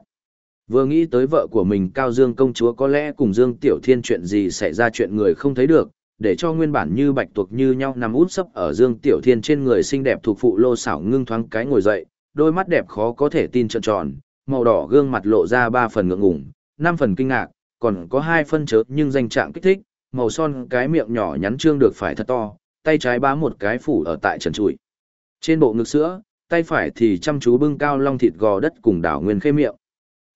Speaker 1: Vừa nghĩ tới vợ của mình Cao Dương công chúa có lẽ cùng Dương Tiểu Thiên chuyện gì xảy ra chuyện người không thấy được, để cho nguyên bản như bạch tuộc như nhau nằm út sấp ở Dương Tiểu Thiên trên người xinh đẹp thuộc phụ lô xảo ngưng thoáng cái ngồi dậy, đôi mắt đẹp khó có thể tin trợn tròn, màu đỏ gương mặt lộ ra ba phần ngượng ngùng, năm phần kinh ngạc, còn có hai phân chớ nhưng danh trạng kích thích, màu son cái miệng nhỏ nhắn trương được phải thật to, tay trái bá một cái phủ ở tại trần trụi. Trên bộ ngực sữa, tay phải thì chăm chú bưng cao long thịt gò đất cùng đảo nguyên khê miệng.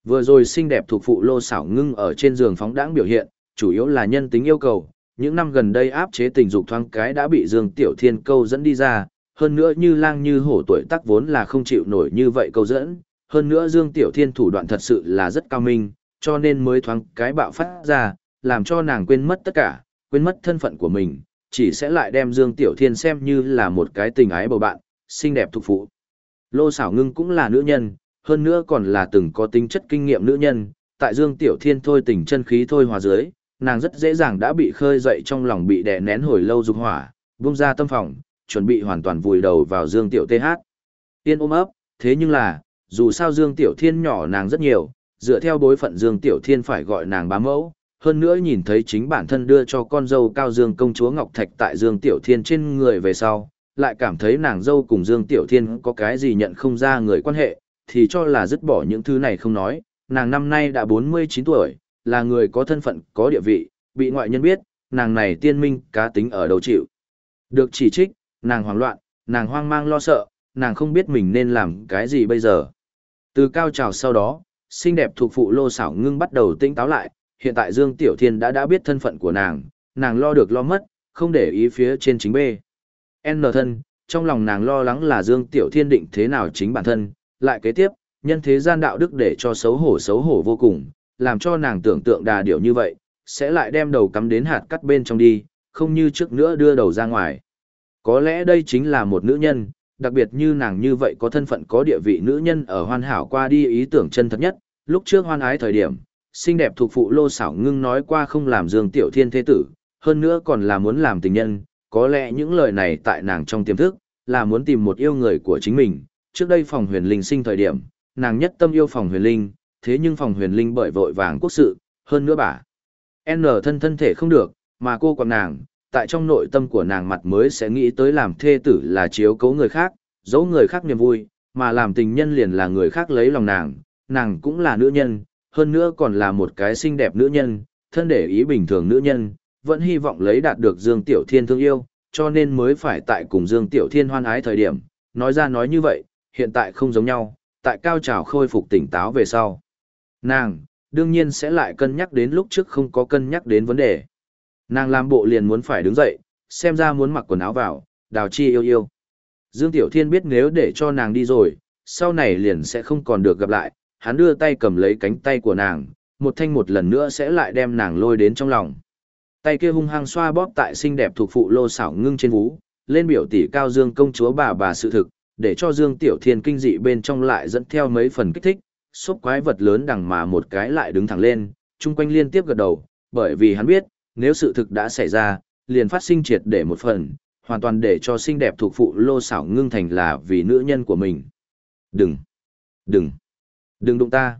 Speaker 1: Vừa rồi xinh đẹp thuộc phụ lô xảo ngưng ở trên giường phóng đãng biểu hiện, chủ yếu là nhân tính yêu cầu. Những năm gần đây áp chế tình dục thoáng cái đã bị Dương Tiểu Thiên câu dẫn đi ra, hơn nữa như lang như hổ tuổi tác vốn là không chịu nổi như vậy câu dẫn. Hơn nữa Dương Tiểu Thiên thủ đoạn thật sự là rất cao minh, cho nên mới thoáng cái bạo phát ra, làm cho nàng quên mất tất cả, quên mất thân phận của mình, chỉ sẽ lại đem Dương Tiểu Thiên xem như là một cái tình ái bầu bạn, xinh đẹp thuộc phụ. Lô xảo ngưng cũng là nữ nhân, hơn nữa còn là từng có tính chất kinh nghiệm nữ nhân, tại Dương Tiểu Thiên thôi tình chân khí thôi hòa dưới, nàng rất dễ dàng đã bị khơi dậy trong lòng bị đè nén hồi lâu dục hỏa, vung ra tâm phòng, chuẩn bị hoàn toàn vùi đầu vào Dương Tiểu TH. Tiên ôm ấp, thế nhưng là, dù sao Dương Tiểu Thiên nhỏ nàng rất nhiều, dựa theo bối phận Dương Tiểu Thiên phải gọi nàng bá mẫu, hơn nữa nhìn thấy chính bản thân đưa cho con dâu cao Dương công chúa Ngọc Thạch tại Dương Tiểu Thiên trên người về sau, lại cảm thấy nàng dâu cùng Dương Tiểu Thiên có cái gì nhận không ra người quan hệ, thì cho là dứt bỏ những thứ này không nói, nàng năm nay đã 49 tuổi, là người có thân phận, có địa vị, bị ngoại nhân biết, nàng này tiên minh, cá tính ở đầu chịu. Được chỉ trích, nàng hoảng loạn, nàng hoang mang lo sợ, nàng không biết mình nên làm cái gì bây giờ. Từ cao trào sau đó, xinh đẹp thuộc phụ lô xảo ngưng bắt đầu tinh táo lại, hiện tại Dương Tiểu Thiên đã đã biết thân phận của nàng, nàng lo được lo mất, không để ý phía trên chính B. N thân, trong lòng nàng lo lắng là Dương Tiểu Thiên định thế nào chính bản thân, lại kế tiếp, nhân thế gian đạo đức để cho xấu hổ xấu hổ vô cùng, làm cho nàng tưởng tượng đà điểu như vậy, sẽ lại đem đầu cắm đến hạt cắt bên trong đi, không như trước nữa đưa đầu ra ngoài. Có lẽ đây chính là một nữ nhân, đặc biệt như nàng như vậy có thân phận có địa vị nữ nhân ở hoàn hảo qua đi ý tưởng chân thật nhất, lúc trước hoan ái thời điểm, xinh đẹp thuộc phụ lô xảo ngưng nói qua không làm dương tiểu thiên thế tử, hơn nữa còn là muốn làm tình nhân, có lẽ những lời này tại nàng trong tiềm thức, là muốn tìm một yêu người của chính mình, trước đây phòng huyền linh sinh thời điểm, nàng nhất tâm yêu phòng huyền linh, thế nhưng phòng huyền linh bởi vội vàng quốc sự, hơn nữa bà. N thân thân thể không được, mà cô còn nàng, tại trong nội tâm của nàng mặt mới sẽ nghĩ tới làm thê tử là chiếu cấu người khác, giấu người khác niềm vui, mà làm tình nhân liền là người khác lấy lòng nàng, nàng cũng là nữ nhân, hơn nữa còn là một cái xinh đẹp nữ nhân, thân để ý bình thường nữ nhân, vẫn hy vọng lấy đạt được Dương Tiểu Thiên thương yêu, cho nên mới phải tại cùng Dương Tiểu Thiên hoan ái thời điểm, nói ra nói như vậy, hiện tại không giống nhau, tại cao trào khôi phục tỉnh táo về sau. Nàng, đương nhiên sẽ lại cân nhắc đến lúc trước không có cân nhắc đến vấn đề. Nàng làm bộ liền muốn phải đứng dậy, xem ra muốn mặc quần áo vào, đào chi yêu yêu. Dương Tiểu Thiên biết nếu để cho nàng đi rồi, sau này liền sẽ không còn được gặp lại, hắn đưa tay cầm lấy cánh tay của nàng, một thanh một lần nữa sẽ lại đem nàng lôi đến trong lòng. Tay kia hung hăng xoa bóp tại xinh đẹp thuộc phụ lô xảo ngưng trên vú, lên biểu tỷ cao Dương công chúa bà bà sự thực, để cho Dương Tiểu Thiên kinh dị bên trong lại dẫn theo mấy phần kích thích, xúc quái vật lớn đằng mà một cái lại đứng thẳng lên, chung quanh liên tiếp gật đầu, bởi vì hắn biết, nếu sự thực đã xảy ra, liền phát sinh triệt để một phần, hoàn toàn để cho xinh đẹp thuộc phụ lô xảo ngưng thành là vì nữ nhân của mình. Đừng! Đừng! Đừng đụng ta!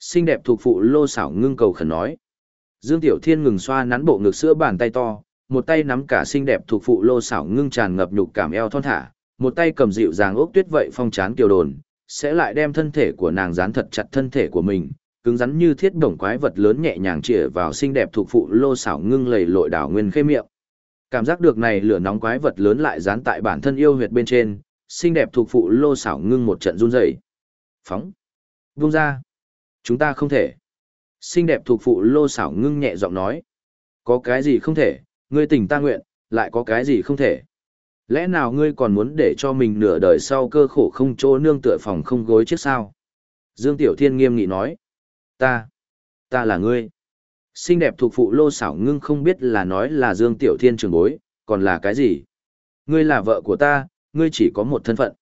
Speaker 1: Xinh đẹp thuộc phụ lô xảo ngưng cầu khẩn nói. Dương Tiểu Thiên ngừng xoa nắn bộ ngực sữa bàn tay to, một tay nắm cả xinh đẹp thuộc phụ lô xảo ngưng tràn ngập nhục cảm eo thon thả, một tay cầm dịu dàng ốc tuyết vậy phong chán kiều đồn, sẽ lại đem thân thể của nàng dán thật chặt thân thể của mình, cứng rắn như thiết bổng quái vật lớn nhẹ nhàng chĩa vào xinh đẹp thuộc phụ lô xảo ngưng lầy lội đảo nguyên khê miệng. Cảm giác được này lửa nóng quái vật lớn lại dán tại bản thân yêu huyệt bên trên, xinh đẹp thuộc phụ lô xảo ngưng một trận run rẩy. Phóng. Vung ra. Chúng ta không thể. Xinh đẹp thuộc phụ lô xảo ngưng nhẹ giọng nói. Có cái gì không thể, ngươi tình ta nguyện, lại có cái gì không thể. Lẽ nào ngươi còn muốn để cho mình nửa đời sau cơ khổ không chỗ nương tựa phòng không gối trước sao? Dương Tiểu Thiên nghiêm nghị nói. Ta, ta là ngươi. Xinh đẹp thuộc phụ lô xảo ngưng không biết là nói là Dương Tiểu Thiên trường bối, còn là cái gì? Ngươi là vợ của ta, ngươi chỉ có một thân phận.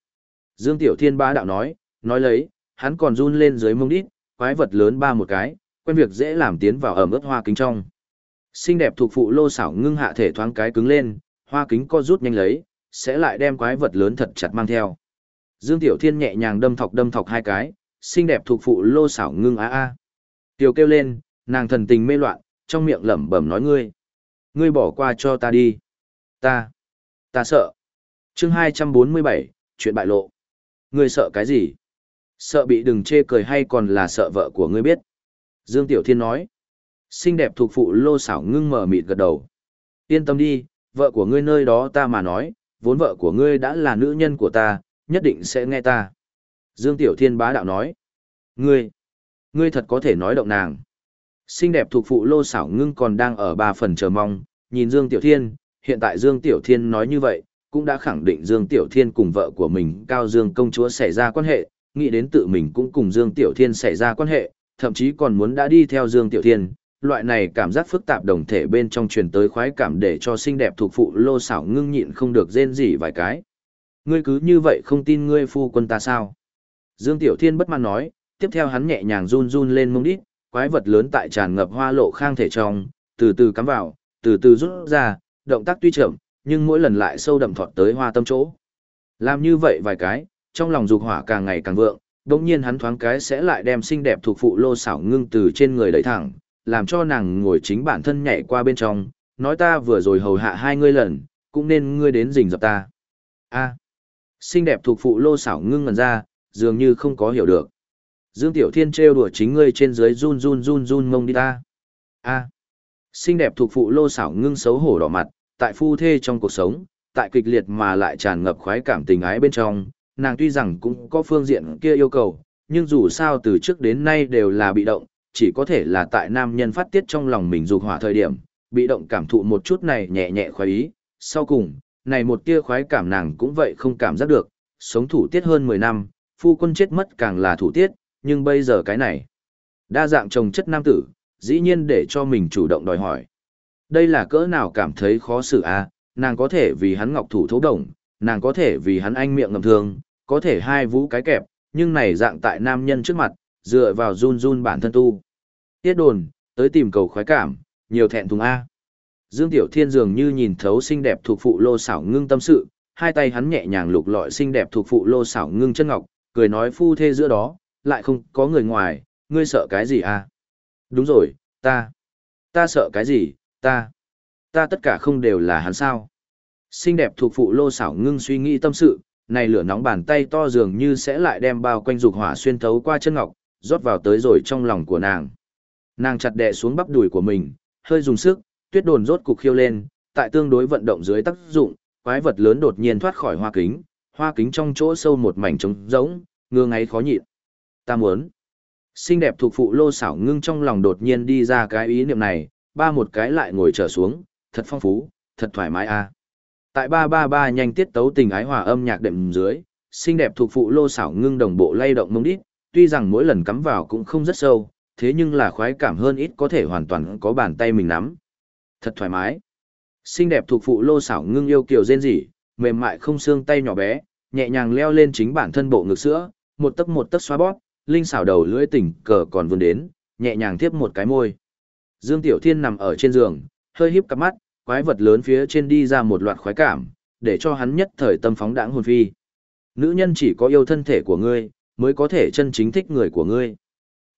Speaker 1: Dương Tiểu Thiên bá đạo nói, nói lấy, hắn còn run lên dưới mông đít, quái vật lớn ba một cái, quen việc dễ làm tiến vào ẩm ướt hoa kính trong. Xinh đẹp thuộc phụ lô xảo ngưng hạ thể thoáng cái cứng lên, hoa kính co rút nhanh lấy, sẽ lại đem quái vật lớn thật chặt mang theo. Dương Tiểu Thiên nhẹ nhàng đâm thọc đâm thọc hai cái, xinh đẹp thuộc phụ lô xảo ngưng a a. Tiểu kêu lên, nàng thần tình mê loạn, trong miệng lẩm bẩm nói ngươi. Ngươi bỏ qua cho ta đi. Ta. Ta sợ. chương 247, chuyện bại lộ. Ngươi sợ cái gì? Sợ bị đừng chê cười hay còn là sợ vợ của ngươi biết? Dương Tiểu Thiên nói. Xinh đẹp thuộc phụ lô xảo ngưng mở mịt gật đầu. Yên tâm đi, vợ của ngươi nơi đó ta mà nói, vốn vợ của ngươi đã là nữ nhân của ta, nhất định sẽ nghe ta. Dương Tiểu Thiên bá đạo nói. Ngươi, ngươi thật có thể nói động nàng. Xinh đẹp thuộc phụ lô xảo ngưng còn đang ở ba phần chờ mong, nhìn Dương Tiểu Thiên, hiện tại Dương Tiểu Thiên nói như vậy, cũng đã khẳng định Dương Tiểu Thiên cùng vợ của mình Cao Dương công chúa xảy ra quan hệ, nghĩ đến tự mình cũng cùng Dương Tiểu Thiên xảy ra quan hệ, thậm chí còn muốn đã đi theo Dương Tiểu Thiên, loại này cảm giác phức tạp đồng thể bên trong truyền tới khoái cảm để cho xinh đẹp thuộc phụ lô xảo ngưng nhịn không được rên gì vài cái. Ngươi cứ như vậy không tin ngươi phu quân ta sao? Dương Tiểu Thiên bất mãn nói, tiếp theo hắn nhẹ nhàng run run lên mông đít, quái vật lớn tại tràn ngập hoa lộ khang thể trong, từ từ cắm vào, từ từ rút ra, động tác tuy chậm, nhưng mỗi lần lại sâu đậm thọt tới hoa tâm chỗ. Làm như vậy vài cái, trong lòng dục hỏa càng ngày càng vượng, đồng nhiên hắn thoáng cái sẽ lại đem xinh đẹp thuộc phụ lô xảo ngưng từ trên người đẩy thẳng, làm cho nàng ngồi chính bản thân nhảy qua bên trong, nói ta vừa rồi hầu hạ hai ngươi lần, cũng nên ngươi đến rình dập ta. a xinh đẹp thuộc phụ lô xảo ngưng ngần ra, dường như không có hiểu được. Dương Tiểu Thiên trêu đùa chính ngươi trên dưới run run run run mông đi ta. a xinh đẹp thuộc phụ lô xảo ngưng xấu hổ đỏ mặt, tại phu thê trong cuộc sống, tại kịch liệt mà lại tràn ngập khoái cảm tình ái bên trong, nàng tuy rằng cũng có phương diện kia yêu cầu, nhưng dù sao từ trước đến nay đều là bị động, chỉ có thể là tại nam nhân phát tiết trong lòng mình dục hỏa thời điểm, bị động cảm thụ một chút này nhẹ nhẹ khoái ý, sau cùng, này một tia khoái cảm nàng cũng vậy không cảm giác được, sống thủ tiết hơn 10 năm, phu quân chết mất càng là thủ tiết, nhưng bây giờ cái này, đa dạng chồng chất nam tử, dĩ nhiên để cho mình chủ động đòi hỏi. Đây là cỡ nào cảm thấy khó xử à, nàng có thể vì hắn ngọc thủ thấu đồng, nàng có thể vì hắn anh miệng ngầm thương, có thể hai vũ cái kẹp, nhưng này dạng tại nam nhân trước mặt, dựa vào run run bản thân tu. Tiết đồn, tới tìm cầu khoái cảm, nhiều thẹn thùng A. Dương Tiểu Thiên dường như nhìn thấu xinh đẹp thuộc phụ lô xảo ngưng tâm sự, hai tay hắn nhẹ nhàng lục lọi xinh đẹp thuộc phụ lô xảo ngưng chân ngọc, cười nói phu thê giữa đó, lại không có người ngoài, ngươi sợ cái gì a? Đúng rồi, ta. Ta sợ cái gì, ta. Ta tất cả không đều là hắn sao. Xinh đẹp thuộc phụ lô xảo ngưng suy nghĩ tâm sự, này lửa nóng bàn tay to dường như sẽ lại đem bao quanh dục hỏa xuyên thấu qua chân ngọc, rót vào tới rồi trong lòng của nàng. Nàng chặt đè xuống bắp đùi của mình, hơi dùng sức, tuyết đồn rốt cục khiêu lên, tại tương đối vận động dưới tác dụng, quái vật lớn đột nhiên thoát khỏi hoa kính, hoa kính trong chỗ sâu một mảnh trống rỗng, ngơ ngáy khó nhịn. Ta muốn. Xinh đẹp thuộc phụ lô xảo ngưng trong lòng đột nhiên đi ra cái ý niệm này, ba một cái lại ngồi trở xuống, thật phong phú, thật thoải mái a. Tại ba ba ba nhanh tiết tấu tình ái hòa âm nhạc đệm dưới, xinh đẹp thuộc phụ lô xảo ngưng đồng bộ lay động mông đít, tuy rằng mỗi lần cắm vào cũng không rất sâu, thế nhưng là khoái cảm hơn ít có thể hoàn toàn có bàn tay mình nắm. Thật thoải mái. Xinh đẹp thuộc phụ lô xảo ngưng yêu kiều rên rỉ, mềm mại không xương tay nhỏ bé, nhẹ nhàng leo lên chính bản thân bộ ngực sữa, một tấc một tấc xoa bóp, linh xảo đầu lưỡi tỉnh cờ còn vươn đến, nhẹ nhàng tiếp một cái môi. Dương Tiểu Thiên nằm ở trên giường, hơi híp cặp mắt, quái vật lớn phía trên đi ra một loạt khoái cảm, để cho hắn nhất thời tâm phóng đãng hồn phi. Nữ nhân chỉ có yêu thân thể của ngươi, mới có thể chân chính thích người của ngươi.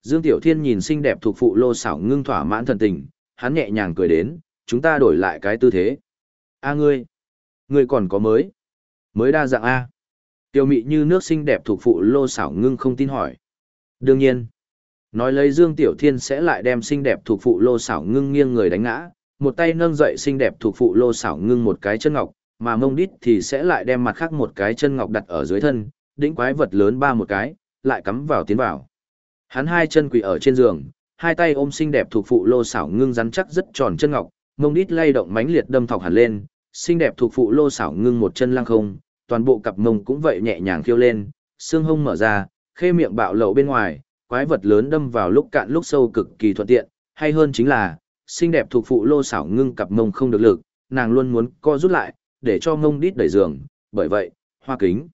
Speaker 1: Dương Tiểu Thiên nhìn xinh đẹp thuộc phụ lô xảo ngưng thỏa mãn thần tình, hắn nhẹ nhàng cười đến, chúng ta đổi lại cái tư thế. A ngươi, ngươi còn có mới? Mới đa dạng A. Tiểu mị như nước xinh đẹp thuộc phụ lô xảo ngưng không tin hỏi. Đương nhiên, nói lấy Dương Tiểu Thiên sẽ lại đem xinh đẹp thuộc phụ lô xảo ngưng nghiêng người đánh ngã, một tay nâng dậy xinh đẹp thuộc phụ lô xảo ngưng một cái chân ngọc, mà mông đít thì sẽ lại đem mặt khác một cái chân ngọc đặt ở dưới thân, đĩnh quái vật lớn ba một cái, lại cắm vào tiến vào. Hắn hai chân quỳ ở trên giường, hai tay ôm xinh đẹp thuộc phụ lô xảo ngưng rắn chắc rất tròn chân ngọc, mông đít lay động mãnh liệt đâm thọc hẳn lên, xinh đẹp thuộc phụ lô xảo ngưng một chân lăng không, toàn bộ cặp mông cũng vậy nhẹ nhàng khiêu lên, xương hông mở ra, khê miệng bạo lậu bên ngoài, quái vật lớn đâm vào lúc cạn lúc sâu cực kỳ thuận tiện, hay hơn chính là, xinh đẹp thuộc phụ lô xảo ngưng cặp mông không được lực, nàng luôn muốn co rút lại, để cho mông đít đẩy giường, bởi vậy, hoa kính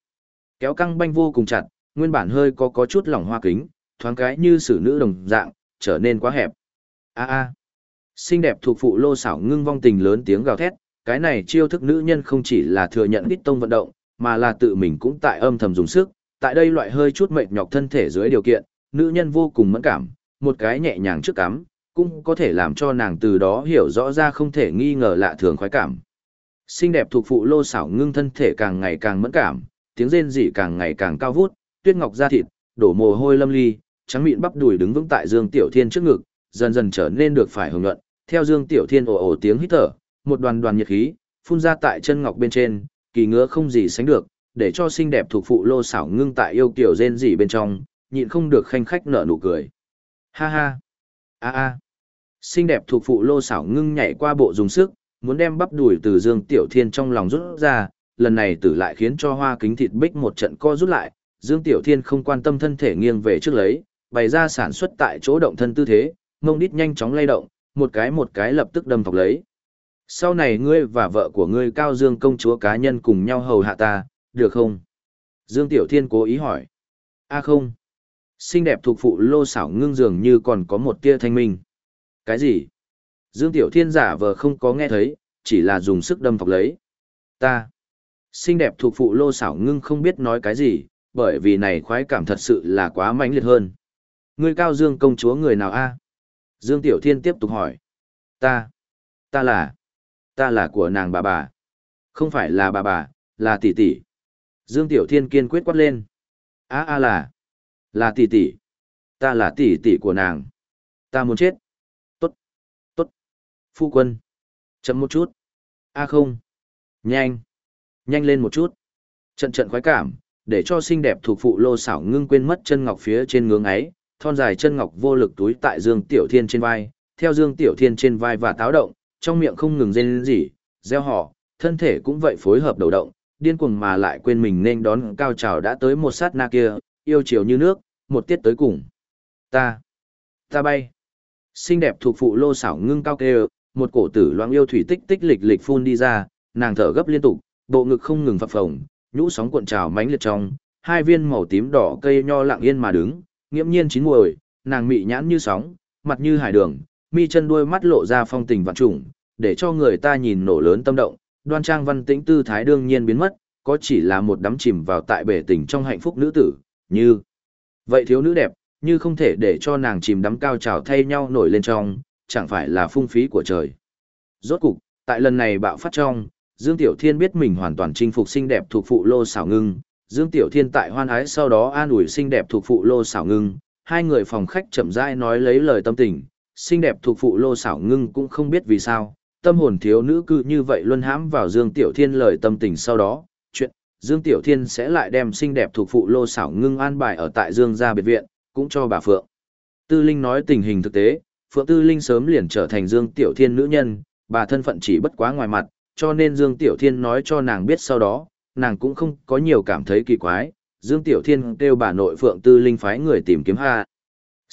Speaker 1: kéo căng banh vô cùng chặt, nguyên bản hơi có có chút lỏng hoa kính, thoáng cái như sử nữ đồng dạng, trở nên quá hẹp. A a. Xinh đẹp thuộc phụ lô xảo ngưng vong tình lớn tiếng gào thét, cái này chiêu thức nữ nhân không chỉ là thừa nhận đích tông vận động, mà là tự mình cũng tại âm thầm dùng sức, tại đây loại hơi chút mệt nhọc thân thể dưới điều kiện, nữ nhân vô cùng mẫn cảm, một cái nhẹ nhàng trước cắm, cũng có thể làm cho nàng từ đó hiểu rõ ra không thể nghi ngờ lạ thường khoái cảm. Xinh đẹp thuộc phụ lô xảo ngưng thân thể càng ngày càng mẫn cảm, tiếng rên rỉ càng ngày càng cao vút, tuyết ngọc ra thịt, đổ mồ hôi lâm ly, trắng mịn bắp đùi đứng vững tại Dương Tiểu Thiên trước ngực, dần dần trở nên được phải hưởng nhuận, theo Dương Tiểu Thiên ồ ồ tiếng hít thở, một đoàn đoàn nhiệt khí phun ra tại chân ngọc bên trên, kỳ ngứa không gì sánh được, để cho xinh đẹp thuộc phụ lô xảo ngưng tại yêu kiểu rên rỉ bên trong, nhịn không được khanh khách nở nụ cười. Ha ha. A a. Xinh đẹp thuộc phụ lô xảo ngưng nhảy qua bộ dùng sức, muốn đem bắp đùi từ Dương Tiểu Thiên trong lòng rút ra, lần này tử lại khiến cho hoa kính thịt bích một trận co rút lại, Dương Tiểu Thiên không quan tâm thân thể nghiêng về trước lấy, bày ra sản xuất tại chỗ động thân tư thế, mông đít nhanh chóng lay động, một cái một cái lập tức đâm thọc lấy. Sau này ngươi và vợ của ngươi Cao Dương công chúa cá nhân cùng nhau hầu hạ ta, được không? Dương Tiểu Thiên cố ý hỏi. a không. Xinh đẹp thuộc phụ lô xảo ngưng dường như còn có một tia thanh minh. Cái gì? Dương Tiểu Thiên giả vờ không có nghe thấy, chỉ là dùng sức đâm thọc lấy. Ta. Xinh đẹp thuộc phụ lô xảo ngưng không biết nói cái gì, bởi vì này khoái cảm thật sự là quá mãnh liệt hơn. Ngươi cao dương công chúa người nào a? Dương Tiểu Thiên tiếp tục hỏi. Ta. Ta là. Ta là của nàng bà bà. Không phải là bà bà, là tỷ tỷ. Dương Tiểu Thiên kiên quyết quát lên. A a là. Là tỷ tỷ. Ta là tỷ tỷ của nàng. Ta muốn chết. Tốt. Tốt. Phu quân. Chậm một chút. A không. Nhanh. Nhanh lên một chút. Trận trận khoái cảm, để cho xinh đẹp thuộc phụ lô xảo ngưng quên mất chân ngọc phía trên ngưỡng ấy, thon dài chân ngọc vô lực túi tại Dương Tiểu Thiên trên vai, theo Dương Tiểu Thiên trên vai và táo động, trong miệng không ngừng rên rỉ, gieo hò, thân thể cũng vậy phối hợp đầu động, điên cuồng mà lại quên mình nên đón cao trào đã tới một sát na kia, yêu chiều như nước, một tiết tới cùng. Ta, ta bay. Xinh đẹp thuộc phụ lô xảo ngưng cao kêu, một cổ tử loãng yêu thủy tích tích lịch lịch phun đi ra, nàng thở gấp liên tục, bộ ngực không ngừng phập phồng, nhũ sóng cuộn trào mãnh liệt trong, hai viên màu tím đỏ cây nho lặng yên mà đứng, nghiễm nhiên chín muồi, nàng mị nhãn như sóng, mặt như hải đường, mi chân đuôi mắt lộ ra phong tình vạn trùng, để cho người ta nhìn nổ lớn tâm động, đoan trang văn tĩnh tư thái đương nhiên biến mất, có chỉ là một đắm chìm vào tại bể tình trong hạnh phúc nữ tử, như vậy thiếu nữ đẹp, như không thể để cho nàng chìm đắm cao trào thay nhau nổi lên trong, chẳng phải là phung phí của trời. Rốt cục, tại lần này bạo phát trong, Dương Tiểu Thiên biết mình hoàn toàn chinh phục xinh đẹp thuộc phụ lô Sảo ngưng, Dương Tiểu Thiên tại hoan ái sau đó an ủi xinh đẹp thuộc phụ lô Sảo ngưng, hai người phòng khách chậm rãi nói lấy lời tâm tình, xinh đẹp thuộc phụ lô Sảo ngưng cũng không biết vì sao, tâm hồn thiếu nữ cư như vậy luân hãm vào Dương Tiểu Thiên lời tâm tình sau đó, chuyện Dương Tiểu Thiên sẽ lại đem xinh đẹp thuộc phụ lô Sảo ngưng an bài ở tại Dương gia biệt viện, cũng cho bà Phượng. Tư Linh nói tình hình thực tế, Phượng Tư Linh sớm liền trở thành Dương Tiểu Thiên nữ nhân, bà thân phận chỉ bất quá ngoài mặt, cho nên Dương Tiểu Thiên nói cho nàng biết sau đó, nàng cũng không có nhiều cảm thấy kỳ quái. Dương Tiểu Thiên kêu bà nội Phượng Tư Linh phái người tìm kiếm Hà,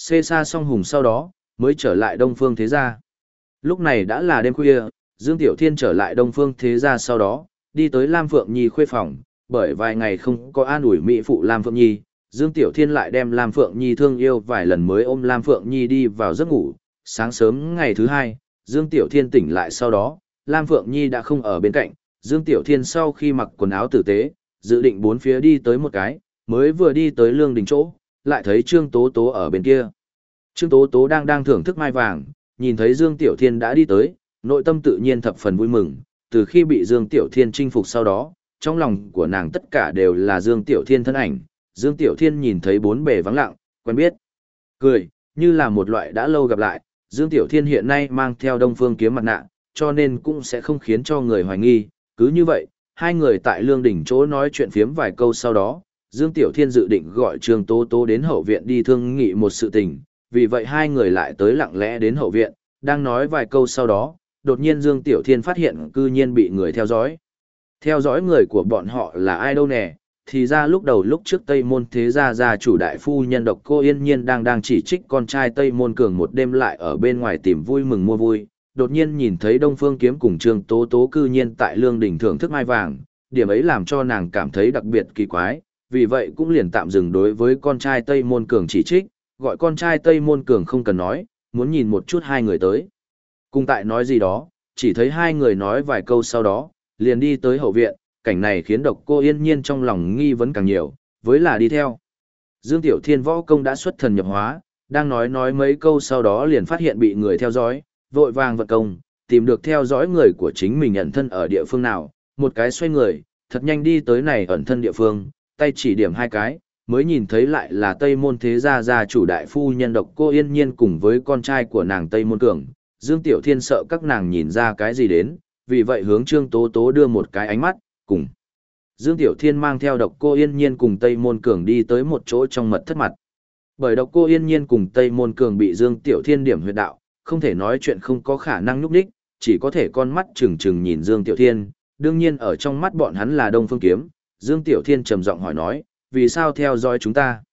Speaker 1: Xê xa song hùng sau đó, mới trở lại Đông Phương Thế Gia. Lúc này đã là đêm khuya, Dương Tiểu Thiên trở lại Đông Phương Thế Gia sau đó, đi tới Lam Phượng Nhi khuê phòng, bởi vài ngày không có an ủi mỹ phụ Lam Phượng Nhi, Dương Tiểu Thiên lại đem Lam Phượng Nhi thương yêu vài lần mới ôm Lam Phượng Nhi đi vào giấc ngủ. Sáng sớm ngày thứ hai, Dương Tiểu Thiên tỉnh lại sau đó, Lam Phượng Nhi đã không ở bên cạnh. Dương Tiểu Thiên sau khi mặc quần áo tử tế, dự định bốn phía đi tới một cái, mới vừa đi tới lương đình chỗ, lại thấy Trương Tố Tố ở bên kia. Trương Tố Tố đang đang thưởng thức mai vàng, nhìn thấy Dương Tiểu Thiên đã đi tới, nội tâm tự nhiên thập phần vui mừng, từ khi bị Dương Tiểu Thiên chinh phục sau đó, trong lòng của nàng tất cả đều là Dương Tiểu Thiên thân ảnh, Dương Tiểu Thiên nhìn thấy bốn bề vắng lặng, quen biết. Cười, như là một loại đã lâu gặp lại, Dương Tiểu Thiên hiện nay mang theo Đông Phương kiếm mặt nạ, cho nên cũng sẽ không khiến cho người hoài nghi. Cứ như vậy, hai người tại Lương Đỉnh chỗ nói chuyện phiếm vài câu sau đó, Dương Tiểu Thiên dự định gọi Trương Tố Tố đến hậu viện đi thương nghị một sự tình, vì vậy hai người lại tới lặng lẽ đến hậu viện, đang nói vài câu sau đó, đột nhiên Dương Tiểu Thiên phát hiện cư nhiên bị người theo dõi. Theo dõi người của bọn họ là ai đâu nè, thì ra lúc đầu lúc trước Tây Môn Thế Gia gia chủ đại phu nhân độc cô yên nhiên đang đang chỉ trích con trai Tây Môn Cường một đêm lại ở bên ngoài tìm vui mừng mua vui, đột nhiên nhìn thấy Đông Phương Kiếm cùng Trương Tố Tố cư nhiên tại lương đỉnh thưởng thức mai vàng, điểm ấy làm cho nàng cảm thấy đặc biệt kỳ quái, vì vậy cũng liền tạm dừng đối với con trai Tây Môn Cường chỉ trích, gọi con trai Tây Môn Cường không cần nói, muốn nhìn một chút hai người tới. Cùng tại nói gì đó, chỉ thấy hai người nói vài câu sau đó, liền đi tới hậu viện, cảnh này khiến độc cô yên nhiên trong lòng nghi vấn càng nhiều, với là đi theo. Dương Tiểu Thiên võ công đã xuất thần nhập hóa, đang nói nói mấy câu sau đó liền phát hiện bị người theo dõi, vội vàng vật công, tìm được theo dõi người của chính mình ẩn thân ở địa phương nào, một cái xoay người, thật nhanh đi tới này ẩn thân địa phương, tay chỉ điểm hai cái, mới nhìn thấy lại là Tây Môn Thế Gia gia chủ đại phu nhân độc cô yên nhiên cùng với con trai của nàng Tây Môn Cường. Dương Tiểu Thiên sợ các nàng nhìn ra cái gì đến, vì vậy hướng Trương Tố Tố đưa một cái ánh mắt, cùng. Dương Tiểu Thiên mang theo độc cô yên nhiên cùng Tây Môn Cường đi tới một chỗ trong mật thất mặt. Bởi độc cô yên nhiên cùng Tây Môn Cường bị Dương Tiểu Thiên điểm huyệt đạo, không thể nói chuyện không có khả năng núp đích, chỉ có thể con mắt trừng trừng nhìn Dương Tiểu Thiên, đương nhiên ở trong mắt bọn hắn là Đông Phương Kiếm. Dương Tiểu Thiên trầm giọng hỏi nói, vì sao theo dõi chúng ta?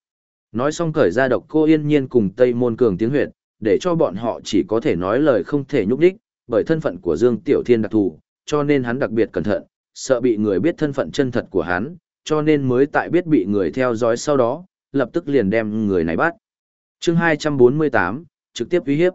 Speaker 1: Nói xong cởi ra độc cô yên nhiên cùng Tây Môn Cường tiếng huyệt, để cho bọn họ chỉ có thể nói lời không thể nhúc đích, bởi thân phận của Dương Tiểu Thiên đặc thù, cho nên hắn đặc biệt cẩn thận, sợ bị người biết thân phận chân thật của hắn, cho nên mới tại biết bị người theo dõi sau đó, lập tức liền đem người này bắt. chương 248, trực tiếp uy hiếp.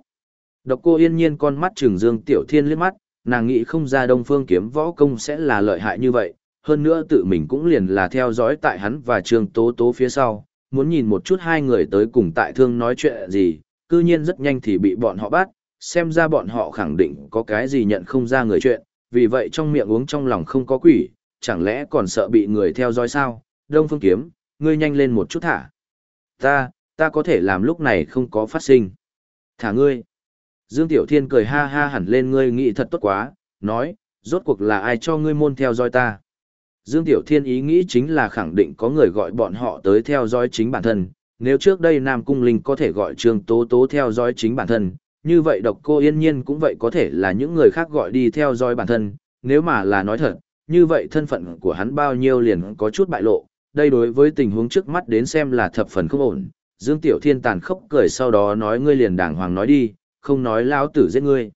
Speaker 1: Độc cô yên nhiên con mắt trừng Dương Tiểu Thiên liếc mắt, nàng nghĩ không ra Đông Phương kiếm võ công sẽ là lợi hại như vậy, hơn nữa tự mình cũng liền là theo dõi tại hắn và Trương Tố Tố phía sau, muốn nhìn một chút hai người tới cùng tại thương nói chuyện gì, cư nhiên rất nhanh thì bị bọn họ bắt, xem ra bọn họ khẳng định có cái gì nhận không ra người chuyện, vì vậy trong miệng uống trong lòng không có quỷ, chẳng lẽ còn sợ bị người theo dõi sao? Đông Phương Kiếm, ngươi nhanh lên một chút thả. Ta, ta có thể làm lúc này không có phát sinh. Thả ngươi. Dương Tiểu Thiên cười ha ha hẳn lên ngươi nghĩ thật tốt quá, nói, rốt cuộc là ai cho ngươi môn theo dõi ta. Dương Tiểu Thiên ý nghĩ chính là khẳng định có người gọi bọn họ tới theo dõi chính bản thân, nếu trước đây Nam Cung Linh có thể gọi Trương Tố Tố theo dõi chính bản thân, như vậy độc cô yên nhiên cũng vậy có thể là những người khác gọi đi theo dõi bản thân, nếu mà là nói thật, như vậy thân phận của hắn bao nhiêu liền có chút bại lộ, đây đối với tình huống trước mắt đến xem là thập phần không ổn. Dương Tiểu Thiên tàn khốc cười sau đó nói ngươi liền đàng hoàng nói đi, không nói lão tử giết ngươi.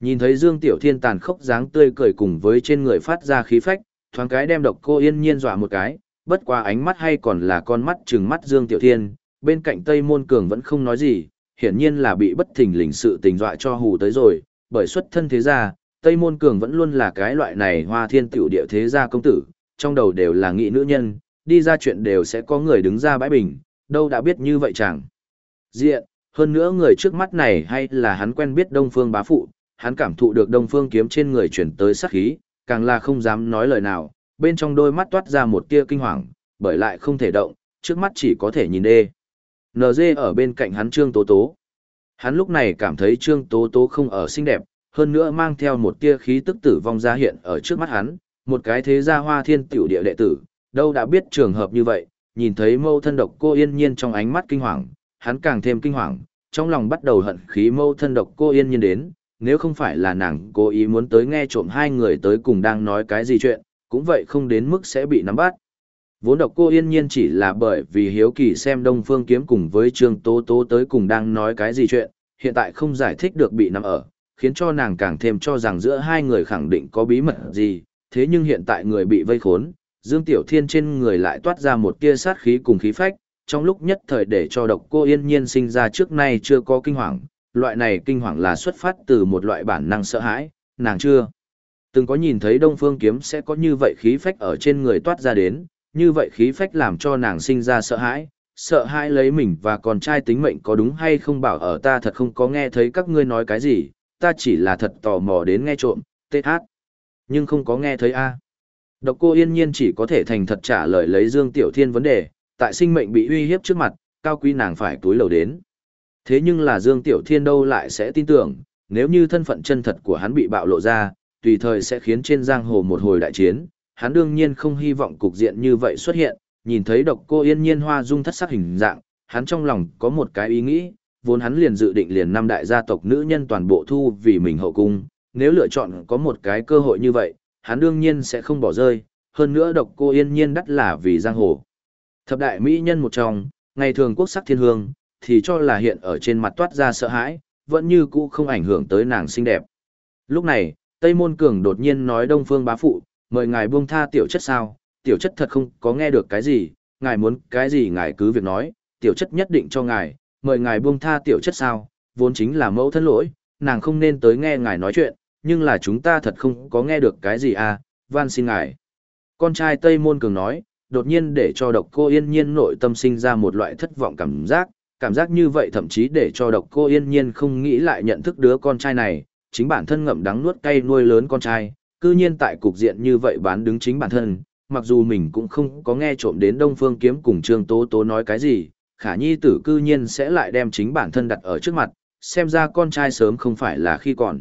Speaker 1: Nhìn thấy Dương Tiểu Thiên tàn khốc dáng tươi cười cùng với trên người phát ra khí phách, thoáng cái đem độc cô yên nhiên dọa một cái, bất qua ánh mắt hay còn là con mắt trừng mắt Dương Tiểu Thiên, bên cạnh Tây Môn Cường vẫn không nói gì, hiển nhiên là bị bất thình lình sự tình dọa cho hù tới rồi, bởi xuất thân thế gia, Tây Môn Cường vẫn luôn là cái loại này hoa thiên tiểu địa thế gia công tử, trong đầu đều là nghị nữ nhân, đi ra chuyện đều sẽ có người đứng ra bãi bình, đâu đã biết như vậy chẳng. Diện, hơn nữa người trước mắt này hay là hắn quen biết Đông Phương bá phụ, hắn cảm thụ được Đông Phương kiếm trên người chuyển tới sát khí, càng là không dám nói lời nào, bên trong đôi mắt toát ra một tia kinh hoàng, bởi lại không thể động, trước mắt chỉ có thể nhìn đê. NG ở bên cạnh hắn Trương Tố Tố. Hắn lúc này cảm thấy Trương Tố Tố không ở xinh đẹp, hơn nữa mang theo một tia khí tức tử vong ra hiện ở trước mắt hắn, một cái thế gia hoa thiên tiểu địa đệ tử, đâu đã biết trường hợp như vậy, nhìn thấy mâu thân độc cô yên nhiên trong ánh mắt kinh hoàng, hắn càng thêm kinh hoàng, trong lòng bắt đầu hận khí mâu thân độc cô yên nhiên đến, nếu không phải là nàng cố ý muốn tới nghe trộm hai người tới cùng đang nói cái gì chuyện, cũng vậy không đến mức sẽ bị nắm bắt. Vốn độc cô yên nhiên chỉ là bởi vì hiếu kỳ xem Đông Phương Kiếm cùng với Trương Tố Tố tới cùng đang nói cái gì chuyện, hiện tại không giải thích được bị nắm ở, khiến cho nàng càng thêm cho rằng giữa hai người khẳng định có bí mật gì, thế nhưng hiện tại người bị vây khốn, Dương Tiểu Thiên trên người lại toát ra một tia sát khí cùng khí phách, trong lúc nhất thời để cho độc cô yên nhiên sinh ra trước nay chưa có kinh hoàng, loại này kinh hoàng là xuất phát từ một loại bản năng sợ hãi, nàng chưa từng có nhìn thấy Đông Phương Kiếm sẽ có như vậy khí phách ở trên người toát ra đến, như vậy khí phách làm cho nàng sinh ra sợ hãi, sợ hãi lấy mình và con trai tính mệnh có đúng hay không bảo ở ta thật không có nghe thấy các ngươi nói cái gì, ta chỉ là thật tò mò đến nghe trộm, tê hát. Nhưng không có nghe thấy a. Độc cô yên nhiên chỉ có thể thành thật trả lời lấy Dương Tiểu Thiên vấn đề, tại sinh mệnh bị uy hiếp trước mặt, cao quý nàng phải túi lầu đến. Thế nhưng là Dương Tiểu Thiên đâu lại sẽ tin tưởng, nếu như thân phận chân thật của hắn bị bạo lộ ra, tùy thời sẽ khiến trên giang hồ một hồi đại chiến, hắn đương nhiên không hy vọng cục diện như vậy xuất hiện, nhìn thấy độc cô yên nhiên hoa dung thất sắc hình dạng, hắn trong lòng có một cái ý nghĩ, vốn hắn liền dự định liền năm đại gia tộc nữ nhân toàn bộ thu vì mình hậu cung, nếu lựa chọn có một cái cơ hội như vậy, hắn đương nhiên sẽ không bỏ rơi, hơn nữa độc cô yên nhiên đắt là vì giang hồ. Thập đại mỹ nhân một trong, ngày thường quốc sắc thiên hương, thì cho là hiện ở trên mặt toát ra sợ hãi, vẫn như cũ không ảnh hưởng tới nàng xinh đẹp. Lúc này, Tây Môn Cường đột nhiên nói Đông Phương bá phụ, mời ngài buông tha tiểu chất sao, tiểu chất thật không có nghe được cái gì, ngài muốn cái gì ngài cứ việc nói, tiểu chất nhất định cho ngài, mời ngài buông tha tiểu chất sao, vốn chính là mẫu thân lỗi, nàng không nên tới nghe ngài nói chuyện, nhưng là chúng ta thật không có nghe được cái gì à, van xin ngài. Con trai Tây Môn Cường nói, đột nhiên để cho độc cô yên nhiên nội tâm sinh ra một loại thất vọng cảm giác, cảm giác như vậy thậm chí để cho độc cô yên nhiên không nghĩ lại nhận thức đứa con trai này, chính bản thân ngậm đắng nuốt cay nuôi lớn con trai, cư nhiên tại cục diện như vậy bán đứng chính bản thân, mặc dù mình cũng không có nghe trộm đến Đông Phương Kiếm cùng Trương Tố Tố nói cái gì, khả nhi tử cư nhiên sẽ lại đem chính bản thân đặt ở trước mặt, xem ra con trai sớm không phải là khi còn.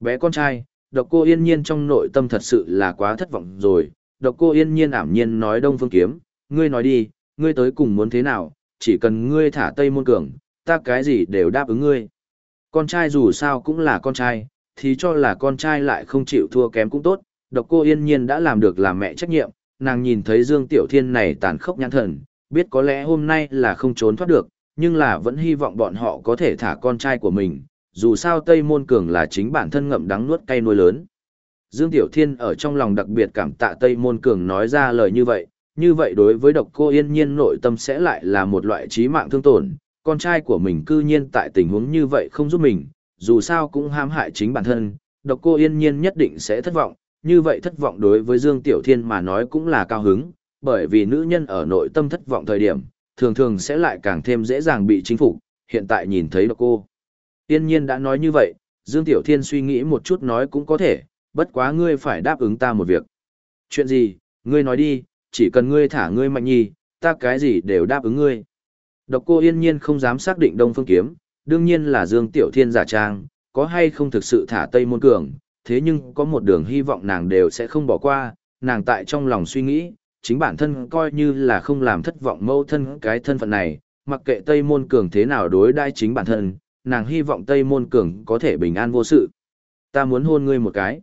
Speaker 1: Bé con trai, độc cô yên nhiên trong nội tâm thật sự là quá thất vọng rồi, độc cô yên nhiên ảm nhiên nói Đông Phương Kiếm, ngươi nói đi, ngươi tới cùng muốn thế nào, chỉ cần ngươi thả Tây Môn Cường, ta cái gì đều đáp ứng ngươi. Con trai dù sao cũng là con trai, thì cho là con trai lại không chịu thua kém cũng tốt, độc cô yên nhiên đã làm được làm mẹ trách nhiệm, nàng nhìn thấy Dương Tiểu Thiên này tàn khốc nhãn thần, biết có lẽ hôm nay là không trốn thoát được, nhưng là vẫn hy vọng bọn họ có thể thả con trai của mình, dù sao Tây Môn Cường là chính bản thân ngậm đắng nuốt cay nuôi lớn. Dương Tiểu Thiên ở trong lòng đặc biệt cảm tạ Tây Môn Cường nói ra lời như vậy, như vậy đối với độc cô yên nhiên nội tâm sẽ lại là một loại trí mạng thương tổn, con trai của mình cư nhiên tại tình huống như vậy không giúp mình, dù sao cũng hãm hại chính bản thân, độc cô yên nhiên nhất định sẽ thất vọng, như vậy thất vọng đối với Dương Tiểu Thiên mà nói cũng là cao hứng, bởi vì nữ nhân ở nội tâm thất vọng thời điểm, thường thường sẽ lại càng thêm dễ dàng bị chính phục, hiện tại nhìn thấy độc cô. Yên nhiên đã nói như vậy, Dương Tiểu Thiên suy nghĩ một chút nói cũng có thể, bất quá ngươi phải đáp ứng ta một việc. Chuyện gì, ngươi nói đi, chỉ cần ngươi thả ngươi mạnh nhi, ta cái gì đều đáp ứng ngươi. Độc cô yên nhiên không dám xác định Đông Phương Kiếm, đương nhiên là Dương Tiểu Thiên giả trang, có hay không thực sự thả Tây Môn Cường, thế nhưng có một đường hy vọng nàng đều sẽ không bỏ qua, nàng tại trong lòng suy nghĩ, chính bản thân coi như là không làm thất vọng mâu thân cái thân phận này, mặc kệ Tây Môn Cường thế nào đối đãi chính bản thân, nàng hy vọng Tây Môn Cường có thể bình an vô sự. Ta muốn hôn ngươi một cái.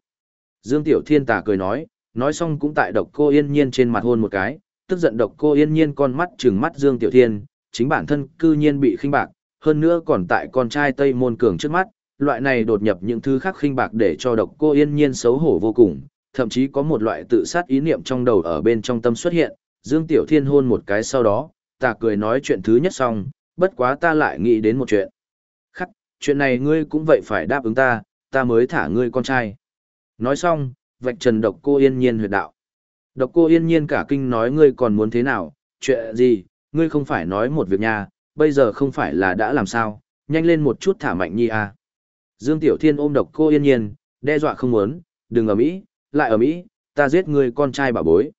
Speaker 1: Dương Tiểu Thiên tà cười nói, nói xong cũng tại độc cô yên nhiên trên mặt hôn một cái, tức giận độc cô yên nhiên con mắt trừng mắt Dương Tiểu Thiên, chính bản thân cư nhiên bị khinh bạc, hơn nữa còn tại con trai Tây Môn Cường trước mắt, loại này đột nhập những thứ khác khinh bạc để cho độc cô yên nhiên xấu hổ vô cùng, thậm chí có một loại tự sát ý niệm trong đầu ở bên trong tâm xuất hiện, Dương Tiểu Thiên hôn một cái sau đó, ta cười nói chuyện thứ nhất xong, bất quá ta lại nghĩ đến một chuyện. Khắc, chuyện này ngươi cũng vậy phải đáp ứng ta, ta mới thả ngươi con trai. Nói xong, vạch trần độc cô yên nhiên huyệt đạo. Độc cô yên nhiên cả kinh nói ngươi còn muốn thế nào, chuyện gì, ngươi không phải nói một việc nha, bây giờ không phải là đã làm sao, nhanh lên một chút thả mạnh nhi à. Dương Tiểu Thiên ôm độc cô yên nhiên, đe dọa không muốn, đừng ở Mỹ, lại ở Mỹ, ta giết ngươi con trai bà bối.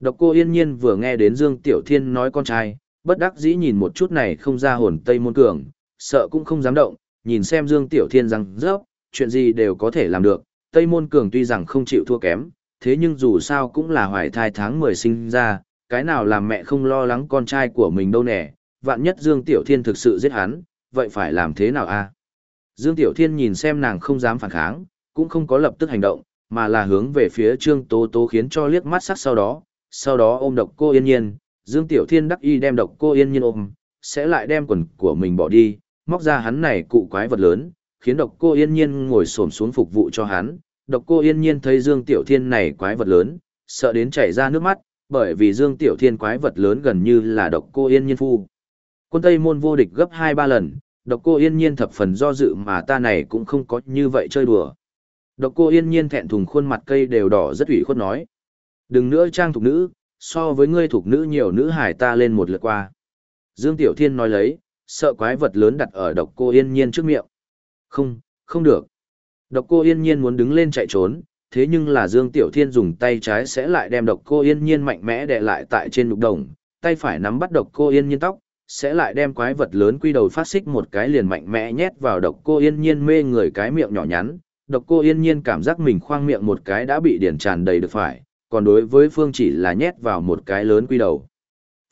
Speaker 1: Độc cô yên nhiên vừa nghe đến Dương Tiểu Thiên nói con trai, bất đắc dĩ nhìn một chút này không ra hồn Tây Môn Cường, sợ cũng không dám động, nhìn xem Dương Tiểu Thiên rằng rớp, chuyện gì đều có thể làm được. Tây Môn Cường tuy rằng không chịu thua kém, thế nhưng dù sao cũng là hoài thai tháng 10 sinh ra, cái nào làm mẹ không lo lắng con trai của mình đâu nè, vạn nhất Dương Tiểu Thiên thực sự giết hắn, vậy phải làm thế nào a? À? Dương Tiểu Thiên nhìn xem nàng không dám phản kháng, cũng không có lập tức hành động, mà là hướng về phía Trương Tố Tố khiến cho liếc mắt sắc sau đó, sau đó ôm độc cô yên nhiên, Dương Tiểu Thiên đắc y đem độc cô yên nhiên ôm, sẽ lại đem quần của mình bỏ đi, móc ra hắn này cụ quái vật lớn, khiến độc cô yên nhiên ngồi xổm xuống phục vụ cho hắn. Độc cô yên nhiên thấy Dương Tiểu Thiên này quái vật lớn, sợ đến chảy ra nước mắt, bởi vì Dương Tiểu Thiên quái vật lớn gần như là độc cô yên nhiên phu. Quân Tây môn vô địch gấp 2-3 lần, độc cô yên nhiên thập phần do dự mà ta này cũng không có như vậy chơi đùa. Độc cô yên nhiên thẹn thùng khuôn mặt cây đều đỏ rất ủy khuất nói. Đừng nữa trang thục nữ, so với ngươi thục nữ nhiều nữ hải ta lên một lượt qua. Dương Tiểu Thiên nói lấy, sợ quái vật lớn đặt ở độc cô yên nhiên trước miệng. Không, không được. Độc cô yên nhiên muốn đứng lên chạy trốn, thế nhưng là Dương Tiểu Thiên dùng tay trái sẽ lại đem độc cô yên nhiên mạnh mẽ đè lại tại trên lục đồng, tay phải nắm bắt độc cô yên nhiên tóc, sẽ lại đem quái vật lớn quy đầu phát xích một cái liền mạnh mẽ nhét vào độc cô yên nhiên mê người cái miệng nhỏ nhắn. Độc cô yên nhiên cảm giác mình khoang miệng một cái đã bị điển tràn đầy được phải, còn đối với phương chỉ là nhét vào một cái lớn quy đầu.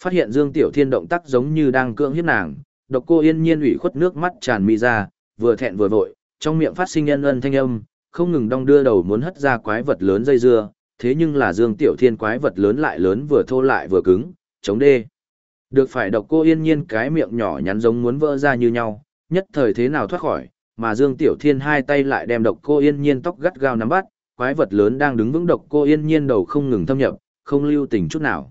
Speaker 1: Phát hiện Dương Tiểu Thiên động tác giống như đang cưỡng hiếp nàng, độc cô yên nhiên ủy khuất nước mắt tràn mi ra, vừa thẹn vừa vội, trong miệng phát sinh nhân ân thanh âm, không ngừng đong đưa đầu muốn hất ra quái vật lớn dây dưa, thế nhưng là Dương Tiểu Thiên quái vật lớn lại lớn vừa thô lại vừa cứng, chống đê. Được phải độc cô yên nhiên cái miệng nhỏ nhắn giống muốn vỡ ra như nhau, nhất thời thế nào thoát khỏi, mà Dương Tiểu Thiên hai tay lại đem độc cô yên nhiên tóc gắt gao nắm bắt, quái vật lớn đang đứng vững độc cô yên nhiên đầu không ngừng thâm nhập, không lưu tình chút nào.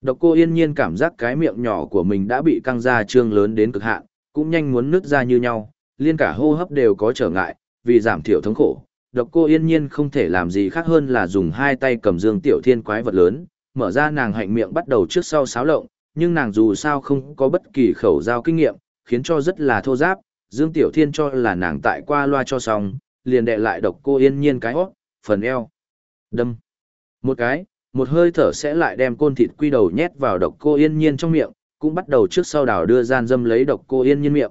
Speaker 1: Độc cô yên nhiên cảm giác cái miệng nhỏ của mình đã bị căng ra trương lớn đến cực hạn, cũng nhanh muốn nứt ra như nhau, liên cả hô hấp đều có trở ngại, vì giảm thiểu thống khổ. Độc cô yên nhiên không thể làm gì khác hơn là dùng hai tay cầm dương tiểu thiên quái vật lớn, mở ra nàng hạnh miệng bắt đầu trước sau sáo lộng, nhưng nàng dù sao không có bất kỳ khẩu giao kinh nghiệm, khiến cho rất là thô giáp, dương tiểu thiên cho là nàng tại qua loa cho xong, liền đệ lại độc cô yên nhiên cái hót, phần eo. Đâm. Một cái, một hơi thở sẽ lại đem côn thịt quy đầu nhét vào độc cô yên nhiên trong miệng, cũng bắt đầu trước sau đảo đưa gian dâm lấy độc cô yên nhiên miệng.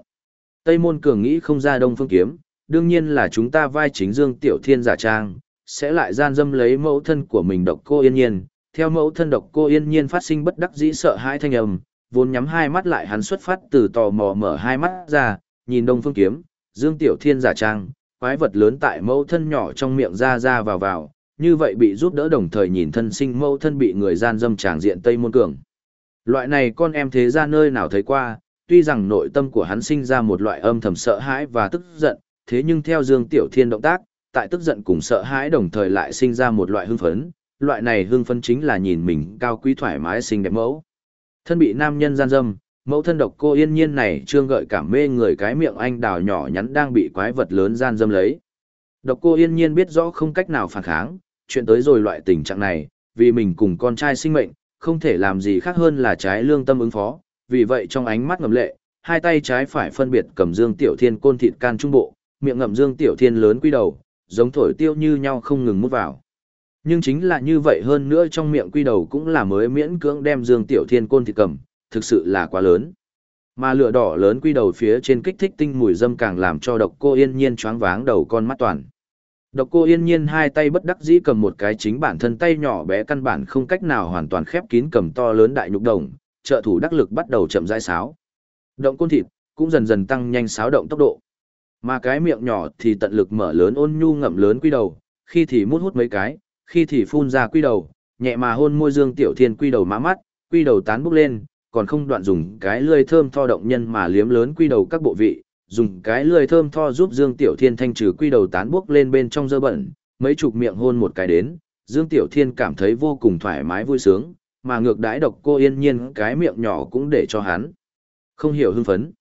Speaker 1: Tây môn cường nghĩ không ra đông phương kiếm, đương nhiên là chúng ta vai chính dương tiểu thiên giả trang, sẽ lại gian dâm lấy mẫu thân của mình độc cô yên nhiên. Theo mẫu thân độc cô yên nhiên phát sinh bất đắc dĩ sợ hãi thanh âm, vốn nhắm hai mắt lại hắn xuất phát từ tò mò mở hai mắt ra, nhìn đông phương kiếm, dương tiểu thiên giả trang, quái vật lớn tại mẫu thân nhỏ trong miệng ra ra vào vào, như vậy bị giúp đỡ đồng thời nhìn thân sinh mẫu thân bị người gian dâm tràng diện Tây Môn Cường. Loại này con em thế ra nơi nào thấy qua, tuy rằng nội tâm của hắn sinh ra một loại âm thầm sợ hãi và tức giận, thế nhưng theo Dương Tiểu Thiên động tác, tại tức giận cùng sợ hãi đồng thời lại sinh ra một loại hưng phấn, loại này hưng phấn chính là nhìn mình cao quý thoải mái xinh đẹp mẫu. Thân bị nam nhân gian dâm, mẫu thân độc cô yên nhiên này trương gợi cảm mê người cái miệng anh đào nhỏ nhắn đang bị quái vật lớn gian dâm lấy. Độc cô yên nhiên biết rõ không cách nào phản kháng, chuyện tới rồi loại tình trạng này, vì mình cùng con trai sinh mệnh, không thể làm gì khác hơn là trái lương tâm ứng phó, vì vậy trong ánh mắt ngầm lệ, hai tay trái phải phân biệt cầm Dương Tiểu Thiên côn thịt can trung bộ, miệng ngậm Dương Tiểu Thiên lớn quy đầu, giống thổi tiêu như nhau không ngừng mút vào. Nhưng chính là như vậy hơn nữa trong miệng quy đầu cũng là mới miễn cưỡng đem Dương Tiểu Thiên côn thịt cầm, thực sự là quá lớn. Mà lửa đỏ lớn quy đầu phía trên kích thích tinh mùi dâm càng làm cho độc cô yên nhiên choáng váng đầu con mắt toàn. Độc cô yên nhiên hai tay bất đắc dĩ cầm một cái chính bản thân tay nhỏ bé căn bản không cách nào hoàn toàn khép kín cầm to lớn đại nhục đồng, trợ thủ đắc lực bắt đầu chậm rãi sáo. Động côn thịt cũng dần dần tăng nhanh sáo động tốc độ. Mà cái miệng nhỏ thì tận lực mở lớn ôn nhu ngậm lớn quy đầu, khi thì mút hút mấy cái, khi thì phun ra quy đầu, nhẹ mà hôn môi Dương Tiểu Thiên quy đầu má mắt, quy đầu tán bốc lên, còn không đoạn dùng cái lưỡi thơm tho động nhân mà liếm lớn quy đầu các bộ vị, dùng cái lưỡi thơm tho giúp Dương Tiểu Thiên thanh trừ quy đầu tán bốc lên bên trong dơ bẩn, mấy chục miệng hôn một cái đến, Dương Tiểu Thiên cảm thấy vô cùng thoải mái vui sướng, mà ngược đãi độc cô yên nhiên cái miệng nhỏ cũng để cho hắn. Không hiểu hưng phấn.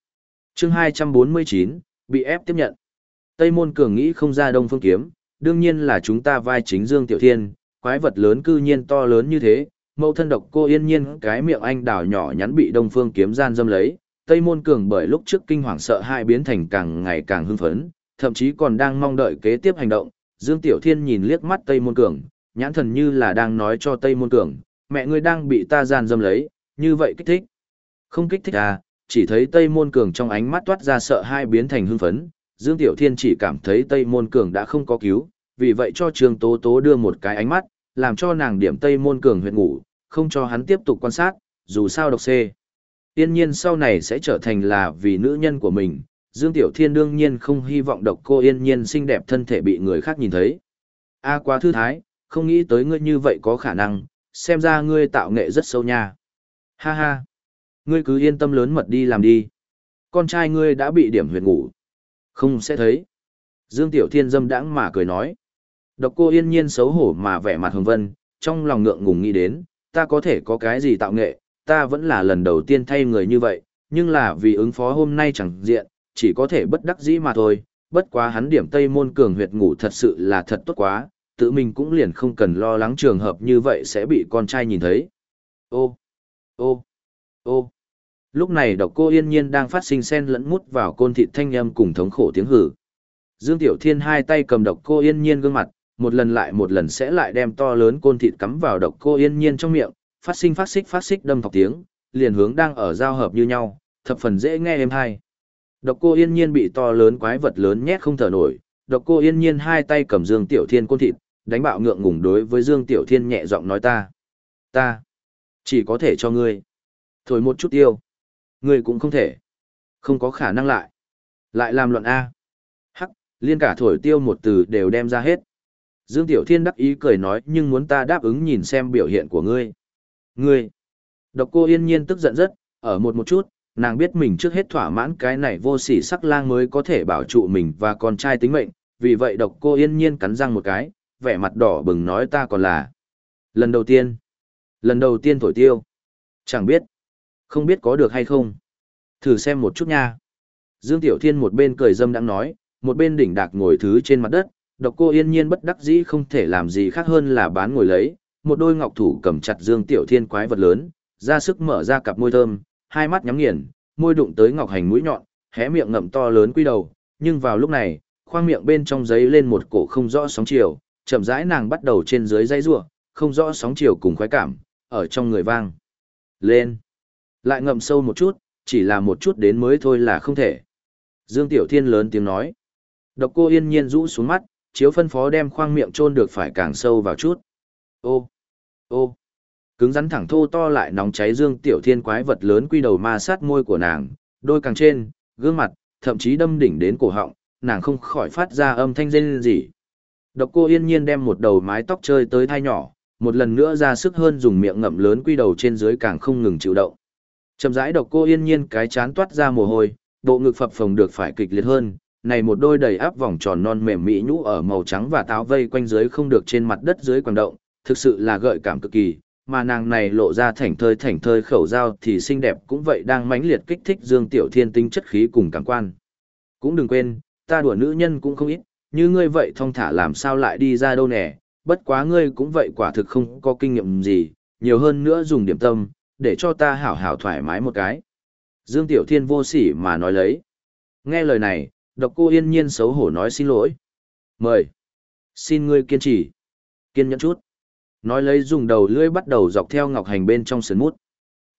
Speaker 1: chương 249, bị ép tiếp nhận. Tây môn cường nghĩ không ra đông phương kiếm, đương nhiên là chúng ta vai chính Dương Tiểu Thiên, quái vật lớn cư nhiên to lớn như thế, mẫu thân độc cô yên nhiên cái miệng anh đào nhỏ nhắn bị đông phương kiếm gian dâm lấy. Tây môn cường bởi lúc trước kinh hoàng sợ hai biến thành càng ngày càng hưng phấn, thậm chí còn đang mong đợi kế tiếp hành động. Dương Tiểu Thiên nhìn liếc mắt Tây môn cường, nhãn thần như là đang nói cho Tây môn cường, mẹ ngươi đang bị ta gian dâm lấy, như vậy kích thích. Không kích thích à, chỉ thấy Tây Môn Cường trong ánh mắt toát ra sợ hai biến thành hưng phấn, Dương Tiểu Thiên chỉ cảm thấy Tây Môn Cường đã không có cứu, vì vậy cho Trương Tố Tố đưa một cái ánh mắt, làm cho nàng điểm Tây Môn Cường huyệt ngủ, không cho hắn tiếp tục quan sát, dù sao độc xê. Tiên nhiên sau này sẽ trở thành là vì nữ nhân của mình, Dương Tiểu Thiên đương nhiên không hy vọng độc cô yên nhiên xinh đẹp thân thể bị người khác nhìn thấy. A quá thư thái, không nghĩ tới ngươi như vậy có khả năng, xem ra ngươi tạo nghệ rất sâu nha. Ha ha, ngươi cứ yên tâm lớn mật đi làm đi. Con trai ngươi đã bị điểm huyệt ngủ. Không sẽ thấy. Dương Tiểu Thiên dâm đãng mà cười nói. Độc cô yên nhiên xấu hổ mà vẻ mặt hồng vân, trong lòng ngượng ngùng nghĩ đến, ta có thể có cái gì tạo nghệ, ta vẫn là lần đầu tiên thay người như vậy, nhưng là vì ứng phó hôm nay chẳng diện, chỉ có thể bất đắc dĩ mà thôi, bất quá hắn điểm Tây môn cường huyệt ngủ thật sự là thật tốt quá, tự mình cũng liền không cần lo lắng trường hợp như vậy sẽ bị con trai nhìn thấy. Ô, ô, ô. Lúc này độc cô yên nhiên đang phát sinh sen lẫn mút vào côn thịt thanh âm cùng thống khổ tiếng hử. Dương Tiểu Thiên hai tay cầm độc cô yên nhiên gương mặt, một lần lại một lần sẽ lại đem to lớn côn thịt cắm vào độc cô yên nhiên trong miệng, phát sinh phát xích phát xích đâm thọc tiếng, liền hướng đang ở giao hợp như nhau, thập phần dễ nghe êm hay. Độc cô yên nhiên bị to lớn quái vật lớn nhét không thở nổi, độc cô yên nhiên hai tay cầm Dương Tiểu Thiên côn thịt, đánh bạo ngượng ngùng đối với Dương Tiểu Thiên nhẹ giọng nói ta. Ta, chỉ có thể cho ngươi. Thổi một chút tiêu. Ngươi cũng không thể. Không có khả năng lại. Lại làm luận A. Hắc, liên cả thổi tiêu một từ đều đem ra hết. Dương Tiểu Thiên đắc ý cười nói nhưng muốn ta đáp ứng nhìn xem biểu hiện của ngươi. Ngươi. Độc cô yên nhiên tức giận rất, ở một một chút, nàng biết mình trước hết thỏa mãn cái này vô sỉ sắc lang mới có thể bảo trụ mình và con trai tính mệnh, vì vậy độc cô yên nhiên cắn răng một cái, vẻ mặt đỏ bừng nói ta còn là lần đầu tiên, lần đầu tiên thổi tiêu. Chẳng biết, không biết có được hay không. Thử xem một chút nha. Dương Tiểu Thiên một bên cười dâm đang nói, một bên đỉnh đạc ngồi thứ trên mặt đất, độc cô yên nhiên bất đắc dĩ không thể làm gì khác hơn là bán ngồi lấy, một đôi ngọc thủ cầm chặt Dương Tiểu Thiên quái vật lớn, ra sức mở ra cặp môi thơm, hai mắt nhắm nghiền, môi đụng tới ngọc hành mũi nhọn, hé miệng ngậm to lớn quy đầu, nhưng vào lúc này, khoang miệng bên trong giấy lên một cổ không rõ sóng chiều, chậm rãi nàng bắt đầu trên dưới dây rùa, không rõ sóng chiều cùng khoái cảm, ở trong người vang. Lên. Lại ngậm sâu một chút, chỉ là một chút đến mới thôi là không thể. Dương Tiểu Thiên lớn tiếng nói. Độc cô yên nhiên rũ xuống mắt, chiếu phân phó đem khoang miệng trôn được phải càng sâu vào chút. Ô, ô, cứng rắn thẳng thô to lại nóng cháy Dương Tiểu Thiên quái vật lớn quy đầu ma sát môi của nàng, đôi càng trên, gương mặt, thậm chí đâm đỉnh đến cổ họng, nàng không khỏi phát ra âm thanh rên rỉ. Độc cô yên nhiên đem một đầu mái tóc chơi tới thai nhỏ, một lần nữa ra sức hơn dùng miệng ngậm lớn quy đầu trên dưới càng không ngừng chịu động. Chậm rãi độc cô yên nhiên cái chán toát ra mồ hôi, bộ ngực phập phồng được phải kịch liệt hơn, này một đôi đầy áp vòng tròn non mềm mỹ nhũ ở màu trắng và táo vây quanh dưới không được trên mặt đất dưới quằn động, thực sự là gợi cảm cực kỳ, mà nàng này lộ ra thảnh thơi thảnh thơi khẩu dao thì xinh đẹp cũng vậy đang mãnh liệt kích thích Dương Tiểu Thiên tinh chất khí cùng cảm quan. Cũng đừng quên, ta đùa nữ nhân cũng không ít, như ngươi vậy thong thả làm sao lại đi ra đâu nè, bất quá ngươi cũng vậy quả thực không có kinh nghiệm gì, nhiều hơn nữa dùng điểm tâm, để cho ta hảo hảo thoải mái một cái. Dương Tiểu Thiên vô sỉ mà nói lấy. Nghe lời này, độc cô yên nhiên xấu hổ nói xin lỗi. Mời. Xin ngươi kiên trì. Kiên nhẫn chút. Nói lấy dùng đầu lưỡi bắt đầu dọc theo ngọc hành bên trong sườn mút.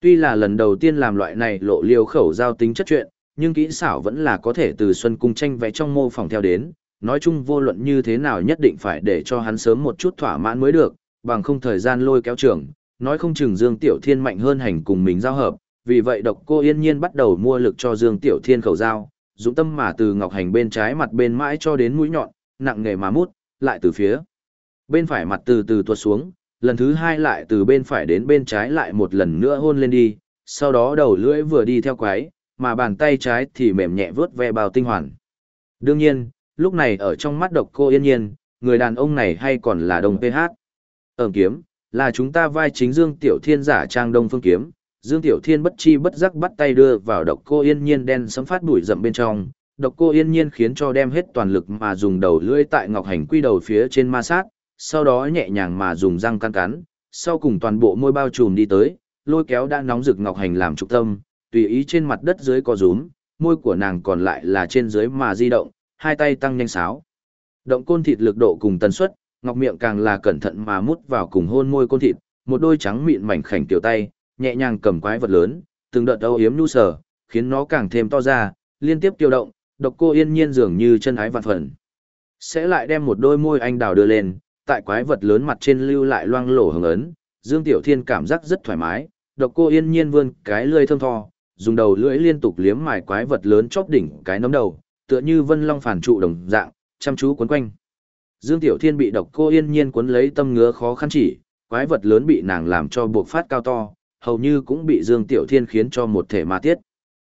Speaker 1: Tuy là lần đầu tiên làm loại này lộ liều khẩu giao tính chất chuyện, nhưng kỹ xảo vẫn là có thể từ xuân cung tranh vẽ trong mô phỏng theo đến. Nói chung vô luận như thế nào nhất định phải để cho hắn sớm một chút thỏa mãn mới được, bằng không thời gian lôi kéo trường, nói không chừng Dương Tiểu Thiên mạnh hơn hành cùng mình giao hợp, vì vậy độc cô yên nhiên bắt đầu mua lực cho Dương Tiểu Thiên khẩu dao dũng tâm mà từ ngọc hành bên trái mặt bên mãi cho đến mũi nhọn, nặng nghề mà mút, lại từ phía bên phải mặt từ từ tuột xuống, lần thứ hai lại từ bên phải đến bên trái lại một lần nữa hôn lên đi, sau đó đầu lưỡi vừa đi theo quái, mà bàn tay trái thì mềm nhẹ vớt ve bào tinh hoàn. Đương nhiên, lúc này ở trong mắt độc cô yên nhiên, người đàn ông này hay còn là đồng PH. Ẩm kiếm, là chúng ta vai chính Dương Tiểu Thiên giả trang đông phương kiếm, Dương Tiểu Thiên bất chi bất giác bắt tay đưa vào độc cô yên nhiên đen sấm phát bụi rậm bên trong, độc cô yên nhiên khiến cho đem hết toàn lực mà dùng đầu lưỡi tại ngọc hành quy đầu phía trên ma sát, sau đó nhẹ nhàng mà dùng răng căn cắn, sau cùng toàn bộ môi bao trùm đi tới, lôi kéo đã nóng rực ngọc hành làm trục tâm, tùy ý trên mặt đất dưới có rúm, môi của nàng còn lại là trên dưới mà di động, hai tay tăng nhanh sáo. Động côn thịt lực độ cùng tần suất, ngọc miệng càng là cẩn thận mà mút vào cùng hôn môi côn thịt, một đôi trắng mịn mảnh khảnh tiểu tay, nhẹ nhàng cầm quái vật lớn, từng đợt âu yếm nhu sở, khiến nó càng thêm to ra, liên tiếp tiêu động, độc cô yên nhiên dường như chân ái vạn phần. Sẽ lại đem một đôi môi anh đào đưa lên, tại quái vật lớn mặt trên lưu lại loang lổ hồng ấn, Dương Tiểu Thiên cảm giác rất thoải mái, độc cô yên nhiên vươn cái lưỡi thơm tho, dùng đầu lưỡi liên tục liếm mài quái vật lớn chóp đỉnh cái nấm đầu, tựa như vân long phản trụ đồng dạng, chăm chú quấn quanh. Dương Tiểu Thiên bị độc cô yên nhiên quấn lấy tâm ngứa khó khăn chỉ, quái vật lớn bị nàng làm cho buộc phát cao to, hầu như cũng bị Dương Tiểu Thiên khiến cho một thể ma tiết.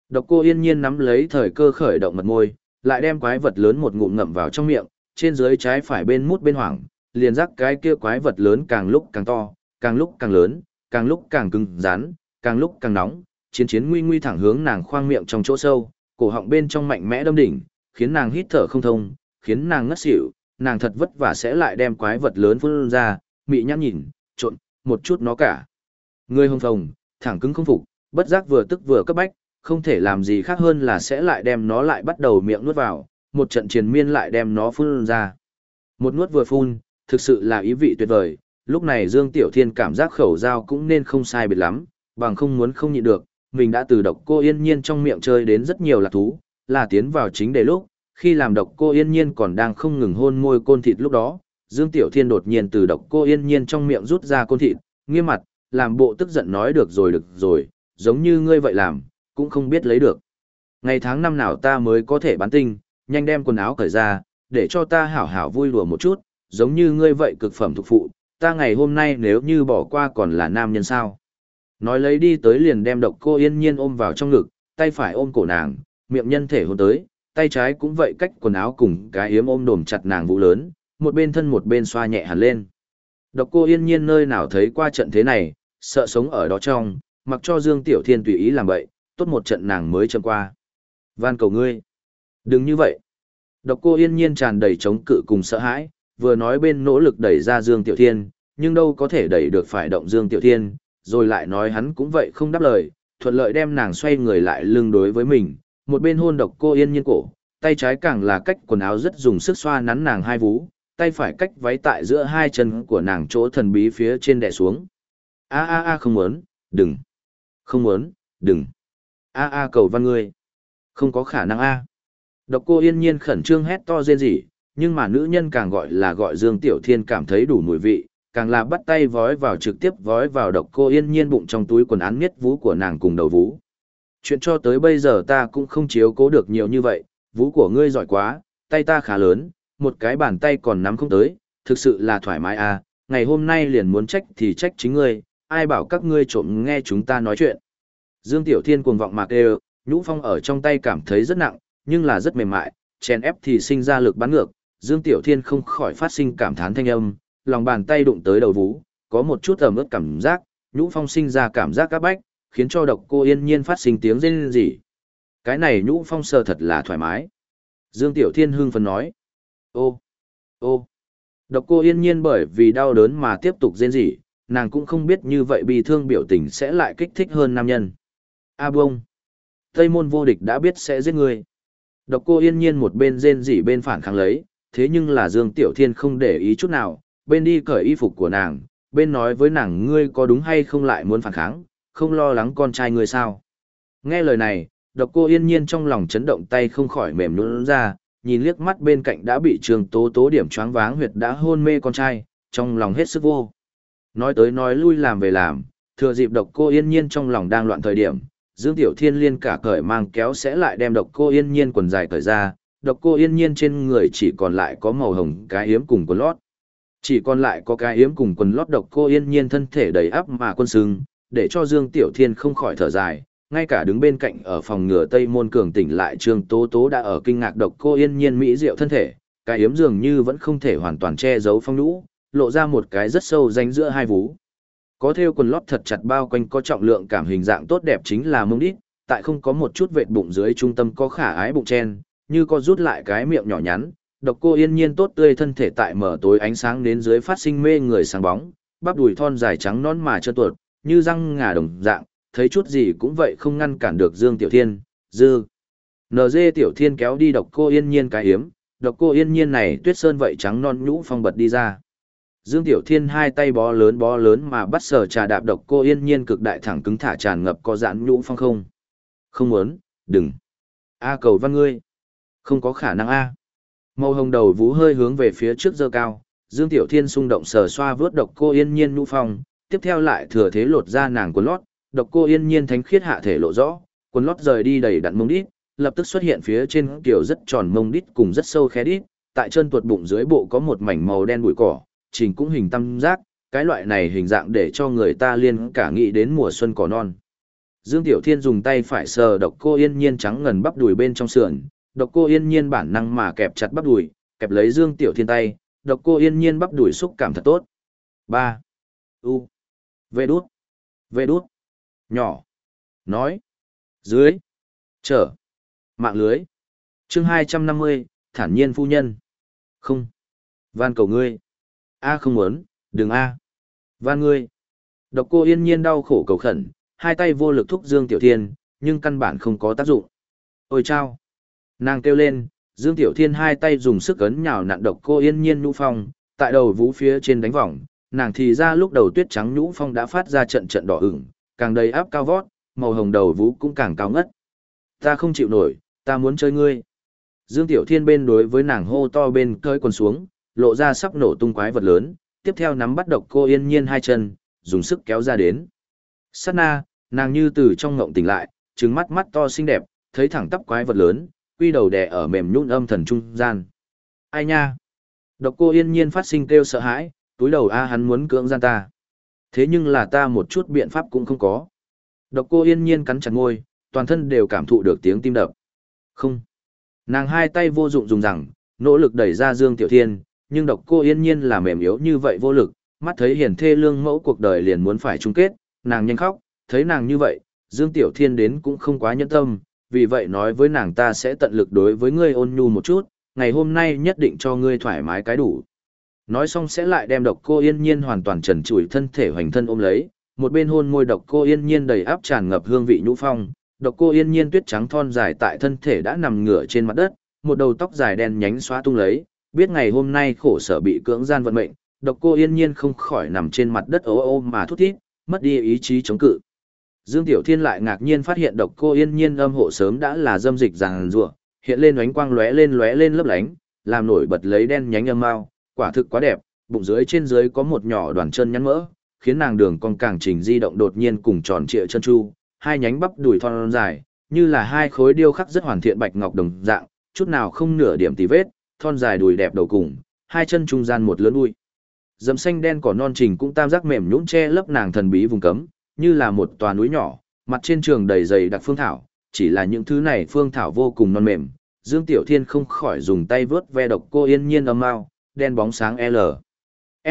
Speaker 1: Độc cô yên nhiên nắm lấy thời cơ khởi động mật môi, lại đem quái vật lớn một ngụm ngậm vào trong miệng, trên dưới trái phải bên mút bên hoảng, liền rắc cái kia quái vật lớn càng lúc càng to, càng lúc càng lớn, càng lúc càng cứng rắn, càng lúc càng nóng, chiến chiến nguy nguy thẳng hướng nàng khoang miệng trong chỗ sâu, cổ họng bên trong mạnh mẽ đâm đỉnh, khiến nàng hít thở không thông, khiến nàng ngất xỉu, nàng thật vất vả sẽ lại đem quái vật lớn phun ra, mị nhãn nhìn, trộn, một chút nó cả. Người hồng phồng, thẳng cứng không phục, bất giác vừa tức vừa cấp bách, không thể làm gì khác hơn là sẽ lại đem nó lại bắt đầu miệng nuốt vào, một trận triền miên lại đem nó phun ra. Một nuốt vừa phun, thực sự là ý vị tuyệt vời, lúc này Dương Tiểu Thiên cảm giác khẩu dao cũng nên không sai biệt lắm, bằng không muốn không nhịn được, mình đã từ độc cô yên nhiên trong miệng chơi đến rất nhiều lạc thú, là tiến vào chính đề lúc, khi làm độc cô yên nhiên còn đang không ngừng hôn môi côn thịt lúc đó, Dương Tiểu Thiên đột nhiên từ độc cô yên nhiên trong miệng rút ra côn thịt, nghiêm mặt, làm bộ tức giận nói được rồi được rồi, giống như ngươi vậy làm, cũng không biết lấy được. Ngày tháng năm nào ta mới có thể bán tinh, nhanh đem quần áo cởi ra, để cho ta hảo hảo vui đùa một chút, giống như ngươi vậy cực phẩm thuộc phụ, ta ngày hôm nay nếu như bỏ qua còn là nam nhân sao. Nói lấy đi tới liền đem độc cô yên nhiên ôm vào trong ngực, tay phải ôm cổ nàng, miệng nhân thể hôn tới, tay trái cũng vậy cách quần áo cùng cái yếm ôm đồm chặt nàng vũ lớn, một bên thân một bên xoa nhẹ hẳn lên. Độc cô yên nhiên nơi nào thấy qua trận thế này, sợ sống ở đó trong, mặc cho Dương Tiểu Thiên tùy ý làm vậy, tốt một trận nàng mới châm qua. Van cầu ngươi. Đừng như vậy. Độc cô yên nhiên tràn đầy chống cự cùng sợ hãi, vừa nói bên nỗ lực đẩy ra Dương Tiểu Thiên, nhưng đâu có thể đẩy được phải động Dương Tiểu Thiên, rồi lại nói hắn cũng vậy không đáp lời, thuận lợi đem nàng xoay người lại lưng đối với mình, một bên hôn độc cô yên nhiên cổ, tay trái càng là cách quần áo rất dùng sức xoa nắn nàng hai vú, tay phải cách váy tại giữa hai chân của nàng chỗ thần bí phía trên đè xuống. A a a không muốn, đừng. Không muốn, đừng. A a cầu văn ngươi. Không có khả năng a. Độc cô yên nhiên khẩn trương hét to rên rỉ, nhưng mà nữ nhân càng gọi là gọi Dương Tiểu Thiên cảm thấy đủ mùi vị, càng là bắt tay vói vào trực tiếp vói vào độc cô yên nhiên bụng trong túi quần án miết vú của nàng cùng đầu vú. Chuyện cho tới bây giờ ta cũng không chiếu cố được nhiều như vậy, vú của ngươi giỏi quá, tay ta khá lớn, một cái bàn tay còn nắm không tới, thực sự là thoải mái à, ngày hôm nay liền muốn trách thì trách chính ngươi, ai bảo các ngươi trộm nghe chúng ta nói chuyện. Dương Tiểu Thiên cuồng vọng mạc đều, nhũ phong ở trong tay cảm thấy rất nặng, nhưng là rất mềm mại, chèn ép thì sinh ra lực bắn ngược, Dương Tiểu Thiên không khỏi phát sinh cảm thán thanh âm, lòng bàn tay đụng tới đầu vú, có một chút ẩm ướt cảm giác, nhũ phong sinh ra cảm giác các bách, khiến cho độc cô yên nhiên phát sinh tiếng rên rỉ. Cái này nhũ phong sờ thật là thoải mái. Dương Tiểu Thiên hưng phấn nói. Ô, ô, độc cô yên nhiên bởi vì đau đớn mà tiếp tục rên rỉ, nàng cũng không biết như vậy bị thương biểu tình sẽ lại kích thích hơn nam nhân. A bông, Tây môn vô địch đã biết sẽ giết người. Độc cô yên nhiên một bên rên rỉ bên phản kháng lấy, thế nhưng là Dương Tiểu Thiên không để ý chút nào, bên đi cởi y phục của nàng, bên nói với nàng ngươi có đúng hay không lại muốn phản kháng, không lo lắng con trai ngươi sao. Nghe lời này, độc cô yên nhiên trong lòng chấn động tay không khỏi mềm nhũn ra, nhìn liếc mắt bên cạnh đã bị trường tố tố điểm choáng váng huyệt đã hôn mê con trai, trong lòng hết sức vô. Nói tới nói lui làm về làm, thừa dịp độc cô yên nhiên trong lòng đang loạn thời điểm, Dương Tiểu Thiên liên cả cởi mang kéo sẽ lại đem độc cô yên nhiên quần dài cởi ra, độc cô yên nhiên trên người chỉ còn lại có màu hồng cái hiếm cùng quần lót. Chỉ còn lại có cái yếm cùng quần lót độc cô yên nhiên thân thể đầy áp mà quân sưng, để cho Dương Tiểu Thiên không khỏi thở dài, ngay cả đứng bên cạnh ở phòng ngừa Tây Môn Cường tỉnh lại Trương Tố Tố đã ở kinh ngạc độc cô yên nhiên mỹ diệu thân thể, cái yếm dường như vẫn không thể hoàn toàn che giấu phong nhũ, lộ ra một cái rất sâu danh giữa hai vú. Có theo quần lót thật chặt bao quanh có trọng lượng cảm hình dạng tốt đẹp chính là mông đít, tại không có một chút vệt bụng dưới trung tâm có khả ái bụng chen, như có rút lại cái miệng nhỏ nhắn, độc cô yên nhiên tốt tươi thân thể tại mở tối ánh sáng đến dưới phát sinh mê người sáng bóng, bắp đùi thon dài trắng non mà trơn tuột, như răng ngà đồng dạng, thấy chút gì cũng vậy không ngăn cản được Dương Tiểu Thiên, dư. NG Tiểu Thiên kéo đi độc cô yên nhiên cái hiếm, độc cô yên nhiên này tuyết sơn vậy trắng non nhũ phong bật đi ra. Dương Tiểu Thiên hai tay bó lớn bó lớn mà bắt sờ trà đạp độc cô yên nhiên cực đại thẳng cứng thả tràn ngập có giãn nhũ phong không. Không muốn, đừng. A cầu văn ngươi. Không có khả năng A. Màu hồng đầu vú hơi hướng về phía trước dơ cao, Dương Tiểu Thiên xung động sờ xoa vớt độc cô yên nhiên nhũ phong, tiếp theo lại thừa thế lột ra nàng quần lót, độc cô yên nhiên thánh khiết hạ thể lộ rõ, quần lót rời đi đầy đặn mông đít, lập tức xuất hiện phía trên kiểu rất tròn mông đít cùng rất sâu khe đít, tại chân tuột bụng dưới bộ có một mảnh màu đen bụi cỏ, trình cũng hình tam giác, cái loại này hình dạng để cho người ta liên cả nghĩ đến mùa xuân cỏ non. Dương Tiểu Thiên dùng tay phải sờ độc cô yên nhiên trắng ngần bắp đùi bên trong sườn, độc cô yên nhiên bản năng mà kẹp chặt bắp đùi, kẹp lấy Dương Tiểu Thiên tay, độc cô yên nhiên bắp đùi xúc cảm thật tốt. ba U. Vê đút. Vê đút. Nhỏ. Nói. Dưới. Trở. Mạng lưới. chương 250, thản nhiên phu nhân. Không. Van cầu ngươi. A không muốn, đừng A. Van ngươi. Độc cô yên nhiên đau khổ cầu khẩn, hai tay vô lực thúc Dương Tiểu Thiên, nhưng căn bản không có tác dụng. Ôi chao! Nàng kêu lên, Dương Tiểu Thiên hai tay dùng sức ấn nhào nặn độc cô yên nhiên nhũ phong, tại đầu vũ phía trên đánh vòng, nàng thì ra lúc đầu tuyết trắng nhũ phong đã phát ra trận trận đỏ ửng, càng đầy áp cao vót, màu hồng đầu vũ cũng càng cao ngất. Ta không chịu nổi, ta muốn chơi ngươi. Dương Tiểu Thiên bên đối với nàng hô to bên cơi quần xuống, lộ ra sắp nổ tung quái vật lớn, tiếp theo nắm bắt độc cô yên nhiên hai chân, dùng sức kéo ra đến. Sát na, nàng như từ trong ngộng tỉnh lại, trứng mắt mắt to xinh đẹp, thấy thẳng tắp quái vật lớn, quy đầu đè ở mềm nhũn âm thần trung gian. Ai nha? Độc cô yên nhiên phát sinh kêu sợ hãi, túi đầu a hắn muốn cưỡng gian ta. Thế nhưng là ta một chút biện pháp cũng không có. Độc cô yên nhiên cắn chặt ngôi, toàn thân đều cảm thụ được tiếng tim đập. Không. Nàng hai tay vô dụng dùng rằng, nỗ lực đẩy ra Dương Tiểu Thiên, nhưng độc cô yên nhiên là mềm yếu như vậy vô lực, mắt thấy hiển thê lương mẫu cuộc đời liền muốn phải chung kết, nàng nhanh khóc, thấy nàng như vậy, Dương Tiểu Thiên đến cũng không quá nhẫn tâm, vì vậy nói với nàng ta sẽ tận lực đối với ngươi ôn nhu một chút, ngày hôm nay nhất định cho ngươi thoải mái cái đủ. Nói xong sẽ lại đem độc cô yên nhiên hoàn toàn trần trụi thân thể hoành thân ôm lấy, một bên hôn môi độc cô yên nhiên đầy áp tràn ngập hương vị nhũ phong, độc cô yên nhiên tuyết trắng thon dài tại thân thể đã nằm ngửa trên mặt đất, một đầu tóc dài đen nhánh xóa tung lấy, biết ngày hôm nay khổ sở bị cưỡng gian vận mệnh, độc cô yên nhiên không khỏi nằm trên mặt đất ố ô mà thút thít, mất đi ý chí chống cự. Dương Tiểu Thiên lại ngạc nhiên phát hiện độc cô yên nhiên âm hộ sớm đã là dâm dịch ràng rùa, hiện lên ánh quang lóe lên lóe lên lấp lánh, làm nổi bật lấy đen nhánh âm mao, quả thực quá đẹp, bụng dưới trên dưới có một nhỏ đoàn chân nhắn mỡ, khiến nàng đường cong càng trình di động đột nhiên cùng tròn trịa chân chu, hai nhánh bắp đùi thon dài, như là hai khối điêu khắc rất hoàn thiện bạch ngọc đồng dạng, chút nào không nửa điểm tì vết, thon dài đùi đẹp đầu cùng, hai chân trung gian một lớn đuôi. Dầm xanh đen cỏ non trình cũng tam giác mềm nhũn che lấp nàng thần bí vùng cấm, như là một tòa núi nhỏ, mặt trên trường đầy dày đặc phương thảo, chỉ là những thứ này phương thảo vô cùng non mềm. Dương Tiểu Thiên không khỏi dùng tay vớt ve độc cô yên nhiên âm mao, đen bóng sáng L.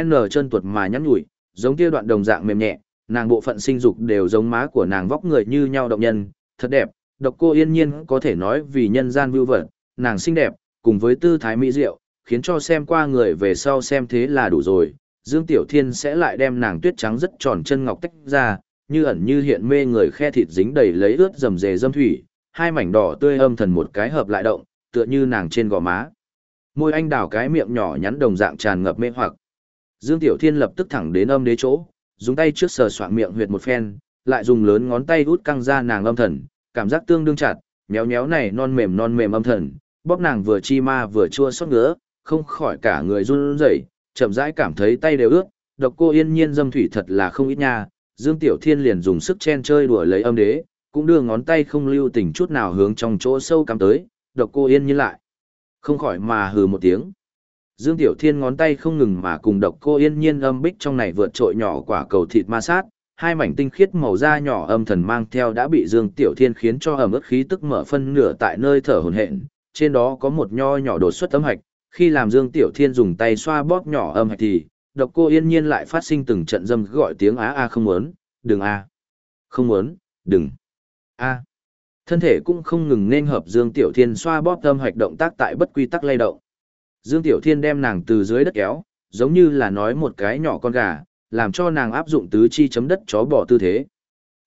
Speaker 1: N chân tuột mà nhắn nhủi, giống kia đoạn đồng dạng mềm nhẹ, nàng bộ phận sinh dục đều giống má của nàng vóc người như nhau động nhân, thật đẹp, độc cô yên nhiên có thể nói vì nhân gian vưu vật, nàng xinh đẹp, cùng với tư thái mỹ diệu, khiến cho xem qua người về sau xem thế là đủ rồi. Dương Tiểu Thiên sẽ lại đem nàng tuyết trắng rất tròn chân ngọc tách ra, như ẩn như hiện mê người khe thịt dính đầy lấy ướt dầm dề dâm thủy, hai mảnh đỏ tươi âm thần một cái hợp lại động, tựa như nàng trên gò má. Môi anh đào cái miệng nhỏ nhắn đồng dạng tràn ngập mê hoặc. Dương Tiểu Thiên lập tức thẳng đến âm đế chỗ, dùng tay trước sờ soạng miệng huyệt một phen, lại dùng lớn ngón tay út căng ra nàng âm thần, cảm giác tương đương chặt, méo méo này non mềm non mềm âm thần, bóp nàng vừa chi ma vừa chua xót ngứa, không khỏi cả người run rẩy, chậm rãi cảm thấy tay đều ướt, độc cô yên nhiên dâm thủy thật là không ít nha, Dương Tiểu Thiên liền dùng sức chen chơi đùa lấy âm đế, cũng đưa ngón tay không lưu tình chút nào hướng trong chỗ sâu cắm tới, độc cô yên nhìn lại. Không khỏi mà hừ một tiếng. Dương Tiểu Thiên ngón tay không ngừng mà cùng độc cô yên nhiên âm bích trong này vượt trội nhỏ quả cầu thịt ma sát, hai mảnh tinh khiết màu da nhỏ âm thần mang theo đã bị Dương Tiểu Thiên khiến cho ẩm ướt khí tức mở phân nửa tại nơi thở hồn hện, trên đó có một nho nhỏ đột xuất âm hạch, khi làm Dương Tiểu Thiên dùng tay xoa bóp nhỏ âm hạch thì, độc cô yên nhiên lại phát sinh từng trận dâm gọi tiếng á a không muốn, đừng a, không muốn, đừng a. Thân thể cũng không ngừng nên hợp Dương Tiểu Thiên xoa bóp tâm hạch động tác tại bất quy tắc lay động. Dương Tiểu Thiên đem nàng từ dưới đất kéo, giống như là nói một cái nhỏ con gà, làm cho nàng áp dụng tứ chi chấm đất chó bỏ tư thế.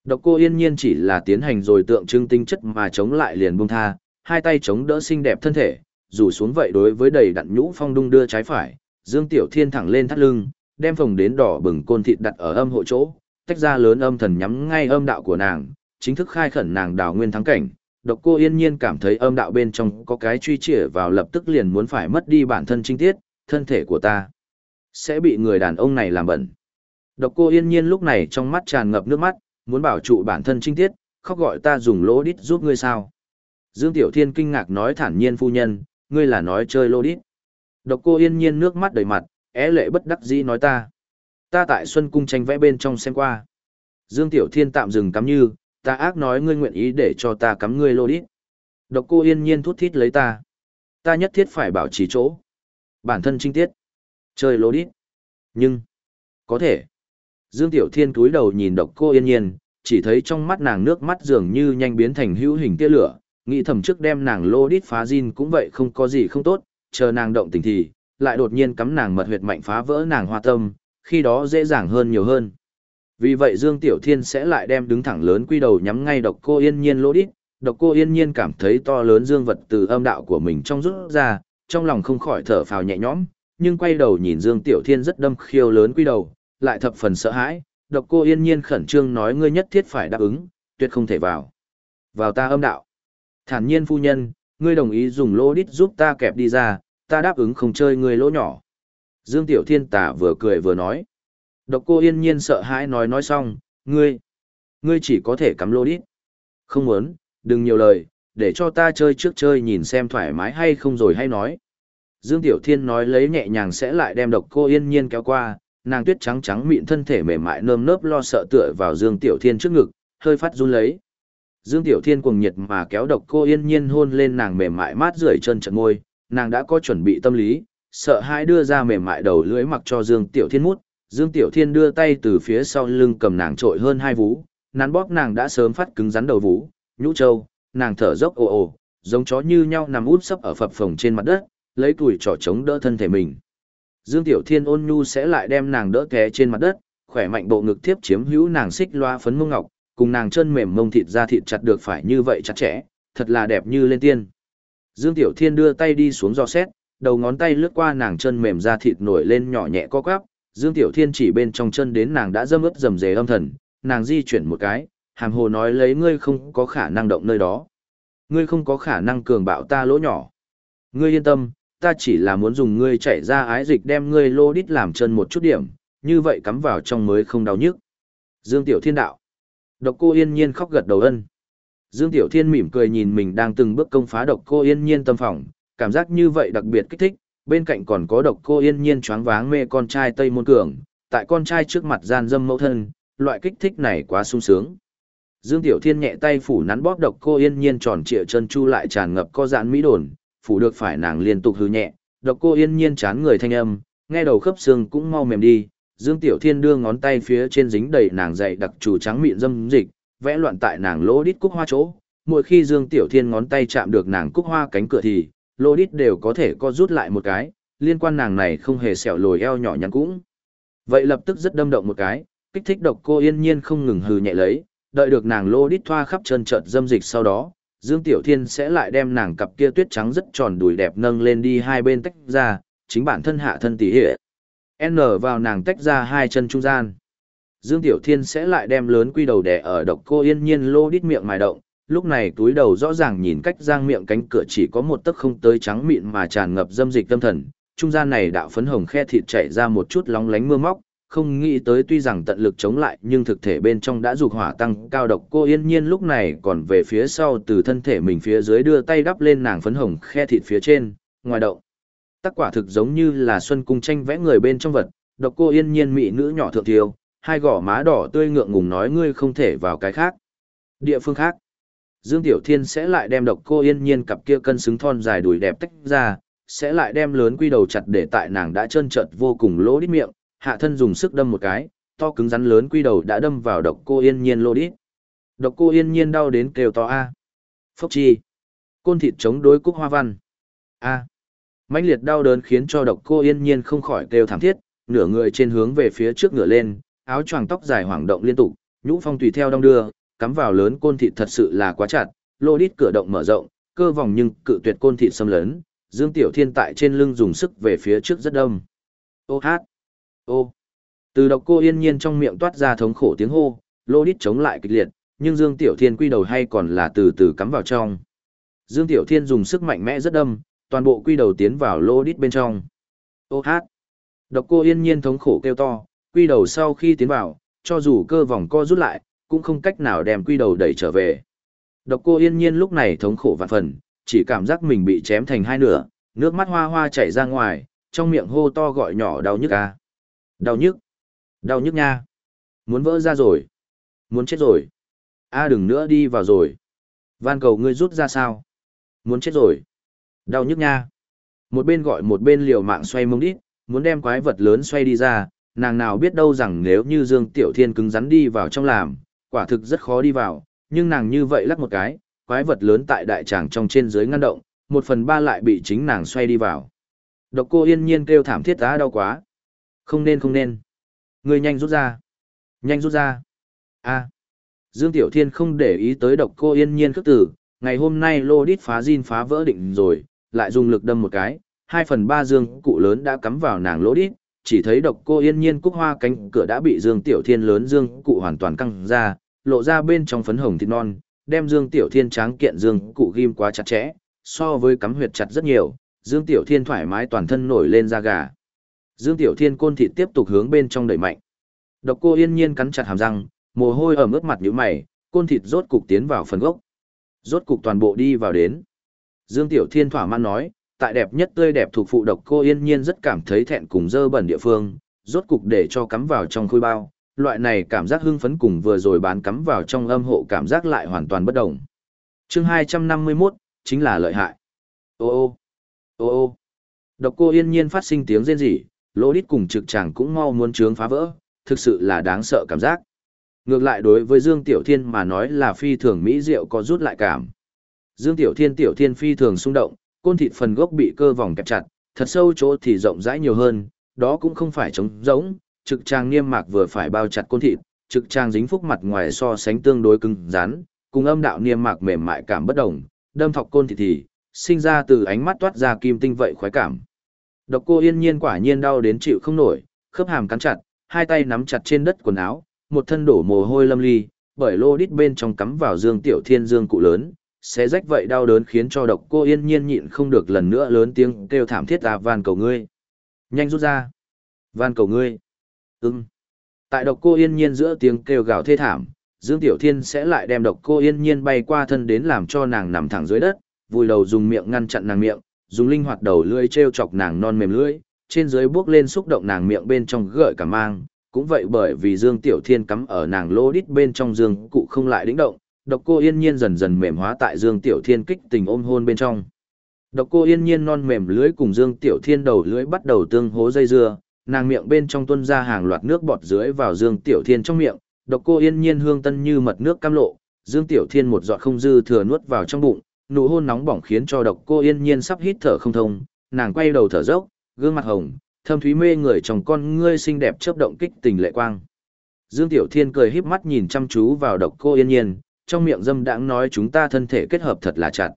Speaker 1: Độc cô yên nhiên chỉ là tiến hành rồi tượng trưng tinh chất mà chống lại liền buông tha, hai tay chống đỡ xinh đẹp thân thể, rủ xuống vậy đối với đầy đặn nhũ phong đung đưa trái phải, Dương Tiểu Thiên thẳng lên thắt lưng, đem phồng đến đỏ bừng côn thịt đặt ở âm hộ chỗ, tách ra lớn âm thần nhắm ngay âm đạo của nàng, chính thức khai khẩn nàng đào nguyên thắng cảnh. Độc cô yên nhiên cảm thấy âm đạo bên trong có cái truy chĩa vào lập tức liền muốn phải mất đi bản thân trinh tiết, thân thể của ta sẽ bị người đàn ông này làm bẩn. Độc cô yên nhiên lúc này trong mắt tràn ngập nước mắt, muốn bảo trụ bản thân trinh tiết, khóc gọi ta dùng lô đít giúp ngươi sao. Dương Tiểu Thiên kinh ngạc nói thản nhiên phu nhân, ngươi là nói chơi lô đít. Độc cô yên nhiên nước mắt đầy mặt, é lệ bất đắc dĩ nói ta. Ta tại Xuân Cung tranh vẽ bên trong xem qua. Dương Tiểu Thiên tạm dừng cắm như, ta ác nói ngươi nguyện ý để cho ta cắm ngươi lô đít. Độc cô yên nhiên thút thít lấy ta. Ta nhất thiết phải bảo trì chỗ. Bản thân trinh tiết. Chơi lô đít. Nhưng, có thể. Dương Tiểu Thiên cúi đầu nhìn độc cô yên nhiên, chỉ thấy trong mắt nàng nước mắt dường như nhanh biến thành hữu hình tia lửa, nghĩ thầm trước đem nàng lô đít phá zin cũng vậy không có gì không tốt, chờ nàng động tình thì, lại đột nhiên cắm nàng mật huyệt mạnh phá vỡ nàng hoa tâm, khi đó dễ dàng hơn nhiều hơn. Vì vậy Dương Tiểu Thiên sẽ lại đem đứng thẳng lớn quy đầu nhắm ngay độc cô yên nhiên lô đít, độc cô yên nhiên cảm thấy to lớn dương vật từ âm đạo của mình trong rút ra, trong lòng không khỏi thở phào nhẹ nhõm, nhưng quay đầu nhìn Dương Tiểu Thiên rất đâm khiêu lớn quy đầu, lại thập phần sợ hãi, độc cô yên nhiên khẩn trương nói ngươi nhất thiết phải đáp ứng, tuyệt không thể vào. Vào ta âm đạo. Thản nhiên phu nhân, ngươi đồng ý dùng lỗ đít giúp ta kẹp đi ra, ta đáp ứng không chơi ngươi lỗ nhỏ. Dương Tiểu Thiên tả vừa cười vừa nói. Độc cô yên nhiên sợ hãi nói nói xong, ngươi, ngươi chỉ có thể cắm lỗ đi. Không muốn, đừng nhiều lời, để cho ta chơi trước chơi nhìn xem thoải mái hay không rồi hay nói. Dương Tiểu Thiên nói lấy nhẹ nhàng sẽ lại đem độc cô yên nhiên kéo qua, nàng tuyết trắng trắng mịn thân thể mềm mại nơm nớp lo sợ tựa vào Dương Tiểu Thiên trước ngực, hơi phát run lấy. Dương Tiểu Thiên cuồng nhiệt mà kéo độc cô yên nhiên hôn lên nàng mềm mại mát rượi chân trận môi, nàng đã có chuẩn bị tâm lý, sợ hãi đưa ra mềm mại đầu lưỡi mặc cho Dương Tiểu Thiên mút, Dương Tiểu Thiên đưa tay từ phía sau lưng cầm nàng trội hơn hai vú, nắn bóp nàng đã sớm phát cứng rắn đầu vú, nhũ châu, nàng thở dốc ồ ồ, giống chó như nhau nằm út sấp ở phập phồng trên mặt đất, lấy tuổi trỏ chống đỡ thân thể mình. Dương Tiểu Thiên ôn nhu sẽ lại đem nàng đỡ té trên mặt đất, khỏe mạnh bộ ngực tiếp chiếm hữu nàng xích loa phấn mông ngọc, cùng nàng chân mềm mông thịt ra thịt chặt được phải như vậy chặt chẽ, thật là đẹp như lên tiên. Dương Tiểu Thiên đưa tay đi xuống do xét, đầu ngón tay lướt qua nàng chân mềm da thịt nổi lên nhỏ nhẹ co quắp, Dương Tiểu Thiên chỉ bên trong chân đến nàng đã dâm ướt dầm dề âm thần, nàng di chuyển một cái, hàm hồ nói lấy ngươi không có khả năng động nơi đó. Ngươi không có khả năng cường bạo ta lỗ nhỏ. Ngươi yên tâm, ta chỉ là muốn dùng ngươi chạy ra ái dịch đem ngươi lô đít làm chân một chút điểm, như vậy cắm vào trong mới không đau nhức. Dương Tiểu Thiên đạo. Độc cô yên nhiên khóc gật đầu ân. Dương Tiểu Thiên mỉm cười nhìn mình đang từng bước công phá độc cô yên nhiên tâm phòng, cảm giác như vậy đặc biệt kích thích, bên cạnh còn có độc cô yên nhiên choáng váng mê con trai Tây Môn Cường, tại con trai trước mặt gian dâm mẫu thân, loại kích thích này quá sung sướng. Dương Tiểu Thiên nhẹ tay phủ nắn bóp độc cô yên nhiên tròn trịa chân chu lại tràn ngập co giãn mỹ đồn, phủ được phải nàng liên tục hư nhẹ, độc cô yên nhiên chán người thanh âm, nghe đầu khớp xương cũng mau mềm đi, Dương Tiểu Thiên đưa ngón tay phía trên dính đầy nàng dày đặc chủ trắng mịn dâm dịch, vẽ loạn tại nàng lỗ đít cúc hoa chỗ, mỗi khi Dương Tiểu Thiên ngón tay chạm được nàng cúc hoa cánh cửa thì, lỗ đít đều có thể co rút lại một cái, liên quan nàng này không hề sẹo lồi eo nhỏ nhắn cũng. Vậy lập tức rất đâm động một cái, kích thích độc cô yên nhiên không ngừng hừ nhẹ lấy, đợi được nàng lỗ đít thoa khắp chân trợt dâm dịch sau đó, Dương Tiểu Thiên sẽ lại đem nàng cặp kia tuyết trắng rất tròn đùi đẹp nâng lên đi hai bên tách ra, chính bản thân hạ thân tỉ hệ. N vào nàng tách ra hai chân trung gian. Dương Tiểu Thiên sẽ lại đem lớn quy đầu đẻ ở độc cô yên nhiên lô đít miệng mài động, lúc này túi đầu rõ ràng nhìn cách giang miệng cánh cửa chỉ có một tấc không tới trắng mịn mà tràn ngập dâm dịch tâm thần, trung gian này đạo phấn hồng khe thịt chảy ra một chút lóng lánh mưa móc, không nghĩ tới tuy rằng tận lực chống lại nhưng thực thể bên trong đã dục hỏa tăng cao độc cô yên nhiên lúc này còn về phía sau từ thân thể mình phía dưới đưa tay đắp lên nàng phấn hồng khe thịt phía trên, ngoài động. Tác quả thực giống như là xuân cung tranh vẽ người bên trong vật, độc cô yên nhiên mị nữ nhỏ thượng thiêu, hai gò má đỏ tươi ngượng ngùng nói ngươi không thể vào cái khác. Địa phương khác. Dương Tiểu Thiên sẽ lại đem độc cô yên nhiên cặp kia cân xứng thon dài đùi đẹp tách ra, sẽ lại đem lớn quy đầu chặt để tại nàng đã trơn trợt vô cùng lỗ đít miệng, hạ thân dùng sức đâm một cái, to cứng rắn lớn quy đầu đã đâm vào độc cô yên nhiên lỗ đít. Độc cô yên nhiên đau đến kêu to a. Phốc chi. Côn thịt chống đối cúc hoa văn. A. mãnh liệt đau đớn khiến cho độc cô yên nhiên không khỏi kêu thảm thiết, nửa người trên hướng về phía trước ngửa lên, áo choàng tóc dài hoảng động liên tục, nhũ phong tùy theo đong đưa, cắm vào lớn côn thịt thật sự là quá chặt, lô đít cửa động mở rộng, cơ vòng nhưng cự tuyệt côn thịt xâm lớn, Dương Tiểu Thiên tại trên lưng dùng sức về phía trước rất đông. Ô hát! Ô! Từ độc cô yên nhiên trong miệng toát ra thống khổ tiếng hô, lô đít chống lại kịch liệt, nhưng Dương Tiểu Thiên quy đầu hay còn là từ từ cắm vào trong. Dương Tiểu Thiên dùng sức mạnh mẽ rất đâm, toàn bộ quy đầu tiến vào lô đít bên trong. Ô hát! Độc cô yên nhiên thống khổ kêu to, quy đầu sau khi tiến vào, cho dù cơ vòng co rút lại, cũng không cách nào đem quy đầu đẩy trở về. Độc cô yên nhiên lúc này thống khổ vạn phần, chỉ cảm giác mình bị chém thành hai nửa, nước mắt hoa hoa chảy ra ngoài, trong miệng hô to gọi nhỏ đau nhức à. Đau nhức. Đau nhức nha. Muốn vỡ ra rồi. Muốn chết rồi. A à, đừng nữa đi vào rồi. Van cầu ngươi rút ra sao. Muốn chết rồi. Đau nhức nha. Một bên gọi một bên liều mạng xoay mông đít, muốn đem quái vật lớn xoay đi ra, nàng nào biết đâu rằng nếu như Dương Tiểu Thiên cứng rắn đi vào trong làm, quả thực rất khó đi vào, nhưng nàng như vậy lắc một cái, quái vật lớn tại đại tràng trong trên dưới ngăn động, một phần ba lại bị chính nàng xoay đi vào. Độc cô yên nhiên kêu thảm thiết á đau quá. Không nên không nên. Người nhanh rút ra. Nhanh rút ra. a Dương Tiểu Thiên không để ý tới độc cô yên nhiên khước tử, ngày hôm nay lô đít phá zin phá vỡ định rồi, lại dùng lực đâm một cái, hai phần ba dương cụ lớn đã cắm vào nàng lỗ đít, chỉ thấy độc cô yên nhiên cúc hoa cánh cửa đã bị Dương Tiểu Thiên lớn dương cụ hoàn toàn căng ra, lộ ra bên trong phấn hồng thịt non, đem Dương Tiểu Thiên tráng kiện dương cụ ghim quá chặt chẽ, so với cắm huyệt chặt rất nhiều, Dương Tiểu Thiên thoải mái toàn thân nổi lên da gà. Dương Tiểu Thiên côn thịt tiếp tục hướng bên trong đẩy mạnh. Độc cô yên nhiên cắn chặt hàm răng, mồ hôi ở mướt mặt nhũ mày, côn thịt rốt cục tiến vào phần gốc. Rốt cục toàn bộ đi vào đến. Dương Tiểu Thiên thỏa mãn nói, tại đẹp nhất tươi đẹp thuộc phụ độc cô yên nhiên rất cảm thấy thẹn cùng dơ bẩn địa phương, rốt cục để cho cắm vào trong khui bao, loại này cảm giác hưng phấn cùng vừa rồi bán cắm vào trong âm hộ cảm giác lại hoàn toàn bất động. Chương 251, chính là lợi hại. Ô ô, ô ô. Độc cô yên nhiên phát sinh tiếng rên rỉ, lỗ đít cùng trực tràng cũng mau muốn trướng phá vỡ, thực sự là đáng sợ cảm giác. Ngược lại đối với Dương Tiểu Thiên mà nói là phi thường mỹ diệu có rút lại cảm. Dương Tiểu Thiên Tiểu Thiên phi thường xung động, côn thịt phần gốc bị cơ vòng kẹp chặt, thật sâu chỗ thì rộng rãi nhiều hơn, đó cũng không phải trống rỗng, trực trang niêm mạc vừa phải bao chặt côn thịt, trực trang dính phúc mặt ngoài so sánh tương đối cứng rắn, cùng âm đạo niêm mạc mềm mại cảm bất đồng, đâm thọc côn thịt thì sinh ra từ ánh mắt toát ra kim tinh vậy khoái cảm. Độc cô yên nhiên quả nhiên đau đến chịu không nổi, khớp hàm cắn chặt, hai tay nắm chặt trên đất quần áo, một thân đổ mồ hôi lâm ly, bởi lô đít bên trong cắm vào dương tiểu thiên dương cụ lớn, xé rách vậy đau đớn khiến cho độc cô yên nhiên nhịn không được lần nữa lớn tiếng kêu thảm thiết à van cầu ngươi. Nhanh rút ra. Van cầu ngươi. Ừm. Tại độc cô yên nhiên giữa tiếng kêu gào thê thảm, Dương Tiểu Thiên sẽ lại đem độc cô yên nhiên bay qua thân đến làm cho nàng nằm thẳng dưới đất, vùi đầu dùng miệng ngăn chặn nàng miệng, dùng linh hoạt đầu lưỡi treo chọc nàng non mềm lưỡi, trên dưới bước lên xúc động nàng miệng bên trong gợi cả mang, cũng vậy bởi vì Dương Tiểu Thiên cắm ở nàng lô đít bên trong dương cụ không lại đĩnh động, độc cô yên nhiên dần dần mềm hóa tại Dương Tiểu Thiên kích tình ôm hôn bên trong. Độc cô yên nhiên non mềm lưới cùng Dương Tiểu Thiên đầu lưới bắt đầu tương hố dây dưa, nàng miệng bên trong tuôn ra hàng loạt nước bọt dưới vào Dương Tiểu Thiên trong miệng, độc cô yên nhiên hương tân như mật nước cam lộ, Dương Tiểu Thiên một giọt không dư thừa nuốt vào trong bụng, nụ hôn nóng bỏng khiến cho độc cô yên nhiên sắp hít thở không thông, nàng quay đầu thở dốc, gương mặt hồng, thâm thúy mê người trong con ngươi xinh đẹp chớp động kích tình lệ quang. Dương Tiểu Thiên cười híp mắt nhìn chăm chú vào độc cô yên nhiên, trong miệng dâm đãng nói chúng ta thân thể kết hợp thật là chặt.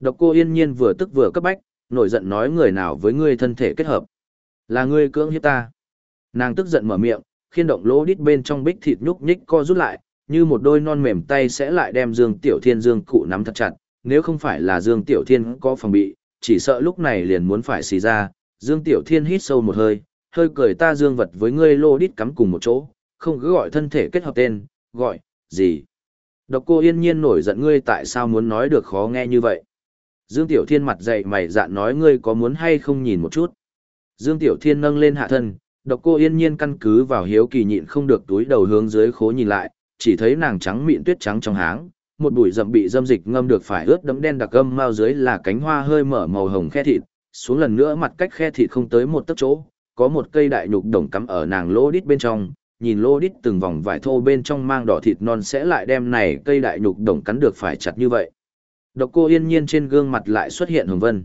Speaker 1: Độc cô yên nhiên vừa tức vừa cấp bách, nổi giận nói người nào với ngươi thân thể kết hợp. Là ngươi cưỡng hiếp ta. Nàng tức giận mở miệng, khiên động lỗ đít bên trong bích thịt nhúc nhích co rút lại, như một đôi non mềm tay sẽ lại đem Dương Tiểu Thiên Dương cụ nắm thật chặt, nếu không phải là Dương Tiểu Thiên có phòng bị, chỉ sợ lúc này liền muốn phải xì ra. Dương Tiểu Thiên hít sâu một hơi, hơi cười ta dương vật với ngươi lô đít cắm cùng một chỗ, không cứ gọi thân thể kết hợp tên, gọi, gì. Độc cô yên nhiên nổi giận ngươi tại sao muốn nói được khó nghe như vậy. Dương Tiểu Thiên mặt dậy mày dạn nói ngươi có muốn hay không nhìn một chút. Dương Tiểu Thiên nâng lên hạ thân, độc cô yên nhiên căn cứ vào hiếu kỳ nhịn không được túi đầu hướng dưới khố nhìn lại, chỉ thấy nàng trắng mịn tuyết trắng trong háng, một bụi rậm bị dâm dịch ngâm được phải ướt đẫm đen đặc âm mao dưới là cánh hoa hơi mở màu hồng khe thịt, xuống lần nữa mặt cách khe thịt không tới một tấc chỗ, có một cây đại nhục đồng cắm ở nàng lỗ đít bên trong, nhìn lô đít từng vòng vải thô bên trong mang đỏ thịt non sẽ lại đem này cây đại nhục đồng cắn được phải chặt như vậy. Độc cô yên nhiên trên gương mặt lại xuất hiện hồng vân.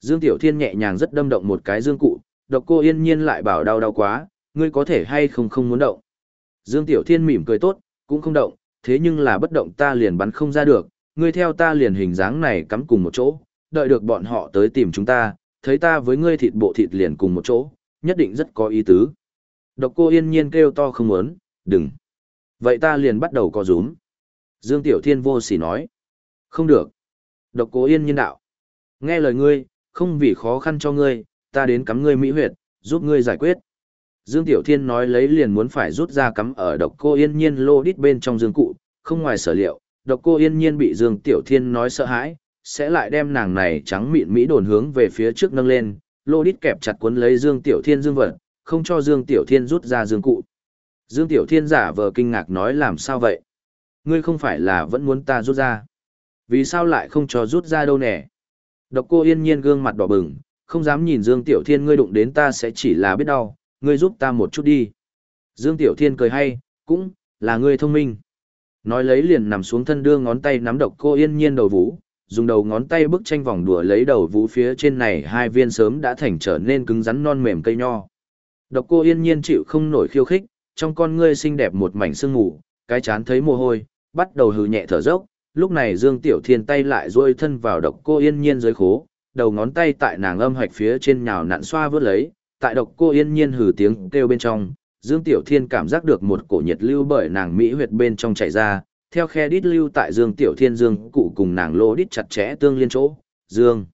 Speaker 1: Dương Tiểu Thiên nhẹ nhàng rất đâm động một cái dương cụ, độc cô yên nhiên lại bảo đau đau quá, ngươi có thể hay không không muốn động. Dương Tiểu Thiên mỉm cười tốt, cũng không động, thế nhưng là bất động ta liền bắn không ra được, ngươi theo ta liền hình dáng này cắm cùng một chỗ, đợi được bọn họ tới tìm chúng ta, thấy ta với ngươi thịt bộ thịt liền cùng một chỗ, nhất định rất có ý tứ. Độc cô yên nhiên kêu to không muốn, đừng. Vậy ta liền bắt đầu co rúm. Dương Tiểu Thiên vô sỉ nói. Không được. Độc cô yên nhiên đạo. Nghe lời ngươi, không vì khó khăn cho ngươi, ta đến cắm ngươi mỹ huyệt, giúp ngươi giải quyết. Dương Tiểu Thiên nói lấy liền muốn phải rút ra cắm ở độc cô yên nhiên lô đít bên trong dương cụ, không ngoài sở liệu, độc cô yên nhiên bị Dương Tiểu Thiên nói sợ hãi, sẽ lại đem nàng này trắng mịn mỹ đồn hướng về phía trước nâng lên, lô đít kẹp chặt cuốn lấy Dương Tiểu Thiên dương vật, không cho Dương Tiểu Thiên rút ra dương cụ. Dương Tiểu Thiên giả vờ kinh ngạc nói làm sao vậy? Ngươi không phải là vẫn muốn ta rút ra? Vì sao lại không cho rút ra đâu nè? Độc cô yên nhiên gương mặt đỏ bừng, không dám nhìn Dương Tiểu Thiên ngươi đụng đến ta sẽ chỉ là biết đau, ngươi giúp ta một chút đi. Dương Tiểu Thiên cười hay, cũng, là ngươi thông minh. Nói lấy liền nằm xuống thân đưa ngón tay nắm độc cô yên nhiên đầu vũ, dùng đầu ngón tay bức tranh vòng đùa lấy đầu vũ phía trên này hai viên sớm đã thành trở nên cứng rắn non mềm cây nho. Độc cô yên nhiên chịu không nổi khiêu khích, trong con ngươi xinh đẹp một mảnh sương ngủ, cái chán thấy mồ hôi, bắt đầu hừ nhẹ thở dốc. Lúc này Dương Tiểu Thiên tay lại duỗi thân vào độc cô yên nhiên dưới khố, đầu ngón tay tại nàng âm hạch phía trên nhào nặn xoa vớt lấy, tại độc cô yên nhiên hừ tiếng kêu bên trong, Dương Tiểu Thiên cảm giác được một cổ nhiệt lưu bởi nàng mỹ huyệt bên trong chảy ra, theo khe đít lưu tại Dương Tiểu Thiên Dương cụ cùng nàng lỗ đít chặt chẽ tương liên chỗ, Dương.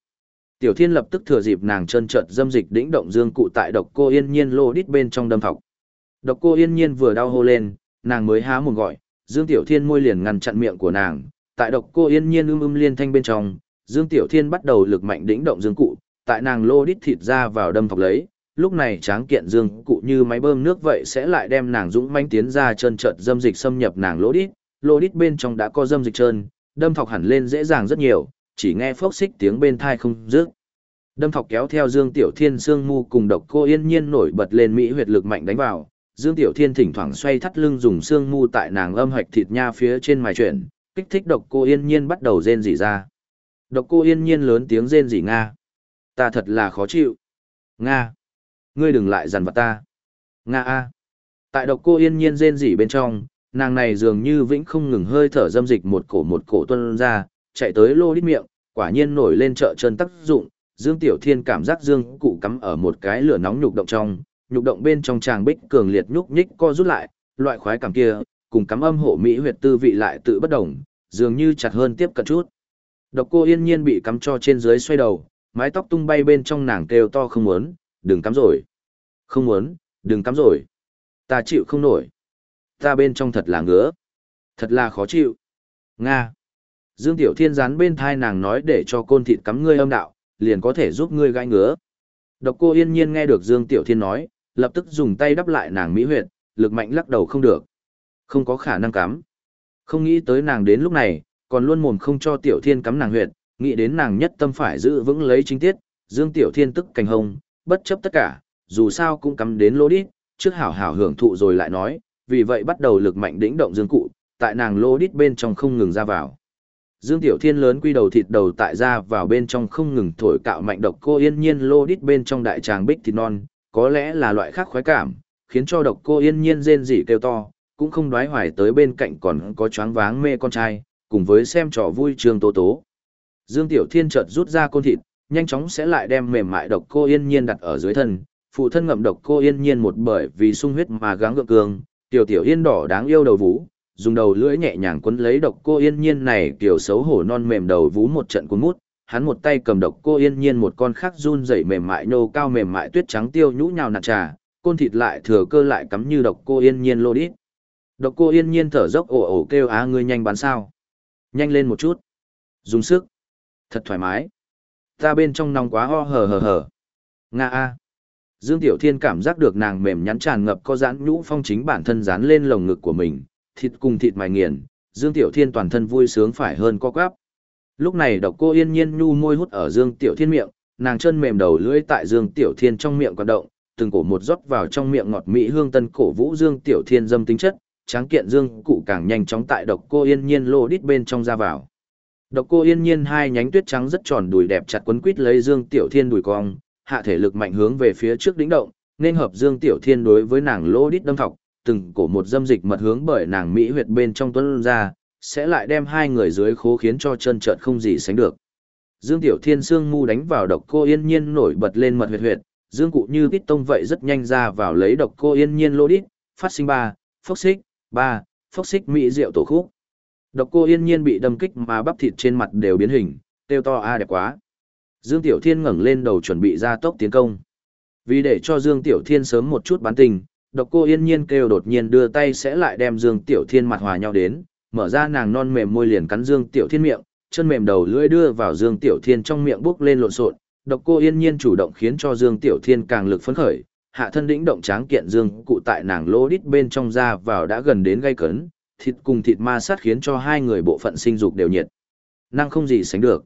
Speaker 1: Tiểu Thiên lập tức thừa dịp nàng chân trợt dâm dịch đĩnh động Dương cụ tại độc cô yên nhiên lô đít bên trong đâm thọc. Độc cô yên nhiên vừa đau hô lên, nàng mới há mồm gọi, Dương Tiểu Thiên môi liền ngăn chặn miệng của nàng, tại độc cô yên nhiên ưm ưm liên thanh bên trong, Dương Tiểu Thiên bắt đầu lực mạnh đĩnh động Dương cụ, tại nàng lô đít thịt ra vào đâm thọc lấy, lúc này tráng kiện dương cụ như máy bơm nước vậy sẽ lại đem nàng dũng manh tiến ra chân trợt dâm dịch xâm nhập nàng lô đít, lô đít bên trong đã có dâm dịch trơn, đâm thọc hẳn lên dễ dàng rất nhiều, chỉ nghe phốc xích tiếng bên thai không dứt. Đâm thọc kéo theo Dương Tiểu Thiên xương mu cùng độc cô yên nhiên nổi bật lên mỹ huyệt lực mạnh đánh vào, Dương Tiểu Thiên thỉnh thoảng xoay thắt lưng dùng xương mu tại nàng âm hạch thịt nha phía trên mài chuyển, kích thích độc cô yên nhiên bắt đầu rên rỉ ra. Độc cô yên nhiên lớn tiếng rên rỉ Nga. Ta thật là khó chịu. Nga ngươi đừng lại dằn vặt ta. Nga a. Tại độc cô yên nhiên rên rỉ bên trong, nàng này dường như vĩnh không ngừng hơi thở dâm dịch một cổ một cổ tuân ra, chạy tới lô đít miệng, quả nhiên nổi lên trợ chân tác dụng. Dương Tiểu Thiên cảm giác dương cụ cắm ở một cái lửa nóng nhục động trong, nhục động bên trong tràng bích cường liệt nhúc nhích co rút lại, loại khoái cảm kia, cùng cắm âm hộ mỹ huyệt tư vị lại tự bất đồng, dường như chặt hơn tiếp cận chút. Độc cô yên nhiên bị cắm cho trên dưới xoay đầu, mái tóc tung bay bên trong nàng kêu to không muốn, đừng cắm rồi. Không muốn, đừng cắm rồi. Ta chịu không nổi. Ta bên trong thật là ngứa. Thật là khó chịu. Nga. Dương Tiểu Thiên gián bên thai nàng nói để cho côn thịt cắm ngươi âm đạo, liền có thể giúp ngươi gãi ngứa. Độc cô yên nhiên nghe được Dương Tiểu Thiên nói, lập tức dùng tay đắp lại nàng mỹ huyệt, lực mạnh lắc đầu không được. Không có khả năng cắm. Không nghĩ tới nàng đến lúc này, còn luôn mồm không cho Tiểu Thiên cắm nàng huyệt, nghĩ đến nàng nhất tâm phải giữ vững lấy chính tiết, Dương Tiểu Thiên tức cành hồng, bất chấp tất cả, dù sao cũng cắm đến lô đít, trước hảo hảo hưởng thụ rồi lại nói, vì vậy bắt đầu lực mạnh đĩnh động dương cụ, tại nàng lô đít bên trong không ngừng ra vào. Dương Tiểu Thiên lớn quy đầu thịt đầu tại ra vào bên trong không ngừng thổi cạo mạnh độc cô yên nhiên lô đít bên trong đại tràng bích thịt non, có lẽ là loại khác khoái cảm, khiến cho độc cô yên nhiên rên rỉ kêu to, cũng không đoái hoài tới bên cạnh còn có choáng váng mê con trai, cùng với xem trò vui trường tố tố. Dương Tiểu Thiên chợt rút ra con thịt, nhanh chóng sẽ lại đem mềm mại độc cô yên nhiên đặt ở dưới thân, phụ thân ngậm độc cô yên nhiên một bởi vì sung huyết mà gắng gượng cường, tiểu tiểu yên đỏ đáng yêu đầu vũ dùng đầu lưỡi nhẹ nhàng quấn lấy độc cô yên nhiên này kiểu xấu hổ non mềm đầu vú một trận cuốn mút, hắn một tay cầm độc cô yên nhiên một con khác run rẩy mềm mại nô cao mềm mại tuyết trắng tiêu nhũ nhào nạt trà, côn thịt lại thừa cơ lại cắm như độc cô yên nhiên lô đít. Độc cô yên nhiên thở dốc ồ ồ kêu á ngươi nhanh bán sao. Nhanh lên một chút. Dùng sức. Thật thoải mái. Ta bên trong nóng quá ho hờ hờ hờ. Nga a. Dương Tiểu Thiên cảm giác được nàng mềm nhắn tràn ngập có giãn nhũ phong chính bản thân dán lên lồng ngực của mình, thịt cùng thịt mài nghiền, Dương Tiểu Thiên toàn thân vui sướng phải hơn co quắp. Lúc này độc cô yên nhiên nhu môi hút ở Dương Tiểu Thiên miệng, nàng chân mềm đầu lưỡi tại Dương Tiểu Thiên trong miệng quạt động, từng cổ một rót vào trong miệng ngọt mỹ hương tân cổ vũ Dương Tiểu Thiên dâm tính chất, tráng kiện Dương cụ càng nhanh chóng tại độc cô yên nhiên lô đít bên trong ra vào. Độc cô yên nhiên hai nhánh tuyết trắng rất tròn đùi đẹp chặt quấn quít lấy Dương Tiểu Thiên đùi cong, hạ thể lực mạnh hướng về phía trước đỉnh động, nên hợp Dương Tiểu Thiên đối với nàng lô đít đâm thọc, từng cổ một dâm dịch mật hướng bởi nàng mỹ huyệt bên trong tuấn ra, sẽ lại đem hai người dưới khố khiến cho chân trợn không gì sánh được. Dương Tiểu Thiên xương mu đánh vào độc cô yên nhiên nổi bật lên mật huyệt huyệt, Dương cụ như tít tông vậy rất nhanh ra vào lấy độc cô yên nhiên lô đít, phát sinh ba, phốc xích, ba, phốc xích mỹ rượu tổ khúc. Độc cô yên nhiên bị đâm kích mà bắp thịt trên mặt đều biến hình, tiêu to a à đẹp quá. Dương Tiểu Thiên ngẩng lên đầu chuẩn bị ra tốc tiến công. Vì để cho Dương Tiểu Thiên sớm một chút bán tình, độc cô yên nhiên kêu đột nhiên đưa tay sẽ lại đem Dương Tiểu Thiên mặt hòa nhau đến, mở ra nàng non mềm môi liền cắn Dương Tiểu Thiên miệng, chân mềm đầu lưỡi đưa vào Dương Tiểu Thiên trong miệng bốc lên lộn xộn, độc cô yên nhiên chủ động khiến cho Dương Tiểu Thiên càng lực phấn khởi, hạ thân đĩnh động tráng kiện Dương cụ tại nàng lỗ đít bên trong ra vào đã gần đến gây cấn, thịt cùng thịt ma sát khiến cho hai người bộ phận sinh dục đều nhiệt. Năng không gì sánh được.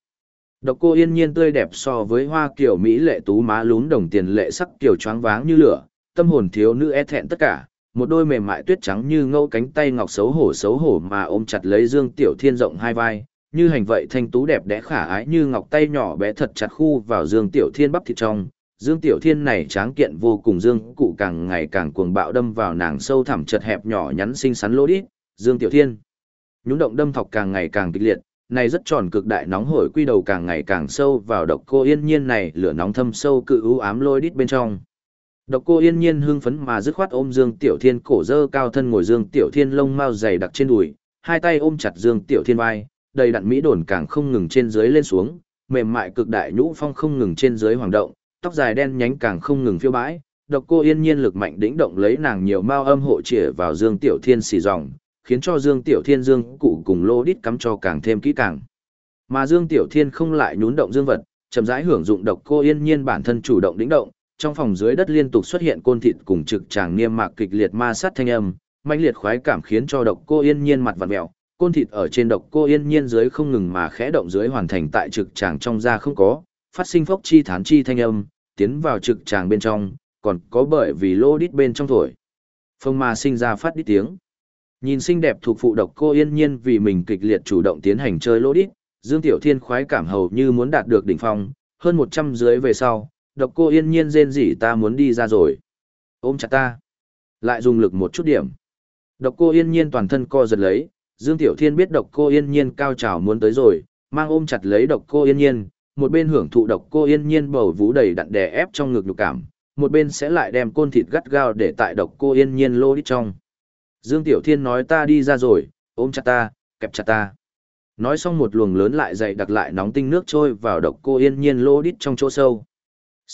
Speaker 1: Độc cô yên nhiên tươi đẹp so với hoa kiểu Mỹ lệ tú má lún đồng tiền lệ sắc kiểu choáng váng như lửa, tâm hồn thiếu nữ e thẹn tất cả, một đôi mềm mại tuyết trắng như ngâu cánh tay ngọc xấu hổ xấu hổ mà ôm chặt lấy Dương Tiểu Thiên rộng hai vai, như hành vậy thanh tú đẹp đẽ khả ái như ngọc tay nhỏ bé thật chặt khu vào Dương Tiểu Thiên bắp thịt trong. Dương Tiểu Thiên này tráng kiện vô cùng dương cụ càng ngày càng cuồng bạo đâm vào nàng sâu thẳm chật hẹp nhỏ nhắn xinh xắn lỗ đít, Dương Tiểu Thiên. Nhúng động đâm thọc càng ngày càng kịch liệt, này rất tròn cực đại nóng hổi quy đầu càng ngày càng sâu vào độc cô yên nhiên này lửa nóng thâm sâu cự u ám lôi đít bên trong. Độc cô yên nhiên hưng phấn mà dứt khoát ôm Dương Tiểu Thiên cổ dơ cao thân ngồi Dương Tiểu Thiên lông mau dày đặc trên đùi, hai tay ôm chặt Dương Tiểu Thiên vai, đầy đặn mỹ đồn càng không ngừng trên dưới lên xuống, mềm mại cực đại nhũ phong không ngừng trên dưới hoàng động, tóc dài đen nhánh càng không ngừng phiêu bãi. Độc cô yên nhiên lực mạnh đĩnh động lấy nàng nhiều mao âm hộ chĩa vào Dương Tiểu Thiên xì dòng, khiến cho Dương Tiểu Thiên Dương cụ cùng lô đít cắm cho càng thêm kỹ càng. Mà Dương Tiểu Thiên không lại nhún động dương vật, chậm rãi hưởng dụng độc cô yên nhiên bản thân chủ động đĩnh động, trong phòng dưới đất liên tục xuất hiện côn thịt cùng trực tràng niêm mạc kịch liệt ma sát thanh âm, mãnh liệt khoái cảm khiến cho độc cô yên nhiên mặt vặn mèo, côn thịt ở trên độc cô yên nhiên dưới không ngừng mà khẽ động dưới hoàn thành tại trực tràng trong da không có, phát sinh phốc chi thán chi thanh âm, tiến vào trực tràng bên trong, còn có bởi vì lô đít bên trong thổi. Phong ma sinh ra phát đít tiếng. Nhìn xinh đẹp thuộc phụ độc cô yên nhiên vì mình kịch liệt chủ động tiến hành chơi lô đít, Dương Tiểu Thiên khoái cảm hầu như muốn đạt được đỉnh phong, hơn 100 dưới về sau, độc cô yên nhiên rên rỉ ta muốn đi ra rồi. Ôm chặt ta. Lại dùng lực một chút điểm. Độc cô yên nhiên toàn thân co giật lấy, Dương Tiểu Thiên biết độc cô yên nhiên cao trào muốn tới rồi, mang ôm chặt lấy độc cô yên nhiên, một bên hưởng thụ độc cô yên nhiên bầu vú đầy đặn đè ép trong ngực nhục cảm, một bên sẽ lại đem côn thịt gắt gao để tại độc cô yên nhiên lô đít trong. Dương Tiểu Thiên nói ta đi ra rồi, ôm chặt ta, kẹp chặt ta. Nói xong một luồng lớn lại dày đặc lại nóng tinh nước trôi vào độc cô yên nhiên lô đít trong chỗ sâu.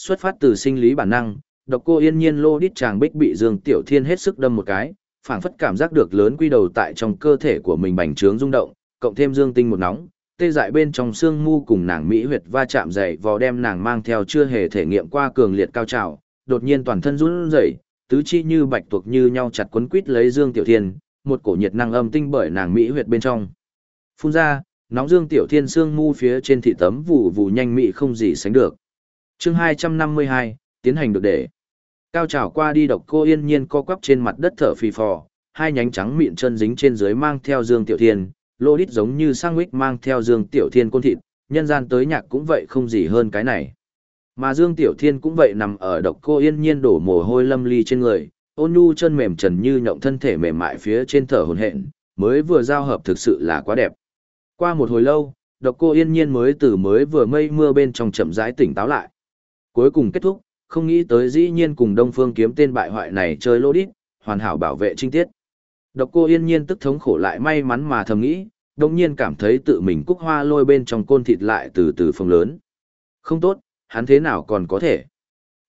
Speaker 1: Xuất phát từ sinh lý bản năng, độc cô yên nhiên lô đít chàng bích bị Dương Tiểu Thiên hết sức đâm một cái, phảng phất cảm giác được lớn quy đầu tại trong cơ thể của mình bành trướng rung động, cộng thêm dương tinh một nóng, tê dại bên trong xương mu cùng nàng mỹ huyệt va chạm dày vò đem nàng mang theo chưa hề thể nghiệm qua cường liệt cao trào, đột nhiên toàn thân run rẩy, tứ chi như bạch tuộc như nhau chặt quấn quít lấy Dương Tiểu Thiên, một cổ nhiệt năng âm tinh bởi nàng mỹ huyệt bên trong. Phun ra, nóng Dương Tiểu Thiên xương mu phía trên thị tấm vụ vụ nhanh mị không gì sánh được. Chương 252, tiến hành được để Cao trào qua đi độc cô yên nhiên co quắp trên mặt đất thở phì phò, hai nhánh trắng mịn chân dính trên dưới mang theo Dương Tiểu Thiên, lô đít giống như sang nguyết mang theo Dương Tiểu Thiên côn thịt, nhân gian tới nhạc cũng vậy không gì hơn cái này. Mà Dương Tiểu Thiên cũng vậy nằm ở độc cô yên nhiên đổ mồ hôi lâm ly trên người, ôn nhu chân mềm trần như nhộng thân thể mềm mại phía trên thở hồn hện, mới vừa giao hợp thực sự là quá đẹp. Qua một hồi lâu, độc cô yên nhiên mới từ mới vừa mây mưa bên trong chậm rãi tỉnh táo lại. Cuối cùng kết thúc, không nghĩ tới dĩ nhiên cùng Đông Phương kiếm tên bại hoại này chơi lô đít, hoàn hảo bảo vệ trinh tiết. Độc cô yên nhiên tức thống khổ lại may mắn mà thầm nghĩ, đồng nhiên cảm thấy tự mình cúc hoa lôi bên trong côn thịt lại từ từ phồng lớn. Không tốt, hắn thế nào còn có thể.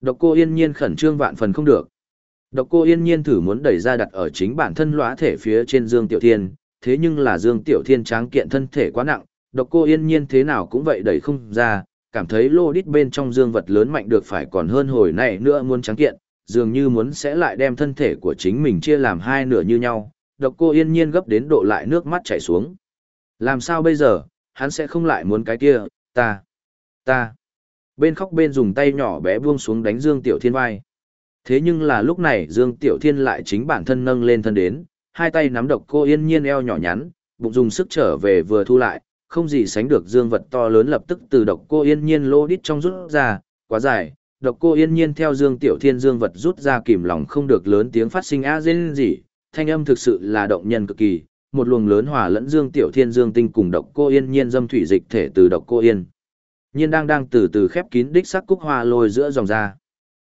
Speaker 1: Độc cô yên nhiên khẩn trương vạn phần không được. Độc cô yên nhiên thử muốn đẩy ra đặt ở chính bản thân lõa thể phía trên Dương Tiểu Thiên, thế nhưng là Dương Tiểu Thiên tráng kiện thân thể quá nặng, độc cô yên nhiên thế nào cũng vậy đẩy không ra, cảm thấy lô đít bên trong dương vật lớn mạnh được phải còn hơn hồi này nữa muốn trắng kiện, dường như muốn sẽ lại đem thân thể của chính mình chia làm hai nửa như nhau, độc cô yên nhiên gấp đến độ lại nước mắt chảy xuống. Làm sao bây giờ, hắn sẽ không lại muốn cái kia, ta, ta. Bên khóc bên dùng tay nhỏ bé buông xuống đánh Dương Tiểu Thiên vai. Thế nhưng là lúc này Dương Tiểu Thiên lại chính bản thân nâng lên thân đến, hai tay nắm độc cô yên nhiên eo nhỏ nhắn, bụng dùng sức trở về vừa thu lại, không gì sánh được dương vật to lớn lập tức từ độc cô yên nhiên lô đít trong rút ra, quá dài, độc cô yên nhiên theo dương tiểu thiên dương vật rút ra kìm lòng không được lớn tiếng phát sinh a dên gì, thanh âm thực sự là động nhân cực kỳ, một luồng lớn hòa lẫn dương tiểu thiên dương tinh cùng độc cô yên nhiên dâm thủy dịch thể từ độc cô yên. Nhiên đang đang từ từ khép kín đích sắc cúc hoa lôi giữa dòng ra.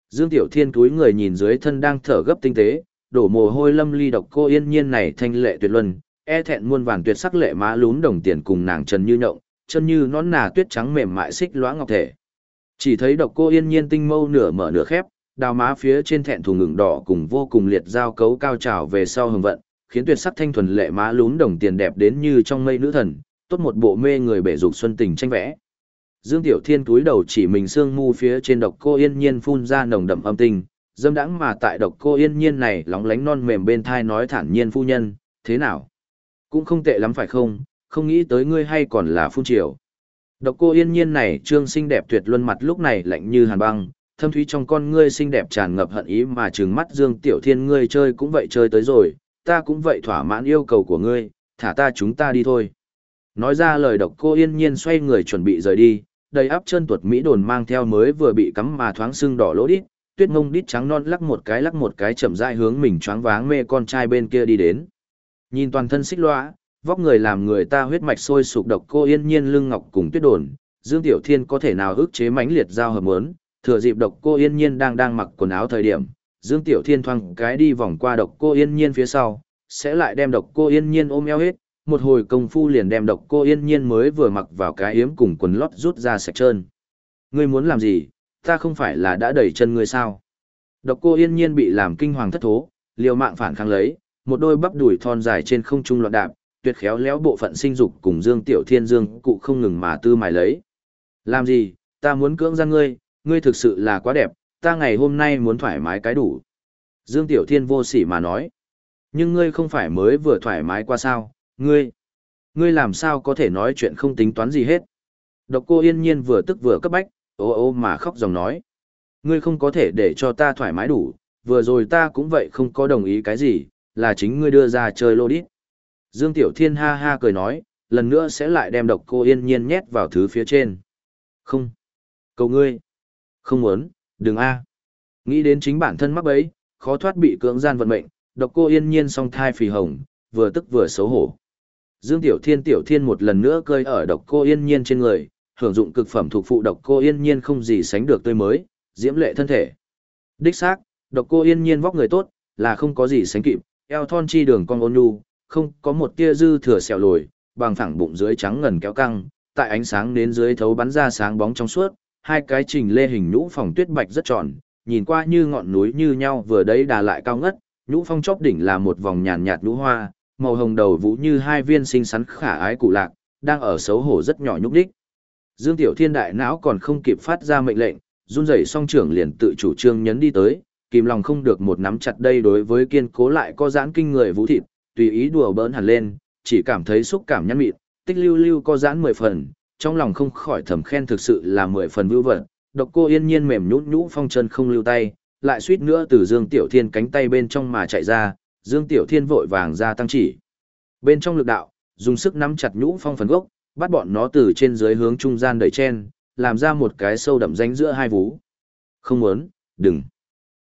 Speaker 1: Dương tiểu thiên túi người nhìn dưới thân đang thở gấp tinh tế, đổ mồ hôi lâm ly độc cô yên nhiên này thanh lệ tuyệt luân, e thẹn muôn vàn tuyệt sắc lệ má lún đồng tiền cùng nàng trần như nhộng, chân như nón nà tuyết trắng mềm mại xích loãng ngọc thể. Chỉ thấy độc cô yên nhiên tinh mâu nửa mở nửa khép, Đào má phía trên thẹn thùng ngừng đỏ cùng vô cùng liệt giao cấu cao trào về sau hưng vận, khiến tuyệt sắc thanh thuần lệ má lún đồng tiền đẹp đến như trong mây nữ thần, tốt một bộ mê người bể dục xuân tình tranh vẽ. Dương Tiểu Thiên túi đầu chỉ mình sương mu phía trên độc cô yên nhiên phun ra nồng đậm âm tình, dâm đãng mà tại độc cô yên nhiên này lóng lánh non mềm bên thai nói thản nhiên phu nhân, thế nào? Cũng không tệ lắm phải không, không nghĩ tới ngươi hay còn là phun triều. Độc cô yên nhiên này trương xinh đẹp tuyệt luân mặt lúc này lạnh như hàn băng, thâm thúy trong con ngươi xinh đẹp tràn ngập hận ý mà trừng mắt Dương Tiểu Thiên ngươi chơi cũng vậy chơi tới rồi, ta cũng vậy thỏa mãn yêu cầu của ngươi, thả ta chúng ta đi thôi. Nói ra lời độc cô yên nhiên xoay người chuẩn bị rời đi, đầy áp chân tuột Mỹ đồn mang theo mới vừa bị cắm mà thoáng sưng đỏ lỗ đít, tuyết ngông đít trắng non lắc một cái lắc một cái chậm rãi hướng mình choáng váng mê con trai bên kia đi đến. Nhìn toàn thân xích lõa, vóc người làm người ta huyết mạch sôi sục độc cô yên nhiên lưng ngọc cùng tuyết đồn, Dương Tiểu Thiên có thể nào ức chế mãnh liệt giao hợp mớn, thừa dịp độc cô yên nhiên đang đang mặc quần áo thời điểm, Dương Tiểu Thiên thoang cái đi vòng qua độc cô yên nhiên phía sau, sẽ lại đem độc cô yên nhiên ôm eo hết, một hồi công phu liền đem độc cô yên nhiên mới vừa mặc vào cái yếm cùng quần lót rút ra sạch trơn. Ngươi muốn làm gì, ta không phải là đã đẩy chân ngươi sao? Độc cô yên nhiên bị làm kinh hoàng thất thố, liều mạng phản kháng lấy, một đôi bắp đùi thon dài trên không trung loạn đạp, tuyệt khéo léo bộ phận sinh dục cùng Dương Tiểu Thiên Dương cụ không ngừng mà tư mài lấy. Làm gì, ta muốn cưỡng gian ngươi, ngươi thực sự là quá đẹp, ta ngày hôm nay muốn thoải mái cái đủ. Dương Tiểu Thiên vô sỉ mà nói. Nhưng ngươi không phải mới vừa thoải mái qua sao, ngươi. Ngươi làm sao có thể nói chuyện không tính toán gì hết. Độc cô yên nhiên vừa tức vừa cấp bách, ô ô mà khóc dòng nói. Ngươi không có thể để cho ta thoải mái đủ, vừa rồi ta cũng vậy không có đồng ý cái gì, là chính ngươi đưa ra chơi lô đít. Dương Tiểu Thiên ha ha cười nói, lần nữa sẽ lại đem độc cô yên nhiên nhét vào thứ phía trên. Không. Cầu ngươi. Không muốn, đừng a. Nghĩ đến chính bản thân mắc bấy, khó thoát bị cưỡng gian vận mệnh, độc cô yên nhiên song thai phì hồng, vừa tức vừa xấu hổ. Dương Tiểu Thiên Tiểu Thiên một lần nữa cơi ở độc cô yên nhiên trên người, hưởng dụng cực phẩm thuộc phụ độc cô yên nhiên không gì sánh được tươi mới, diễm lệ thân thể. Đích xác, độc cô yên nhiên vóc người tốt, là không có gì sánh kịp, eo thon chi đường con ôn nhu, không có một tia dư thừa sẹo lồi, bằng phẳng bụng dưới trắng ngần kéo căng, tại ánh sáng đến dưới thấu bắn ra sáng bóng trong suốt, hai cái trình lê hình nhũ phòng tuyết bạch rất tròn, nhìn qua như ngọn núi như nhau vừa đấy đà lại cao ngất, nhũ phong chóp đỉnh là một vòng nhàn nhạt nhũ hoa, màu hồng đầu vũ như hai viên xinh xắn khả ái cụ lạc, đang ở xấu hổ rất nhỏ nhúc đích. Dương Tiểu Thiên đại não còn không kịp phát ra mệnh lệnh, run rẩy song trưởng liền tự chủ trương nhấn đi tới, kìm lòng không được một nắm chặt đây đối với kiên cố lại có giãn kinh người vũ thịt, tùy ý đùa bỡn hẳn lên, chỉ cảm thấy xúc cảm nhăn mịn, tích lưu lưu có giãn mười phần, trong lòng không khỏi thầm khen thực sự là mười phần vưu vật, độc cô yên nhiên mềm nhũn nhũ phong chân không lưu tay, lại suýt nữa từ Dương Tiểu Thiên cánh tay bên trong mà chạy ra, Dương Tiểu Thiên vội vàng ra tăng chỉ. Bên trong lực đạo, dùng sức nắm chặt nhũ phong phần gốc, bắt bọn nó từ trên dưới hướng trung gian đẩy chen, làm ra một cái sâu đậm ránh giữa hai vú. Không muốn, đừng.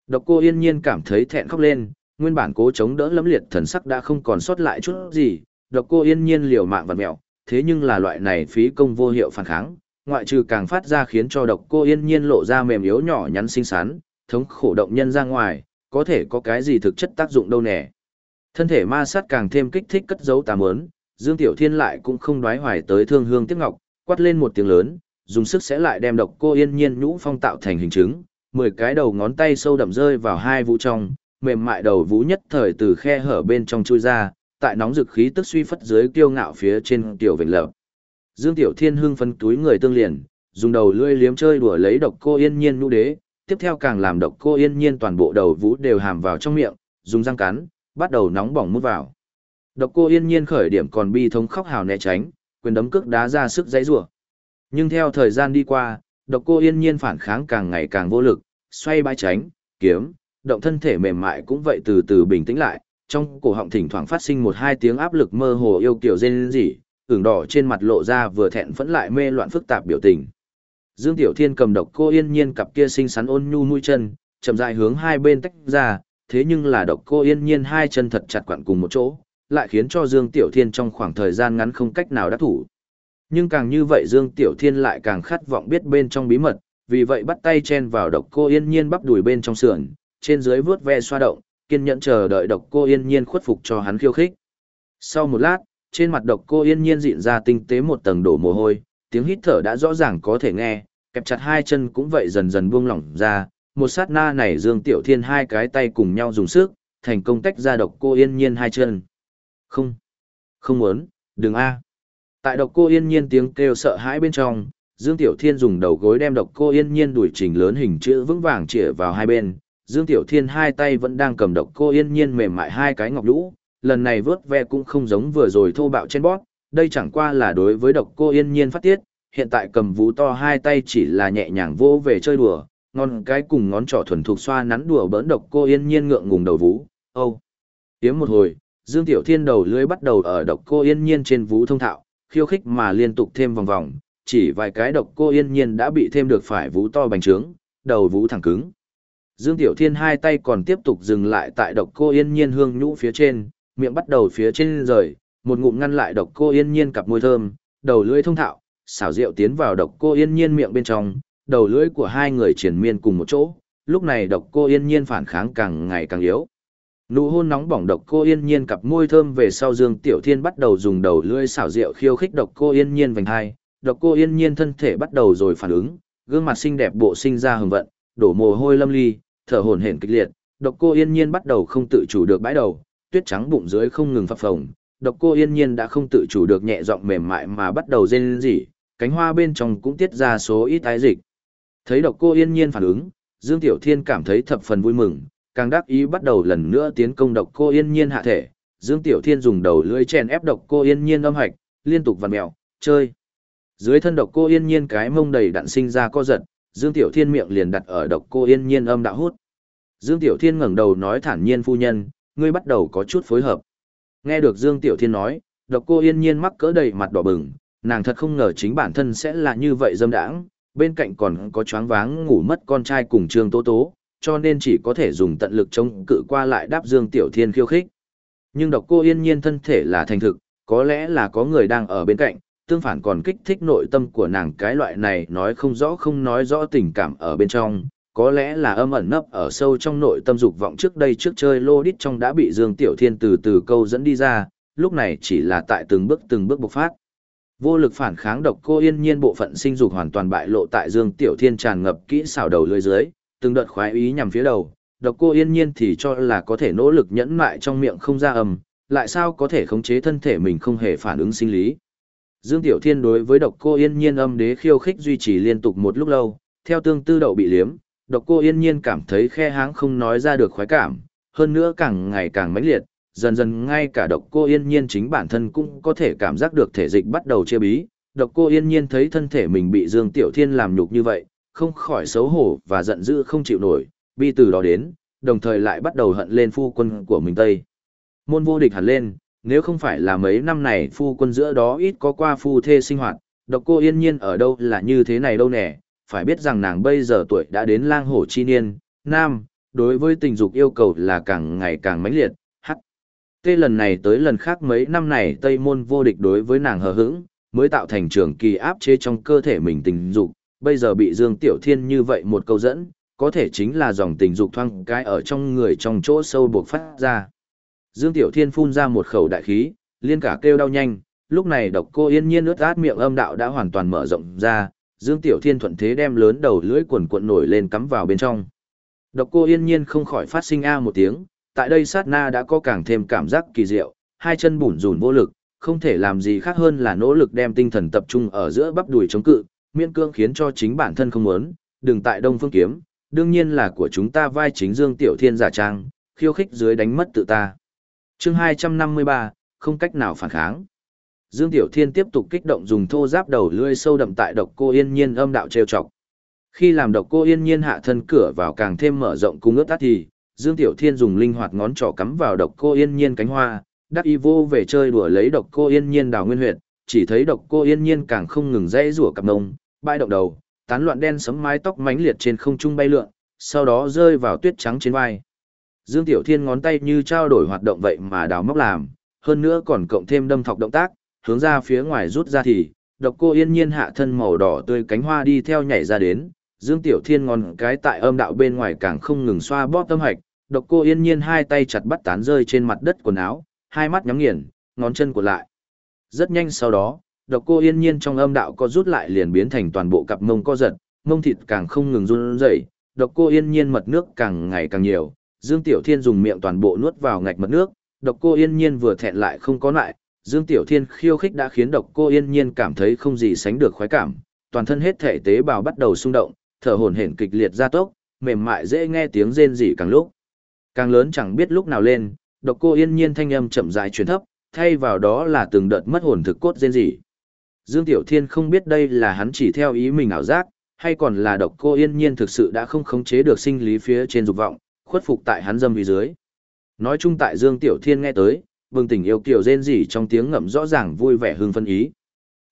Speaker 1: Độc cô yên nhiên cảm thấy thẹn khóc lên, nguyên bản cố chống đỡ lấm liệt thần sắc đã không còn sót lại chút gì, độc cô yên nhiên liều mạng vật mẹo, thế nhưng là loại này phí công vô hiệu phản kháng, ngoại trừ càng phát ra khiến cho độc cô yên nhiên lộ ra mềm yếu nhỏ nhắn xinh xắn, thống khổ động nhân ra ngoài, có thể có cái gì thực chất tác dụng đâu nè. Thân thể ma sát càng thêm kích thích cất giấu tà mớn, Dương Tiểu Thiên lại cũng không đoái hoài tới thương hương tiếc ngọc, quát lên một tiếng lớn, dùng sức sẽ lại đem độc cô yên nhiên nhũ phong tạo thành hình chứng, mười cái đầu ngón tay sâu đậm rơi vào hai vũ trong, mềm mại đầu vũ nhất thời từ khe hở bên trong chui ra, tại nóng dực khí tức suy phất dưới kiêu ngạo phía trên tiểu vịnh lợp. Dương Tiểu Thiên hưng phấn túi người tương liền, dùng đầu lưỡi liếm chơi đùa lấy độc cô yên nhiên nhũ đế, tiếp theo càng làm độc cô yên nhiên toàn bộ đầu vũ đều hàm vào trong miệng, dùng răng cắn, bắt đầu nóng bỏng mút vào. Độc cô yên nhiên khởi điểm còn bi thống khóc hào né tránh, quyền đấm cước đá ra sức dãy rủa. Nhưng theo thời gian đi qua, độc cô yên nhiên phản kháng càng ngày càng vô lực, xoay bãi tránh, kiếm, động thân thể mềm mại cũng vậy từ từ bình tĩnh lại, trong cổ họng thỉnh thoảng phát sinh một hai tiếng áp lực mơ hồ yêu kiểu rên rỉ, ửng đỏ trên mặt lộ ra vừa thẹn phẫn lại mê loạn phức tạp biểu tình. Dương Tiểu Thiên cầm độc cô yên nhiên cặp kia xinh xắn ôn nhu mũi chân, chậm rãi hướng hai bên tách ra, thế nhưng là độc cô yên nhiên hai chân thật chặt quặn cùng một chỗ, lại khiến cho Dương Tiểu Thiên trong khoảng thời gian ngắn không cách nào đắc thủ. Nhưng càng như vậy Dương Tiểu Thiên lại càng khát vọng biết bên trong bí mật, vì vậy bắt tay chen vào độc cô yên nhiên bắp đùi bên trong sườn, trên dưới vướt ve xoa động, kiên nhẫn chờ đợi độc cô yên nhiên khuất phục cho hắn khiêu khích. Sau một lát, trên mặt độc cô yên nhiên dịn ra tinh tế một tầng đổ mồ hôi, tiếng hít thở đã rõ ràng có thể nghe, kẹp chặt hai chân cũng vậy dần dần buông lỏng ra, một sát na này Dương Tiểu Thiên hai cái tay cùng nhau dùng sức, thành công tách ra độc cô yên nhiên hai chân. Không, không muốn, đừng a. Tại độc cô yên nhiên tiếng kêu sợ hãi bên trong, Dương Tiểu Thiên dùng đầu gối đem độc cô yên nhiên đuổi trình lớn hình chữ vững vàng chĩa vào hai bên. Dương Tiểu Thiên hai tay vẫn đang cầm độc cô yên nhiên mềm mại hai cái ngọc lũ, lần này vớt ve cũng không giống vừa rồi thô bạo trên bót, đây chẳng qua là đối với độc cô yên nhiên phát tiết, hiện tại cầm vú to hai tay chỉ là nhẹ nhàng vô về chơi đùa, ngón cái cùng ngón trỏ thuần thục xoa nắn đùa bỡn độc cô yên nhiên ngượng ngùng đầu vú, âu. Tiếng một hồi, Dương Tiểu Thiên đầu lưới bắt đầu ở độc cô yên nhiên trên vú thông thạo, khiêu khích mà liên tục thêm vòng vòng, chỉ vài cái độc cô yên nhiên đã bị thêm được phải vú to bành trướng, đầu vú thẳng cứng. Dương Tiểu Thiên hai tay còn tiếp tục dừng lại tại độc cô yên nhiên hương nhũ phía trên, miệng bắt đầu phía trên rời, một ngụm ngăn lại độc cô yên nhiên cặp môi thơm, đầu lưỡi thông thạo, xảo rượu tiến vào độc cô yên nhiên miệng bên trong, đầu lưỡi của hai người triển miên cùng một chỗ, lúc này độc cô yên nhiên phản kháng càng ngày càng yếu. Nụ hôn nóng bỏng độc cô yên nhiên cặp môi thơm về sau Dương Tiểu Thiên bắt đầu dùng đầu lưỡi xảo rượu khiêu khích độc cô yên nhiên vành hai, độc cô yên nhiên thân thể bắt đầu rồi phản ứng, gương mặt xinh đẹp bộ sinh ra hừng vận, đổ mồ hôi lâm ly, thở hổn hển kịch liệt, độc cô yên nhiên bắt đầu không tự chủ được bãi đầu, tuyết trắng bụng dưới không ngừng phập phồng, độc cô yên nhiên đã không tự chủ được nhẹ giọng mềm mại mà bắt đầu rên rỉ, cánh hoa bên trong cũng tiết ra số ít tái dịch. Thấy độc cô yên nhiên phản ứng, Dương Tiểu Thiên cảm thấy thập phần vui mừng, càng đắc ý bắt đầu lần nữa tiến công độc cô yên nhiên hạ thể. Dương Tiểu Thiên dùng đầu lưỡi chèn ép độc cô yên nhiên âm hạch, liên tục vặn mèo, chơi. Dưới thân độc cô yên nhiên cái mông đầy đặn sinh ra co giật, Dương Tiểu Thiên miệng liền đặt ở độc cô yên nhiên âm đạo hút. Dương Tiểu Thiên ngẩng đầu nói thản nhiên phu nhân, ngươi bắt đầu có chút phối hợp. Nghe được Dương Tiểu Thiên nói, độc cô yên nhiên mắc cỡ đầy mặt đỏ bừng, nàng thật không ngờ chính bản thân sẽ là như vậy dâm đãng, bên cạnh còn có choáng váng ngủ mất con trai cùng Trương Tố Tố, cho nên chỉ có thể dùng tận lực chống cự qua lại đáp Dương Tiểu Thiên khiêu khích. Nhưng độc cô yên nhiên thân thể là thành thực, có lẽ là có người đang ở bên cạnh, tương phản còn kích thích nội tâm của nàng cái loại này nói không rõ không nói rõ tình cảm ở bên trong, có lẽ là âm ẩn nấp ở sâu trong nội tâm dục vọng trước đây trước chơi lô đít trong đã bị Dương Tiểu Thiên từ từ câu dẫn đi ra, lúc này chỉ là tại từng bước từng bước bộc phát. Vô lực phản kháng độc cô yên nhiên bộ phận sinh dục hoàn toàn bại lộ tại Dương Tiểu Thiên tràn ngập kỹ xảo đầu lưỡi dưới, từng đợt khoái ý nhằm phía đầu, độc cô yên nhiên thì cho là có thể nỗ lực nhẫn mại trong miệng không ra âm, lại sao có thể khống chế thân thể mình không hề phản ứng sinh lý. Dương Tiểu Thiên đối với độc cô yên nhiên âm đế khiêu khích duy trì liên tục một lúc lâu, theo tương tư đậu bị liếm, độc cô yên nhiên cảm thấy khe háng không nói ra được khoái cảm, hơn nữa càng ngày càng mãnh liệt, dần dần ngay cả độc cô yên nhiên chính bản thân cũng có thể cảm giác được thể dịch bắt đầu chia bí. Độc cô yên nhiên thấy thân thể mình bị Dương Tiểu Thiên làm nhục như vậy, không khỏi xấu hổ và giận dữ không chịu nổi, bi từ đó đến, đồng thời lại bắt đầu hận lên phu quân của mình Tây. Môn vô địch hẳn lên, nếu không phải là mấy năm này phu quân giữa đó ít có qua phu thê sinh hoạt, độc cô yên nhiên ở đâu là như thế này đâu nè, phải biết rằng nàng bây giờ tuổi đã đến lang hổ chi niên, nam, đối với tình dục yêu cầu là càng ngày càng mãnh liệt, hắc. Tê lần này tới lần khác mấy năm này Tây môn vô địch đối với nàng hờ hững, mới tạo thành trường kỳ áp chế trong cơ thể mình tình dục, bây giờ bị Dương Tiểu Thiên như vậy một câu dẫn, có thể chính là dòng tình dục thoang cái ở trong người trong chỗ sâu buộc phát ra. Dương Tiểu Thiên phun ra một khẩu đại khí, liên cả kêu đau nhanh, lúc này độc cô yên nhiên ướt át miệng âm đạo đã hoàn toàn mở rộng ra, Dương Tiểu Thiên thuận thế đem lớn đầu lưỡi quần cuộn nổi lên cắm vào bên trong. Độc cô yên nhiên không khỏi phát sinh a một tiếng, tại đây sát na đã có càng thêm cảm giác kỳ diệu, hai chân bủn rủn vô lực, không thể làm gì khác hơn là nỗ lực đem tinh thần tập trung ở giữa bắp đùi chống cự, miễn cương khiến cho chính bản thân không muốn, đừng tại Đông Phương Kiếm, đương nhiên là của chúng ta vai chính Dương Tiểu Thiên giả trang, khiêu khích dưới đánh mất tự ta. Chương 253, không cách nào phản kháng. Dương Tiểu Thiên tiếp tục kích động dùng thô giáp đầu lưỡi sâu đậm tại độc cô yên nhiên âm đạo trêu chọc. Khi làm độc cô yên nhiên hạ thân cửa vào càng thêm mở rộng cung ướt tắt thì, Dương Tiểu Thiên dùng linh hoạt ngón trỏ cắm vào độc cô yên nhiên cánh hoa, đắc y vô về chơi đùa lấy độc cô yên nhiên đào nguyên huyệt, chỉ thấy độc cô yên nhiên càng không ngừng dãy rủa cặp nông, bãi động đầu, tán loạn đen sấm mái tóc mánh liệt trên không trung bay lượn, sau đó rơi vào tuyết trắng trên vai. Dương Tiểu Thiên ngón tay như trao đổi hoạt động vậy mà đào móc làm, hơn nữa còn cộng thêm đâm thọc động tác, hướng ra phía ngoài rút ra thì, độc cô yên nhiên hạ thân màu đỏ tươi cánh hoa đi theo nhảy ra đến, Dương Tiểu Thiên ngón cái tại âm đạo bên ngoài càng không ngừng xoa bóp tâm hạch, độc cô yên nhiên hai tay chặt bắt tán rơi trên mặt đất quần áo, hai mắt nhắm nghiền, ngón chân của lại. Rất nhanh sau đó, độc cô yên nhiên trong âm đạo có rút lại liền biến thành toàn bộ cặp mông co giật, mông thịt càng không ngừng run rẩy, độc cô yên nhiên mật nước càng ngày càng nhiều, Dương Tiểu Thiên dùng miệng toàn bộ nuốt vào ngạch mật nước, độc cô yên nhiên vừa thẹn lại không có lại, Dương Tiểu Thiên khiêu khích đã khiến độc cô yên nhiên cảm thấy không gì sánh được khoái cảm, toàn thân hết thể tế bào bắt đầu xung động, thở hổn hển kịch liệt gia tốc, mềm mại dễ nghe tiếng rên rỉ càng lúc. Càng lớn chẳng biết lúc nào lên, độc cô yên nhiên thanh âm chậm rãi truyền thấp, thay vào đó là từng đợt mất hồn thực cốt rên rỉ. Dương Tiểu Thiên không biết đây là hắn chỉ theo ý mình ảo giác, hay còn là độc cô yên nhiên thực sự đã không khống chế được sinh lý phía trên dục vọng, khuất phục tại hắn dâm vì dưới. Nói chung tại Dương Tiểu Thiên nghe tới, bừng tỉnh yêu kiều rên rỉ trong tiếng ngậm rõ ràng vui vẻ hưng phân ý.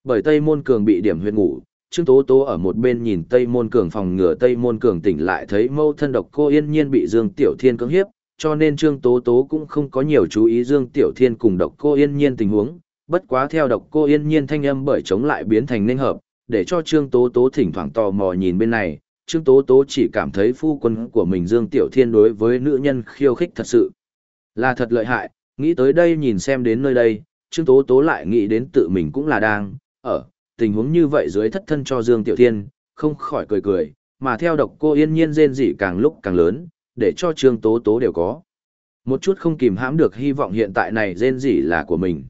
Speaker 1: Bởi Tây Môn Cường bị điểm huyệt ngủ, Trương Tố Tố ở một bên nhìn Tây Môn Cường phòng ngừa Tây Môn Cường tỉnh lại thấy mâu thân độc cô yên nhiên bị Dương Tiểu Thiên cưỡng hiếp, cho nên Trương Tố Tố cũng không có nhiều chú ý Dương Tiểu Thiên cùng độc cô yên nhiên tình huống, bất quá theo độc cô yên nhiên thanh âm bởi chống lại biến thành nên hợp, để cho Trương Tố Tố thỉnh thoảng tò mò nhìn bên này, Trương Tố Tố chỉ cảm thấy phu quân của mình Dương Tiểu Thiên đối với nữ nhân khiêu khích thật sự là thật lợi hại, nghĩ tới đây nhìn xem đến nơi đây, Trương Tố Tố lại nghĩ đến tự mình cũng là đang, ở, tình huống như vậy dưới thất thân cho Dương Tiểu Thiên, không khỏi cười cười, mà theo độc cô yên nhiên rên rỉ càng lúc càng lớn, để cho Trương Tố Tố đều có. Một chút không kìm hãm được hy vọng hiện tại này rên rỉ là của mình.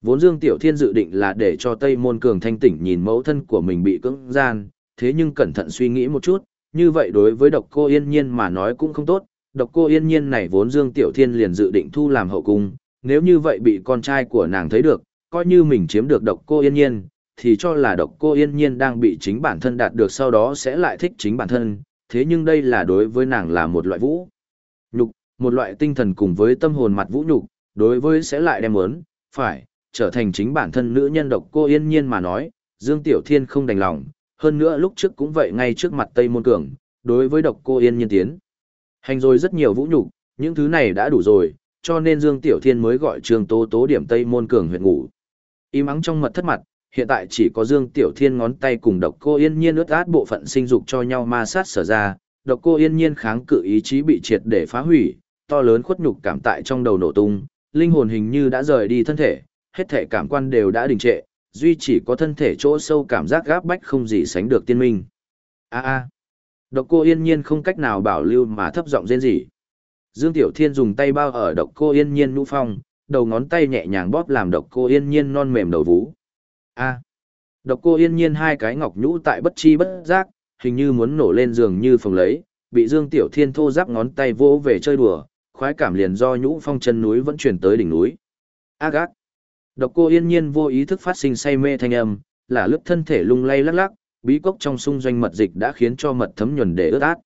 Speaker 1: Vốn Dương Tiểu Thiên dự định là để cho Tây Môn Cường thanh tỉnh nhìn mẫu thân của mình bị cưỡng gian, thế nhưng cẩn thận suy nghĩ một chút, như vậy đối với độc cô yên nhiên mà nói cũng không tốt, độc cô yên nhiên này vốn Dương Tiểu Thiên liền dự định thu làm hậu cung, nếu như vậy bị con trai của nàng thấy được, coi như mình chiếm được độc cô yên nhiên, thì cho là độc cô yên nhiên đang bị chính bản thân đạt được sau đó sẽ lại thích chính bản thân, thế nhưng đây là đối với nàng là một loại vũ nhục, một loại tinh thần cùng với tâm hồn mặt vũ nhục, đối với sẽ lại đem muốn, phải, trở thành chính bản thân nữ nhân độc cô yên nhiên mà nói, Dương Tiểu Thiên không đành lòng, hơn nữa lúc trước cũng vậy ngay trước mặt Tây Môn Cường, đối với độc cô yên nhiên tiến. Hành rồi rất nhiều vũ nhục, những thứ này đã đủ rồi, cho nên Dương Tiểu Thiên mới gọi Trương Tố Tố điểm Tây Môn Cường huyện ngủ. Im ắng trong mật thất mặt, hiện tại chỉ có Dương Tiểu Thiên ngón tay cùng độc cô yên nhiên ướt át bộ phận sinh dục cho nhau ma sát sở ra, độc cô yên nhiên kháng cự ý chí bị triệt để phá hủy, to lớn khuất nhục cảm tại trong đầu nổ tung, linh hồn hình như đã rời đi thân thể, hết thể cảm quan đều đã đình trệ, duy chỉ có thân thể chỗ sâu cảm giác gáp bách không gì sánh được tiên minh. A a. Độc cô yên nhiên không cách nào bảo lưu mà thấp giọng rên rỉ. Dương Tiểu Thiên dùng tay bao ở độc cô yên nhiên nhũ phong, đầu ngón tay nhẹ nhàng bóp làm độc cô yên nhiên non mềm đầu vú. A. Độc cô yên nhiên hai cái ngọc nhũ tại bất chi bất giác, hình như muốn nổ lên giường như phòng lấy, bị Dương Tiểu Thiên thô giáp ngón tay vỗ về chơi đùa, khoái cảm liền do nhũ phong chân núi vẫn chuyển tới đỉnh núi. A gác. Độc cô yên nhiên vô ý thức phát sinh say mê thanh âm, là lướt thân thể lung lay lắc lắc, bí cốc trong xung doanh mật dịch đã khiến cho mật thấm nhuần để ướt át.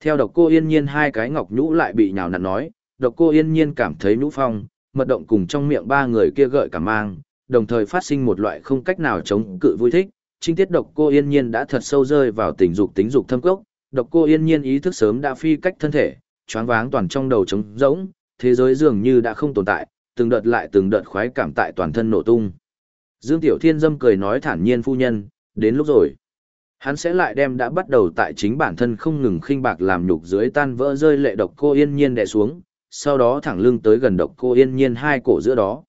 Speaker 1: Theo độc cô yên nhiên hai cái ngọc nhũ lại bị nhào nặn nói, độc cô yên nhiên cảm thấy nhũ phong, mật động cùng trong miệng ba người kia gợi cả mang, đồng thời phát sinh một loại không cách nào chống cự vui thích. Trinh tiết độc cô yên nhiên đã thật sâu rơi vào tình dục tính dục thâm cốc, độc cô yên nhiên ý thức sớm đã phi cách thân thể, choáng váng toàn trong đầu trống rỗng, thế giới dường như đã không tồn tại, từng đợt lại từng đợt khoái cảm tại toàn thân nổ tung. Dương Tiểu Thiên dâm cười nói thản nhiên phu nhân, đến lúc rồi. Hắn sẽ lại đem đã bắt đầu tại chính bản thân không ngừng khinh bạc làm nhục dưới tan vỡ rơi lệ độc cô yên nhiên đè xuống, sau đó thẳng lưng tới gần độc cô yên nhiên hai cổ giữa đó.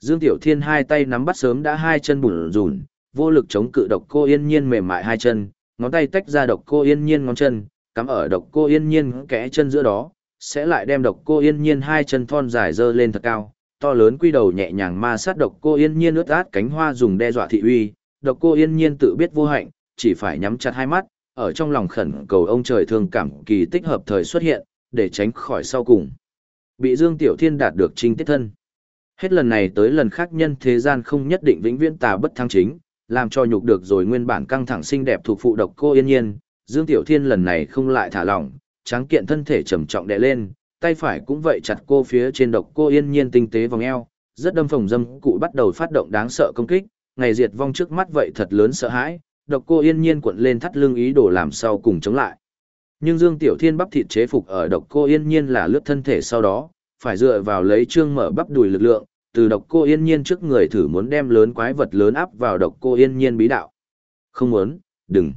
Speaker 1: Dương Tiểu Thiên hai tay nắm bắt sớm đã hai chân bùn rùn, vô lực chống cự độc cô yên nhiên mềm mại hai chân, ngón tay tách ra độc cô yên nhiên ngón chân, cắm ở độc cô yên nhiên kẽ chân giữa đó, sẽ lại đem độc cô yên nhiên hai chân thon dài dơ lên thật cao, to lớn quy đầu nhẹ nhàng ma sát độc cô yên nhiên ướt át cánh hoa dùng đe dọa thị uy, độc cô yên nhiên tự biết vô hạnh, chỉ phải nhắm chặt hai mắt, ở trong lòng khẩn cầu ông trời thương cảm kỳ tích hợp thời xuất hiện, để tránh khỏi sau cùng. Bị Dương Tiểu Thiên đạt được trinh tiết thân. Hết lần này tới lần khác nhân thế gian không nhất định vĩnh viễn tà bất thăng chính, làm cho nhục được rồi nguyên bản căng thẳng xinh đẹp thuộc phụ độc cô yên nhiên, Dương Tiểu Thiên lần này không lại thả lỏng, tráng kiện thân thể trầm trọng đè lên, tay phải cũng vậy chặt cô phía trên độc cô yên nhiên tinh tế vòng eo, rất đâm phồng dâm cụ bắt đầu phát động đáng sợ công kích, ngày diệt vong trước mắt vậy thật lớn sợ hãi, độc cô yên nhiên cuộn lên thắt lưng ý đồ làm sau cùng chống lại. Nhưng Dương Tiểu Thiên bắp thịt chế phục ở độc cô yên nhiên là lướt thân thể sau đó, phải dựa vào lấy trương mở bắp đùi lực lượng, từ độc cô yên nhiên trước người thử muốn đem lớn quái vật lớn áp vào độc cô yên nhiên bí đạo. Không muốn, đừng.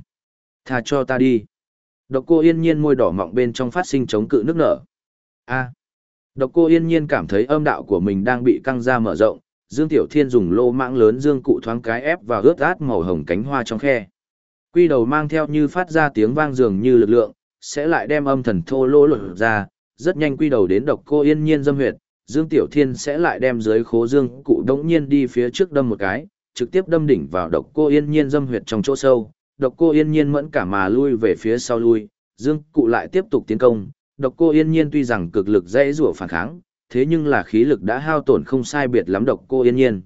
Speaker 1: Tha cho ta đi. Độc cô yên nhiên môi đỏ mọng bên trong phát sinh chống cự nước nở. A. Độc cô yên nhiên cảm thấy âm đạo của mình đang bị căng ra mở rộng, Dương Tiểu Thiên dùng lô mạng lớn dương cụ thoáng cái ép vào ướt át màu hồng cánh hoa trong khe. Quy đầu mang theo như phát ra tiếng vang dường như lực lượng, sẽ lại đem âm thần thô lỗ lột ra, rất nhanh quy đầu đến độc cô yên nhiên dâm huyệt, Dương Tiểu Thiên sẽ lại đem dưới khố dương cụ đống nhiên đi phía trước đâm một cái, trực tiếp đâm đỉnh vào độc cô yên nhiên dâm huyệt trong chỗ sâu, độc cô yên nhiên mẫn cả mà lui về phía sau lui, Dương cụ lại tiếp tục tiến công, độc cô yên nhiên tuy rằng cực lực dễ rủa phản kháng, thế nhưng là khí lực đã hao tổn không sai biệt lắm độc cô yên nhiên.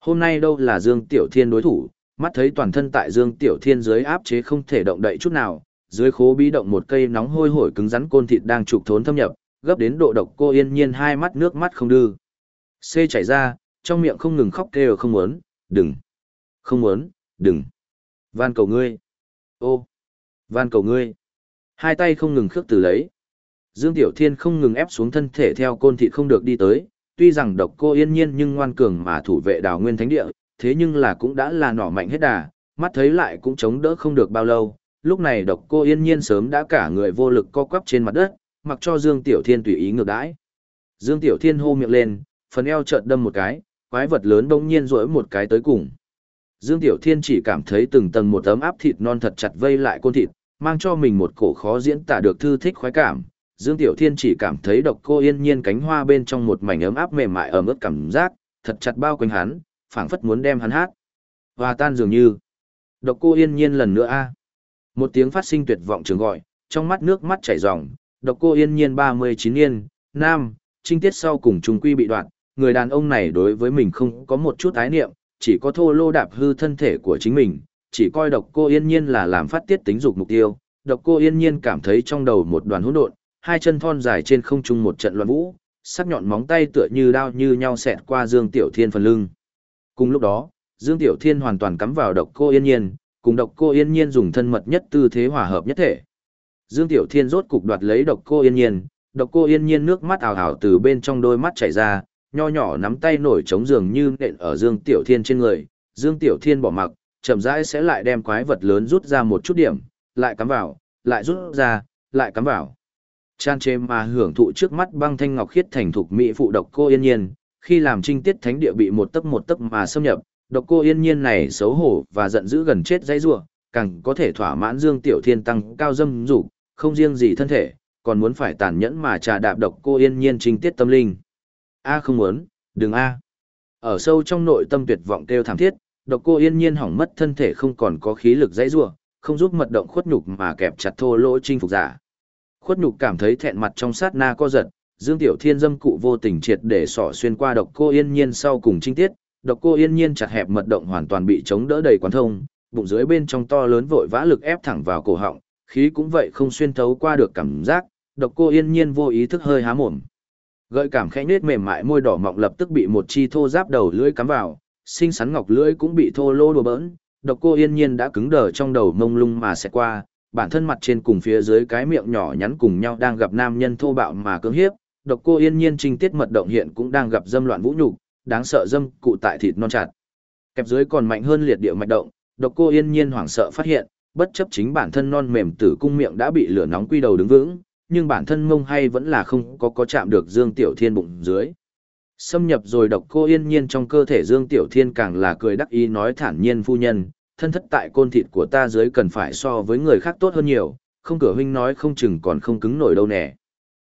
Speaker 1: Hôm nay đâu là Dương Tiểu Thiên đối thủ, mắt thấy toàn thân tại Dương Tiểu Thiên dưới áp chế không thể động đậy chút nào, dưới khố bí động một cây nóng hôi hổi cứng rắn côn thịt đang trục thốn thâm nhập, gấp đến độ độc cô yên nhiên hai mắt nước mắt không đưa. C chảy ra, trong miệng không ngừng khóc kêu không muốn, đừng, không muốn, đừng. Van cầu ngươi. Ô, van cầu ngươi. Hai tay không ngừng khước từ lấy. Dương Tiểu Thiên không ngừng ép xuống thân thể theo côn thịt không được đi tới, tuy rằng độc cô yên nhiên nhưng ngoan cường mà thủ vệ đào nguyên thánh địa, thế nhưng là cũng đã là nỏ mạnh hết đà, mắt thấy lại cũng chống đỡ không được bao lâu. Lúc này độc cô yên nhiên sớm đã cả người vô lực co quắp trên mặt đất, mặc cho Dương Tiểu Thiên tùy ý ngược đãi. Dương Tiểu Thiên hô miệng lên, phần eo chợt đâm một cái, quái vật lớn bỗng nhiên rỗi một cái tới cùng. Dương Tiểu Thiên chỉ cảm thấy từng tầng một tấm áp thịt non thật chặt vây lại côn thịt, mang cho mình một cổ khó diễn tả được thư thích khoái cảm. Dương Tiểu Thiên chỉ cảm thấy độc cô yên nhiên cánh hoa bên trong một mảnh ấm áp mềm mại ở ướt cảm giác, thật chặt bao quanh hắn, phảng phất muốn đem hắn hát. Và tan dường như. Độc cô yên nhiên lần nữa a. Một tiếng phát sinh tuyệt vọng trường gọi, trong mắt nước mắt chảy ròng, độc cô yên nhiên 39 niên, nam, trinh tiết sau cùng trùng quy bị đoạn, người đàn ông này đối với mình không có một chút ái niệm, chỉ có thô lô đạp hư thân thể của chính mình, chỉ coi độc cô yên nhiên là làm phát tiết tính dục mục tiêu. Độc cô yên nhiên cảm thấy trong đầu một đoàn hỗn độn, hai chân thon dài trên không trung một trận loạn vũ, sắc nhọn móng tay tựa như đao như nhau xẹt qua Dương Tiểu Thiên phần lưng. Cùng lúc đó, Dương Tiểu Thiên hoàn toàn cắm vào độc cô yên nhiên, cùng độc cô yên nhiên dùng thân mật nhất tư thế hòa hợp nhất thể. Dương Tiểu Thiên rốt cục đoạt lấy độc cô yên nhiên, độc cô yên nhiên nước mắt ảo ảo từ bên trong đôi mắt chảy ra, nho nhỏ nắm tay nổi trống giường như nện ở Dương Tiểu Thiên trên người, Dương Tiểu Thiên bỏ mặc, chậm rãi sẽ lại đem quái vật lớn rút ra một chút điểm, lại cắm vào, lại rút ra, lại cắm vào. Chan chê mà hưởng thụ trước mắt băng thanh ngọc khiết thành thục mỹ phụ độc cô yên nhiên, khi làm trinh tiết thánh địa bị một tấc một tấc mà xâm nhập, độc cô yên nhiên này xấu hổ và giận dữ gần chết dây rủa càng có thể thỏa mãn Dương Tiểu Thiên tăng cao dâm dục, không riêng gì thân thể, còn muốn phải tàn nhẫn mà trà đạp độc cô yên nhiên trinh tiết tâm linh. A à, không muốn, đừng A. À. Ở sâu trong nội tâm tuyệt vọng kêu thảm thiết, độc cô yên nhiên hỏng mất thân thể không còn có khí lực dãy rủa, không giúp mật động khuất nhục mà kẹp chặt thô lỗ chinh phục giả. Khuất nhục cảm thấy thẹn mặt trong sát na co giật, Dương Tiểu Thiên dâm cụ vô tình triệt để sỏ xuyên qua độc cô yên nhiên sau cùng trinh tiết, độc cô yên nhiên chặt hẹp mật động hoàn toàn bị chống đỡ đầy quán thông, bụng dưới bên trong to lớn vội vã lực ép thẳng vào cổ họng, khí cũng vậy không xuyên thấu qua được cảm giác, độc cô yên nhiên vô ý thức hơi há mồm. Gợi cảm khẽ nết mềm mại môi đỏ mọng lập tức bị một chi thô giáp đầu lưỡi cắm vào, xinh xắn ngọc lưỡi cũng bị thô lô đùa bỡn, độc cô yên nhiên đã cứng đờ trong đầu mông lung mà sẽ qua, bản thân mặt trên cùng phía dưới cái miệng nhỏ nhắn cùng nhau đang gặp nam nhân thô bạo mà cưỡng hiếp, độc cô yên nhiên trinh tiết mật động hiện cũng đang gặp dâm loạn vũ nhục, đáng sợ dâm cụ tại thịt non chặt. Kẹp dưới còn mạnh hơn liệt địa mạch động, độc cô yên nhiên hoảng sợ phát hiện, bất chấp chính bản thân non mềm tử cung miệng đã bị lửa nóng quy đầu đứng vững, nhưng bản thân mông hay vẫn là không có có chạm được Dương Tiểu Thiên bụng dưới. Xâm nhập rồi độc cô yên nhiên trong cơ thể Dương Tiểu Thiên càng là cười đắc ý nói thản nhiên phu nhân, thân thất tại côn thịt của ta dưới cần phải so với người khác tốt hơn nhiều, không cửa huynh nói không chừng còn không cứng nổi đâu nè.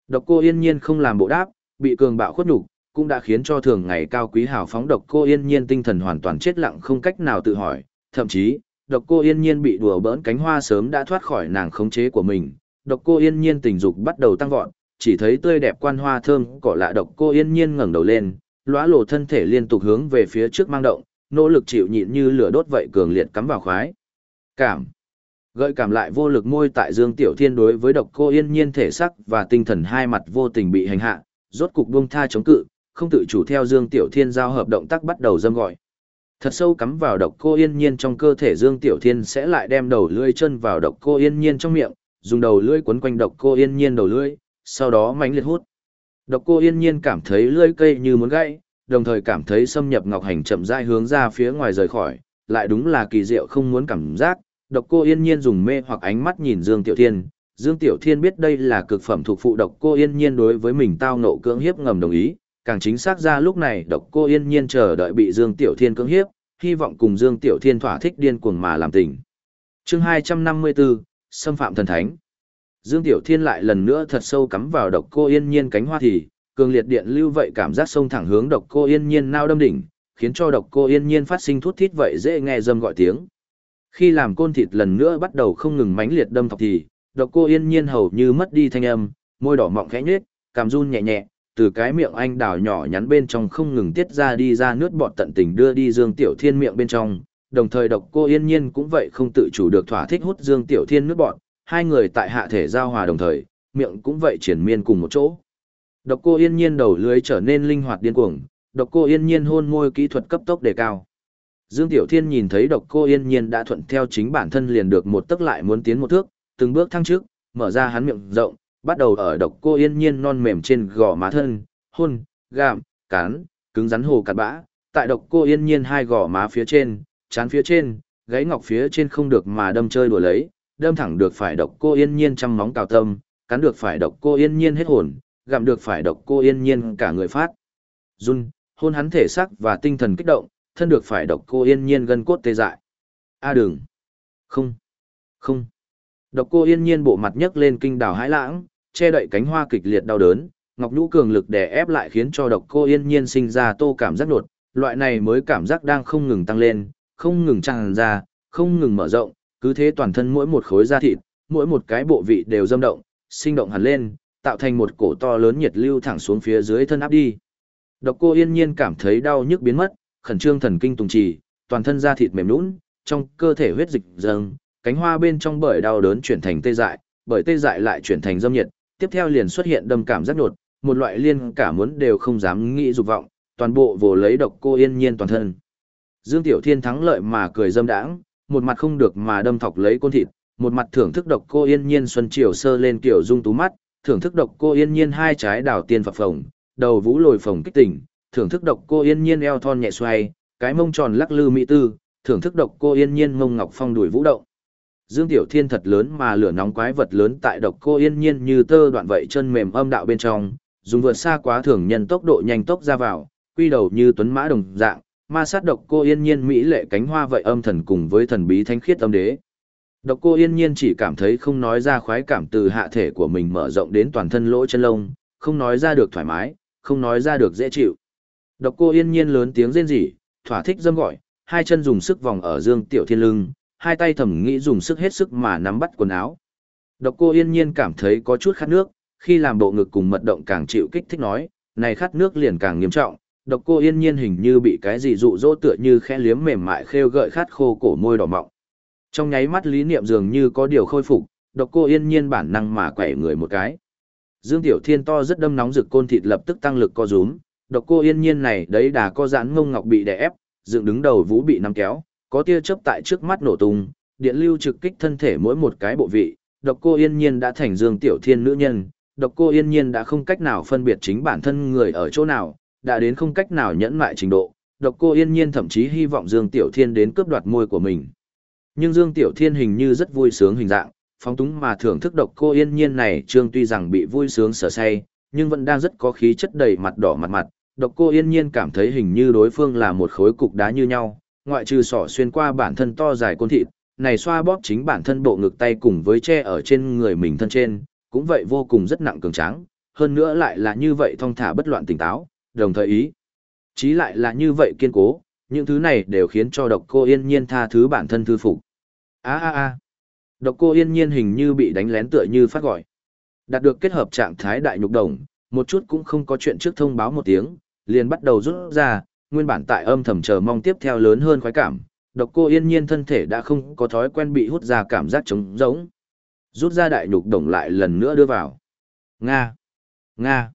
Speaker 1: Độc cô yên nhiên không làm bộ đáp, bị cường bạo khuất nhục cũng đã khiến cho thường ngày cao quý hào phóng độc cô yên nhiên tinh thần hoàn toàn chết lặng không cách nào tự hỏi, thậm chí, độc cô yên nhiên bị đùa bỡn cánh hoa sớm đã thoát khỏi nàng khống chế của mình, độc cô yên nhiên tình dục bắt đầu tăng vọt, chỉ thấy tươi đẹp quan hoa thơm cỏ lạ độc cô yên nhiên ngẩng đầu lên, lóa lộ thân thể liên tục hướng về phía trước mang động, nỗ lực chịu nhịn như lửa đốt vậy cường liệt cắm vào khoái. Cảm. Gợi cảm lại vô lực môi tại Dương Tiểu Thiên đối với độc cô yên nhiên thể sắc và tinh thần hai mặt vô tình bị hành hạ, rốt cục buông tha chống cự, không tự chủ theo Dương Tiểu Thiên giao hợp động tác bắt đầu dâm gọi. Thật sâu cắm vào độc cô yên nhiên trong cơ thể Dương Tiểu Thiên sẽ lại đem đầu lưỡi chân vào độc cô yên nhiên trong miệng, dùng đầu lưỡi quấn quanh độc cô yên nhiên đầu lưỡi, sau đó mánh liệt hút. Độc cô yên nhiên cảm thấy lưỡi cây như muốn gãy, đồng thời cảm thấy xâm nhập ngọc hành chậm rãi hướng ra phía ngoài rời khỏi, lại đúng là kỳ diệu không muốn cảm giác. Độc cô yên nhiên dùng mê hoặc ánh mắt nhìn Dương Tiểu Thiên, Dương Tiểu Thiên biết đây là cực phẩm thuộc phụ độc cô yên nhiên đối với mình tao nộ cưỡng hiếp ngầm đồng ý, càng chính xác ra lúc này độc cô yên nhiên chờ đợi bị Dương Tiểu Thiên cưỡng hiếp, hy vọng cùng Dương Tiểu Thiên thỏa thích điên cuồng mà làm tình. Chương 254, xâm phạm thần thánh. Dương Tiểu Thiên lại lần nữa thật sâu cắm vào độc cô yên nhiên cánh hoa thì, cường liệt điện lưu vậy cảm giác sông thẳng hướng độc cô yên nhiên nao đâm đỉnh, khiến cho độc cô yên nhiên phát sinh thút thít vậy dễ nghe dâm gọi tiếng. Khi làm côn thịt lần nữa bắt đầu không ngừng mãnh liệt đâm thọc thì, độc cô yên nhiên hầu như mất đi thanh âm, môi đỏ mọng khẽ nhếch, cảm run nhẹ nhẹ, từ cái miệng anh đào nhỏ nhắn bên trong không ngừng tiết ra đi ra nước bọt tận tình đưa đi Dương Tiểu Thiên miệng bên trong, đồng thời độc cô yên nhiên cũng vậy không tự chủ được thỏa thích hút Dương Tiểu Thiên nước bọt, hai người tại hạ thể giao hòa đồng thời, miệng cũng vậy triển miên cùng một chỗ. Độc cô yên nhiên đầu lưới trở nên linh hoạt điên cuồng, độc cô yên nhiên hôn môi kỹ thuật cấp tốc đề cao. Dương Tiểu Thiên nhìn thấy độc cô yên nhiên đã thuận theo chính bản thân liền được một tức lại muốn tiến một thước, từng bước thăng trước, mở ra hắn miệng rộng, bắt đầu ở độc cô yên nhiên non mềm trên gò má thân, hôn, gạm, cán, cứng rắn hồ cạt bã, tại độc cô yên nhiên hai gò má phía trên, chán phía trên, gáy ngọc phía trên không được mà đâm chơi đùa lấy, đâm thẳng được phải độc cô yên nhiên trăm móng cào tâm, cắn được phải độc cô yên nhiên hết hồn, gặm được phải độc cô yên nhiên cả người phát. Run, hôn hắn thể xác và tinh thần kích động, thân được phải độc cô yên nhiên gân cốt tê dại. A à đừng. Không. Không. Độc cô yên nhiên bộ mặt nhấc lên kinh đảo hãi lãng, che đậy cánh hoa kịch liệt đau đớn, ngọc nhũ cường lực đè ép lại khiến cho độc cô yên nhiên sinh ra tô cảm giác đột, loại này mới cảm giác đang không ngừng tăng lên, không ngừng tràn ra, không ngừng mở rộng, cứ thế toàn thân mỗi một khối da thịt, mỗi một cái bộ vị đều dâm động, sinh động hẳn lên, tạo thành một cổ to lớn nhiệt lưu thẳng xuống phía dưới thân áp đi. Độc cô yên nhiên cảm thấy đau nhức biến mất, khẩn trương thần kinh tùng trì, toàn thân da thịt mềm nhũn, trong cơ thể huyết dịch dâng, cánh hoa bên trong bởi đau đớn chuyển thành tê dại, bởi tê dại lại chuyển thành dâm nhiệt, tiếp theo liền xuất hiện đâm cảm giác đột, một loại liên cả muốn đều không dám nghĩ dục vọng, toàn bộ vồ lấy độc cô yên nhiên toàn thân. Dương Tiểu Thiên thắng lợi mà cười dâm đãng, một mặt không được mà đâm thọc lấy côn thịt, một mặt thưởng thức độc cô yên nhiên xuân chiều sơ lên kiểu dung tú mắt, thưởng thức độc cô yên nhiên hai trái đào tiên phập phồng, đầu vũ lồi phồng kích tỉnh, thưởng thức độc cô yên nhiên eo thon nhẹ xoay, cái mông tròn lắc lư mỹ tư, thưởng thức độc cô yên nhiên mông ngọc phong đuổi vũ động. Dương Tiểu Thiên thật lớn mà lửa nóng quái vật lớn tại độc cô yên nhiên như tơ đoạn vậy chân mềm âm đạo bên trong, dùng vượt xa quá thường nhân tốc độ nhanh tốc ra vào, quy đầu như tuấn mã đồng dạng, ma sát độc cô yên nhiên mỹ lệ cánh hoa vậy âm thần cùng với thần bí thánh khiết âm đế. Độc cô yên nhiên chỉ cảm thấy không nói ra khoái cảm từ hạ thể của mình mở rộng đến toàn thân lỗ chân lông, không nói ra được thoải mái, không nói ra được dễ chịu. Độc cô yên nhiên lớn tiếng rên rỉ, thỏa thích dâm gọi, hai chân dùng sức vòng ở dương tiểu thiên lưng, hai tay thầm nghĩ dùng sức hết sức mà nắm bắt quần áo. Độc cô yên nhiên cảm thấy có chút khát nước, khi làm bộ ngực cùng mật động càng chịu kích thích nói, này khát nước liền càng nghiêm trọng, độc cô yên nhiên hình như bị cái gì dụ dỗ tựa như khẽ liếm mềm mại khêu gợi khát khô cổ môi đỏ mọng. Trong nháy mắt lý niệm dường như có điều khôi phục, độc cô yên nhiên bản năng mà quẻ người một cái. Dương Tiểu Thiên to rất đâm nóng rực côn thịt lập tức tăng lực co rúm, độc cô yên nhiên này đấy đà co giãn ngông ngọc bị đè ép, dựng đứng đầu vũ bị nắm kéo, có tia chớp tại trước mắt nổ tung, điện lưu trực kích thân thể mỗi một cái bộ vị, độc cô yên nhiên đã thành Dương Tiểu Thiên nữ nhân, độc cô yên nhiên đã không cách nào phân biệt chính bản thân người ở chỗ nào, đã đến không cách nào nhẫn mại trình độ, độc cô yên nhiên thậm chí hy vọng Dương Tiểu Thiên đến cướp đoạt môi của mình. Nhưng Dương Tiểu Thiên hình như rất vui sướng hình dạng, phóng túng mà thưởng thức độc cô yên nhiên này trương tuy rằng bị vui sướng sở say, nhưng vẫn đang rất có khí chất đầy mặt đỏ mặt mặt, độc cô yên nhiên cảm thấy hình như đối phương là một khối cục đá như nhau, ngoại trừ sỏ xuyên qua bản thân to dài côn thịt, này xoa bóp chính bản thân bộ ngực tay cùng với che ở trên người mình thân trên, cũng vậy vô cùng rất nặng cường tráng, hơn nữa lại là như vậy thong thả bất loạn tỉnh táo, đồng thời ý. Chí lại là như vậy kiên cố, những thứ này đều khiến cho độc cô yên nhiên tha thứ bản thân thư phục. a a a Độc cô yên nhiên hình như bị đánh lén tựa như phát gọi. Đạt được kết hợp trạng thái đại nhục đồng, một chút cũng không có chuyện trước thông báo một tiếng, liền bắt đầu rút ra, nguyên bản tại âm thầm chờ mong tiếp theo lớn hơn khoái cảm. Độc cô yên nhiên thân thể đã không có thói quen bị hút ra cảm giác trống rỗng. Rút ra đại nhục đồng lại lần nữa đưa vào. Nga! Nga!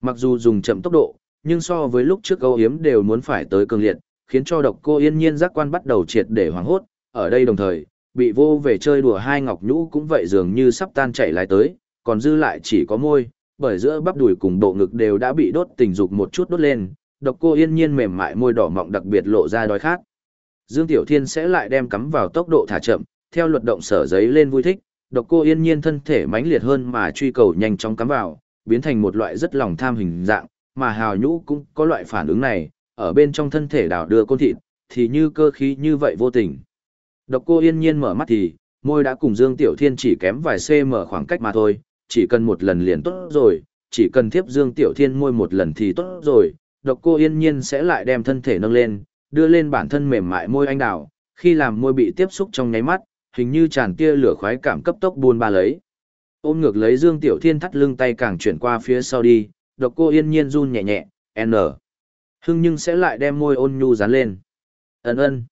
Speaker 1: Mặc dù dùng chậm tốc độ, nhưng so với lúc trước câu hiếm đều muốn phải tới cường liệt, khiến cho độc cô yên nhiên giác quan bắt đầu triệt để hoảng hốt, ở đây đồng thời, bị vô về chơi đùa hai ngọc nhũ cũng vậy dường như sắp tan chảy lại tới, còn dư lại chỉ có môi, bởi giữa bắp đùi cùng bộ ngực đều đã bị đốt tình dục một chút đốt lên, độc cô yên nhiên mềm mại môi đỏ mọng đặc biệt lộ ra đói khát. Dương Tiểu Thiên sẽ lại đem cắm vào tốc độ thả chậm, theo luật động sở giấy lên vui thích, độc cô yên nhiên thân thể mãnh liệt hơn mà truy cầu nhanh chóng cắm vào, biến thành một loại rất lòng tham hình dạng, mà hào nhũ cũng có loại phản ứng này, ở bên trong thân thể đảo đưa côn thịt, thì như cơ khí như vậy vô tình. Độc cô yên nhiên mở mắt thì, môi đã cùng Dương Tiểu Thiên chỉ kém vài cm khoảng cách mà thôi, chỉ cần một lần liền tốt rồi, chỉ cần tiếp Dương Tiểu Thiên môi một lần thì tốt rồi, độc cô yên nhiên sẽ lại đem thân thể nâng lên, đưa lên bản thân mềm mại môi anh đào, khi làm môi bị tiếp xúc trong nháy mắt, hình như tràn tia lửa khoái cảm cấp tốc buôn ba lấy. Ôm ngược lấy Dương Tiểu Thiên thắt lưng tay càng chuyển qua phía sau đi, độc cô yên nhiên run nhẹ nhẹ, n. Hưng nhưng sẽ lại đem môi ôn nhu dán lên. Ấn ơn.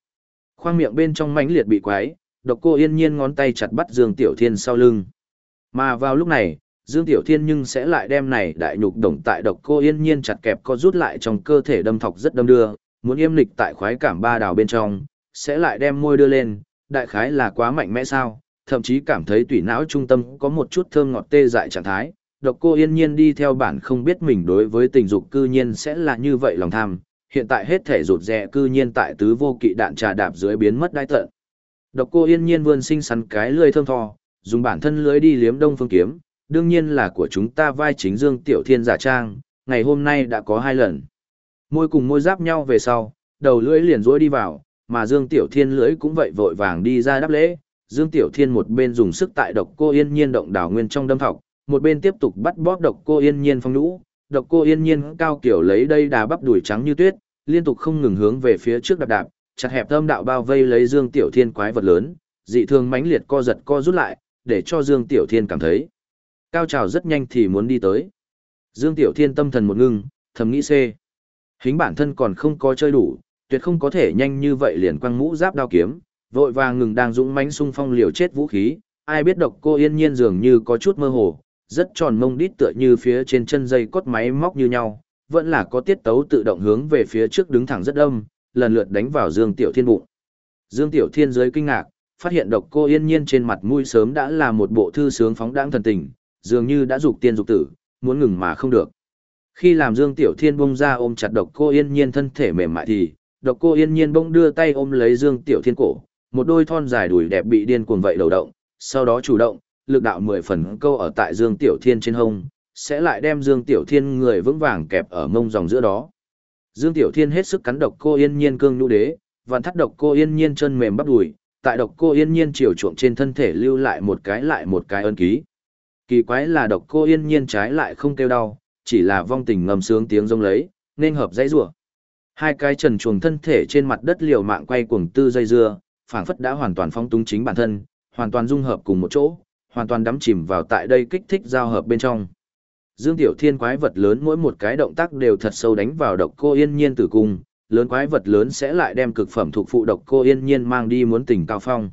Speaker 1: Khoang miệng bên trong mãnh liệt bị quái, độc cô yên nhiên ngón tay chặt bắt Dương Tiểu Thiên sau lưng. Mà vào lúc này, Dương Tiểu Thiên nhưng sẽ lại đem này đại nhục đồng tại độc cô yên nhiên chặt kẹp co rút lại trong cơ thể đâm thọc rất đâm đưa, muốn yêm lịch tại khoái cảm ba đào bên trong, sẽ lại đem môi đưa lên, đại khái là quá mạnh mẽ sao, thậm chí cảm thấy tủy não trung tâm có một chút thơm ngọt tê dại trạng thái. Độc cô yên nhiên đi theo bản không biết mình đối với tình dục cư nhiên sẽ là như vậy lòng tham, hiện tại hết thể rụt rè cư nhiên tại tứ vô kỵ đạn trà đạp dưới biến mất đai tận. Độc cô yên nhiên vươn sinh sắn cái lưỡi thơm tho, dùng bản thân lưới đi liếm đông phương kiếm, đương nhiên là của chúng ta vai chính dương tiểu thiên giả trang, ngày hôm nay đã có hai lần. Môi cùng môi giáp nhau về sau, đầu lưỡi liền rối đi vào, mà dương tiểu thiên lưỡi cũng vậy vội vàng đi ra đáp lễ. Dương Tiểu Thiên một bên dùng sức tại độc cô yên nhiên động đảo nguyên trong đâm thọc, một bên tiếp tục bắt bóp độc cô yên nhiên phong nhũ, độc cô yên nhiên cao kiểu lấy đây đà bắp đùi trắng như tuyết, liên tục không ngừng hướng về phía trước đạp đạp, chặt hẹp tâm đạo bao vây lấy Dương Tiểu Thiên quái vật lớn, dị thường mãnh liệt co giật co rút lại, để cho Dương Tiểu Thiên cảm thấy cao trào rất nhanh thì muốn đi tới. Dương Tiểu Thiên tâm thần một ngưng, thầm nghĩ C. Hính bản thân còn không có chơi đủ, tuyệt không có thể nhanh như vậy liền quăng mũ giáp đao kiếm, vội vàng ngừng đang dũng mãnh xung phong liều chết vũ khí, ai biết độc cô yên nhiên dường như có chút mơ hồ, rất tròn mông đít tựa như phía trên chân dây cốt máy móc như nhau, vẫn là có tiết tấu tự động hướng về phía trước đứng thẳng rất âm, lần lượt đánh vào Dương Tiểu Thiên bụng. Dương Tiểu Thiên dưới kinh ngạc, phát hiện độc cô yên nhiên trên mặt mũi sớm đã là một bộ thư sướng phóng đãng thần tình, dường như đã dục tiên dục tử, muốn ngừng mà không được. Khi làm Dương Tiểu Thiên bung ra ôm chặt độc cô yên nhiên thân thể mềm mại thì, độc cô yên nhiên bỗng đưa tay ôm lấy Dương Tiểu Thiên cổ, một đôi thon dài đùi đẹp bị điên cuồng vậy đầu động, sau đó chủ động, lực đạo mười phần câu ở tại Dương Tiểu Thiên trên hông, sẽ lại đem Dương Tiểu Thiên người vững vàng kẹp ở mông dòng giữa đó. Dương Tiểu Thiên hết sức cắn độc cô yên nhiên cương nhu đế, vặn thắt độc cô yên nhiên chân mềm bắp đùi, tại độc cô yên nhiên chiều chuộng trên thân thể lưu lại một cái lại một cái ân ký. Kỳ quái là độc cô yên nhiên trái lại không kêu đau, chỉ là vong tình ngầm sướng tiếng rông lấy, nên hợp dãy rủa. Hai cái trần chuồng thân thể trên mặt đất liều mạng quay cuồng tư dây dưa, phảng phất đã hoàn toàn phong túng chính bản thân, hoàn toàn dung hợp cùng một chỗ, hoàn toàn đắm chìm vào tại đây kích thích giao hợp bên trong. Dương Tiểu Thiên quái vật lớn mỗi một cái động tác đều thật sâu đánh vào độc cô yên nhiên tử cung, lớn quái vật lớn sẽ lại đem cực phẩm thuộc phụ độc cô yên nhiên mang đi muốn tình cao phong.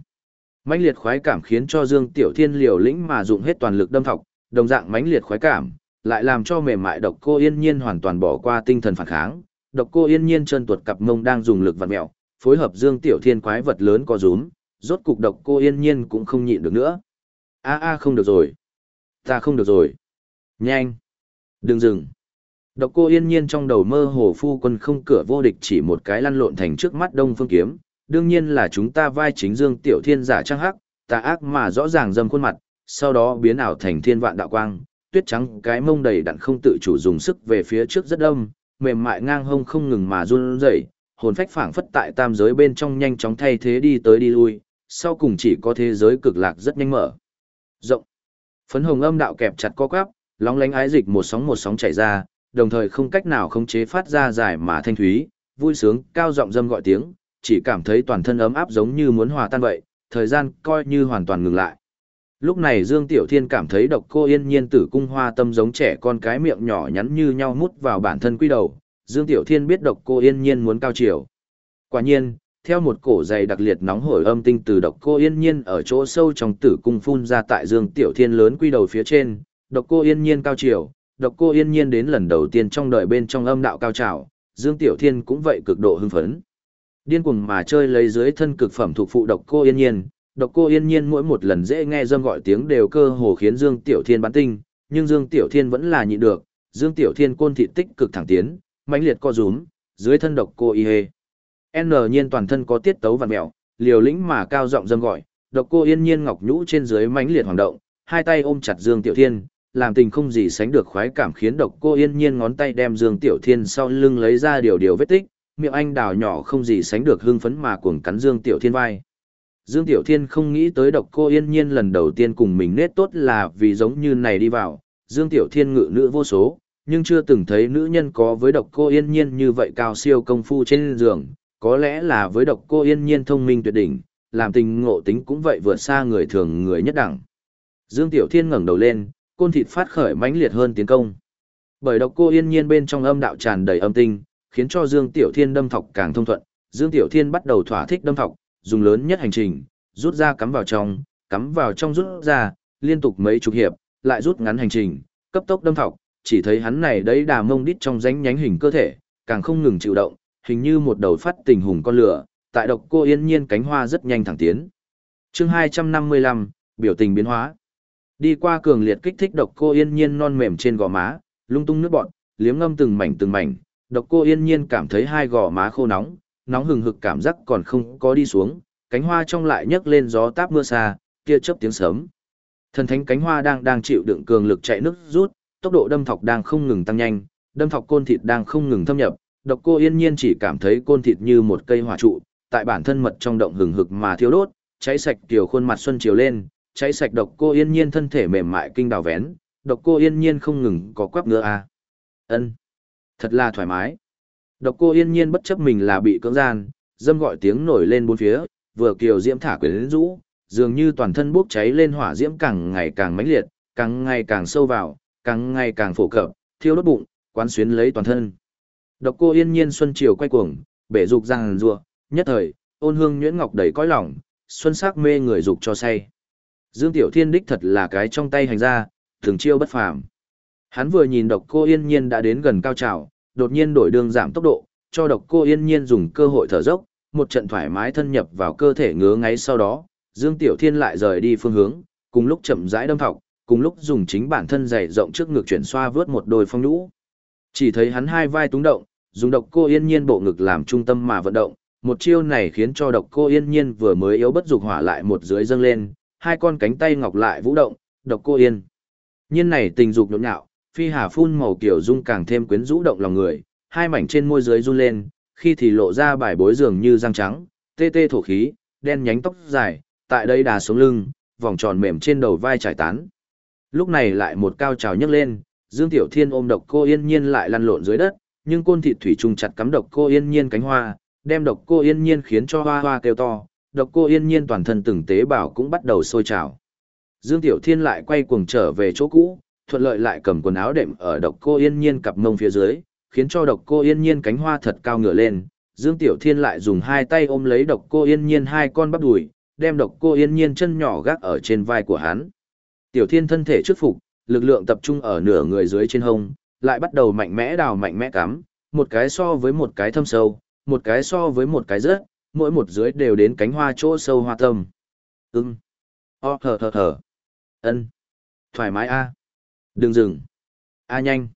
Speaker 1: Mãnh liệt khoái cảm khiến cho Dương Tiểu Thiên liều lĩnh mà dụng hết toàn lực đâm thọc, đồng dạng mãnh liệt khoái cảm, lại làm cho mềm mại độc cô yên nhiên hoàn toàn bỏ qua tinh thần phản kháng. Độc cô yên nhiên chân tuột cặp mông đang dùng lực vặn mèo, phối hợp Dương Tiểu Thiên quái vật lớn co rúm, rốt cục độc cô yên nhiên cũng không nhịn được nữa. A a không được rồi. Ta không được rồi. Nhanh. Đừng dừng. Độc cô yên nhiên trong đầu mơ hồ phu quân không cửa vô địch chỉ một cái lăn lộn thành trước mắt đông phương kiếm. Đương nhiên là chúng ta vai chính Dương Tiểu Thiên giả trang hắc, tà ác mà rõ ràng dâm khuôn mặt, sau đó biến ảo thành thiên vạn đạo quang, tuyết trắng cái mông đầy đặn không tự chủ dùng sức về phía trước rất đông, mềm mại ngang hông không ngừng mà run rẩy, hồn phách phảng phất tại tam giới bên trong nhanh chóng thay thế đi tới đi lui, sau cùng chỉ có thế giới cực lạc rất nhanh mở. Rộng. Phấn hồng âm đạo kẹp chặt co quắp, lóng lánh ái dịch một sóng một sóng chảy ra, đồng thời không cách nào khống chế phát ra dài mà thanh thúy, vui sướng, cao giọng dâm gọi tiếng, chỉ cảm thấy toàn thân ấm áp giống như muốn hòa tan vậy, thời gian coi như hoàn toàn ngừng lại. Lúc này Dương Tiểu Thiên cảm thấy độc cô yên nhiên tử cung hoa tâm giống trẻ con cái miệng nhỏ nhắn như nhau mút vào bản thân quy đầu, Dương Tiểu Thiên biết độc cô yên nhiên muốn cao chiều. Quả nhiên, theo một cổ dày đặc liệt nóng hổi âm tinh từ độc cô yên nhiên ở chỗ sâu trong tử cung phun ra tại Dương Tiểu Thiên lớn quy đầu phía trên, độc cô yên nhiên cao chiều, độc cô yên nhiên đến lần đầu tiên trong đời bên trong âm đạo cao trào, Dương Tiểu Thiên cũng vậy cực độ hưng phấn. Điên cuồng mà chơi lấy dưới thân cực phẩm thuộc phụ độc cô yên nhiên, độc cô yên nhiên mỗi một lần dễ nghe dâm gọi tiếng đều cơ hồ khiến Dương Tiểu Thiên bắn tinh, nhưng Dương Tiểu Thiên vẫn là nhịn được, Dương Tiểu Thiên côn thị tích cực thẳng tiến, mãnh liệt co rúm, dưới thân độc cô y hê. N nhiên toàn thân có tiết tấu vặn mèo liều lĩnh mà cao giọng dâm gọi, độc cô yên nhiên ngọc nhũ trên dưới mãnh liệt hoạt động, hai tay ôm chặt Dương Tiểu Thiên, làm tình không gì sánh được khoái cảm khiến độc cô yên nhiên ngón tay đem Dương Tiểu Thiên sau lưng lấy ra điều điều vết tích, miệng anh đào nhỏ không gì sánh được hưng phấn mà cuồng cắn Dương Tiểu Thiên vai. Dương Tiểu Thiên không nghĩ tới độc cô yên nhiên lần đầu tiên cùng mình nết tốt là vì giống như này đi vào, Dương Tiểu Thiên ngự nữ vô số, nhưng chưa từng thấy nữ nhân có với độc cô yên nhiên như vậy cao siêu công phu trên giường, có lẽ là với độc cô yên nhiên thông minh tuyệt đỉnh, làm tình ngộ tính cũng vậy vượt xa người thường người nhất đẳng. Dương Tiểu Thiên ngẩng đầu lên, côn thịt phát khởi mãnh liệt hơn tiến công. Bởi độc cô yên nhiên bên trong âm đạo tràn đầy âm tinh, khiến cho Dương Tiểu Thiên đâm thọc càng thông thuận, Dương Tiểu Thiên bắt đầu thỏa thích đâm thọc, dùng lớn nhất hành trình, rút ra cắm vào trong, cắm vào trong rút ra, liên tục mấy chục hiệp, lại rút ngắn hành trình, cấp tốc đâm thọc, chỉ thấy hắn này đấy đà mông đít trong rãnh nhánh hình cơ thể, càng không ngừng chịu động, hình như một đầu phát tình hùng con lửa, tại độc cô yên nhiên cánh hoa rất nhanh thẳng tiến. chương 255, biểu tình biến hóa. Đi qua cường liệt kích thích độc cô yên nhiên non mềm trên gò má, lung tung nước bọn, liếm ngâm từng mảnh từng mảnh, độc cô yên nhiên cảm thấy hai gò má khô nóng, nóng hừng hực cảm giác còn không có đi xuống, cánh hoa trong lại nhấc lên gió táp mưa xa, kia chớp tiếng sớm. Thần thánh cánh hoa đang đang chịu đựng cường lực chạy nước rút, tốc độ đâm thọc đang không ngừng tăng nhanh, đâm thọc côn thịt đang không ngừng thâm nhập, độc cô yên nhiên chỉ cảm thấy côn thịt như một cây hỏa trụ, tại bản thân mật trong động hừng hực mà thiêu đốt, cháy sạch tiểu khuôn mặt xuân chiều lên, cháy sạch độc cô yên nhiên thân thể mềm mại kinh đào vén, độc cô yên nhiên không ngừng có quắp nữa à. ân Thật là thoải mái. Độc cô yên nhiên bất chấp mình là bị cưỡng gian, dâm gọi tiếng nổi lên bốn phía, vừa kiều diễm thả quyến rũ, dường như toàn thân bốc cháy lên hỏa diễm càng ngày càng mãnh liệt, càng ngày càng sâu vào, càng ngày càng phổ cập, thiêu đốt bụng, quán xuyến lấy toàn thân. Độc cô yên nhiên xuân chiều quay cuồng, bể dục răng rùa, nhất thời, ôn hương nhuyễn ngọc đầy cõi lòng, xuân sắc mê người dục cho say. Dương Tiểu Thiên đích thật là cái trong tay hành ra, thường chiêu bất phàm. Hắn vừa nhìn độc cô yên nhiên đã đến gần cao trào, đột nhiên đổi đường giảm tốc độ, cho độc cô yên nhiên dùng cơ hội thở dốc, một trận thoải mái thân nhập vào cơ thể ngứa ngáy sau đó, Dương Tiểu Thiên lại rời đi phương hướng, cùng lúc chậm rãi đâm thọc, cùng lúc dùng chính bản thân dày rộng trước ngực chuyển xoa vớt một đôi phong nhũ. Chỉ thấy hắn hai vai túng động, dùng độc cô yên nhiên bộ ngực làm trung tâm mà vận động, một chiêu này khiến cho độc cô yên nhiên vừa mới yếu bất dục hỏa lại một dưới dâng lên, hai con cánh tay ngọc lại vũ động, độc cô yên. Nhiên này tình dục nhộn nhạo, phi hà phun màu kiểu dung càng thêm quyến rũ động lòng người, hai mảnh trên môi dưới run lên, khi thì lộ ra bài bối dường như răng trắng, tê tê thổ khí, đen nhánh tóc dài, tại đây đà xuống lưng, vòng tròn mềm trên đầu vai trải tán. Lúc này lại một cao trào nhấc lên, Dương Tiểu Thiên ôm độc cô yên nhiên lại lăn lộn dưới đất, nhưng côn thịt thủy trùng chặt cắm độc cô yên nhiên cánh hoa, đem độc cô yên nhiên khiến cho hoa hoa kêu to, độc cô yên nhiên toàn thân từng tế bào cũng bắt đầu sôi trào. Dương Tiểu Thiên lại quay cuồng trở về chỗ cũ, thuận lợi lại cầm quần áo đệm ở độc cô yên nhiên cặp mông phía dưới, khiến cho độc cô yên nhiên cánh hoa thật cao ngửa lên. Dương Tiểu Thiên lại dùng hai tay ôm lấy độc cô yên nhiên hai con bắp đùi, đem độc cô yên nhiên chân nhỏ gác ở trên vai của hắn. Tiểu Thiên thân thể trước phục, lực lượng tập trung ở nửa người dưới trên hông, lại bắt đầu mạnh mẽ đào mạnh mẽ cắm, một cái so với một cái thâm sâu, một cái so với một cái rớt, mỗi một dưới đều đến cánh hoa chỗ sâu hoa tâm. Ưng. O thở thở thở. Ân. Thoải mái a. Đừng dừng. A nhanh.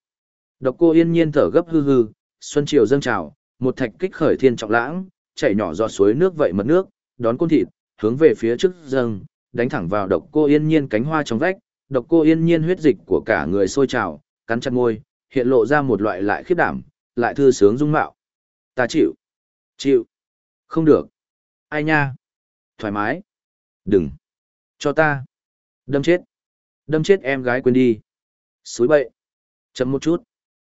Speaker 1: Độc cô yên nhiên thở gấp hư hư, xuân chiều dâng trào, một thạch kích khởi thiên trọng lãng, chảy nhỏ giọt suối nước vậy mật nước, đón côn thịt, hướng về phía trước dâng, đánh thẳng vào độc cô yên nhiên cánh hoa trong vách, độc cô yên nhiên huyết dịch của cả người sôi trào, cắn chặt môi, hiện lộ ra một loại lại khiếp đảm, lại thư sướng dung mạo. Ta chịu. Chịu. Không được. Ai nha. Thoải mái. Đừng. Cho ta. Đâm chết. Đâm chết em gái quên đi. Suối bậy. Chậm một chút.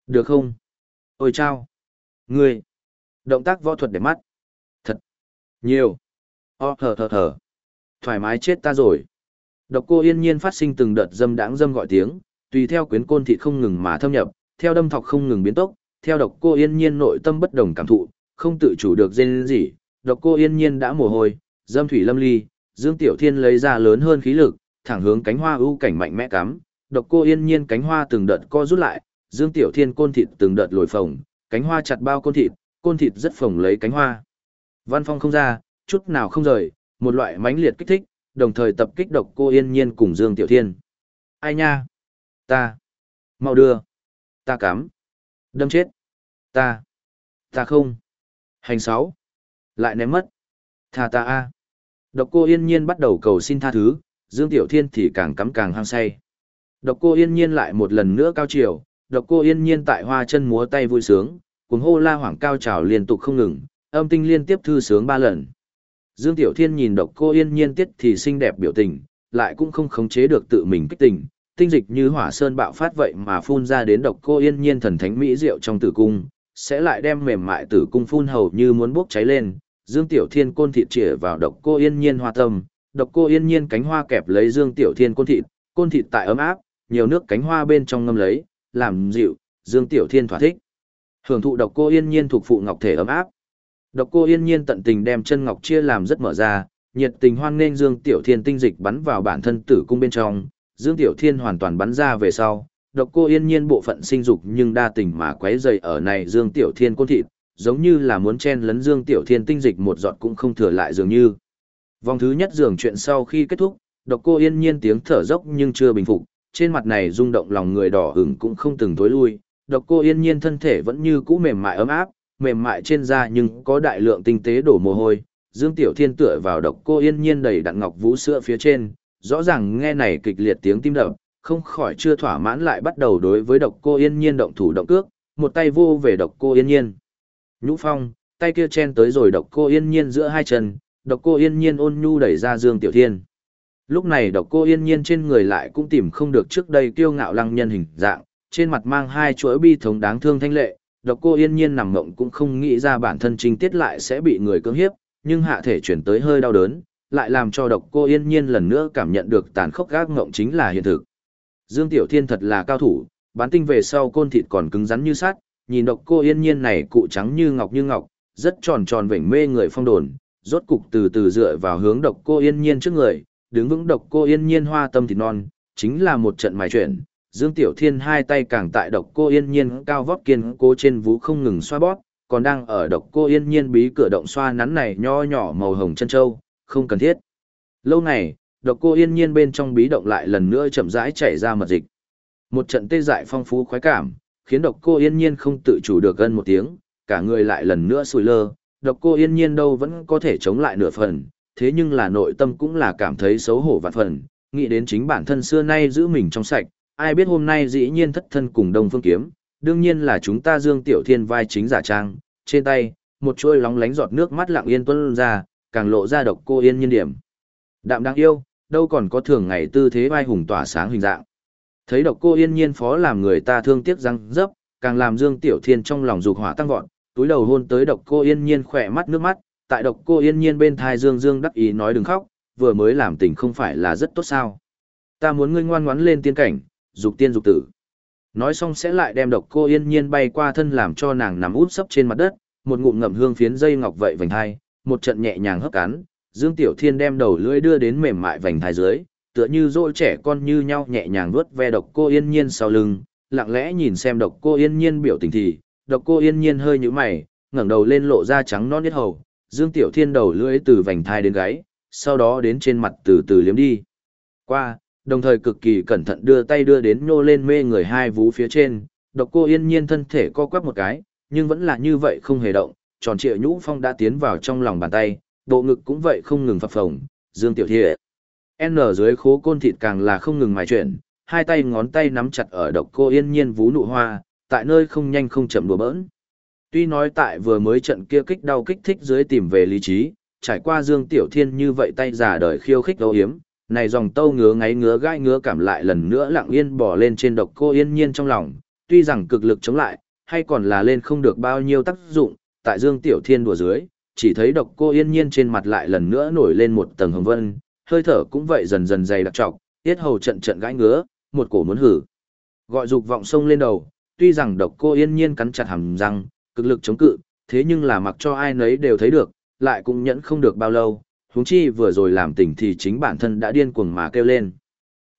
Speaker 1: Được không? Ôi chao. Ngươi. Động tác võ thuật để mắt. Thật. Nhiều. O thở thở thở. Thoải mái chết ta rồi. Độc cô yên nhiên phát sinh từng đợt dâm đáng dâm gọi tiếng, tùy theo quyến côn thịt không ngừng mà thâm nhập, theo đâm thọc không ngừng biến tốc, theo độc cô yên nhiên nội tâm bất đồng cảm thụ, không tự chủ được dên gì, độc cô yên nhiên đã mồ hôi, dâm thủy lâm ly, Dương Tiểu Thiên lấy ra lớn hơn khí lực, thẳng hướng cánh hoa ưu cảnh mạnh mẽ cắm, độc cô yên nhiên cánh hoa từng đợt co rút lại, Dương Tiểu Thiên côn thịt từng đợt lồi phồng, cánh hoa chặt bao côn thịt, côn thịt rất phồng lấy cánh hoa. Văn Phong không ra, chút nào không rời, một loại mãnh liệt kích thích, đồng thời tập kích độc cô yên nhiên cùng Dương Tiểu Thiên. Ai nha? Ta. Mau đưa. Ta cắm. Đâm chết. Ta. Ta không. Hành sáu. Lại ném mất. Tha ta a. Độc cô yên nhiên bắt đầu cầu xin tha thứ, Dương Tiểu Thiên thì càng cắm càng hăng say. Độc cô yên nhiên lại một lần nữa cao chiều, độc cô yên nhiên tại hoa chân múa tay vui sướng, cuồng hô la hoảng cao trào liên tục không ngừng, âm tinh liên tiếp thư sướng ba lần. Dương Tiểu Thiên nhìn độc cô yên nhiên tiết thì xinh đẹp biểu tình, lại cũng không khống chế được tự mình kích tình, tinh dịch như hỏa sơn bạo phát vậy mà phun ra đến độc cô yên nhiên thần thánh mỹ diệu trong tử cung, sẽ lại đem mềm mại tử cung phun hầu như muốn bốc cháy lên. Dương Tiểu Thiên côn thịt chĩa vào độc cô yên nhiên hoa tâm, độc cô yên nhiên cánh hoa kẹp lấy Dương Tiểu Thiên côn thịt, côn thịt tại ấm áp, nhiều nước cánh hoa bên trong ngâm lấy, làm dịu, Dương Tiểu Thiên thỏa thích. Hưởng thụ độc cô yên nhiên thuộc phụ ngọc thể ấm áp. Độc cô yên nhiên tận tình đem chân ngọc chia làm rất mở ra, nhiệt tình hoan nghênh Dương Tiểu Thiên tinh dịch bắn vào bản thân tử cung bên trong, Dương Tiểu Thiên hoàn toàn bắn ra về sau, độc cô yên nhiên bộ phận sinh dục nhưng đa tình mà quấy dày ở này Dương Tiểu Thiên côn thịt, giống như là muốn chen lấn Dương Tiểu Thiên tinh dịch một giọt cũng không thừa lại dường như. Vòng thứ nhất dường chuyện sau khi kết thúc, độc cô yên nhiên tiếng thở dốc nhưng chưa bình phục, trên mặt này rung động lòng người đỏ ửng cũng không từng tối lui, độc cô yên nhiên thân thể vẫn như cũ mềm mại ấm áp, mềm mại trên da nhưng có đại lượng tinh tế đổ mồ hôi. Dương Tiểu Thiên tựa vào độc cô yên nhiên đầy đặn ngọc vũ sữa phía trên, rõ ràng nghe này kịch liệt tiếng tim đập, không khỏi chưa thỏa mãn lại bắt đầu đối với độc cô yên nhiên động thủ động cước, một tay vô về độc cô yên nhiên. Nhũ Phong, tay kia chen tới rồi độc cô yên nhiên giữa hai chân, độc cô yên nhiên ôn nhu đẩy ra Dương Tiểu Thiên. Lúc này độc cô yên nhiên trên người lại cũng tìm không được trước đây kiêu ngạo lăng nhân hình dạng, trên mặt mang hai chuỗi bi thống đáng thương thanh lệ, độc cô yên nhiên nằm mộng cũng không nghĩ ra bản thân trinh tiết lại sẽ bị người cưỡng hiếp, nhưng hạ thể chuyển tới hơi đau đớn, lại làm cho độc cô yên nhiên lần nữa cảm nhận được tàn khốc gác ngộng chính là hiện thực. Dương Tiểu Thiên thật là cao thủ, bán tinh về sau côn thịt còn cứng rắn như sắt, nhìn độc cô yên nhiên này cụ trắng như ngọc như ngọc, rất tròn tròn vểnh mê người phong đồn, rốt cục từ từ dựa vào hướng độc cô yên nhiên trước người, đứng vững độc cô yên nhiên hoa tâm thịt non, chính là một trận mài chuyển. Dương Tiểu Thiên hai tay càng tại độc cô yên nhiên cao vóc kiên cố trên vú không ngừng xoa bóp, còn đang ở độc cô yên nhiên bí cửa động xoa nắn này nho nhỏ màu hồng chân châu, không cần thiết. Lâu này, độc cô yên nhiên bên trong bí động lại lần nữa chậm rãi chảy ra mật dịch. Một trận tê dại phong phú khoái cảm, khiến độc cô yên nhiên không tự chủ được gần một tiếng, cả người lại lần nữa sùi lơ, độc cô yên nhiên đâu vẫn có thể chống lại nửa phần, thế nhưng là nội tâm cũng là cảm thấy xấu hổ vạn phần, nghĩ đến chính bản thân xưa nay giữ mình trong sạch, ai biết hôm nay dĩ nhiên thất thân cùng Đông Phương Kiếm, đương nhiên là chúng ta Dương Tiểu Thiên vai chính giả trang, trên tay, một chuôi lóng lánh giọt nước mắt lặng yên tuôn ra, càng lộ ra độc cô yên nhiên điểm. Đạm đáng yêu, đâu còn có thường ngày tư thế vai hùng tỏa sáng hình dạng. Thấy độc cô yên nhiên phó làm người ta thương tiếc răng dấp, càng làm Dương Tiểu Thiên trong lòng dục hỏa tăng vọt, túi đầu hôn tới độc cô yên nhiên khỏe mắt nước mắt, tại độc cô yên nhiên bên thai Dương Dương đắc ý nói đừng khóc, vừa mới làm tình không phải là rất tốt sao. Ta muốn ngươi ngoan ngoãn lên tiên cảnh, dục tiên dục tử. Nói xong sẽ lại đem độc cô yên nhiên bay qua thân làm cho nàng nằm út sấp trên mặt đất, một ngụm ngậm hương phiến dây ngọc vậy vành hai, một trận nhẹ nhàng hấp cắn, Dương Tiểu Thiên đem đầu lưỡi đưa đến mềm mại vành thai dưới, tựa như dỗ trẻ con như nhau nhẹ nhàng vuốt ve độc cô yên nhiên sau lưng, lặng lẽ nhìn xem độc cô yên nhiên biểu tình thì, độc cô yên nhiên hơi nhíu mày, ngẩng đầu lên lộ ra trắng non nhất hầu, Dương Tiểu Thiên đầu lưỡi từ vành thai đến gáy, sau đó đến trên mặt từ từ liếm đi. Qua, đồng thời cực kỳ cẩn thận đưa tay đưa đến nhô lên mê người hai vú phía trên, độc cô yên nhiên thân thể co quắp một cái, nhưng vẫn là như vậy không hề động, tròn trịa nhũ phong đã tiến vào trong lòng bàn tay, bộ ngực cũng vậy không ngừng phập phồng, Dương Tiểu Thiệ. N dưới khố côn thịt càng là không ngừng mài chuyển, hai tay ngón tay nắm chặt ở độc cô yên nhiên vú nụ hoa, tại nơi không nhanh không chậm đùa bỡn. Tuy nói tại vừa mới trận kia kích đau kích thích dưới tìm về lý trí, trải qua Dương Tiểu Thiên như vậy tay giả đời khiêu khích đấu hiếm, này dòng tâu ngứa ngáy ngứa gai ngứa cảm lại lần nữa lặng yên bỏ lên trên độc cô yên nhiên trong lòng, tuy rằng cực lực chống lại, hay còn là lên không được bao nhiêu tác dụng, tại Dương Tiểu Thiên đùa dưới, chỉ thấy độc cô yên nhiên trên mặt lại lần nữa nổi lên một tầng hồng vân, hơi thở cũng vậy dần dần dày đặc trọc, tiết hầu trận trận gãi ngứa, một cổ muốn hử. Gọi dục vọng sông lên đầu, tuy rằng độc cô yên nhiên cắn chặt hàm răng, cực lực chống cự, thế nhưng là mặc cho ai nấy đều thấy được, lại cũng nhẫn không được bao lâu, huống chi vừa rồi làm tỉnh thì chính bản thân đã điên cuồng mà kêu lên.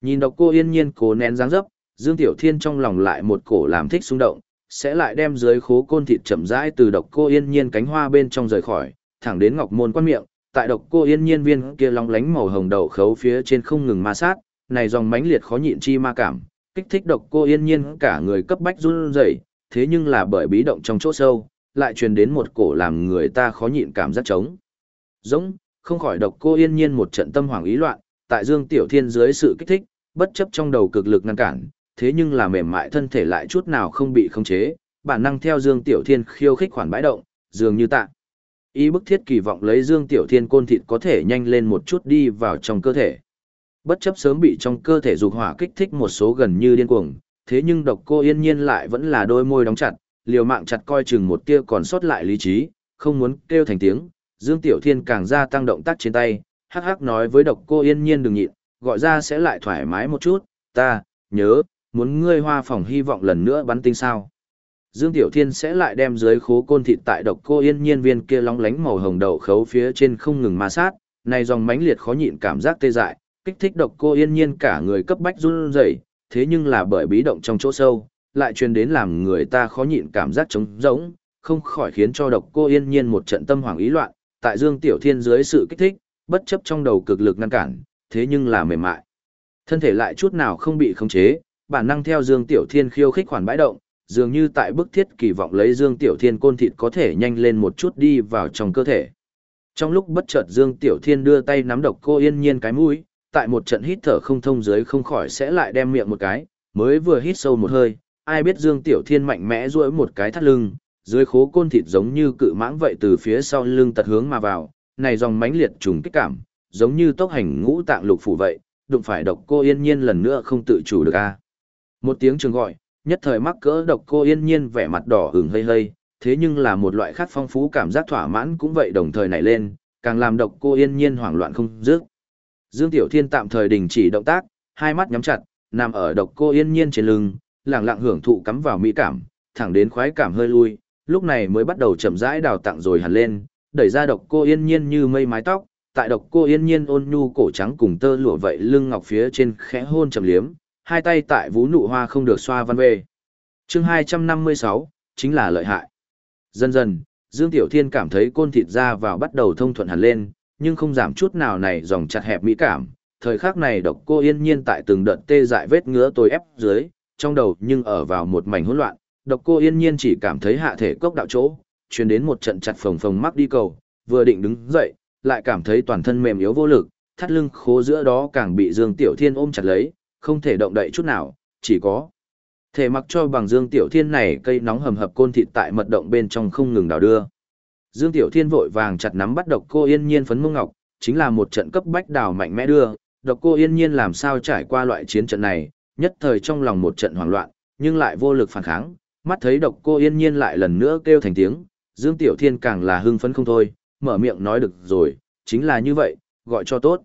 Speaker 1: Nhìn độc cô yên nhiên cố nén dáng dấp, Dương Tiểu Thiên trong lòng lại một cổ làm thích xung động, sẽ lại đem dưới khố côn thịt chậm rãi từ độc cô yên nhiên cánh hoa bên trong rời khỏi, thẳng đến ngọc môn quan miệng, tại độc cô yên nhiên viên kia long lánh màu hồng đậu khấu phía trên không ngừng ma sát, này dòng mãnh liệt khó nhịn chi ma cảm, kích thích độc cô yên nhiên cả người cấp bách run rẩy, thế nhưng là bởi bí động trong chỗ sâu, lại truyền đến một cổ làm người ta khó nhịn cảm giác trống. Giống, không khỏi độc cô yên nhiên một trận tâm hoàng ý loạn, tại Dương Tiểu Thiên dưới sự kích thích, bất chấp trong đầu cực lực ngăn cản, thế nhưng là mềm mại thân thể lại chút nào không bị khống chế, bản năng theo Dương Tiểu Thiên khiêu khích khoản bãi động, dường như tạ. ý bức thiết kỳ vọng lấy Dương Tiểu Thiên côn thịt có thể nhanh lên một chút đi vào trong cơ thể. Bất chấp sớm bị trong cơ thể dục hỏa kích thích một số gần như điên cuồng, thế nhưng độc cô yên nhiên lại vẫn là đôi môi đóng chặt, liều mạng chặt coi chừng một tia còn sót lại lý trí, không muốn kêu thành tiếng. Dương Tiểu Thiên càng gia tăng động tác trên tay, hắc hắc nói với độc cô yên nhiên đừng nhịn, gọi ra sẽ lại thoải mái một chút, ta, nhớ, muốn ngươi hoa phòng hy vọng lần nữa bắn tinh sao. Dương Tiểu Thiên sẽ lại đem dưới khố côn thịt tại độc cô yên nhiên viên kia lóng lánh màu hồng đậu khấu phía trên không ngừng ma sát, này dòng mãnh liệt khó nhịn cảm giác tê dại, kích thích độc cô yên nhiên cả người cấp bách run rẩy, thế nhưng là bởi bí động trong chỗ sâu, lại truyền đến làm người ta khó nhịn cảm giác trống rỗng, không khỏi khiến cho độc cô yên nhiên một trận tâm hoảng ý loạn, tại Dương Tiểu Thiên dưới sự kích thích, bất chấp trong đầu cực lực ngăn cản, thế nhưng là mềm mại. Thân thể lại chút nào không bị khống chế, bản năng theo Dương Tiểu Thiên khiêu khích khoản bãi động, dường như tại bức thiết kỳ vọng lấy Dương Tiểu Thiên côn thịt có thể nhanh lên một chút đi vào trong cơ thể. Trong lúc bất chợt Dương Tiểu Thiên đưa tay nắm độc cô yên nhiên cái mũi, tại một trận hít thở không thông dưới không khỏi sẽ lại đem miệng một cái, mới vừa hít sâu một hơi, ai biết Dương Tiểu Thiên mạnh mẽ duỗi một cái thắt lưng, dưới khố côn thịt giống như cự mãng vậy từ phía sau lưng tật hướng mà vào, này dòng mãnh liệt trùng kích cảm, giống như tốc hành ngũ tạng lục phủ vậy, đụng phải độc cô yên nhiên lần nữa không tự chủ được a. Một tiếng trường gọi, nhất thời mắc cỡ độc cô yên nhiên vẻ mặt đỏ ửng hơi hơi, thế nhưng là một loại khát phong phú cảm giác thỏa mãn cũng vậy đồng thời nảy lên, càng làm độc cô yên nhiên hoảng loạn không dứt. Dương Tiểu Thiên tạm thời đình chỉ động tác, hai mắt nhắm chặt, nằm ở độc cô yên nhiên trên lưng, lặng lặng hưởng thụ cắm vào mỹ cảm, thẳng đến khoái cảm hơi lui, lúc này mới bắt đầu chậm rãi đào tặng rồi hẳn lên, đẩy ra độc cô yên nhiên như mây mái tóc, tại độc cô yên nhiên ôn nhu cổ trắng cùng tơ lụa vậy lưng ngọc phía trên khẽ hôn trầm liếm, hai tay tại vú nụ hoa không được xoa văn về. chương 256, chính là lợi hại. Dần dần, Dương Tiểu Thiên cảm thấy côn thịt ra vào bắt đầu thông thuận hẳn lên, nhưng không giảm chút nào này dòng chặt hẹp mỹ cảm. Thời khắc này độc cô yên nhiên tại từng đợt tê dại vết ngứa tôi ép dưới, trong đầu nhưng ở vào một mảnh hỗn loạn, độc cô yên nhiên chỉ cảm thấy hạ thể cốc đạo chỗ, truyền đến một trận chặt phồng phồng mắc đi cầu, vừa định đứng dậy, lại cảm thấy toàn thân mềm yếu vô lực, thắt lưng khố giữa đó càng bị Dương Tiểu Thiên ôm chặt lấy, không thể động đậy chút nào, chỉ có thể mặc cho bằng Dương Tiểu Thiên này cây nóng hầm hập côn thịt tại mật động bên trong không ngừng đào đưa. Dương Tiểu Thiên vội vàng chặt nắm bắt độc cô yên nhiên phấn mông ngọc, chính là một trận cấp bách đào mạnh mẽ đưa, độc cô yên nhiên làm sao trải qua loại chiến trận này, nhất thời trong lòng một trận hoảng loạn, nhưng lại vô lực phản kháng, mắt thấy độc cô yên nhiên lại lần nữa kêu thành tiếng, Dương Tiểu Thiên càng là hưng phấn không thôi, mở miệng nói được rồi, chính là như vậy, gọi cho tốt.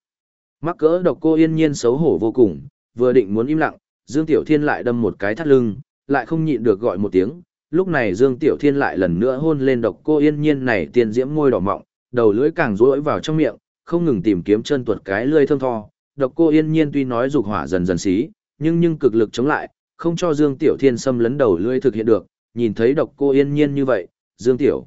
Speaker 1: Mắc cỡ độc cô yên nhiên xấu hổ vô cùng, vừa định muốn im lặng, Dương Tiểu Thiên lại đâm một cái thắt lưng, lại không nhịn được gọi một tiếng. Lúc này Dương Tiểu Thiên lại lần nữa hôn lên độc cô yên nhiên này tiền diễm môi đỏ mọng, đầu lưỡi càng rối vào trong miệng, không ngừng tìm kiếm chân tuột cái lưỡi thơm tho. Độc cô yên nhiên tuy nói dục hỏa dần dần xí, nhưng nhưng cực lực chống lại, không cho Dương Tiểu Thiên xâm lấn đầu lưỡi thực hiện được. Nhìn thấy độc cô yên nhiên như vậy, Dương Tiểu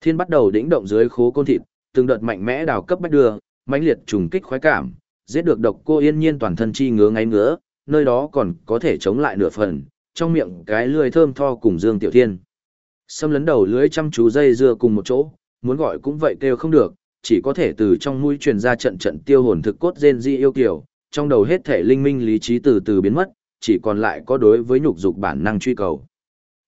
Speaker 1: Thiên bắt đầu đĩnh động dưới khố côn thịt, từng đợt mạnh mẽ đào cấp bách đưa, mãnh liệt trùng kích khoái cảm, giết được độc cô yên nhiên toàn thân chi ngứa ngáy ngứa, nơi đó còn có thể chống lại nửa phần, trong miệng cái lưỡi thơm tho cùng Dương Tiểu Thiên. Xâm lấn đầu lưới chăm chú dây dưa cùng một chỗ, muốn gọi cũng vậy kêu không được, chỉ có thể từ trong mũi truyền ra trận trận tiêu hồn thực cốt rên di yêu kiều, trong đầu hết thể linh minh lý trí từ từ biến mất, chỉ còn lại có đối với nhục dục bản năng truy cầu.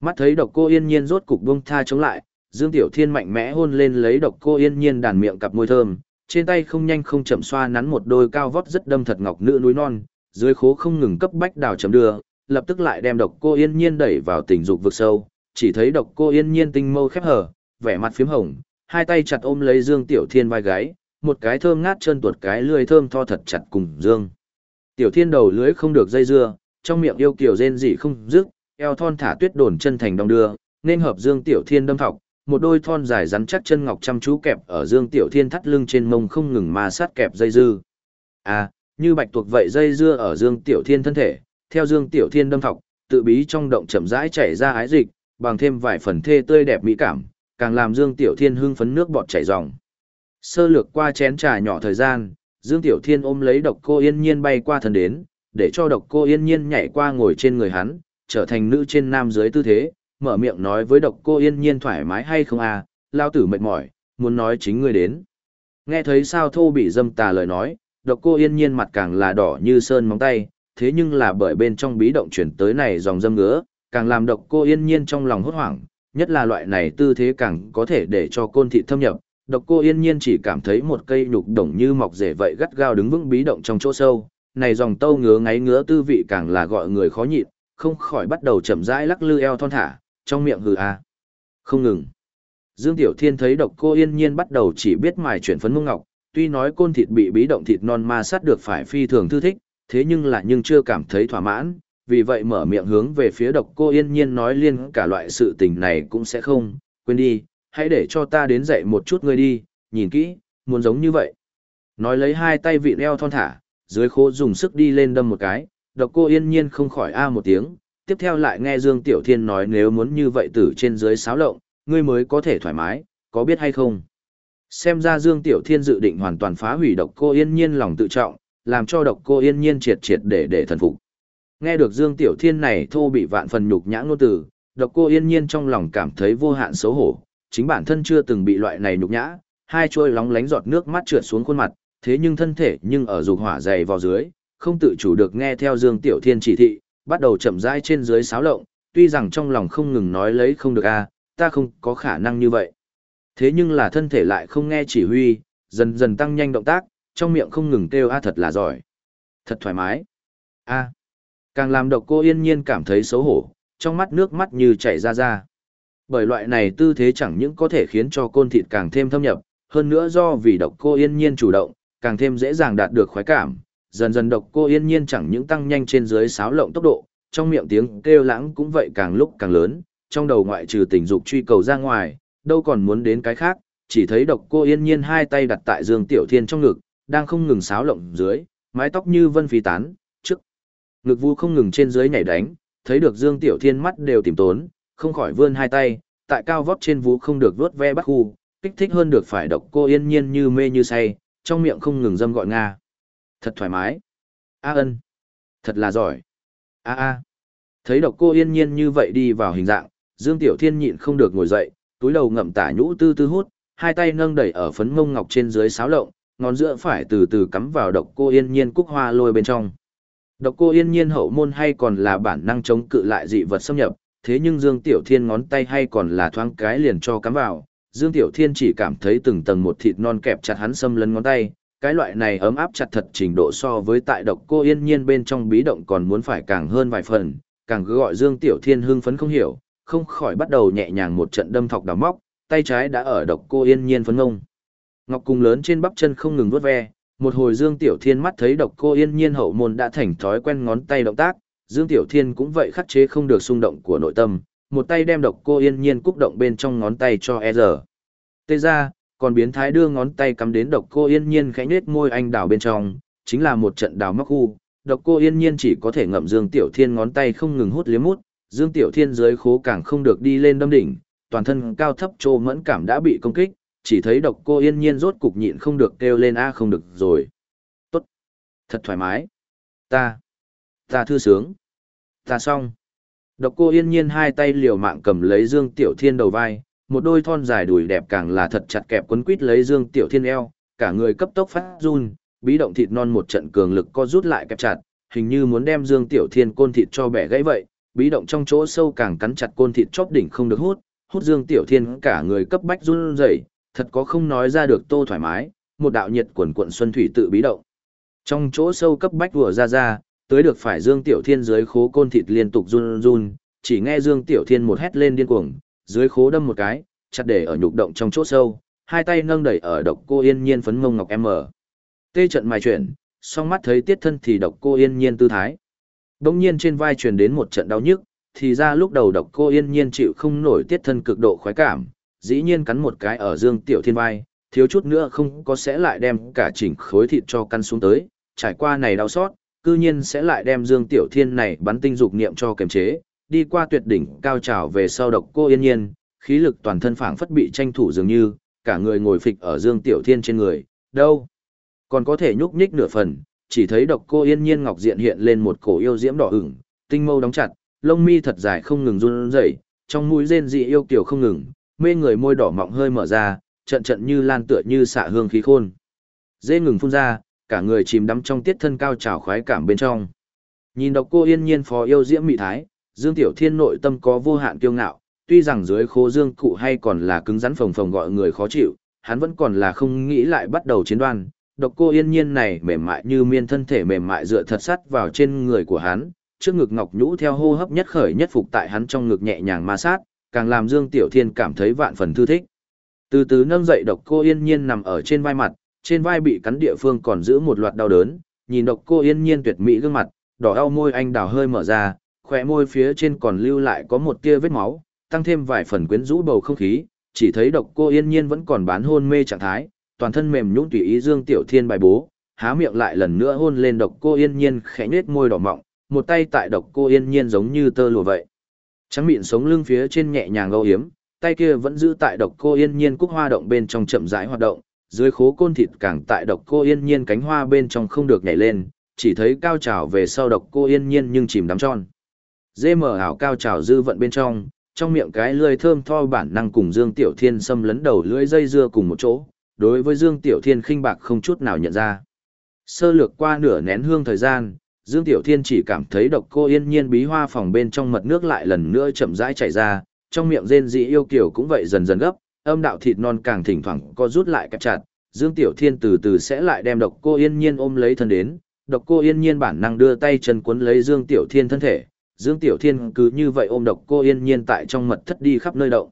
Speaker 1: Mắt thấy độc cô yên nhiên rốt cục buông tha chống lại, Dương Tiểu Thiên mạnh mẽ hôn lên lấy độc cô yên nhiên đàn miệng cặp môi thơm, trên tay không nhanh không chậm xoa nắn một đôi cao vót rất đâm thật ngọc nữ núi non, dưới khố không ngừng cấp bách đào chấm đưa, lập tức lại đem độc cô yên nhiên đẩy vào tình dục vực sâu, chỉ thấy độc cô yên nhiên tinh mâu khép hở, vẻ mặt phím hồng, hai tay chặt ôm lấy Dương Tiểu Thiên vai gái, một cái thơm ngát chân tuột cái lưỡi thơm tho thật chặt cùng Dương. Tiểu Thiên đầu lưỡi không được dây dưa, trong miệng yêu kiều rên rỉ không dứt, eo thon thả tuyết đồn chân thành đong đưa, nên hợp Dương Tiểu Thiên đâm thọc, một đôi thon dài rắn chắc chân ngọc chăm chú kẹp ở Dương Tiểu Thiên thắt lưng trên mông không ngừng ma sát kẹp dây dư. À, như bạch tuộc vậy dây dưa ở Dương Tiểu Thiên thân thể, theo Dương Tiểu Thiên đâm thọc, tự bí trong động chậm rãi chảy ra ái dịch, bằng thêm vài phần thê tươi đẹp mỹ cảm, càng làm Dương Tiểu Thiên hưng phấn nước bọt chảy ròng. Sơ lược qua chén trà nhỏ thời gian, Dương Tiểu Thiên ôm lấy độc cô yên nhiên bay qua thần đến, để cho độc cô yên nhiên nhảy qua ngồi trên người hắn, trở thành nữ trên nam dưới tư thế, mở miệng nói với độc cô yên nhiên thoải mái hay không à, lao tử mệt mỏi, muốn nói chính ngươi đến. Nghe thấy sao thô bị dâm tà lời nói, độc cô yên nhiên mặt càng là đỏ như sơn móng tay, thế nhưng là bởi bên trong bí động chuyển tới này dòng dâm ngứa, càng làm độc cô yên nhiên trong lòng hốt hoảng, nhất là loại này tư thế càng có thể để cho côn thị thâm nhập, Độc cô yên nhiên chỉ cảm thấy một cây nhục đồng như mọc rễ vậy gắt gao đứng vững bí động trong chỗ sâu, này dòng tâu ngứa ngáy ngứa tư vị càng là gọi người khó nhịn, không khỏi bắt đầu chậm rãi lắc lư eo thon thả, trong miệng hừ a. Không ngừng. Dương Tiểu Thiên thấy độc cô yên nhiên bắt đầu chỉ biết mài chuyển phấn mông ngọc, tuy nói côn thịt bị bí động thịt non ma sát được phải phi thường thư thích, thế nhưng là nhưng chưa cảm thấy thỏa mãn, vì vậy mở miệng hướng về phía độc cô yên nhiên nói liên cả loại sự tình này cũng sẽ không, quên đi, hãy để cho ta đến dạy một chút ngươi đi, nhìn kỹ, muốn giống như vậy. Nói lấy hai tay vị leo thon thả, dưới khô dùng sức đi lên đâm một cái, độc cô yên nhiên không khỏi a một tiếng, tiếp theo lại nghe Dương Tiểu Thiên nói nếu muốn như vậy tử trên dưới sáo lộng, ngươi mới có thể thoải mái, có biết hay không? Xem ra Dương Tiểu Thiên dự định hoàn toàn phá hủy độc cô yên nhiên lòng tự trọng, làm cho độc cô yên nhiên triệt triệt để để thần phục. Nghe được Dương Tiểu Thiên này thô bị vạn phần nhục nhã ngôn từ, độc cô yên nhiên trong lòng cảm thấy vô hạn xấu hổ, chính bản thân chưa từng bị loại này nhục nhã, hai trôi lóng lánh giọt nước mắt trượt xuống khuôn mặt, thế nhưng thân thể nhưng ở dục hỏa dày vào dưới, không tự chủ được nghe theo Dương Tiểu Thiên chỉ thị, bắt đầu chậm rãi trên dưới sáo lộng, tuy rằng trong lòng không ngừng nói lấy không được a, ta không có khả năng như vậy. Thế nhưng là thân thể lại không nghe chỉ huy, dần dần tăng nhanh động tác, trong miệng không ngừng kêu a thật là giỏi. Thật thoải mái. A. Càng làm độc cô yên nhiên cảm thấy xấu hổ, trong mắt nước mắt như chảy ra ra. Bởi loại này tư thế chẳng những có thể khiến cho côn thịt càng thêm thâm nhập, hơn nữa do vì độc cô yên nhiên chủ động, càng thêm dễ dàng đạt được khoái cảm. Dần dần độc cô yên nhiên chẳng những tăng nhanh trên dưới sáo lộng tốc độ, trong miệng tiếng kêu lãng cũng vậy càng lúc càng lớn, trong đầu ngoại trừ tình dục truy cầu ra ngoài, đâu còn muốn đến cái khác, chỉ thấy độc cô yên nhiên hai tay đặt tại Dương Tiểu Thiên trong ngực, đang không ngừng sáo lộng dưới, mái tóc như vân phi tán, trước. Ngực vu không ngừng trên dưới nhảy đánh, thấy được Dương Tiểu Thiên mắt đều tìm tốn, không khỏi vươn hai tay, tại cao vót trên vú không được vuốt ve bắt khu, kích thích hơn được phải độc cô yên nhiên như mê như say, trong miệng không ngừng dâm gọi Nga. Thật thoải mái. A ân. Thật là giỏi. A a. Thấy độc cô yên nhiên như vậy đi vào hình dạng, Dương Tiểu Thiên nhịn không được ngồi dậy, túi đầu ngậm tả nhũ tư tư hút, hai tay nâng đẩy ở phấn mông ngọc trên dưới sáo lộng, ngón giữa phải từ từ cắm vào độc cô yên nhiên cúc hoa lôi bên trong. Độc cô yên nhiên hậu môn hay còn là bản năng chống cự lại dị vật xâm nhập, thế nhưng Dương Tiểu Thiên ngón tay hay còn là thoáng cái liền cho cắm vào. Dương Tiểu Thiên chỉ cảm thấy từng tầng một thịt non kẹp chặt hắn xâm lấn ngón tay, cái loại này ấm áp chặt thật trình độ so với tại độc cô yên nhiên bên trong bí động còn muốn phải càng hơn vài phần, càng cứ gọi Dương Tiểu Thiên hưng phấn không hiểu, không khỏi bắt đầu nhẹ nhàng một trận đâm thọc đào móc, tay trái đã ở độc cô yên nhiên phấn ngông. Ngọc cung lớn trên bắp chân không ngừng vuốt ve, một hồi Dương Tiểu Thiên mắt thấy độc cô yên nhiên hậu môn đã thành thói quen ngón tay động tác, Dương Tiểu Thiên cũng vậy khắc chế không được xung động của nội tâm, một tay đem độc cô yên nhiên cúc động bên trong ngón tay cho e giờ. Tê ra, còn biến thái đưa ngón tay cắm đến độc cô yên nhiên khẽ nết môi anh đào bên trong, chính là một trận đào móc khu. Độc cô yên nhiên chỉ có thể ngậm Dương Tiểu Thiên ngón tay không ngừng hút liếm mút, Dương Tiểu Thiên dưới khố càng không được đi lên đâm đỉnh, toàn thân cao thấp trô mẫn cảm đã bị công kích, chỉ thấy độc cô yên nhiên rốt cục nhịn không được kêu lên a không được rồi. Tốt. Thật thoải mái. Ta. Ta thư sướng. Ta xong. Độc cô yên nhiên hai tay liều mạng cầm lấy Dương Tiểu Thiên đầu vai, một đôi thon dài đùi đẹp càng là thật chặt kẹp quấn quít lấy Dương Tiểu Thiên eo, cả người cấp tốc phát run, bí động thịt non một trận cường lực co rút lại kẹp chặt, hình như muốn đem Dương Tiểu Thiên côn thịt cho bẻ gãy vậy, bí động trong chỗ sâu càng cắn chặt côn thịt chóp đỉnh không được hút, hút Dương Tiểu Thiên cả người cấp bách run rẩy, thật có không nói ra được tô thoải mái, một đạo nhiệt quần quận xuân thủy tự bí động. Trong chỗ sâu cấp bách vừa ra ra, tới được phải Dương Tiểu Thiên dưới khố côn thịt liên tục run run, chỉ nghe Dương Tiểu Thiên một hét lên điên cuồng, dưới khố đâm một cái, chặt để ở nhục động trong chỗ sâu, hai tay nâng đẩy ở độc cô yên nhiên phấn mông ngọc M. Tê trận mài chuyển, song mắt thấy tiết thân thì độc cô yên nhiên tư thái. Đông nhiên trên vai truyền đến một trận đau nhức, thì ra lúc đầu độc cô yên nhiên chịu không nổi tiết thân cực độ khoái cảm, dĩ nhiên cắn một cái ở dương tiểu thiên vai, thiếu chút nữa không có sẽ lại đem cả chỉnh khối thịt cho căn xuống tới, trải qua này đau xót, cư nhiên sẽ lại đem dương tiểu thiên này bắn tinh dục niệm cho kiềm chế, đi qua tuyệt đỉnh cao trào về sau độc cô yên nhiên, khí lực toàn thân phảng phất bị tranh thủ dường như, cả người ngồi phịch ở dương tiểu thiên trên người, đâu, còn có thể nhúc nhích nửa phần, chỉ thấy độc cô yên nhiên ngọc diện hiện lên một cổ yêu diễm đỏ ửng, tinh mâu đóng chặt, lông mi thật dài không ngừng run rẩy, trong mũi rên dị yêu kiều không ngừng, mê người môi đỏ mọng hơi mở ra, trận trận như lan tựa như xạ hương khí khôn. Dê ngừng phun ra, cả người chìm đắm trong tiết thân cao trào khoái cảm bên trong. Nhìn độc cô yên nhiên phó yêu diễm mị thái, Dương Tiểu Thiên nội tâm có vô hạn kiêu ngạo, tuy rằng dưới khô dương cụ hay còn là cứng rắn phồng phồng gọi người khó chịu, hắn vẫn còn là không nghĩ lại bắt đầu chiến đoan. Độc cô yên nhiên này mềm mại như miên thân thể mềm mại dựa thật sắt vào trên người của hắn, trước ngực ngọc nhũ theo hô hấp nhất khởi nhất phục tại hắn trong ngực nhẹ nhàng ma sát, càng làm Dương Tiểu Thiên cảm thấy vạn phần thư thích. Từ từ nâng dậy độc cô yên nhiên nằm ở trên vai mặt, trên vai bị cắn địa phương còn giữ một loạt đau đớn, nhìn độc cô yên nhiên tuyệt mỹ gương mặt, đỏ đau môi anh đào hơi mở ra, khỏe môi phía trên còn lưu lại có một tia vết máu, tăng thêm vài phần quyến rũ bầu không khí, chỉ thấy độc cô yên nhiên vẫn còn bán hôn mê trạng thái, toàn thân mềm nhũn tùy ý Dương Tiểu Thiên bài bố, há miệng lại lần nữa hôn lên độc cô yên nhiên khẽ nhếch môi đỏ mọng, một tay tại độc cô yên nhiên giống như tơ lụa vậy. Trắng miệng sống lưng phía trên nhẹ nhàng âu hiếm, tay kia vẫn giữ tại độc cô yên nhiên cúc hoa động bên trong chậm rãi hoạt động, dưới khố côn thịt càng tại độc cô yên nhiên cánh hoa bên trong không được nhảy lên, chỉ thấy cao trào về sau độc cô yên nhiên nhưng chìm đắm tròn. Dê mở ảo cao trào dư vận bên trong, trong miệng cái lưỡi thơm tho bản năng cùng Dương Tiểu Thiên xâm lấn đầu lưỡi dây dưa cùng một chỗ, đối với Dương Tiểu Thiên khinh bạc không chút nào nhận ra. Sơ lược qua nửa nén hương thời gian, Dương Tiểu Thiên chỉ cảm thấy độc cô yên nhiên bí hoa phòng bên trong mật nước lại lần nữa chậm rãi chảy ra, trong miệng rên dị yêu kiều cũng vậy dần dần gấp, âm đạo thịt non càng thỉnh thoảng co rút lại kẹp chặt, Dương Tiểu Thiên từ từ sẽ lại đem độc cô yên nhiên ôm lấy thân đến, độc cô yên nhiên bản năng đưa tay chân cuốn lấy Dương Tiểu Thiên thân thể, Dương Tiểu Thiên cứ như vậy ôm độc cô yên nhiên tại trong mật thất đi khắp nơi động.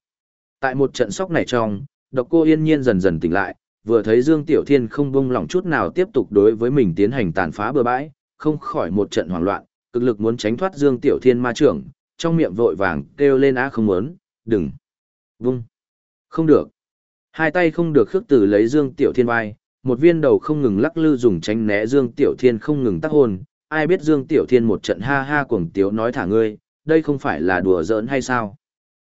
Speaker 1: Tại một trận sóc này trong, độc cô yên nhiên dần dần tỉnh lại, vừa thấy Dương Tiểu Thiên không buông lỏng chút nào tiếp tục đối với mình tiến hành tàn phá bừa bãi, không khỏi một trận hoảng loạn, cực lực muốn tránh thoát Dương Tiểu Thiên ma trưởng, trong miệng vội vàng kêu lên á không muốn, đừng, vung, không được. Hai tay không được khước từ lấy Dương Tiểu Thiên vai, một viên đầu không ngừng lắc lư dùng tránh né Dương Tiểu Thiên không ngừng tác hồn, ai biết Dương Tiểu Thiên một trận ha ha cuồng tiếu nói thả ngươi, đây không phải là đùa giỡn hay sao?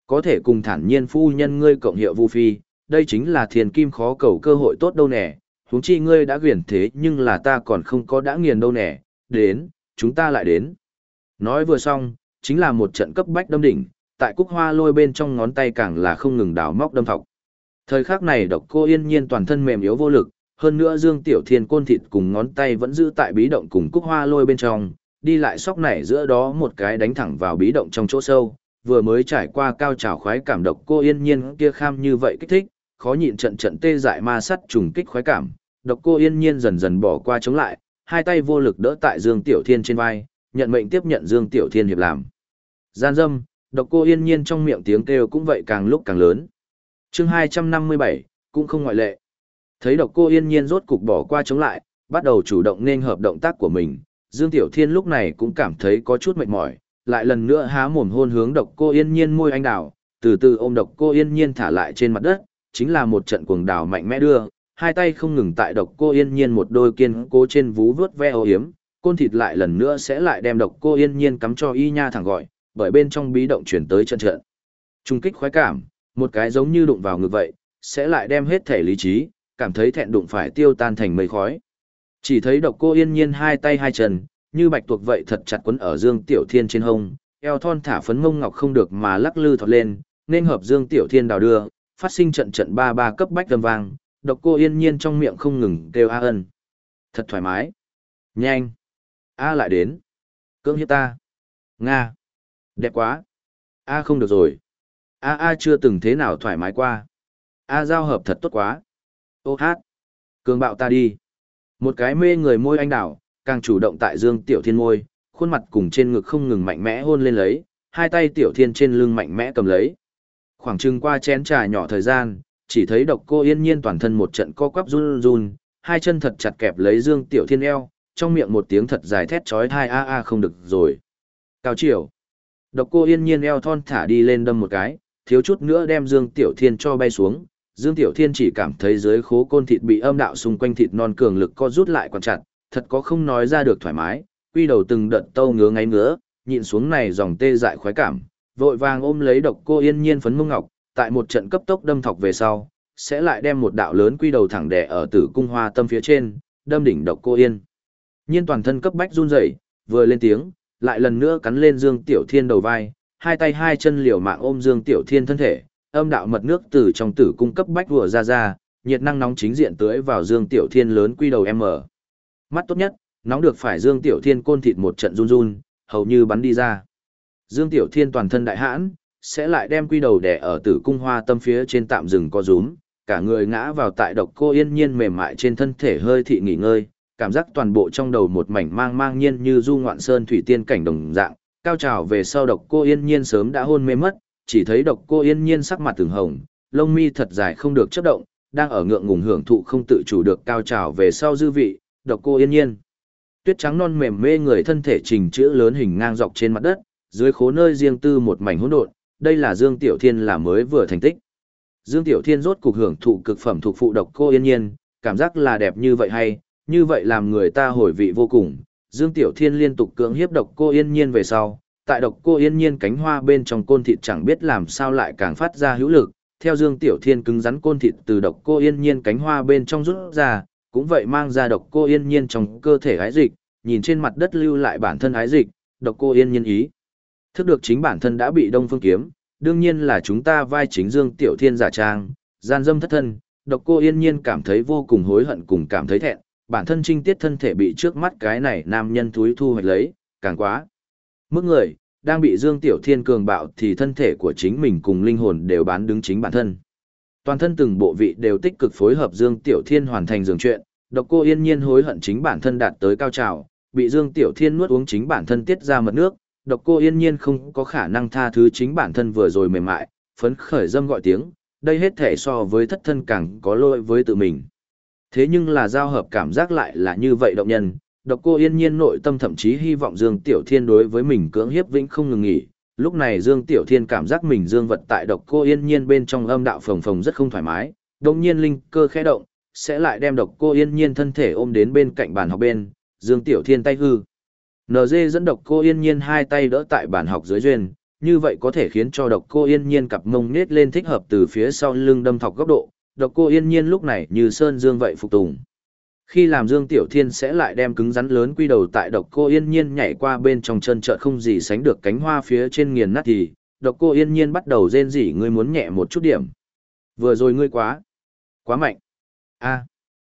Speaker 1: Có thể cùng thản nhiên phu nhân ngươi cộng hiệu vu phi, đây chính là thiền kim khó cầu cơ hội tốt đâu nè, huống chi ngươi đã quyển thế nhưng là ta còn không có đã nghiền đâu nè, đến, chúng ta lại đến. Nói vừa xong, chính là một trận cấp bách đâm đỉnh, tại cúc hoa lôi bên trong ngón tay càng là không ngừng đào móc đâm thọc. Thời khắc này độc cô yên nhiên toàn thân mềm yếu vô lực, hơn nữa Dương Tiểu Thiên côn thịt cùng ngón tay vẫn giữ tại bí động cùng cúc hoa lôi bên trong, đi lại sóc nảy giữa đó một cái đánh thẳng vào bí động trong chỗ sâu, vừa mới trải qua cao trào khoái cảm độc cô yên nhiên kia kham như vậy kích thích, khó nhịn trận trận tê dại ma sắt trùng kích khoái cảm, độc cô yên nhiên dần dần bỏ qua chống lại, hai tay vô lực đỡ tại Dương Tiểu Thiên trên vai, nhận mệnh tiếp nhận Dương Tiểu Thiên hiệp làm. Gian dâm, độc cô yên nhiên trong miệng tiếng kêu cũng vậy càng lúc càng lớn. chương 257, cũng không ngoại lệ. Thấy độc cô yên nhiên rốt cục bỏ qua chống lại, bắt đầu chủ động nên hợp động tác của mình, Dương Tiểu Thiên lúc này cũng cảm thấy có chút mệt mỏi, lại lần nữa há mồm hôn hướng độc cô yên nhiên môi anh đào, từ từ ôm độc cô yên nhiên thả lại trên mặt đất, chính là một trận cuồng đào mạnh mẽ đưa, hai tay không ngừng tại độc cô yên nhiên một đôi kiên cố trên vú vớt ve ô hiếm, côn thịt lại lần nữa sẽ lại đem độc cô yên nhiên cắm cho y nha thẳng gọi, bởi bên trong bí động chuyển tới trận trận. Trung kích khoái cảm, một cái giống như đụng vào ngực vậy, sẽ lại đem hết thể lý trí, cảm thấy thẹn đụng phải tiêu tan thành mây khói. Chỉ thấy độc cô yên nhiên hai tay hai chân, như bạch tuộc vậy thật chặt quấn ở Dương Tiểu Thiên trên hông, eo thon thả phấn mông ngọc không được mà lắc lư thọt lên, nên hợp Dương Tiểu Thiên đào đưa, phát sinh trận trận ba ba cấp bách âm vang, độc cô yên nhiên trong miệng không ngừng kêu a ân. Thật thoải mái. Nhanh. A lại đến. Cưỡng hiếp ta. Nga. Đẹp quá. A không được rồi. A A chưa từng thế nào thoải mái qua. A giao hợp thật tốt quá. Ô hát. Cường bạo ta đi. Một cái mê người môi anh đảo, càng chủ động tại dương tiểu thiên môi, khuôn mặt cùng trên ngực không ngừng mạnh mẽ hôn lên lấy, hai tay tiểu thiên trên lưng mạnh mẽ cầm lấy. Khoảng chừng qua chén trà nhỏ thời gian, chỉ thấy độc cô yên nhiên toàn thân một trận co quắp run run, hai chân thật chặt kẹp lấy Dương Tiểu Thiên eo, trong miệng một tiếng thật dài thét chói thai a a không được rồi. Cao chiều. Độc cô yên nhiên eo thon thả đi lên đâm một cái, thiếu chút nữa đem Dương Tiểu Thiên cho bay xuống. Dương Tiểu Thiên chỉ cảm thấy dưới khố côn thịt bị âm đạo xung quanh thịt non cường lực co rút lại quan chặt, thật có không nói ra được thoải mái, quy đầu từng đợt tâu ngứa ngáy ngứa, nhịn xuống này dòng tê dại khoái cảm, vội vàng ôm lấy độc cô yên nhiên phấn mông ngọc, tại một trận cấp tốc đâm thọc về sau, sẽ lại đem một đạo lớn quy đầu thẳng đè ở tử cung hoa tâm phía trên, đâm đỉnh độc cô yên. Nhiên toàn thân cấp bách run rẩy, vừa lên tiếng, lại lần nữa cắn lên Dương Tiểu Thiên đầu vai, hai tay hai chân liều mạng ôm Dương Tiểu Thiên thân thể, âm đạo mật nước từ trong tử cung cấp bách vừa ra ra, nhiệt năng nóng chính diện tưới vào Dương Tiểu Thiên lớn quy đầu M. Mắt tốt nhất, nóng được phải Dương Tiểu Thiên côn thịt một trận run run, hầu như bắn đi ra. Dương Tiểu Thiên toàn thân đại hãn, sẽ lại đem quy đầu đẻ ở tử cung hoa tâm phía trên tạm rừng co rúm, cả người ngã vào tại độc cô yên nhiên mềm mại trên thân thể hơi thị nghỉ ngơi, cảm giác toàn bộ trong đầu một mảnh mang mang nhiên như du ngoạn sơn thủy tiên cảnh đồng dạng, cao trào về sau độc cô yên nhiên sớm đã hôn mê mất, chỉ thấy độc cô yên nhiên sắc mặt từng hồng, lông mi thật dài không được chấp động, đang ở ngượng ngùng hưởng thụ không tự chủ được cao trào về sau dư vị, độc cô yên nhiên. Tuyết trắng non mềm mê người thân thể trình chữ lớn hình ngang dọc trên mặt đất, dưới khố nơi riêng tư một mảnh hỗn độn, đây là Dương Tiểu Thiên là mới vừa thành tích. Dương Tiểu Thiên rốt cục hưởng thụ cực phẩm thuộc phụ độc cô yên nhiên, cảm giác là đẹp như vậy hay, như vậy làm người ta hồi vị vô cùng. Dương Tiểu Thiên liên tục cưỡng hiếp độc cô yên nhiên về sau, tại độc cô yên nhiên cánh hoa bên trong côn thịt chẳng biết làm sao lại càng phát ra hữu lực. Theo Dương Tiểu Thiên cứng rắn côn thịt từ độc cô yên nhiên cánh hoa bên trong rút ra, cũng vậy mang ra độc cô yên nhiên trong cơ thể ái dịch, nhìn trên mặt đất lưu lại bản thân ái dịch, độc cô yên nhiên ý. Thức được chính bản thân đã bị Đông Phương kiếm, đương nhiên là chúng ta vai chính Dương Tiểu Thiên giả trang, gian dâm thất thân, độc cô yên nhiên cảm thấy vô cùng hối hận cùng cảm thấy thẹn, bản thân trinh tiết thân thể bị trước mắt cái này nam nhân túi thu hoạch lấy, càng quá. Mức người, đang bị Dương Tiểu Thiên cường bạo thì thân thể của chính mình cùng linh hồn đều bán đứng chính bản thân. Toàn thân từng bộ vị đều tích cực phối hợp Dương Tiểu Thiên hoàn thành dường chuyện, độc cô yên nhiên hối hận chính bản thân đạt tới cao trào, bị Dương Tiểu Thiên nuốt uống chính bản thân tiết ra mật nước, độc cô yên nhiên không có khả năng tha thứ chính bản thân vừa rồi mềm mại, phấn khởi dâm gọi tiếng, đây hết thể so với thất thân càng có lỗi với tự mình. Thế nhưng là giao hợp cảm giác lại là như vậy động nhân, độc cô yên nhiên nội tâm thậm chí hy vọng Dương Tiểu Thiên đối với mình cưỡng hiếp vĩnh không ngừng nghỉ. Lúc này Dương Tiểu Thiên cảm giác mình dương vật tại độc cô yên nhiên bên trong âm đạo phồng phồng rất không thoải mái, đồng nhiên linh cơ khẽ động, sẽ lại đem độc cô yên nhiên thân thể ôm đến bên cạnh bàn học bên, Dương Tiểu Thiên tay hư. NG dẫn độc cô yên nhiên hai tay đỡ tại bàn học dưới duyên, như vậy có thể khiến cho độc cô yên nhiên cặp mông nết lên thích hợp từ phía sau lưng đâm thọc góc độ, độc cô yên nhiên lúc này như sơn dương vậy phục tùng. Khi làm Dương Tiểu Thiên sẽ lại đem cứng rắn lớn quy đầu tại độc cô yên nhiên nhảy qua bên trong chân chợt không gì sánh được cánh hoa phía trên nghiền nát thì, độc cô yên nhiên bắt đầu rên rỉ ngươi muốn nhẹ một chút điểm. Vừa rồi ngươi quá, quá mạnh. a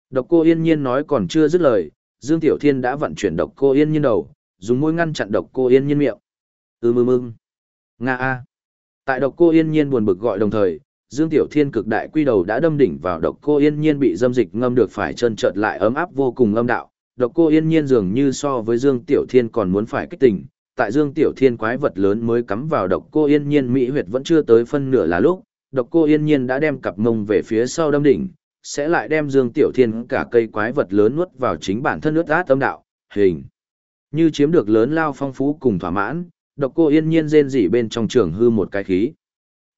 Speaker 1: độc cô yên nhiên nói còn chưa dứt lời, Dương Tiểu Thiên đã vận chuyển độc cô yên nhiên đầu, dùng môi ngăn chặn độc cô yên nhiên miệng. Ưm ưm ưm. Nga a. Tại độc cô yên nhiên buồn bực gọi đồng thời, Dương Tiểu Thiên cực đại quy đầu đã đâm đỉnh vào độc cô yên nhiên bị dâm dịch ngâm được phải chân trợt lại ấm áp vô cùng âm đạo. Độc cô yên nhiên dường như so với Dương Tiểu Thiên còn muốn phải kích tình, tại Dương Tiểu Thiên quái vật lớn mới cắm vào độc cô yên nhiên mỹ huyệt vẫn chưa tới phân nửa là lúc, độc cô yên nhiên đã đem cặp mông về phía sau đâm đỉnh, sẽ lại đem Dương Tiểu Thiên cả cây quái vật lớn nuốt vào chính bản thân nước át âm đạo, hình. Như chiếm được lớn lao phong phú cùng thỏa mãn, độc cô yên nhiên rên rỉ bên trong trường hư một cái khí.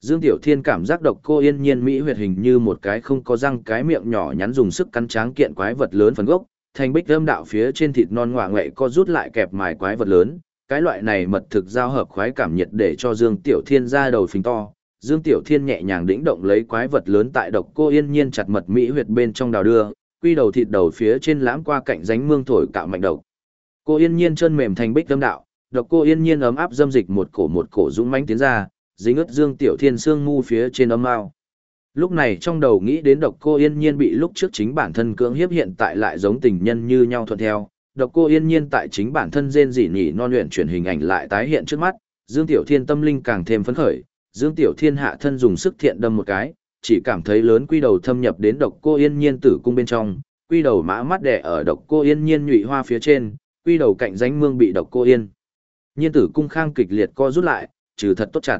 Speaker 1: Dương Tiểu Thiên cảm giác độc cô yên nhiên mỹ huyệt hình như một cái không có răng cái miệng nhỏ nhắn dùng sức cắn tráng kiện quái vật lớn phần gốc, thành bích âm đạo phía trên thịt non ngoạ ngậy co rút lại kẹp mài quái vật lớn. Cái loại này mật thực giao hợp khoái cảm nhiệt để cho Dương Tiểu Thiên ra đầu phình to. Dương Tiểu Thiên nhẹ nhàng đĩnh động lấy quái vật lớn tại độc cô yên nhiên chặt mật mỹ huyệt bên trong đào đưa, quy đầu thịt đầu phía trên lãm qua cạnh ránh mương thổi cạo mạnh độc. Cô yên nhiên chân mềm thành bích âm đạo, độc cô yên nhiên ấm áp dâm dịch một cổ một cổ dũng mãnh tiến ra, dính ướt Dương Tiểu Thiên xương mu phía trên âm mao. Lúc này trong đầu nghĩ đến độc cô yên nhiên bị lúc trước chính bản thân cưỡng hiếp hiện tại lại giống tình nhân như nhau thuận theo. Độc cô yên nhiên tại chính bản thân rên rỉ nhỉ non luyện chuyển hình ảnh lại tái hiện trước mắt, Dương Tiểu Thiên tâm linh càng thêm phấn khởi, Dương Tiểu Thiên hạ thân dùng sức thiện đâm một cái, chỉ cảm thấy lớn quy đầu thâm nhập đến độc cô yên nhiên tử cung bên trong, quy đầu mã mắt đẻ ở độc cô yên nhiên nhụy hoa phía trên, quy đầu cạnh ránh mương bị độc cô yên. Nhiên tử cung khang kịch liệt co rút lại, trừ thật tốt chặt.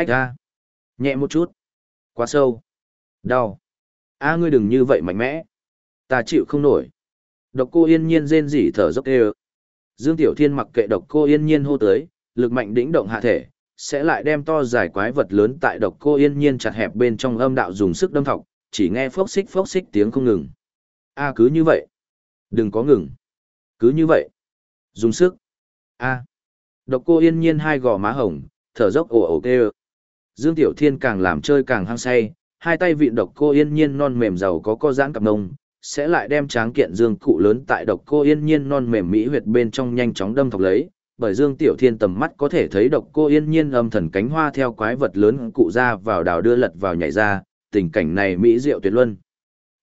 Speaker 1: Ách a. Nhẹ một chút. Quá sâu. Đau. A ngươi đừng như vậy mạnh mẽ. Ta chịu không nổi. Độc cô yên nhiên rên rỉ thở dốc đê Dương Tiểu Thiên mặc kệ độc cô yên nhiên hô tới, lực mạnh đĩnh động hạ thể, sẽ lại đem to dài quái vật lớn tại độc cô yên nhiên chặt hẹp bên trong âm đạo dùng sức đâm thọc, chỉ nghe phốc xích phốc xích tiếng không ngừng. A cứ như vậy. Đừng có ngừng. Cứ như vậy. Dùng sức. A. Độc cô yên nhiên hai gò má hồng, thở dốc ồ ồ kêu. Dương Tiểu Thiên càng làm chơi càng hăng say, hai tay vịn độc cô yên nhiên non mềm giàu có co giãn cặp nông, sẽ lại đem tráng kiện dương cụ lớn tại độc cô yên nhiên non mềm mỹ huyệt bên trong nhanh chóng đâm thọc lấy, bởi Dương Tiểu Thiên tầm mắt có thể thấy độc cô yên nhiên âm thần cánh hoa theo quái vật lớn cụ ra vào đào đưa lật vào nhảy ra, tình cảnh này mỹ diệu tuyệt luân.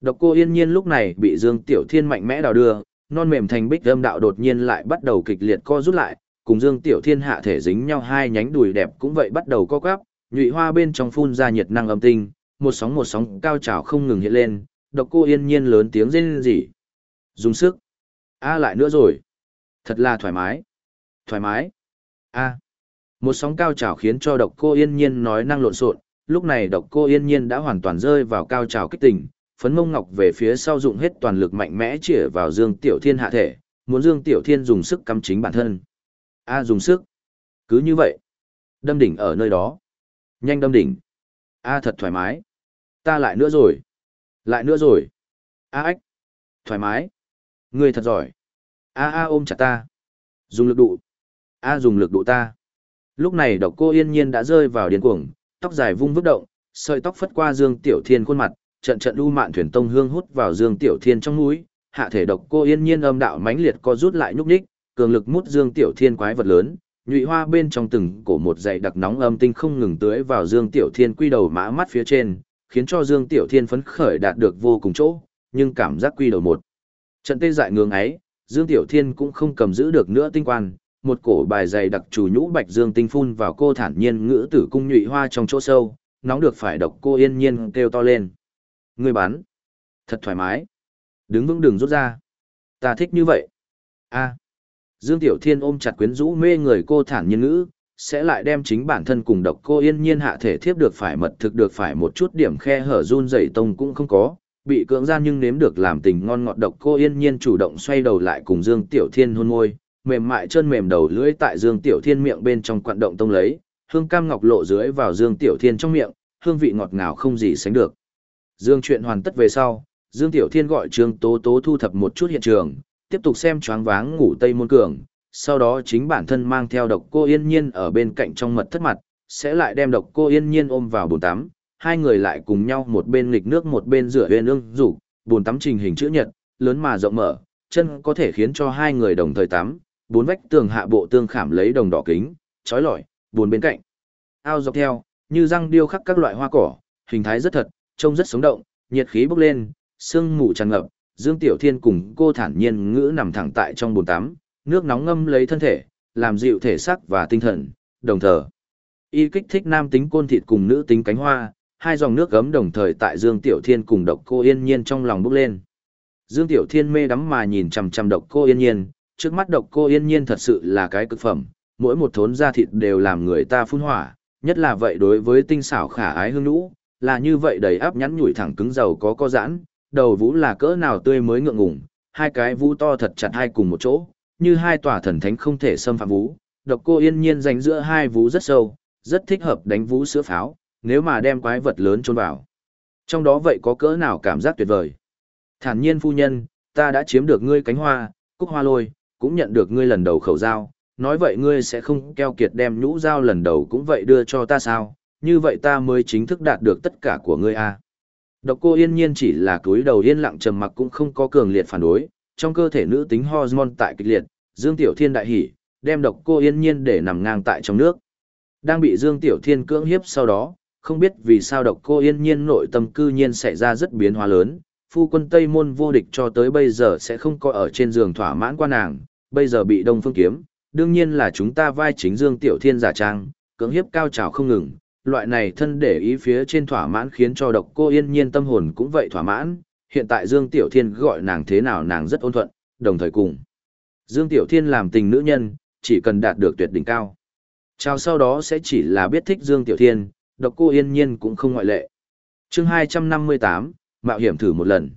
Speaker 1: Độc cô yên nhiên lúc này bị Dương Tiểu Thiên mạnh mẽ đào đưa, non mềm thành bích âm đạo đột nhiên lại bắt đầu kịch liệt co rút lại, cùng Dương Tiểu Thiên hạ thể dính nhau hai nhánh đùi đẹp cũng vậy bắt đầu co quắp, nhụy hoa bên trong phun ra nhiệt năng âm tinh, một sóng một sóng cao trào không ngừng hiện lên, độc cô yên nhiên lớn tiếng rên rỉ. Dùng sức. A lại nữa rồi. Thật là thoải mái. Thoải mái. A. Một sóng cao trào khiến cho độc cô yên nhiên nói năng lộn xộn, lúc này độc cô yên nhiên đã hoàn toàn rơi vào cao trào kích tình, phấn mông ngọc về phía sau dụng hết toàn lực mạnh mẽ chĩa vào Dương Tiểu Thiên hạ thể, muốn Dương Tiểu Thiên dùng sức cắm chính bản thân. A dùng sức. Cứ như vậy. Đâm đỉnh ở nơi đó. Nhanh đâm đỉnh. A thật thoải mái. Ta lại nữa rồi. Lại nữa rồi. A ách. Thoải mái. người thật giỏi. A A ôm chặt ta. Dùng lực đụ. A dùng lực đụ ta. Lúc này độc cô yên nhiên đã rơi vào điên cuồng, tóc dài vung vứt động, sợi tóc phất qua Dương Tiểu Thiên khuôn mặt, trận trận u mạn thuyền tông hương hút vào Dương Tiểu Thiên trong núi, hạ thể độc cô yên nhiên âm đạo mãnh liệt co rút lại nhúc nhích, cường lực mút Dương Tiểu Thiên quái vật lớn, nhụy hoa bên trong từng cổ một dày đặc nóng âm tinh không ngừng tưới vào Dương Tiểu Thiên quy đầu mã mắt phía trên, khiến cho Dương Tiểu Thiên phấn khởi đạt được vô cùng chỗ, nhưng cảm giác quy đầu một. Trận tê dại ngưỡng ấy, Dương Tiểu Thiên cũng không cầm giữ được nữa tinh quan, một cổ bài dày đặc chủ nhũ bạch dương tinh phun vào cô thản nhiên ngữ tử cung nhụy hoa trong chỗ sâu, nóng được phải độc cô yên nhiên kêu to lên. Người bán Thật thoải mái. Đứng vững đường rút ra. Ta thích như vậy. a Dương Tiểu Thiên ôm chặt quyến rũ mê người cô thản nhiên ngữ, sẽ lại đem chính bản thân cùng độc cô yên nhiên hạ thể thiếp được phải mật thực được phải một chút điểm khe hở run dày tông cũng không có, bị cưỡng gian nhưng nếm được làm tình ngon ngọt độc cô yên nhiên chủ động xoay đầu lại cùng Dương Tiểu Thiên hôn môi, mềm mại chân mềm đầu lưỡi tại Dương Tiểu Thiên miệng bên trong quặn động tông lấy, hương cam ngọc lộ dưới vào Dương Tiểu Thiên trong miệng, hương vị ngọt ngào không gì sánh được. Dương chuyện hoàn tất về sau, Dương Tiểu Thiên gọi Trương Tố Tố thu thập một chút hiện trường, tiếp tục xem choáng váng ngủ Tây Môn Cường, sau đó chính bản thân mang theo độc cô yên nhiên ở bên cạnh trong mật thất mặt, sẽ lại đem độc cô yên nhiên ôm vào bồn tắm, hai người lại cùng nhau một bên nghịch nước một bên rửa huyền ương rủ, bồn tắm trình hình chữ nhật, lớn mà rộng mở, chân có thể khiến cho hai người đồng thời tắm, bốn vách tường hạ bộ tương khảm lấy đồng đỏ kính, trói lọi, buồn bên cạnh. Ao dọc theo, như răng điêu khắc các loại hoa cỏ, hình thái rất thật, trông rất sống động, nhiệt khí bốc lên, sương mù tràn ngập, Dương Tiểu Thiên cùng cô thản nhiên ngữ nằm thẳng tại trong bồn tắm, nước nóng ngâm lấy thân thể, làm dịu thể xác và tinh thần, đồng thời. Y kích thích nam tính côn thịt cùng nữ tính cánh hoa, hai dòng nước gấm đồng thời tại Dương Tiểu Thiên cùng độc cô yên nhiên trong lòng bốc lên. Dương Tiểu Thiên mê đắm mà nhìn chằm chằm độc cô yên nhiên, trước mắt độc cô yên nhiên thật sự là cái cực phẩm, mỗi một thốn da thịt đều làm người ta phun hỏa, nhất là vậy đối với tinh xảo khả ái hương nũ, là như vậy đầy áp nhắn nhủi thẳng cứng dầu có co giãn, đầu vũ là cỡ nào tươi mới ngượng ngùng, hai cái vũ to thật chặt hai cùng một chỗ, như hai tòa thần thánh không thể xâm phạm vũ, độc cô yên nhiên dành giữa hai vũ rất sâu, rất thích hợp đánh vũ sữa pháo, nếu mà đem quái vật lớn trốn vào. Trong đó vậy có cỡ nào cảm giác tuyệt vời. Thản nhiên phu nhân, ta đã chiếm được ngươi cánh hoa, cúc hoa lôi, cũng nhận được ngươi lần đầu khẩu dao. nói vậy ngươi sẽ không keo kiệt đem nhũ dao lần đầu cũng vậy đưa cho ta sao, như vậy ta mới chính thức đạt được tất cả của ngươi a. À. Độc cô yên nhiên chỉ là túi đầu yên lặng trầm mặc cũng không có cường liệt phản đối, trong cơ thể nữ tính hormone tại kịch liệt, Dương Tiểu Thiên đại hỉ, đem độc cô yên nhiên để nằm ngang tại trong nước. Đang bị Dương Tiểu Thiên cưỡng hiếp sau đó, không biết vì sao độc cô yên nhiên nội tâm cư nhiên xảy ra rất biến hóa lớn, phu quân Tây Môn vô địch cho tới bây giờ sẽ không có ở trên giường thỏa mãn qua nàng, bây giờ bị Đông Phương kiếm, đương nhiên là chúng ta vai chính Dương Tiểu Thiên giả trang, cưỡng hiếp cao trào không ngừng, loại này thân để ý phía trên thỏa mãn khiến cho độc cô yên nhiên tâm hồn cũng vậy thỏa mãn, hiện tại Dương Tiểu Thiên gọi nàng thế nào nàng rất ôn thuận, đồng thời cùng. Dương Tiểu Thiên làm tình nữ nhân, chỉ cần đạt được tuyệt đỉnh cao. Chào sau đó sẽ chỉ là biết thích Dương Tiểu Thiên, độc cô yên nhiên cũng không ngoại lệ. chương 258, mạo hiểm thử một lần.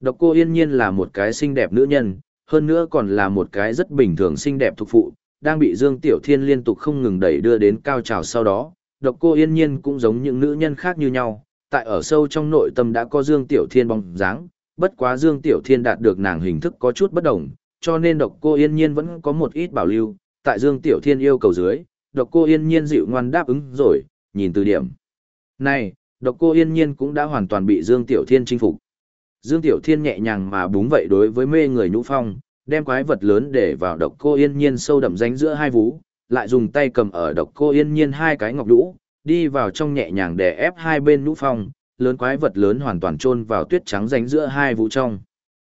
Speaker 1: Độc cô yên nhiên là một cái xinh đẹp nữ nhân, hơn nữa còn là một cái rất bình thường xinh đẹp thuộc phụ, đang bị Dương Tiểu Thiên liên tục không ngừng đẩy đưa đến cao trào sau đó. Độc cô yên nhiên cũng giống những nữ nhân khác như nhau, tại ở sâu trong nội tâm đã có Dương Tiểu Thiên bóng dáng, bất quá Dương Tiểu Thiên đạt được nàng hình thức có chút bất đồng, cho nên độc cô yên nhiên vẫn có một ít bảo lưu, tại Dương Tiểu Thiên yêu cầu dưới, độc cô yên nhiên dịu ngoan đáp ứng rồi, nhìn từ điểm. Này, độc cô yên nhiên cũng đã hoàn toàn bị Dương Tiểu Thiên chinh phục. Dương Tiểu Thiên nhẹ nhàng mà búng vậy đối với mê người nhũ phong, đem quái vật lớn để vào độc cô yên nhiên sâu đậm ránh giữa hai vú, lại dùng tay cầm ở độc cô yên nhiên hai cái ngọc lũ, đi vào trong nhẹ nhàng để ép hai bên lũ phong, lớn quái vật lớn hoàn toàn chôn vào tuyết trắng ránh giữa hai vũ trong.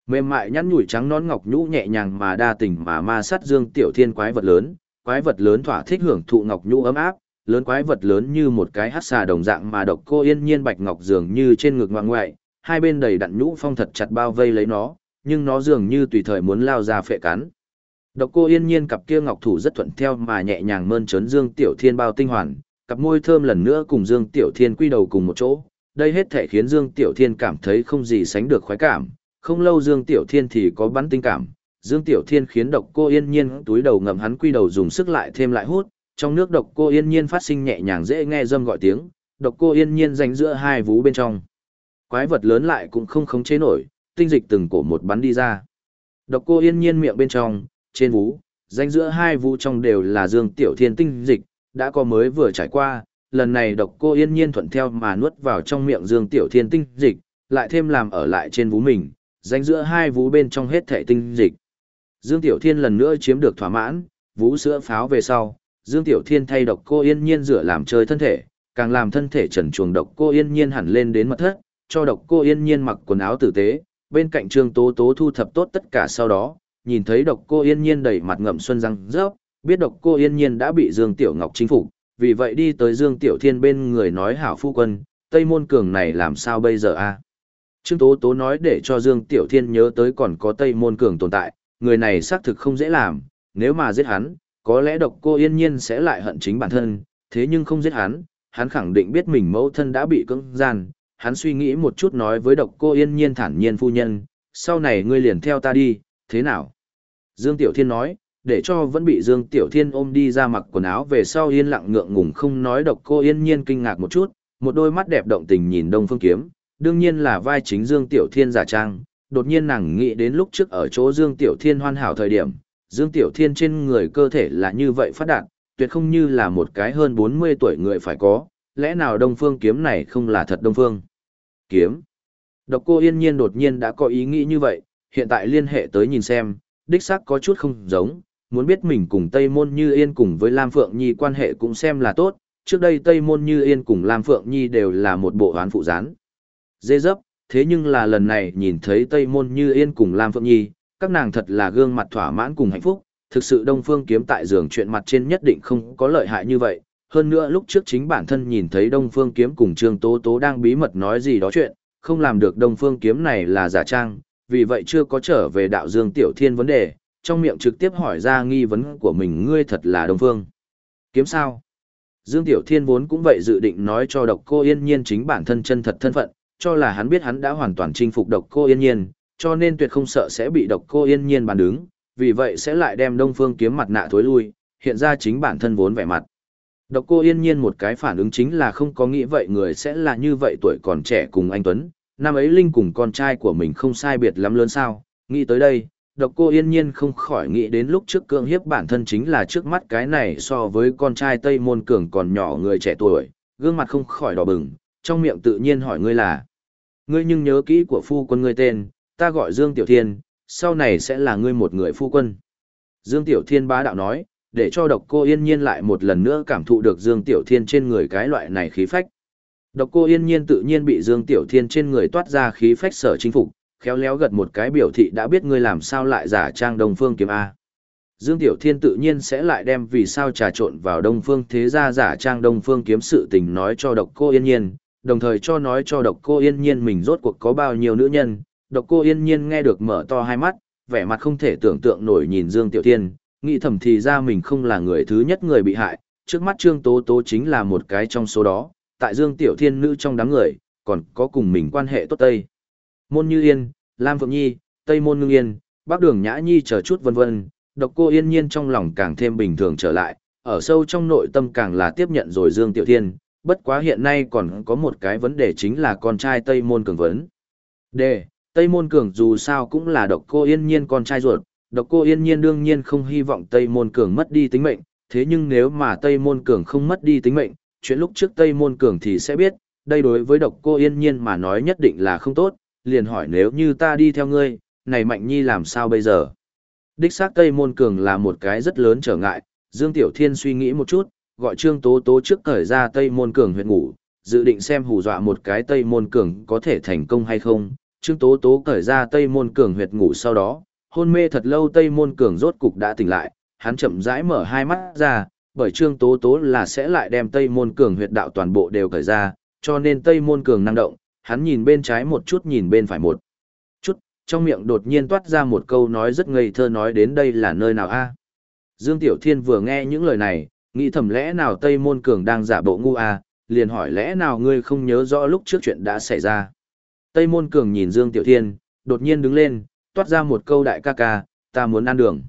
Speaker 1: Mềm mại nhắn nhủi trắng nón ngọc nhũ nhẹ nhàng mà đa tình mà ma sát Dương Tiểu Thiên quái vật lớn, quái vật lớn thỏa thích hưởng thụ ngọc nhũ ấm áp, lớn quái vật lớn như một cái hát xà đồng dạng mà độc cô yên nhiên bạch ngọc dường như trên ngực ngoại ngoại, hai bên đầy đặn nhũ phong thật chặt bao vây lấy nó, nhưng nó dường như tùy thời muốn lao ra phệ cắn. Độc cô yên nhiên cặp kia ngọc thủ rất thuận theo mà nhẹ nhàng mơn trớn Dương Tiểu Thiên bao tinh hoàn, cặp môi thơm lần nữa cùng Dương Tiểu Thiên quy đầu cùng một chỗ. Đây hết thể khiến Dương Tiểu Thiên cảm thấy không gì sánh được khoái cảm, không lâu Dương Tiểu Thiên thì có bắn tinh cảm. Dương Tiểu Thiên khiến độc cô yên nhiên túi đầu ngầm hắn quy đầu dùng sức lại thêm lại hút, trong nước độc cô yên nhiên phát sinh nhẹ nhàng dễ nghe dâm gọi tiếng, độc cô yên nhiên dành giữa hai vú bên trong. Quái vật lớn lại cũng không khống chế nổi, tinh dịch từng cổ một bắn đi ra. Độc cô yên nhiên miệng bên trong, trên vú, danh giữa hai vú trong đều là Dương Tiểu Thiên tinh dịch, đã có mới vừa trải qua, lần này độc cô yên nhiên thuận theo mà nuốt vào trong miệng Dương Tiểu Thiên tinh dịch, lại thêm làm ở lại trên vú mình, danh giữa hai vú bên trong hết thể tinh dịch. Dương Tiểu Thiên lần nữa chiếm được thỏa mãn, vú sữa pháo về sau, Dương Tiểu Thiên thay độc cô yên nhiên rửa làm chơi thân thể, càng làm thân thể trần chuồng độc cô yên nhiên hẳn lên đến mật thất, cho độc cô yên nhiên mặc quần áo tử tế, bên cạnh Trương Tố Tố thu thập tốt tất cả sau đó, nhìn thấy độc cô yên nhiên đầy mặt ngậm xuân răng rớp, biết độc cô yên nhiên đã bị Dương Tiểu Ngọc chính phục, vì vậy đi tới Dương Tiểu Thiên bên người nói hảo phu quân, Tây Môn Cường này làm sao bây giờ a? Trương Tố Tố nói để cho Dương Tiểu Thiên nhớ tới còn có Tây Môn Cường tồn tại, người này xác thực không dễ làm, nếu mà giết hắn, có lẽ độc cô yên nhiên sẽ lại hận chính bản thân, thế nhưng không giết hắn, hắn khẳng định biết mình mẫu thân đã bị cưỡng gian, hắn suy nghĩ một chút nói với độc cô yên nhiên thản nhiên phu nhân, sau này ngươi liền theo ta đi, thế nào? Dương Tiểu Thiên nói, để cho vẫn bị Dương Tiểu Thiên ôm đi ra mặc quần áo về sau yên lặng ngượng ngùng không nói độc cô yên nhiên kinh ngạc một chút, một đôi mắt đẹp động tình nhìn Đông Phương Kiếm, đương nhiên là vai chính Dương Tiểu Thiên giả trang, đột nhiên nàng nghĩ đến lúc trước ở chỗ Dương Tiểu Thiên hoàn hảo thời điểm, Dương Tiểu Thiên trên người cơ thể là như vậy phát đạt, tuyệt không như là một cái hơn 40 tuổi người phải có, lẽ nào Đông Phương Kiếm này không là thật Đông Phương Kiếm? Độc cô yên nhiên đột nhiên đã có ý nghĩ như vậy, hiện tại liên hệ tới nhìn xem, đích xác có chút không giống, muốn biết mình cùng Tây Môn Như Yên cùng với Lam Phượng Nhi quan hệ cũng xem là tốt, trước đây Tây Môn Như Yên cùng Lam Phượng Nhi đều là một bộ hoán phụ gián. Dê dấp, thế nhưng là lần này nhìn thấy Tây Môn Như Yên cùng Lam Phượng Nhi, các nàng thật là gương mặt thỏa mãn cùng hạnh phúc, thực sự Đông Phương kiếm tại giường chuyện mặt trên nhất định không có lợi hại như vậy. Hơn nữa lúc trước chính bản thân nhìn thấy Đông Phương kiếm cùng Trương Tố Tố đang bí mật nói gì đó chuyện, không làm được Đông Phương kiếm này là giả trang, vì vậy chưa có trở về đạo Dương Tiểu Thiên vấn đề, trong miệng trực tiếp hỏi ra nghi vấn của mình ngươi thật là Đông Phương. Kiếm sao? Dương Tiểu Thiên vốn cũng vậy dự định nói cho độc cô yên nhiên chính bản thân chân thật thân phận, cho là hắn biết hắn đã hoàn toàn chinh phục độc cô yên nhiên, cho nên tuyệt không sợ sẽ bị độc cô yên nhiên bàn đứng, vì vậy sẽ lại đem Đông Phương kiếm mặt nạ thối lui, hiện ra chính bản thân vốn vẻ mặt. Độc cô yên nhiên một cái phản ứng chính là không có nghĩ vậy người sẽ là như vậy tuổi còn trẻ cùng anh Tuấn, năm ấy Linh cùng con trai của mình không sai biệt lắm lớn sao, nghĩ tới đây, độc cô yên nhiên không khỏi nghĩ đến lúc trước cưỡng hiếp bản thân chính là trước mắt cái này so với con trai Tây Môn Cường còn nhỏ người trẻ tuổi, gương mặt không khỏi đỏ bừng, trong miệng tự nhiên hỏi ngươi là. Ngươi nhưng nhớ kỹ của phu quân ngươi tên, ta gọi Dương Tiểu Thiên, sau này sẽ là ngươi một người phu quân. Dương Tiểu Thiên bá đạo nói, để cho độc cô yên nhiên lại một lần nữa cảm thụ được Dương Tiểu Thiên trên người cái loại này khí phách. Độc cô yên nhiên tự nhiên bị Dương Tiểu Thiên trên người toát ra khí phách sở chính phục, khéo léo gật một cái biểu thị đã biết ngươi làm sao lại giả trang Đông Phương kiếm A. Dương Tiểu Thiên tự nhiên sẽ lại đem vì sao trà trộn vào Đông Phương thế gia giả trang Đông Phương kiếm sự tình nói cho độc cô yên nhiên, đồng thời cho nói cho độc cô yên nhiên mình rốt cuộc có bao nhiêu nữ nhân. Độc cô yên nhiên nghe được mở to hai mắt, vẻ mặt không thể tưởng tượng nổi nhìn Dương Tiểu Thiên, nghĩ thầm thì ra mình không là người thứ nhất người bị hại, trước mắt Trương Tố Tố chính là một cái trong số đó, tại Dương Tiểu Thiên nữ trong đám người, còn có cùng mình quan hệ tốt tây. Môn Như Yên, Lam Phượng Nhi, Tây Môn Ngưng Yên, Bắc Đường Nhã Nhi chờ chút vân vân, độc cô yên nhiên trong lòng càng thêm bình thường trở lại, ở sâu trong nội tâm càng là tiếp nhận rồi Dương Tiểu Thiên, bất quá hiện nay còn có một cái vấn đề chính là con trai Tây Môn Cường vấn. D. Tây Môn Cường dù sao cũng là độc cô yên nhiên con trai ruột, độc cô yên nhiên đương nhiên không hy vọng Tây Môn Cường mất đi tính mệnh, thế nhưng nếu mà Tây Môn Cường không mất đi tính mệnh, chuyện lúc trước Tây Môn Cường thì sẽ biết, đây đối với độc cô yên nhiên mà nói nhất định là không tốt, liền hỏi nếu như ta đi theo ngươi, này Mạnh Nhi làm sao bây giờ? Đích xác Tây Môn Cường là một cái rất lớn trở ngại, Dương Tiểu Thiên suy nghĩ một chút, gọi Trương Tố Tố trước cởi ra Tây Môn Cường huyện ngủ, dự định xem hù dọa một cái Tây Môn Cường có thể thành công hay không. Trương Tố Tố cởi ra Tây Môn Cường huyệt ngủ sau đó, hôn mê thật lâu Tây Môn Cường rốt cục đã tỉnh lại, hắn chậm rãi mở hai mắt ra, bởi Trương Tố Tố là sẽ lại đem Tây Môn Cường huyệt đạo toàn bộ đều cởi ra, cho nên Tây Môn Cường năng động, hắn nhìn bên trái một chút nhìn bên phải một chút, trong miệng đột nhiên toát ra một câu nói rất ngây thơ nói đến đây là nơi nào a Dương Tiểu Thiên vừa nghe những lời này, nghĩ thầm lẽ nào Tây Môn Cường đang giả bộ ngu a liền hỏi lẽ nào ngươi không nhớ rõ lúc trước chuyện đã xảy ra. Tây Môn Cường nhìn Dương Tiểu Thiên, đột nhiên đứng lên, toát ra một câu đại ca ca, ta muốn ăn đường.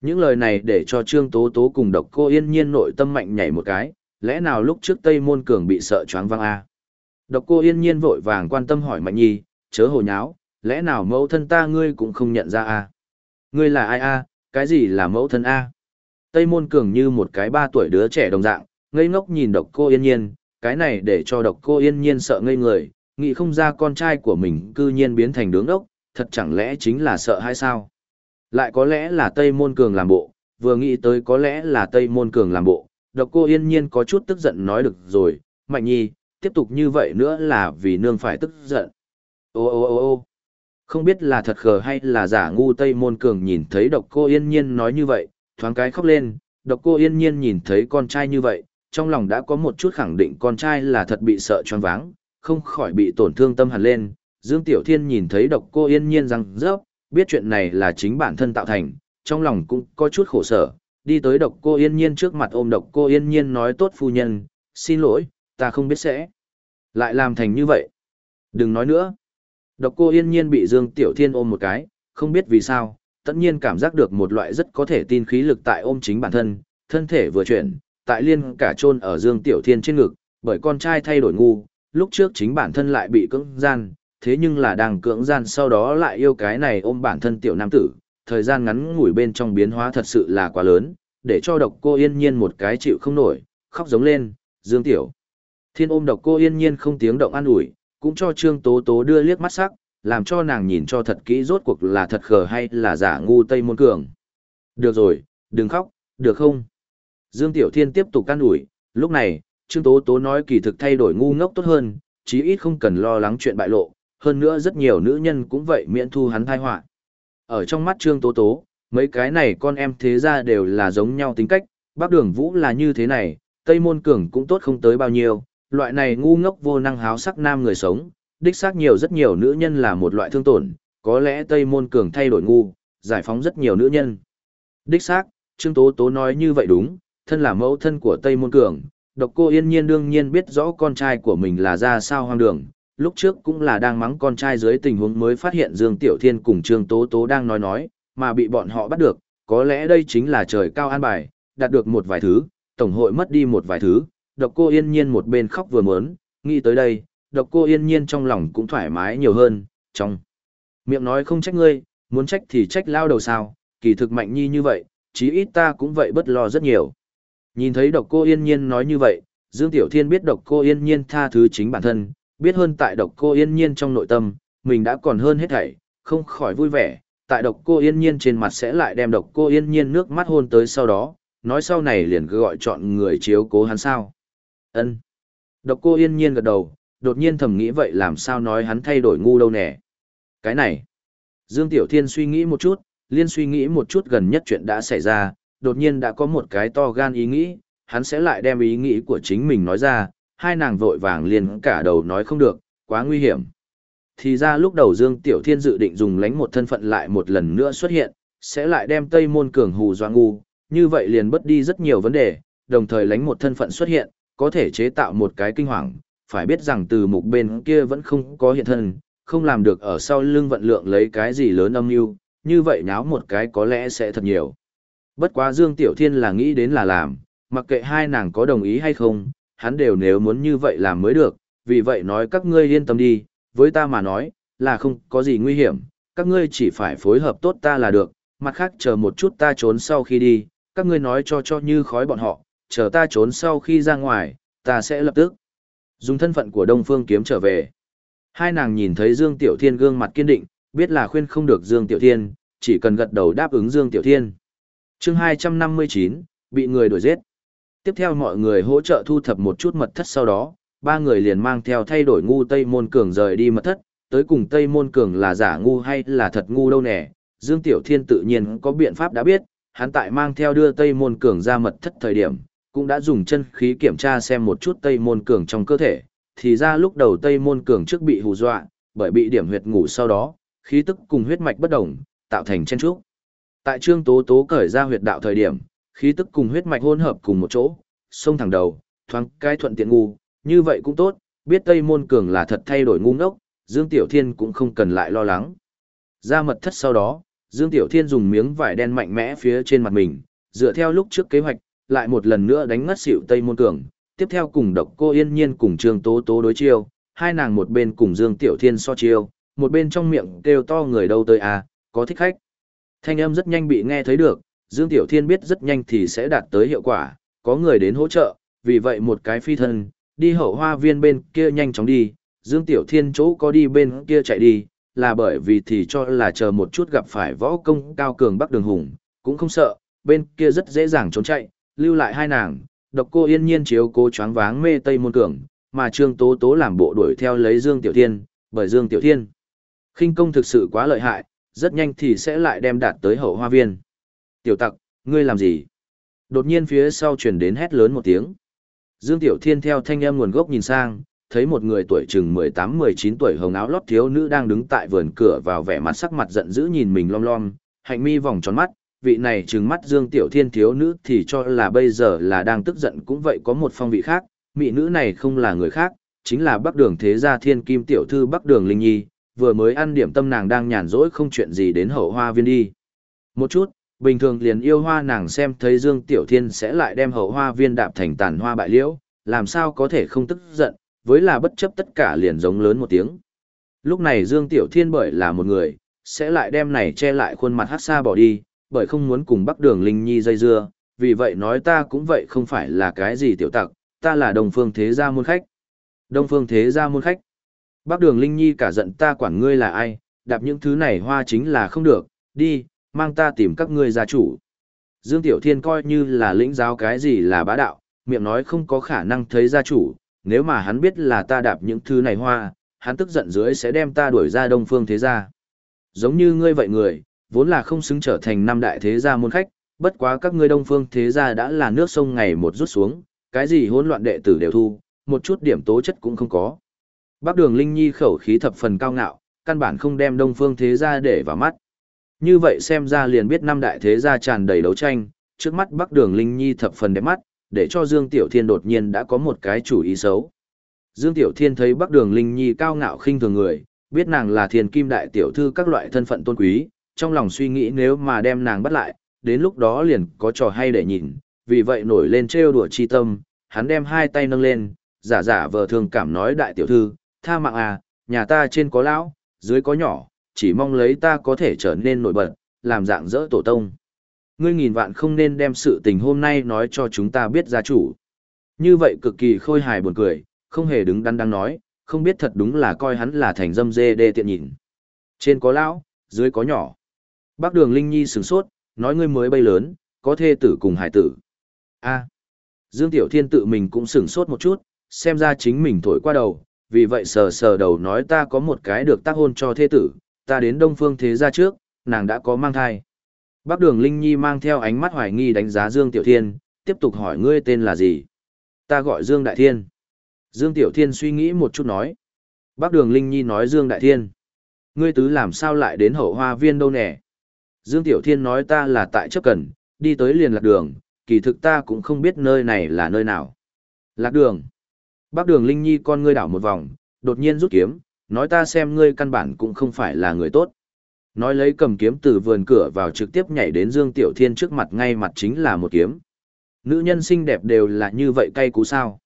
Speaker 1: Những lời này để cho Trương Tố Tố cùng độc cô yên nhiên nội tâm mạnh nhảy một cái, lẽ nào lúc trước Tây Môn Cường bị sợ choáng văng a à? Độc cô yên nhiên vội vàng quan tâm hỏi Mạnh Nhi, chớ hồ nháo, lẽ nào mẫu thân ta ngươi cũng không nhận ra a Ngươi là ai a cái gì là mẫu thân a Tây Môn Cường như một cái ba tuổi đứa trẻ đồng dạng, ngây ngốc nhìn độc cô yên nhiên, cái này để cho độc cô yên nhiên sợ ngây người, nghĩ không ra con trai của mình cư nhiên biến thành đứng đốc, thật chẳng lẽ chính là sợ hay sao? Lại có lẽ là Tây Môn Cường làm bộ, vừa nghĩ tới có lẽ là Tây Môn Cường làm bộ, độc cô yên nhiên có chút tức giận nói được rồi, Mạnh Nhi, tiếp tục như vậy nữa là vì nương phải tức giận. Ô ô ô ô không biết là thật khờ hay là giả ngu Tây Môn Cường nhìn thấy độc cô yên nhiên nói như vậy, thoáng cái khóc lên, độc cô yên nhiên nhìn thấy con trai như vậy, trong lòng đã có một chút khẳng định con trai là thật bị sợ choáng váng, không khỏi bị tổn thương tâm hẳn lên. Dương Tiểu Thiên nhìn thấy độc cô yên nhiên rằng rớp, biết chuyện này là chính bản thân tạo thành, trong lòng cũng có chút khổ sở, đi tới độc cô yên nhiên trước mặt ôm độc cô yên nhiên nói tốt phu nhân, xin lỗi, ta không biết sẽ lại làm thành như vậy. Đừng nói nữa. Độc cô yên nhiên bị Dương Tiểu Thiên ôm một cái, không biết vì sao, tất nhiên cảm giác được một loại rất có thể tin khí lực tại ôm chính bản thân, thân thể vừa chuyển, tại liên cả chôn ở Dương Tiểu Thiên trên ngực, bởi con trai thay đổi ngu, lúc trước chính bản thân lại bị cưỡng gian, thế nhưng là đang cưỡng gian sau đó lại yêu cái này ôm bản thân tiểu nam tử, thời gian ngắn ngủi bên trong biến hóa thật sự là quá lớn, để cho độc cô yên nhiên một cái chịu không nổi, khóc giống lên, Dương Tiểu. Thiên ôm độc cô yên nhiên không tiếng động an ủi, cũng cho Trương Tố Tố đưa liếc mắt sắc, làm cho nàng nhìn cho thật kỹ rốt cuộc là thật khờ hay là giả ngu Tây Môn Cường. Được rồi, đừng khóc, được không? Dương Tiểu Thiên tiếp tục can ủi, lúc này, Trương Tố Tố nói kỳ thực thay đổi ngu ngốc tốt hơn, chí ít không cần lo lắng chuyện bại lộ, hơn nữa rất nhiều nữ nhân cũng vậy miễn thu hắn thai họa. Ở trong mắt Trương Tố Tố, mấy cái này con em thế ra đều là giống nhau tính cách, Bắc Đường Vũ là như thế này, Tây Môn Cường cũng tốt không tới bao nhiêu, loại này ngu ngốc vô năng háo sắc nam người sống, đích xác nhiều rất nhiều nữ nhân là một loại thương tổn, có lẽ Tây Môn Cường thay đổi ngu, giải phóng rất nhiều nữ nhân. Đích xác, Trương Tố Tố nói như vậy đúng, thân là mẫu thân của Tây Môn Cường, độc cô yên nhiên đương nhiên biết rõ con trai của mình là ra sao hoang đường, lúc trước cũng là đang mắng con trai dưới tình huống mới phát hiện Dương Tiểu Thiên cùng Trương Tố Tố đang nói nói, mà bị bọn họ bắt được, có lẽ đây chính là trời cao an bài, đạt được một vài thứ, tổng hội mất đi một vài thứ, độc cô yên nhiên một bên khóc vừa mớn, nghĩ tới đây, độc cô yên nhiên trong lòng cũng thoải mái nhiều hơn, trong miệng nói không trách ngươi, muốn trách thì trách lao đầu sao, kỳ thực mạnh nhi như vậy, chí ít ta cũng vậy bất lo rất nhiều. Nhìn thấy độc cô yên nhiên nói như vậy, Dương Tiểu Thiên biết độc cô yên nhiên tha thứ chính bản thân, biết hơn tại độc cô yên nhiên trong nội tâm, mình đã còn hơn hết thảy, không khỏi vui vẻ, tại độc cô yên nhiên trên mặt sẽ lại đem độc cô yên nhiên nước mắt hôn tới sau đó, nói sau này liền cứ gọi chọn người chiếu cố hắn sao. ân Độc cô yên nhiên gật đầu, đột nhiên thầm nghĩ vậy làm sao nói hắn thay đổi ngu đâu nè. Cái này. Dương Tiểu Thiên suy nghĩ một chút, liên suy nghĩ một chút gần nhất chuyện đã xảy ra, đột nhiên đã có một cái to gan ý nghĩ, hắn sẽ lại đem ý nghĩ của chính mình nói ra, hai nàng vội vàng liền cả đầu nói không được, quá nguy hiểm. Thì ra lúc đầu Dương Tiểu Thiên dự định dùng lánh một thân phận lại một lần nữa xuất hiện, sẽ lại đem Tây Môn Cường hù doa ngu, như vậy liền bất đi rất nhiều vấn đề, đồng thời lánh một thân phận xuất hiện, có thể chế tạo một cái kinh hoàng, phải biết rằng từ mục bên kia vẫn không có hiện thân, không làm được ở sau lưng vận lượng lấy cái gì lớn âm mưu, như vậy nháo một cái có lẽ sẽ thật nhiều. Bất quá Dương Tiểu Thiên là nghĩ đến là làm, mặc kệ hai nàng có đồng ý hay không, hắn đều nếu muốn như vậy làm mới được, vì vậy nói các ngươi yên tâm đi, với ta mà nói, là không có gì nguy hiểm, các ngươi chỉ phải phối hợp tốt ta là được, mặt khác chờ một chút ta trốn sau khi đi, các ngươi nói cho cho như khói bọn họ, chờ ta trốn sau khi ra ngoài, ta sẽ lập tức dùng thân phận của Đông Phương kiếm trở về. Hai nàng nhìn thấy Dương Tiểu Thiên gương mặt kiên định, biết là khuyên không được Dương Tiểu Thiên, chỉ cần gật đầu đáp ứng Dương Tiểu Thiên chương 259, bị người đuổi giết. Tiếp theo mọi người hỗ trợ thu thập một chút mật thất sau đó, ba người liền mang theo thay đổi ngu Tây Môn Cường rời đi mật thất, tới cùng Tây Môn Cường là giả ngu hay là thật ngu đâu nè, Dương Tiểu Thiên tự nhiên có biện pháp đã biết, hắn tại mang theo đưa Tây Môn Cường ra mật thất thời điểm, cũng đã dùng chân khí kiểm tra xem một chút Tây Môn Cường trong cơ thể, thì ra lúc đầu Tây Môn Cường trước bị hù dọa, bởi bị điểm huyệt ngủ sau đó, khí tức cùng huyết mạch bất đồng, tạo thành chen trúc. Tại Trương Tố Tố cởi ra huyệt đạo thời điểm, khí tức cùng huyết mạch hỗn hợp cùng một chỗ, xông thẳng đầu, thoáng cái thuận tiện ngu, như vậy cũng tốt, biết Tây Môn Cường là thật thay đổi ngu ngốc, Dương Tiểu Thiên cũng không cần lại lo lắng. Ra mật thất sau đó, Dương Tiểu Thiên dùng miếng vải đen mạnh mẽ phía trên mặt mình, dựa theo lúc trước kế hoạch, lại một lần nữa đánh ngất xỉu Tây Môn Cường, tiếp theo cùng độc cô yên nhiên cùng Trương Tố Tố đối chiêu, hai nàng một bên cùng Dương Tiểu Thiên so chiêu, một bên trong miệng kêu to người đâu tới à, có thích khách. Thanh âm rất nhanh bị nghe thấy được, Dương Tiểu Thiên biết rất nhanh thì sẽ đạt tới hiệu quả, có người đến hỗ trợ, vì vậy một cái phi thân, đi hậu hoa viên bên kia nhanh chóng đi, Dương Tiểu Thiên chỗ có đi bên kia chạy đi, là bởi vì thì cho là chờ một chút gặp phải võ công cao cường Bắc Đường Hùng, cũng không sợ, bên kia rất dễ dàng trốn chạy, lưu lại hai nàng, độc cô yên nhiên chiếu cố choáng váng mê Tây Môn Cường, mà Trương Tố Tố làm bộ đuổi theo lấy Dương Tiểu Thiên, bởi Dương Tiểu Thiên. khinh công thực sự quá lợi hại, rất nhanh thì sẽ lại đem đạt tới hậu hoa viên. Tiểu tặc, ngươi làm gì? Đột nhiên phía sau truyền đến hét lớn một tiếng. Dương Tiểu Thiên theo thanh âm nguồn gốc nhìn sang, thấy một người tuổi chừng 18-19 tuổi hồng áo lót thiếu nữ đang đứng tại vườn cửa vào vẻ mặt sắc mặt giận dữ nhìn mình lom lom, hạnh mi vòng tròn mắt, vị này trừng mắt Dương Tiểu Thiên thiếu nữ thì cho là bây giờ là đang tức giận cũng vậy có một phong vị khác, mỹ nữ này không là người khác, chính là Bắc Đường Thế Gia Thiên Kim Tiểu Thư Bắc Đường Linh Nhi, vừa mới ăn điểm tâm nàng đang nhàn rỗi không chuyện gì đến hậu hoa viên đi. Một chút, bình thường liền yêu hoa nàng xem thấy Dương Tiểu Thiên sẽ lại đem hậu hoa viên đạp thành tàn hoa bại liễu, làm sao có thể không tức giận, với là bất chấp tất cả liền giống lớn một tiếng. Lúc này Dương Tiểu Thiên bởi là một người, sẽ lại đem này che lại khuôn mặt hát xa bỏ đi, bởi không muốn cùng Bắc Đường Linh Nhi dây dưa, vì vậy nói ta cũng vậy không phải là cái gì tiểu tặc, ta là Đông Phương Thế Gia môn khách. Đông Phương Thế Gia môn khách. Bắc Đường Linh Nhi cả giận ta quản ngươi là ai, đạp những thứ này hoa chính là không được, đi, mang ta tìm các ngươi gia chủ. Dương Tiểu Thiên coi như là lĩnh giáo cái gì là bá đạo, miệng nói không có khả năng thấy gia chủ, nếu mà hắn biết là ta đạp những thứ này hoa, hắn tức giận dưới sẽ đem ta đuổi ra đông phương thế gia. Giống như ngươi vậy người, vốn là không xứng trở thành năm đại thế gia môn khách, bất quá các ngươi đông phương thế gia đã là nước sông ngày một rút xuống, cái gì hỗn loạn đệ tử đều thu, một chút điểm tố chất cũng không có. Bác đường Linh Nhi khẩu khí thập phần cao ngạo, căn bản không đem đông phương thế gia để vào mắt. Như vậy xem ra liền biết năm đại thế gia tràn đầy đấu tranh, trước mắt Bắc Đường Linh Nhi thập phần đẹp mắt, để cho Dương Tiểu Thiên đột nhiên đã có một cái chủ ý xấu. Dương Tiểu Thiên thấy Bắc Đường Linh Nhi cao ngạo khinh thường người, biết nàng là thiên kim đại tiểu thư các loại thân phận tôn quý, trong lòng suy nghĩ nếu mà đem nàng bắt lại, đến lúc đó liền có trò hay để nhìn, vì vậy nổi lên trêu đùa chi tâm, hắn đem hai tay nâng lên, giả giả vờ thường cảm nói đại tiểu thư, tha mạng à, nhà ta trên có lão, dưới có nhỏ, chỉ mong lấy ta có thể trở nên nổi bật, làm dạng dỡ tổ tông. Ngươi nghìn vạn không nên đem sự tình hôm nay nói cho chúng ta biết gia chủ. Như vậy cực kỳ khôi hài buồn cười, không hề đứng đắn đang nói, không biết thật đúng là coi hắn là thành dâm dê đê tiện nhìn. Trên có lão, dưới có nhỏ. Bác đường Linh Nhi sửng sốt, nói ngươi mới bay lớn, có thê tử cùng hải tử. a Dương Tiểu Thiên tự mình cũng sửng sốt một chút, xem ra chính mình thổi qua đầu, vì vậy sờ sờ đầu nói ta có một cái được tác hôn cho thê tử, ta đến Đông Phương Thế Gia trước, nàng đã có mang thai. Bác Đường Linh Nhi mang theo ánh mắt hoài nghi đánh giá Dương Tiểu Thiên, tiếp tục hỏi ngươi tên là gì? Ta gọi Dương Đại Thiên. Dương Tiểu Thiên suy nghĩ một chút nói. Bác Đường Linh Nhi nói Dương Đại Thiên. Ngươi tứ làm sao lại đến hậu hoa viên đâu nè? Dương Tiểu Thiên nói ta là tại chấp cần, đi tới liền lạc đường, kỳ thực ta cũng không biết nơi này là nơi nào. Lạc đường. Bác Đường Linh Nhi con ngươi đảo một vòng, đột nhiên rút kiếm, nói ta xem ngươi căn bản cũng không phải là người tốt. Nói lấy cầm kiếm từ vườn cửa vào trực tiếp nhảy đến Dương Tiểu Thiên trước mặt ngay mặt chính là một kiếm. Nữ nhân xinh đẹp đều là như vậy cay cú sao.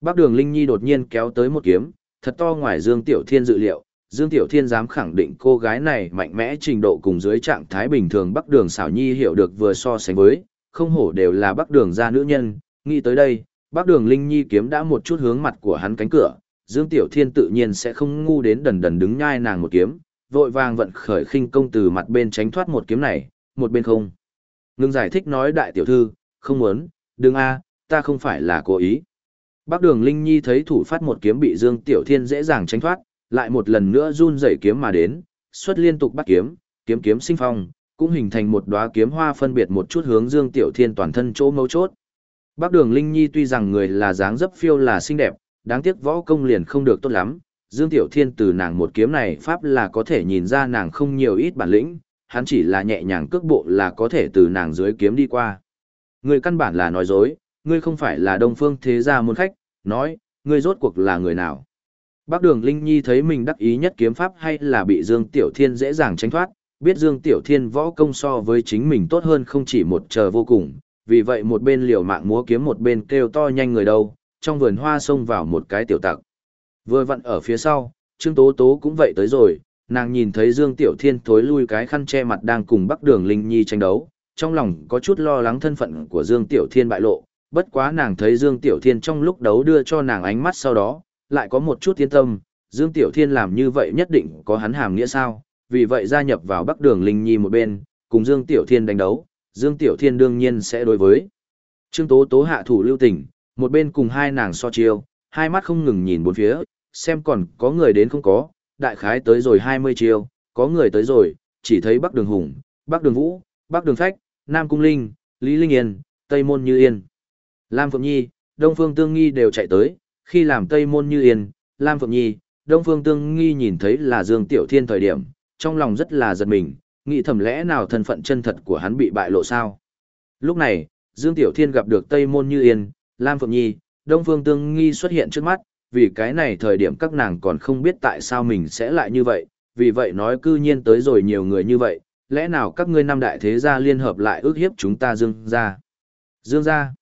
Speaker 1: Bác đường Linh Nhi đột nhiên kéo tới một kiếm, thật to ngoài Dương Tiểu Thiên dự liệu. Dương Tiểu Thiên dám khẳng định cô gái này mạnh mẽ trình độ cùng dưới trạng thái bình thường Bắc Đường Sảo nhi hiểu được vừa so sánh với, không hổ đều là Bắc Đường gia nữ nhân, nghĩ tới đây, Bắc Đường Linh Nhi kiếm đã một chút hướng mặt của hắn cánh cửa, Dương Tiểu Thiên tự nhiên sẽ không ngu đến đần đần đứng nhai nàng một kiếm, vội vàng vận khởi khinh công từ mặt bên tránh thoát một kiếm này, một bên không. Ngưng giải thích nói đại tiểu thư, không muốn, đừng a, ta không phải là cố ý. Bác đường Linh Nhi thấy thủ phát một kiếm bị Dương Tiểu Thiên dễ dàng tránh thoát, lại một lần nữa run rẩy kiếm mà đến, xuất liên tục bắt kiếm, kiếm kiếm sinh phong, cũng hình thành một đóa kiếm hoa phân biệt một chút hướng Dương Tiểu Thiên toàn thân chỗ mấu chốt. Bác Đường Linh Nhi tuy rằng người là dáng dấp phiêu là xinh đẹp, đáng tiếc võ công liền không được tốt lắm. Dương Tiểu Thiên từ nàng một kiếm này pháp là có thể nhìn ra nàng không nhiều ít bản lĩnh, hắn chỉ là nhẹ nhàng cước bộ là có thể từ nàng dưới kiếm đi qua. Người căn bản là nói dối, ngươi không phải là đông phương thế gia môn khách, nói, ngươi rốt cuộc là người nào. Bác Đường Linh Nhi thấy mình đắc ý nhất kiếm pháp hay là bị Dương Tiểu Thiên dễ dàng tránh thoát, biết Dương Tiểu Thiên võ công so với chính mình tốt hơn không chỉ một chờ vô cùng, vì vậy một bên liều mạng múa kiếm một bên kêu to nhanh người đâu, trong vườn hoa xông vào một cái tiểu tặc. Vừa vặn ở phía sau, Trương Tố Tố cũng vậy tới rồi, nàng nhìn thấy Dương Tiểu Thiên thối lui cái khăn che mặt đang cùng Bắc Đường Linh Nhi tranh đấu, trong lòng có chút lo lắng thân phận của Dương Tiểu Thiên bại lộ, bất quá nàng thấy Dương Tiểu Thiên trong lúc đấu đưa cho nàng ánh mắt sau đó, lại có một chút yên tâm, Dương Tiểu Thiên làm như vậy nhất định có hắn hàm nghĩa sao, vì vậy gia nhập vào Bắc Đường Linh Nhi một bên, cùng Dương Tiểu Thiên đánh đấu, Dương Tiểu Thiên đương nhiên sẽ đối với. Trương Tố Tố hạ thủ lưu tình, một bên cùng hai nàng so chiêu, hai mắt không ngừng nhìn bốn phía, xem còn có người đến không có, đại khái tới rồi 20 chiêu, có người tới rồi, chỉ thấy Bắc Đường Hùng, Bắc Đường Vũ, Bắc Đường Phách, Nam Cung Linh, Lý Linh Yên, Tây Môn Như Yên. Lam Phượng Nhi, Đông Phương Tương Nghi đều chạy tới, khi làm Tây Môn Như Yên, Lam Phượng Nhi, Đông Phương Tương Nghi nhìn thấy là Dương Tiểu Thiên thời điểm, trong lòng rất là giật mình, nghĩ thầm lẽ nào thân phận chân thật của hắn bị bại lộ sao. Lúc này, Dương Tiểu Thiên gặp được Tây Môn Như Yên, Lam Phượng Nhi, Đông Phương Tương Nghi xuất hiện trước mắt, vì cái này thời điểm các nàng còn không biết tại sao mình sẽ lại như vậy, vì vậy nói cư nhiên tới rồi nhiều người như vậy, lẽ nào các ngươi năm đại thế gia liên hợp lại ước hiếp chúng ta Dương gia? Dương gia?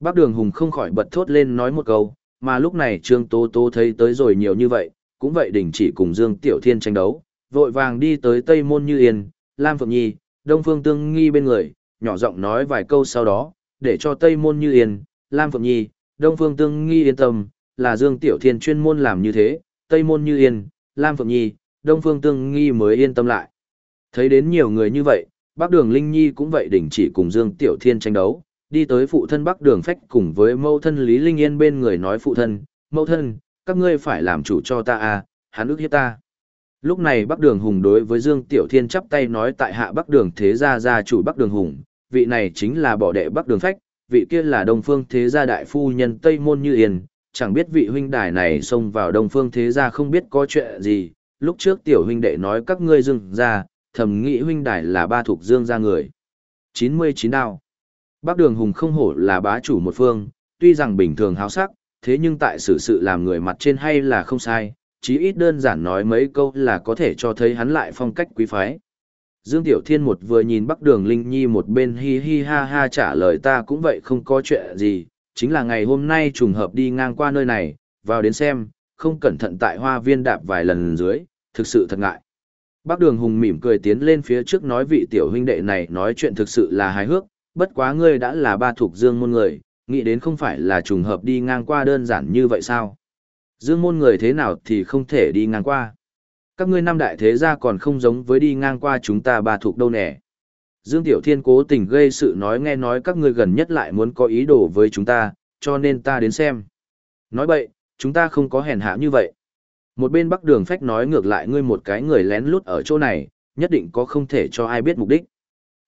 Speaker 1: Bác Đường Hùng không khỏi bật thốt lên nói một câu, mà lúc này Trương Tố Tố thấy tới rồi nhiều như vậy, cũng vậy đình chỉ cùng Dương Tiểu Thiên tranh đấu, vội vàng đi tới Tây Môn Như Yên, Lam Phượng Nhi, Đông Phương Tương Nghi bên người, nhỏ giọng nói vài câu sau đó, để cho Tây Môn Như Yên, Lam Phượng Nhi, Đông Phương Tương Nghi yên tâm, là Dương Tiểu Thiên chuyên môn làm như thế, Tây Môn Như Yên, Lam Phượng Nhi, Đông Phương Tương Nghi mới yên tâm lại. Thấy đến nhiều người như vậy, Bắc Đường Linh Nhi cũng vậy đình chỉ cùng Dương Tiểu Thiên tranh đấu, đi tới phụ thân Bắc Đường Phách cùng với mẫu thân Lý Linh Yên bên người nói phụ thân, mẫu thân, các ngươi phải làm chủ cho ta à, hắn ước hiếp ta. Lúc này Bắc Đường Hùng đối với Dương Tiểu Thiên chắp tay nói tại hạ Bắc Đường Thế Gia gia chủ Bắc Đường Hùng, vị này chính là bỏ đệ Bắc Đường Phách, vị kia là Đông Phương Thế Gia đại phu nhân Tây Môn Như Yên, chẳng biết vị huynh đài này xông vào Đông Phương Thế Gia không biết có chuyện gì, lúc trước tiểu huynh đệ nói các ngươi dừng ra, thầm nghĩ huynh đài là ba thuộc Dương gia người. 99 đao. Bắc Đường Hùng không hổ là bá chủ một phương, tuy rằng bình thường háo sắc, thế nhưng tại sự sự làm người mặt trên hay là không sai, chí ít đơn giản nói mấy câu là có thể cho thấy hắn lại phong cách quý phái. Dương Tiểu Thiên một vừa nhìn Bắc Đường Linh Nhi một bên hi hi ha ha trả lời ta cũng vậy không có chuyện gì, chính là ngày hôm nay trùng hợp đi ngang qua nơi này, vào đến xem, không cẩn thận tại hoa viên đạp vài lần dưới, thực sự thật ngại. Bắc Đường Hùng mỉm cười tiến lên phía trước nói vị tiểu huynh đệ này nói chuyện thực sự là hài hước, bất quá ngươi đã là ba thuộc dương môn người, nghĩ đến không phải là trùng hợp đi ngang qua đơn giản như vậy sao? Dương môn người thế nào thì không thể đi ngang qua. Các ngươi năm đại thế gia còn không giống với đi ngang qua chúng ta ba thuộc đâu nè. Dương Tiểu Thiên cố tình gây sự nói nghe nói các ngươi gần nhất lại muốn có ý đồ với chúng ta, cho nên ta đến xem. Nói bậy, chúng ta không có hèn hạ như vậy. Một bên bắc đường phách nói ngược lại ngươi một cái người lén lút ở chỗ này, nhất định có không thể cho ai biết mục đích.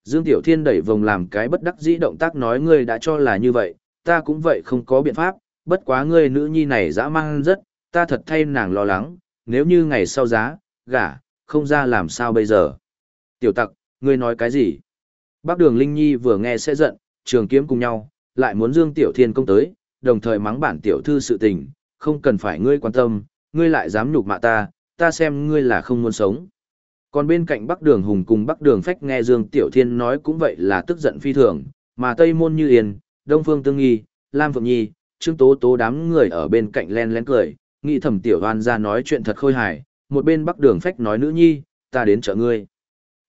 Speaker 1: Dương Tiểu Thiên đẩy vòng làm cái bất đắc dĩ động tác nói ngươi đã cho là như vậy, ta cũng vậy không có biện pháp, bất quá ngươi nữ nhi này dã man rất, ta thật thay nàng lo lắng, nếu như ngày sau giá, gả, không ra làm sao bây giờ. Tiểu tặc, ngươi nói cái gì? Bác đường Linh Nhi vừa nghe sẽ giận, trường kiếm cùng nhau, lại muốn Dương Tiểu Thiên công tới, đồng thời mắng bản tiểu thư sự tình, không cần phải ngươi quan tâm, ngươi lại dám nhục mạ ta, ta xem ngươi là không muốn sống. Còn bên cạnh Bắc Đường Hùng cùng Bắc Đường Phách nghe Dương Tiểu Thiên nói cũng vậy là tức giận phi thường, mà Tây Môn Như Yên, Đông Phương Tương Nghi, Lam Phượng Nhi, Trương Tố Tố đám người ở bên cạnh len lén cười, nghĩ thầm Tiểu Hoan ra nói chuyện thật khôi hài, một bên Bắc Đường Phách nói nữ nhi, ta đến chợ ngươi.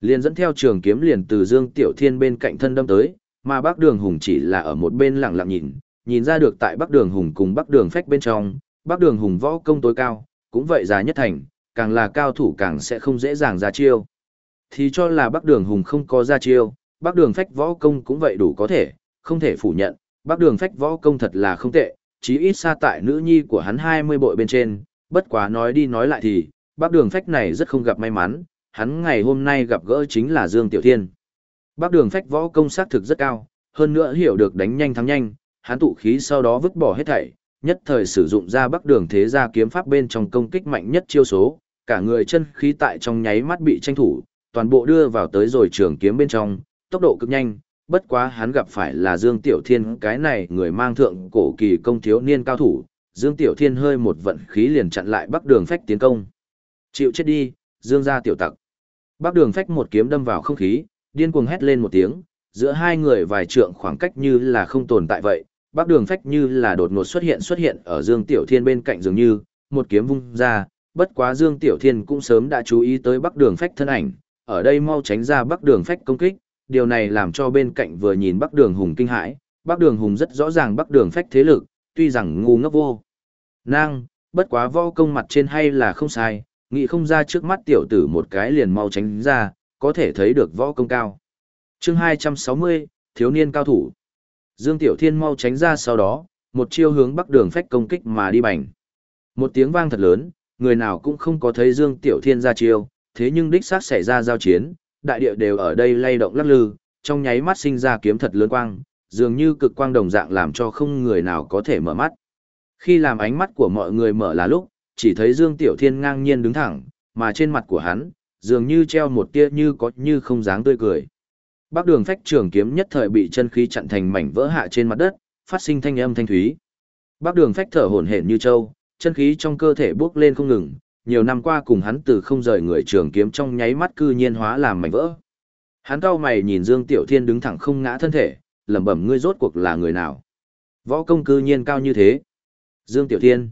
Speaker 1: Liền dẫn theo trường kiếm liền từ Dương Tiểu Thiên bên cạnh thân đâm tới, mà Bắc Đường Hùng chỉ là ở một bên lặng lặng nhìn, nhìn ra được tại Bắc Đường Hùng cùng Bắc Đường Phách bên trong, Bắc Đường Hùng võ công tối cao, cũng vậy già nhất thành, càng là cao thủ càng sẽ không dễ dàng ra chiêu. Thì cho là Bắc Đường Hùng không có ra chiêu, Bắc Đường Phách võ công cũng vậy đủ có thể, không thể phủ nhận, Bắc Đường Phách võ công thật là không tệ, chí ít xa tại nữ nhi của hắn 20 bội bên trên, bất quá nói đi nói lại thì, Bắc Đường Phách này rất không gặp may mắn, hắn ngày hôm nay gặp gỡ chính là Dương Tiểu Thiên. Bắc Đường Phách võ công sát thực rất cao, hơn nữa hiểu được đánh nhanh thắng nhanh, hắn tụ khí sau đó vứt bỏ hết thảy, nhất thời sử dụng ra Bắc Đường thế gia kiếm pháp bên trong công kích mạnh nhất chiêu số, cả người chân khí tại trong nháy mắt bị tranh thủ, toàn bộ đưa vào tới rồi trường kiếm bên trong, tốc độ cực nhanh, bất quá hắn gặp phải là Dương Tiểu Thiên cái này người mang thượng cổ kỳ công thiếu niên cao thủ, Dương Tiểu Thiên hơi một vận khí liền chặn lại Bắc Đường Phách tiến công. Chịu chết đi, Dương gia tiểu tặc. Bắc Đường Phách một kiếm đâm vào không khí, điên cuồng hét lên một tiếng, giữa hai người vài trượng khoảng cách như là không tồn tại vậy, Bắc Đường Phách như là đột ngột xuất hiện xuất hiện ở Dương Tiểu Thiên bên cạnh dường như, một kiếm vung ra, bất quá Dương Tiểu Thiên cũng sớm đã chú ý tới Bắc Đường Phách thân ảnh, ở đây mau tránh ra Bắc Đường Phách công kích, điều này làm cho bên cạnh vừa nhìn Bắc Đường Hùng kinh hãi, Bắc Đường Hùng rất rõ ràng Bắc Đường Phách thế lực, tuy rằng ngu ngốc vô. Năng, bất quá võ công mặt trên hay là không sai, nghĩ không ra trước mắt tiểu tử một cái liền mau tránh ra, có thể thấy được võ công cao. chương 260, thiếu niên cao thủ. Dương Tiểu Thiên mau tránh ra sau đó, một chiêu hướng bắc đường phách công kích mà đi bành. Một tiếng vang thật lớn, người nào cũng không có thấy Dương Tiểu Thiên ra chiêu, thế nhưng đích xác xảy ra giao chiến, đại địa đều ở đây lay động lắc lư, trong nháy mắt sinh ra kiếm thật lớn quang, dường như cực quang đồng dạng làm cho không người nào có thể mở mắt. Khi làm ánh mắt của mọi người mở là lúc, chỉ thấy Dương Tiểu Thiên ngang nhiên đứng thẳng, mà trên mặt của hắn, dường như treo một tia như có như không dáng tươi cười. Bác đường phách trường kiếm nhất thời bị chân khí chặn thành mảnh vỡ hạ trên mặt đất, phát sinh thanh âm thanh thúy. Bác đường phách thở hổn hển như trâu, chân khí trong cơ thể bước lên không ngừng, nhiều năm qua cùng hắn từ không rời người trường kiếm trong nháy mắt cư nhiên hóa làm mảnh vỡ. Hắn cau mày nhìn Dương Tiểu Thiên đứng thẳng không ngã thân thể, lẩm bẩm ngươi rốt cuộc là người nào? Võ công cư nhiên cao như thế. Dương Tiểu Thiên.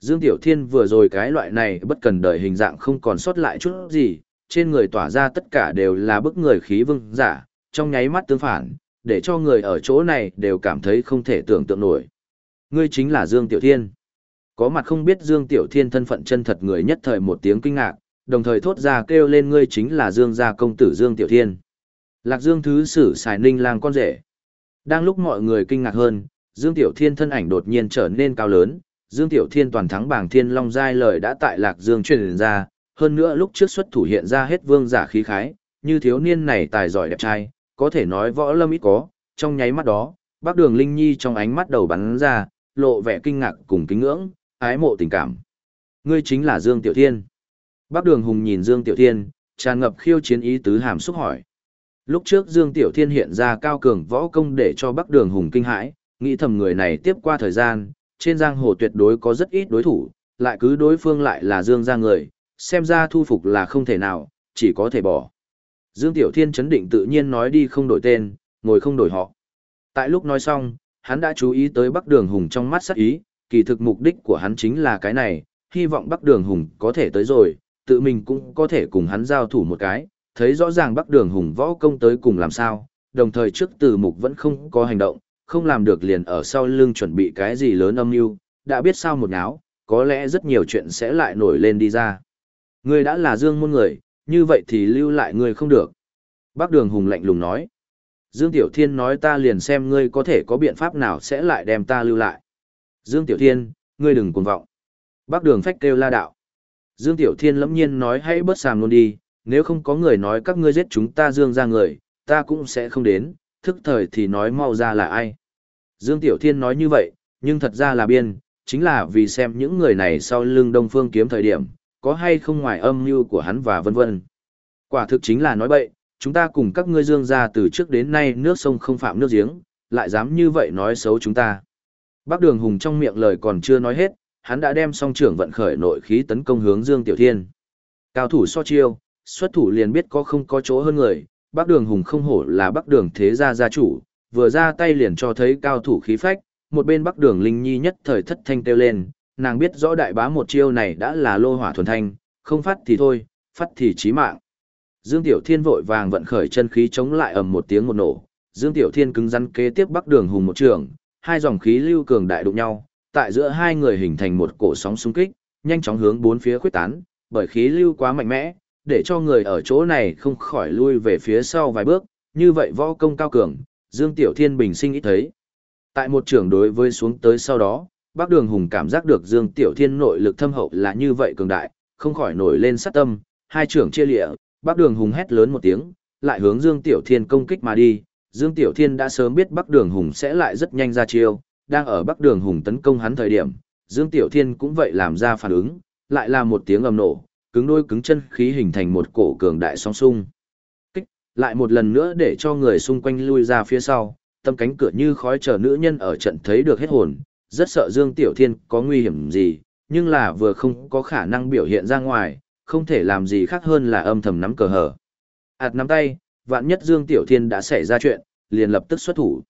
Speaker 1: Dương Tiểu Thiên vừa rồi cái loại này bất cần đời hình dạng không còn sót lại chút gì, trên người tỏa ra tất cả đều là bức người khí vương giả, trong nháy mắt tương phản, để cho người ở chỗ này đều cảm thấy không thể tưởng tượng nổi. Ngươi chính là Dương Tiểu Thiên. Có mặt không biết Dương Tiểu Thiên thân phận chân thật người nhất thời một tiếng kinh ngạc, đồng thời thốt ra kêu lên ngươi chính là Dương gia công tử Dương Tiểu Thiên. Lạc Dương thứ sử xài ninh lang con rể. Đang lúc mọi người kinh ngạc hơn, Dương Tiểu Thiên thân ảnh đột nhiên trở nên cao lớn, Dương Tiểu Thiên toàn thắng bảng thiên long giai lời đã tại Lạc Dương truyền ra, hơn nữa lúc trước xuất thủ hiện ra hết vương giả khí khái, như thiếu niên này tài giỏi đẹp trai, có thể nói võ lâm ít có, trong nháy mắt đó, bác đường Linh Nhi trong ánh mắt đầu bắn ra, lộ vẻ kinh ngạc cùng kính ngưỡng, ái mộ tình cảm. Ngươi chính là Dương Tiểu Thiên. Bác đường hùng nhìn Dương Tiểu Thiên, tràn ngập khiêu chiến ý tứ hàm xúc hỏi. Lúc trước Dương Tiểu Thiên hiện ra cao cường võ công để cho Bắc Đường Hùng kinh hãi, nghĩ thầm người này tiếp qua thời gian, trên giang hồ tuyệt đối có rất ít đối thủ, lại cứ đối phương lại là Dương gia người, xem ra thu phục là không thể nào, chỉ có thể bỏ. Dương Tiểu Thiên chấn định tự nhiên nói đi không đổi tên, ngồi không đổi họ. Tại lúc nói xong, hắn đã chú ý tới Bắc Đường Hùng trong mắt sắc ý, kỳ thực mục đích của hắn chính là cái này, hy vọng Bắc Đường Hùng có thể tới rồi, tự mình cũng có thể cùng hắn giao thủ một cái, thấy rõ ràng Bắc Đường Hùng võ công tới cùng làm sao, đồng thời trước từ mục vẫn không có hành động, không làm được liền ở sau lưng chuẩn bị cái gì lớn âm mưu, đã biết sao một náo, có lẽ rất nhiều chuyện sẽ lại nổi lên đi ra. Ngươi đã là Dương môn người, như vậy thì lưu lại ngươi không được. Bác Đường Hùng lạnh lùng nói. Dương Tiểu Thiên nói ta liền xem ngươi có thể có biện pháp nào sẽ lại đem ta lưu lại. Dương Tiểu Thiên, ngươi đừng cuồng vọng. Bác Đường phách kêu la đạo. Dương Tiểu Thiên lẫm nhiên nói hãy bớt sàm luôn đi, nếu không có người nói các ngươi giết chúng ta Dương ra người, ta cũng sẽ không đến, thức thời thì nói mau ra là ai. Dương Tiểu Thiên nói như vậy, nhưng thật ra là biên, chính là vì xem những người này sau lưng Đông Phương kiếm thời điểm, có hay không ngoài âm mưu của hắn và vân vân. Quả thực chính là nói bậy, chúng ta cùng các ngươi dương ra từ trước đến nay nước sông không phạm nước giếng, lại dám như vậy nói xấu chúng ta. Bác Đường Hùng trong miệng lời còn chưa nói hết, hắn đã đem song trưởng vận khởi nội khí tấn công hướng Dương Tiểu Thiên. Cao thủ so chiêu, xuất thủ liền biết có không có chỗ hơn người, Bác Đường Hùng không hổ là Bác Đường thế gia gia chủ, vừa ra tay liền cho thấy cao thủ khí phách, một bên Bác Đường Linh Nhi nhất thời thất thanh kêu lên, nàng biết rõ đại bá một chiêu này đã là lô hỏa thuần thanh, không phát thì thôi, phát thì chí mạng. Dương Tiểu Thiên vội vàng vận khởi chân khí chống lại ầm một tiếng một nổ, Dương Tiểu Thiên cứng rắn kế tiếp Bắc Đường Hùng một trường, hai dòng khí lưu cường đại đụng nhau, tại giữa hai người hình thành một cổ sóng xung kích, nhanh chóng hướng bốn phía khuếch tán, bởi khí lưu quá mạnh mẽ, để cho người ở chỗ này không khỏi lui về phía sau vài bước, như vậy võ công cao cường, Dương Tiểu Thiên bình sinh ít thấy. Tại một trường đối với xuống tới sau đó, Bác Đường Hùng cảm giác được Dương Tiểu Thiên nội lực thâm hậu là như vậy cường đại, không khỏi nổi lên sát tâm, hai trưởng chia lịa, Bác Đường Hùng hét lớn một tiếng, lại hướng Dương Tiểu Thiên công kích mà đi, Dương Tiểu Thiên đã sớm biết Bắc Đường Hùng sẽ lại rất nhanh ra chiêu, đang ở Bắc Đường Hùng tấn công hắn thời điểm, Dương Tiểu Thiên cũng vậy làm ra phản ứng, lại là một tiếng ầm nổ, cứng đôi cứng chân khí hình thành một cổ cường đại song sung. Kích, lại một lần nữa để cho người xung quanh lui ra phía sau, tâm cánh cửa như khói chờ nữ nhân ở trận thấy được hết hồn, rất sợ Dương Tiểu Thiên có nguy hiểm gì, nhưng là vừa không có khả năng biểu hiện ra ngoài, không thể làm gì khác hơn là âm thầm nắm cờ hở. Ảt nắm tay, vạn nhất Dương Tiểu Thiên đã xảy ra chuyện, liền lập tức xuất thủ.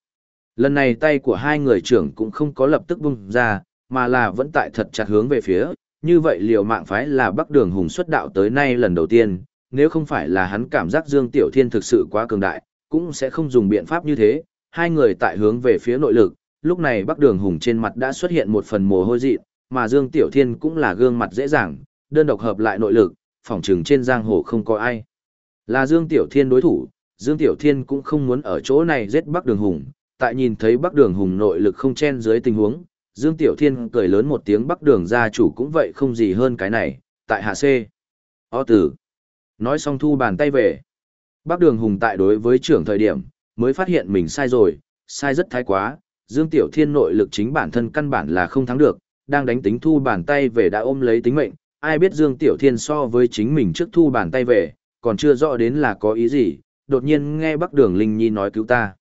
Speaker 1: Lần này tay của hai người trưởng cũng không có lập tức bung ra, mà là vẫn tại thật chặt hướng về phía, như vậy liều mạng phái là Bắc Đường Hùng xuất đạo tới nay lần đầu tiên, nếu không phải là hắn cảm giác Dương Tiểu Thiên thực sự quá cường đại, cũng sẽ không dùng biện pháp như thế, hai người tại hướng về phía nội lực, lúc này Bắc Đường Hùng trên mặt đã xuất hiện một phần mồ hôi dị, mà Dương Tiểu Thiên cũng là gương mặt dễ dàng, đơn độc hợp lại nội lực, phỏng trừng trên giang hồ không có ai. Là Dương Tiểu Thiên đối thủ, Dương Tiểu Thiên cũng không muốn ở chỗ này giết Bắc Đường Hùng, tại nhìn thấy Bắc Đường Hùng nội lực không chen dưới tình huống, Dương Tiểu Thiên cười lớn một tiếng Bắc Đường gia chủ cũng vậy không gì hơn cái này, tại hạ C. O tử. Nói xong thu bàn tay về. Bắc Đường Hùng tại đối với trưởng thời điểm, mới phát hiện mình sai rồi, sai rất thái quá, Dương Tiểu Thiên nội lực chính bản thân căn bản là không thắng được, đang đánh tính thu bàn tay về đã ôm lấy tính mệnh, ai biết Dương Tiểu Thiên so với chính mình trước thu bàn tay về, còn chưa rõ đến là có ý gì, đột nhiên nghe Bắc Đường Linh Nhi nói cứu ta.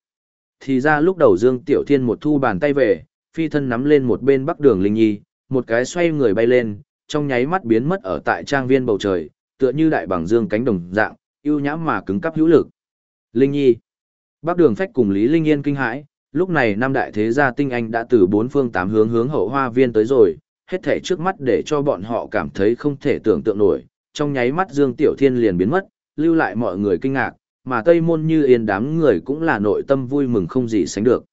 Speaker 1: Thì ra lúc đầu Dương Tiểu Thiên một thu bàn tay về, phi thân nắm lên một bên Bắc Đường Linh Nhi, một cái xoay người bay lên, trong nháy mắt biến mất ở tại trang viên bầu trời, tựa như đại bằng dương cánh đồng dạng, ưu nhãm mà cứng cắp hữu lực. Linh Nhi. Bắc Đường Phách cùng Lý Linh Yên kinh hãi, lúc này năm đại thế gia tinh anh đã từ bốn phương tám hướng hướng hậu hoa viên tới rồi, hết thể trước mắt để cho bọn họ cảm thấy không thể tưởng tượng nổi, trong nháy mắt Dương Tiểu Thiên liền biến mất, lưu lại mọi người kinh ngạc, mà Tây Môn Như Yên đám người cũng là nội tâm vui mừng không gì sánh được.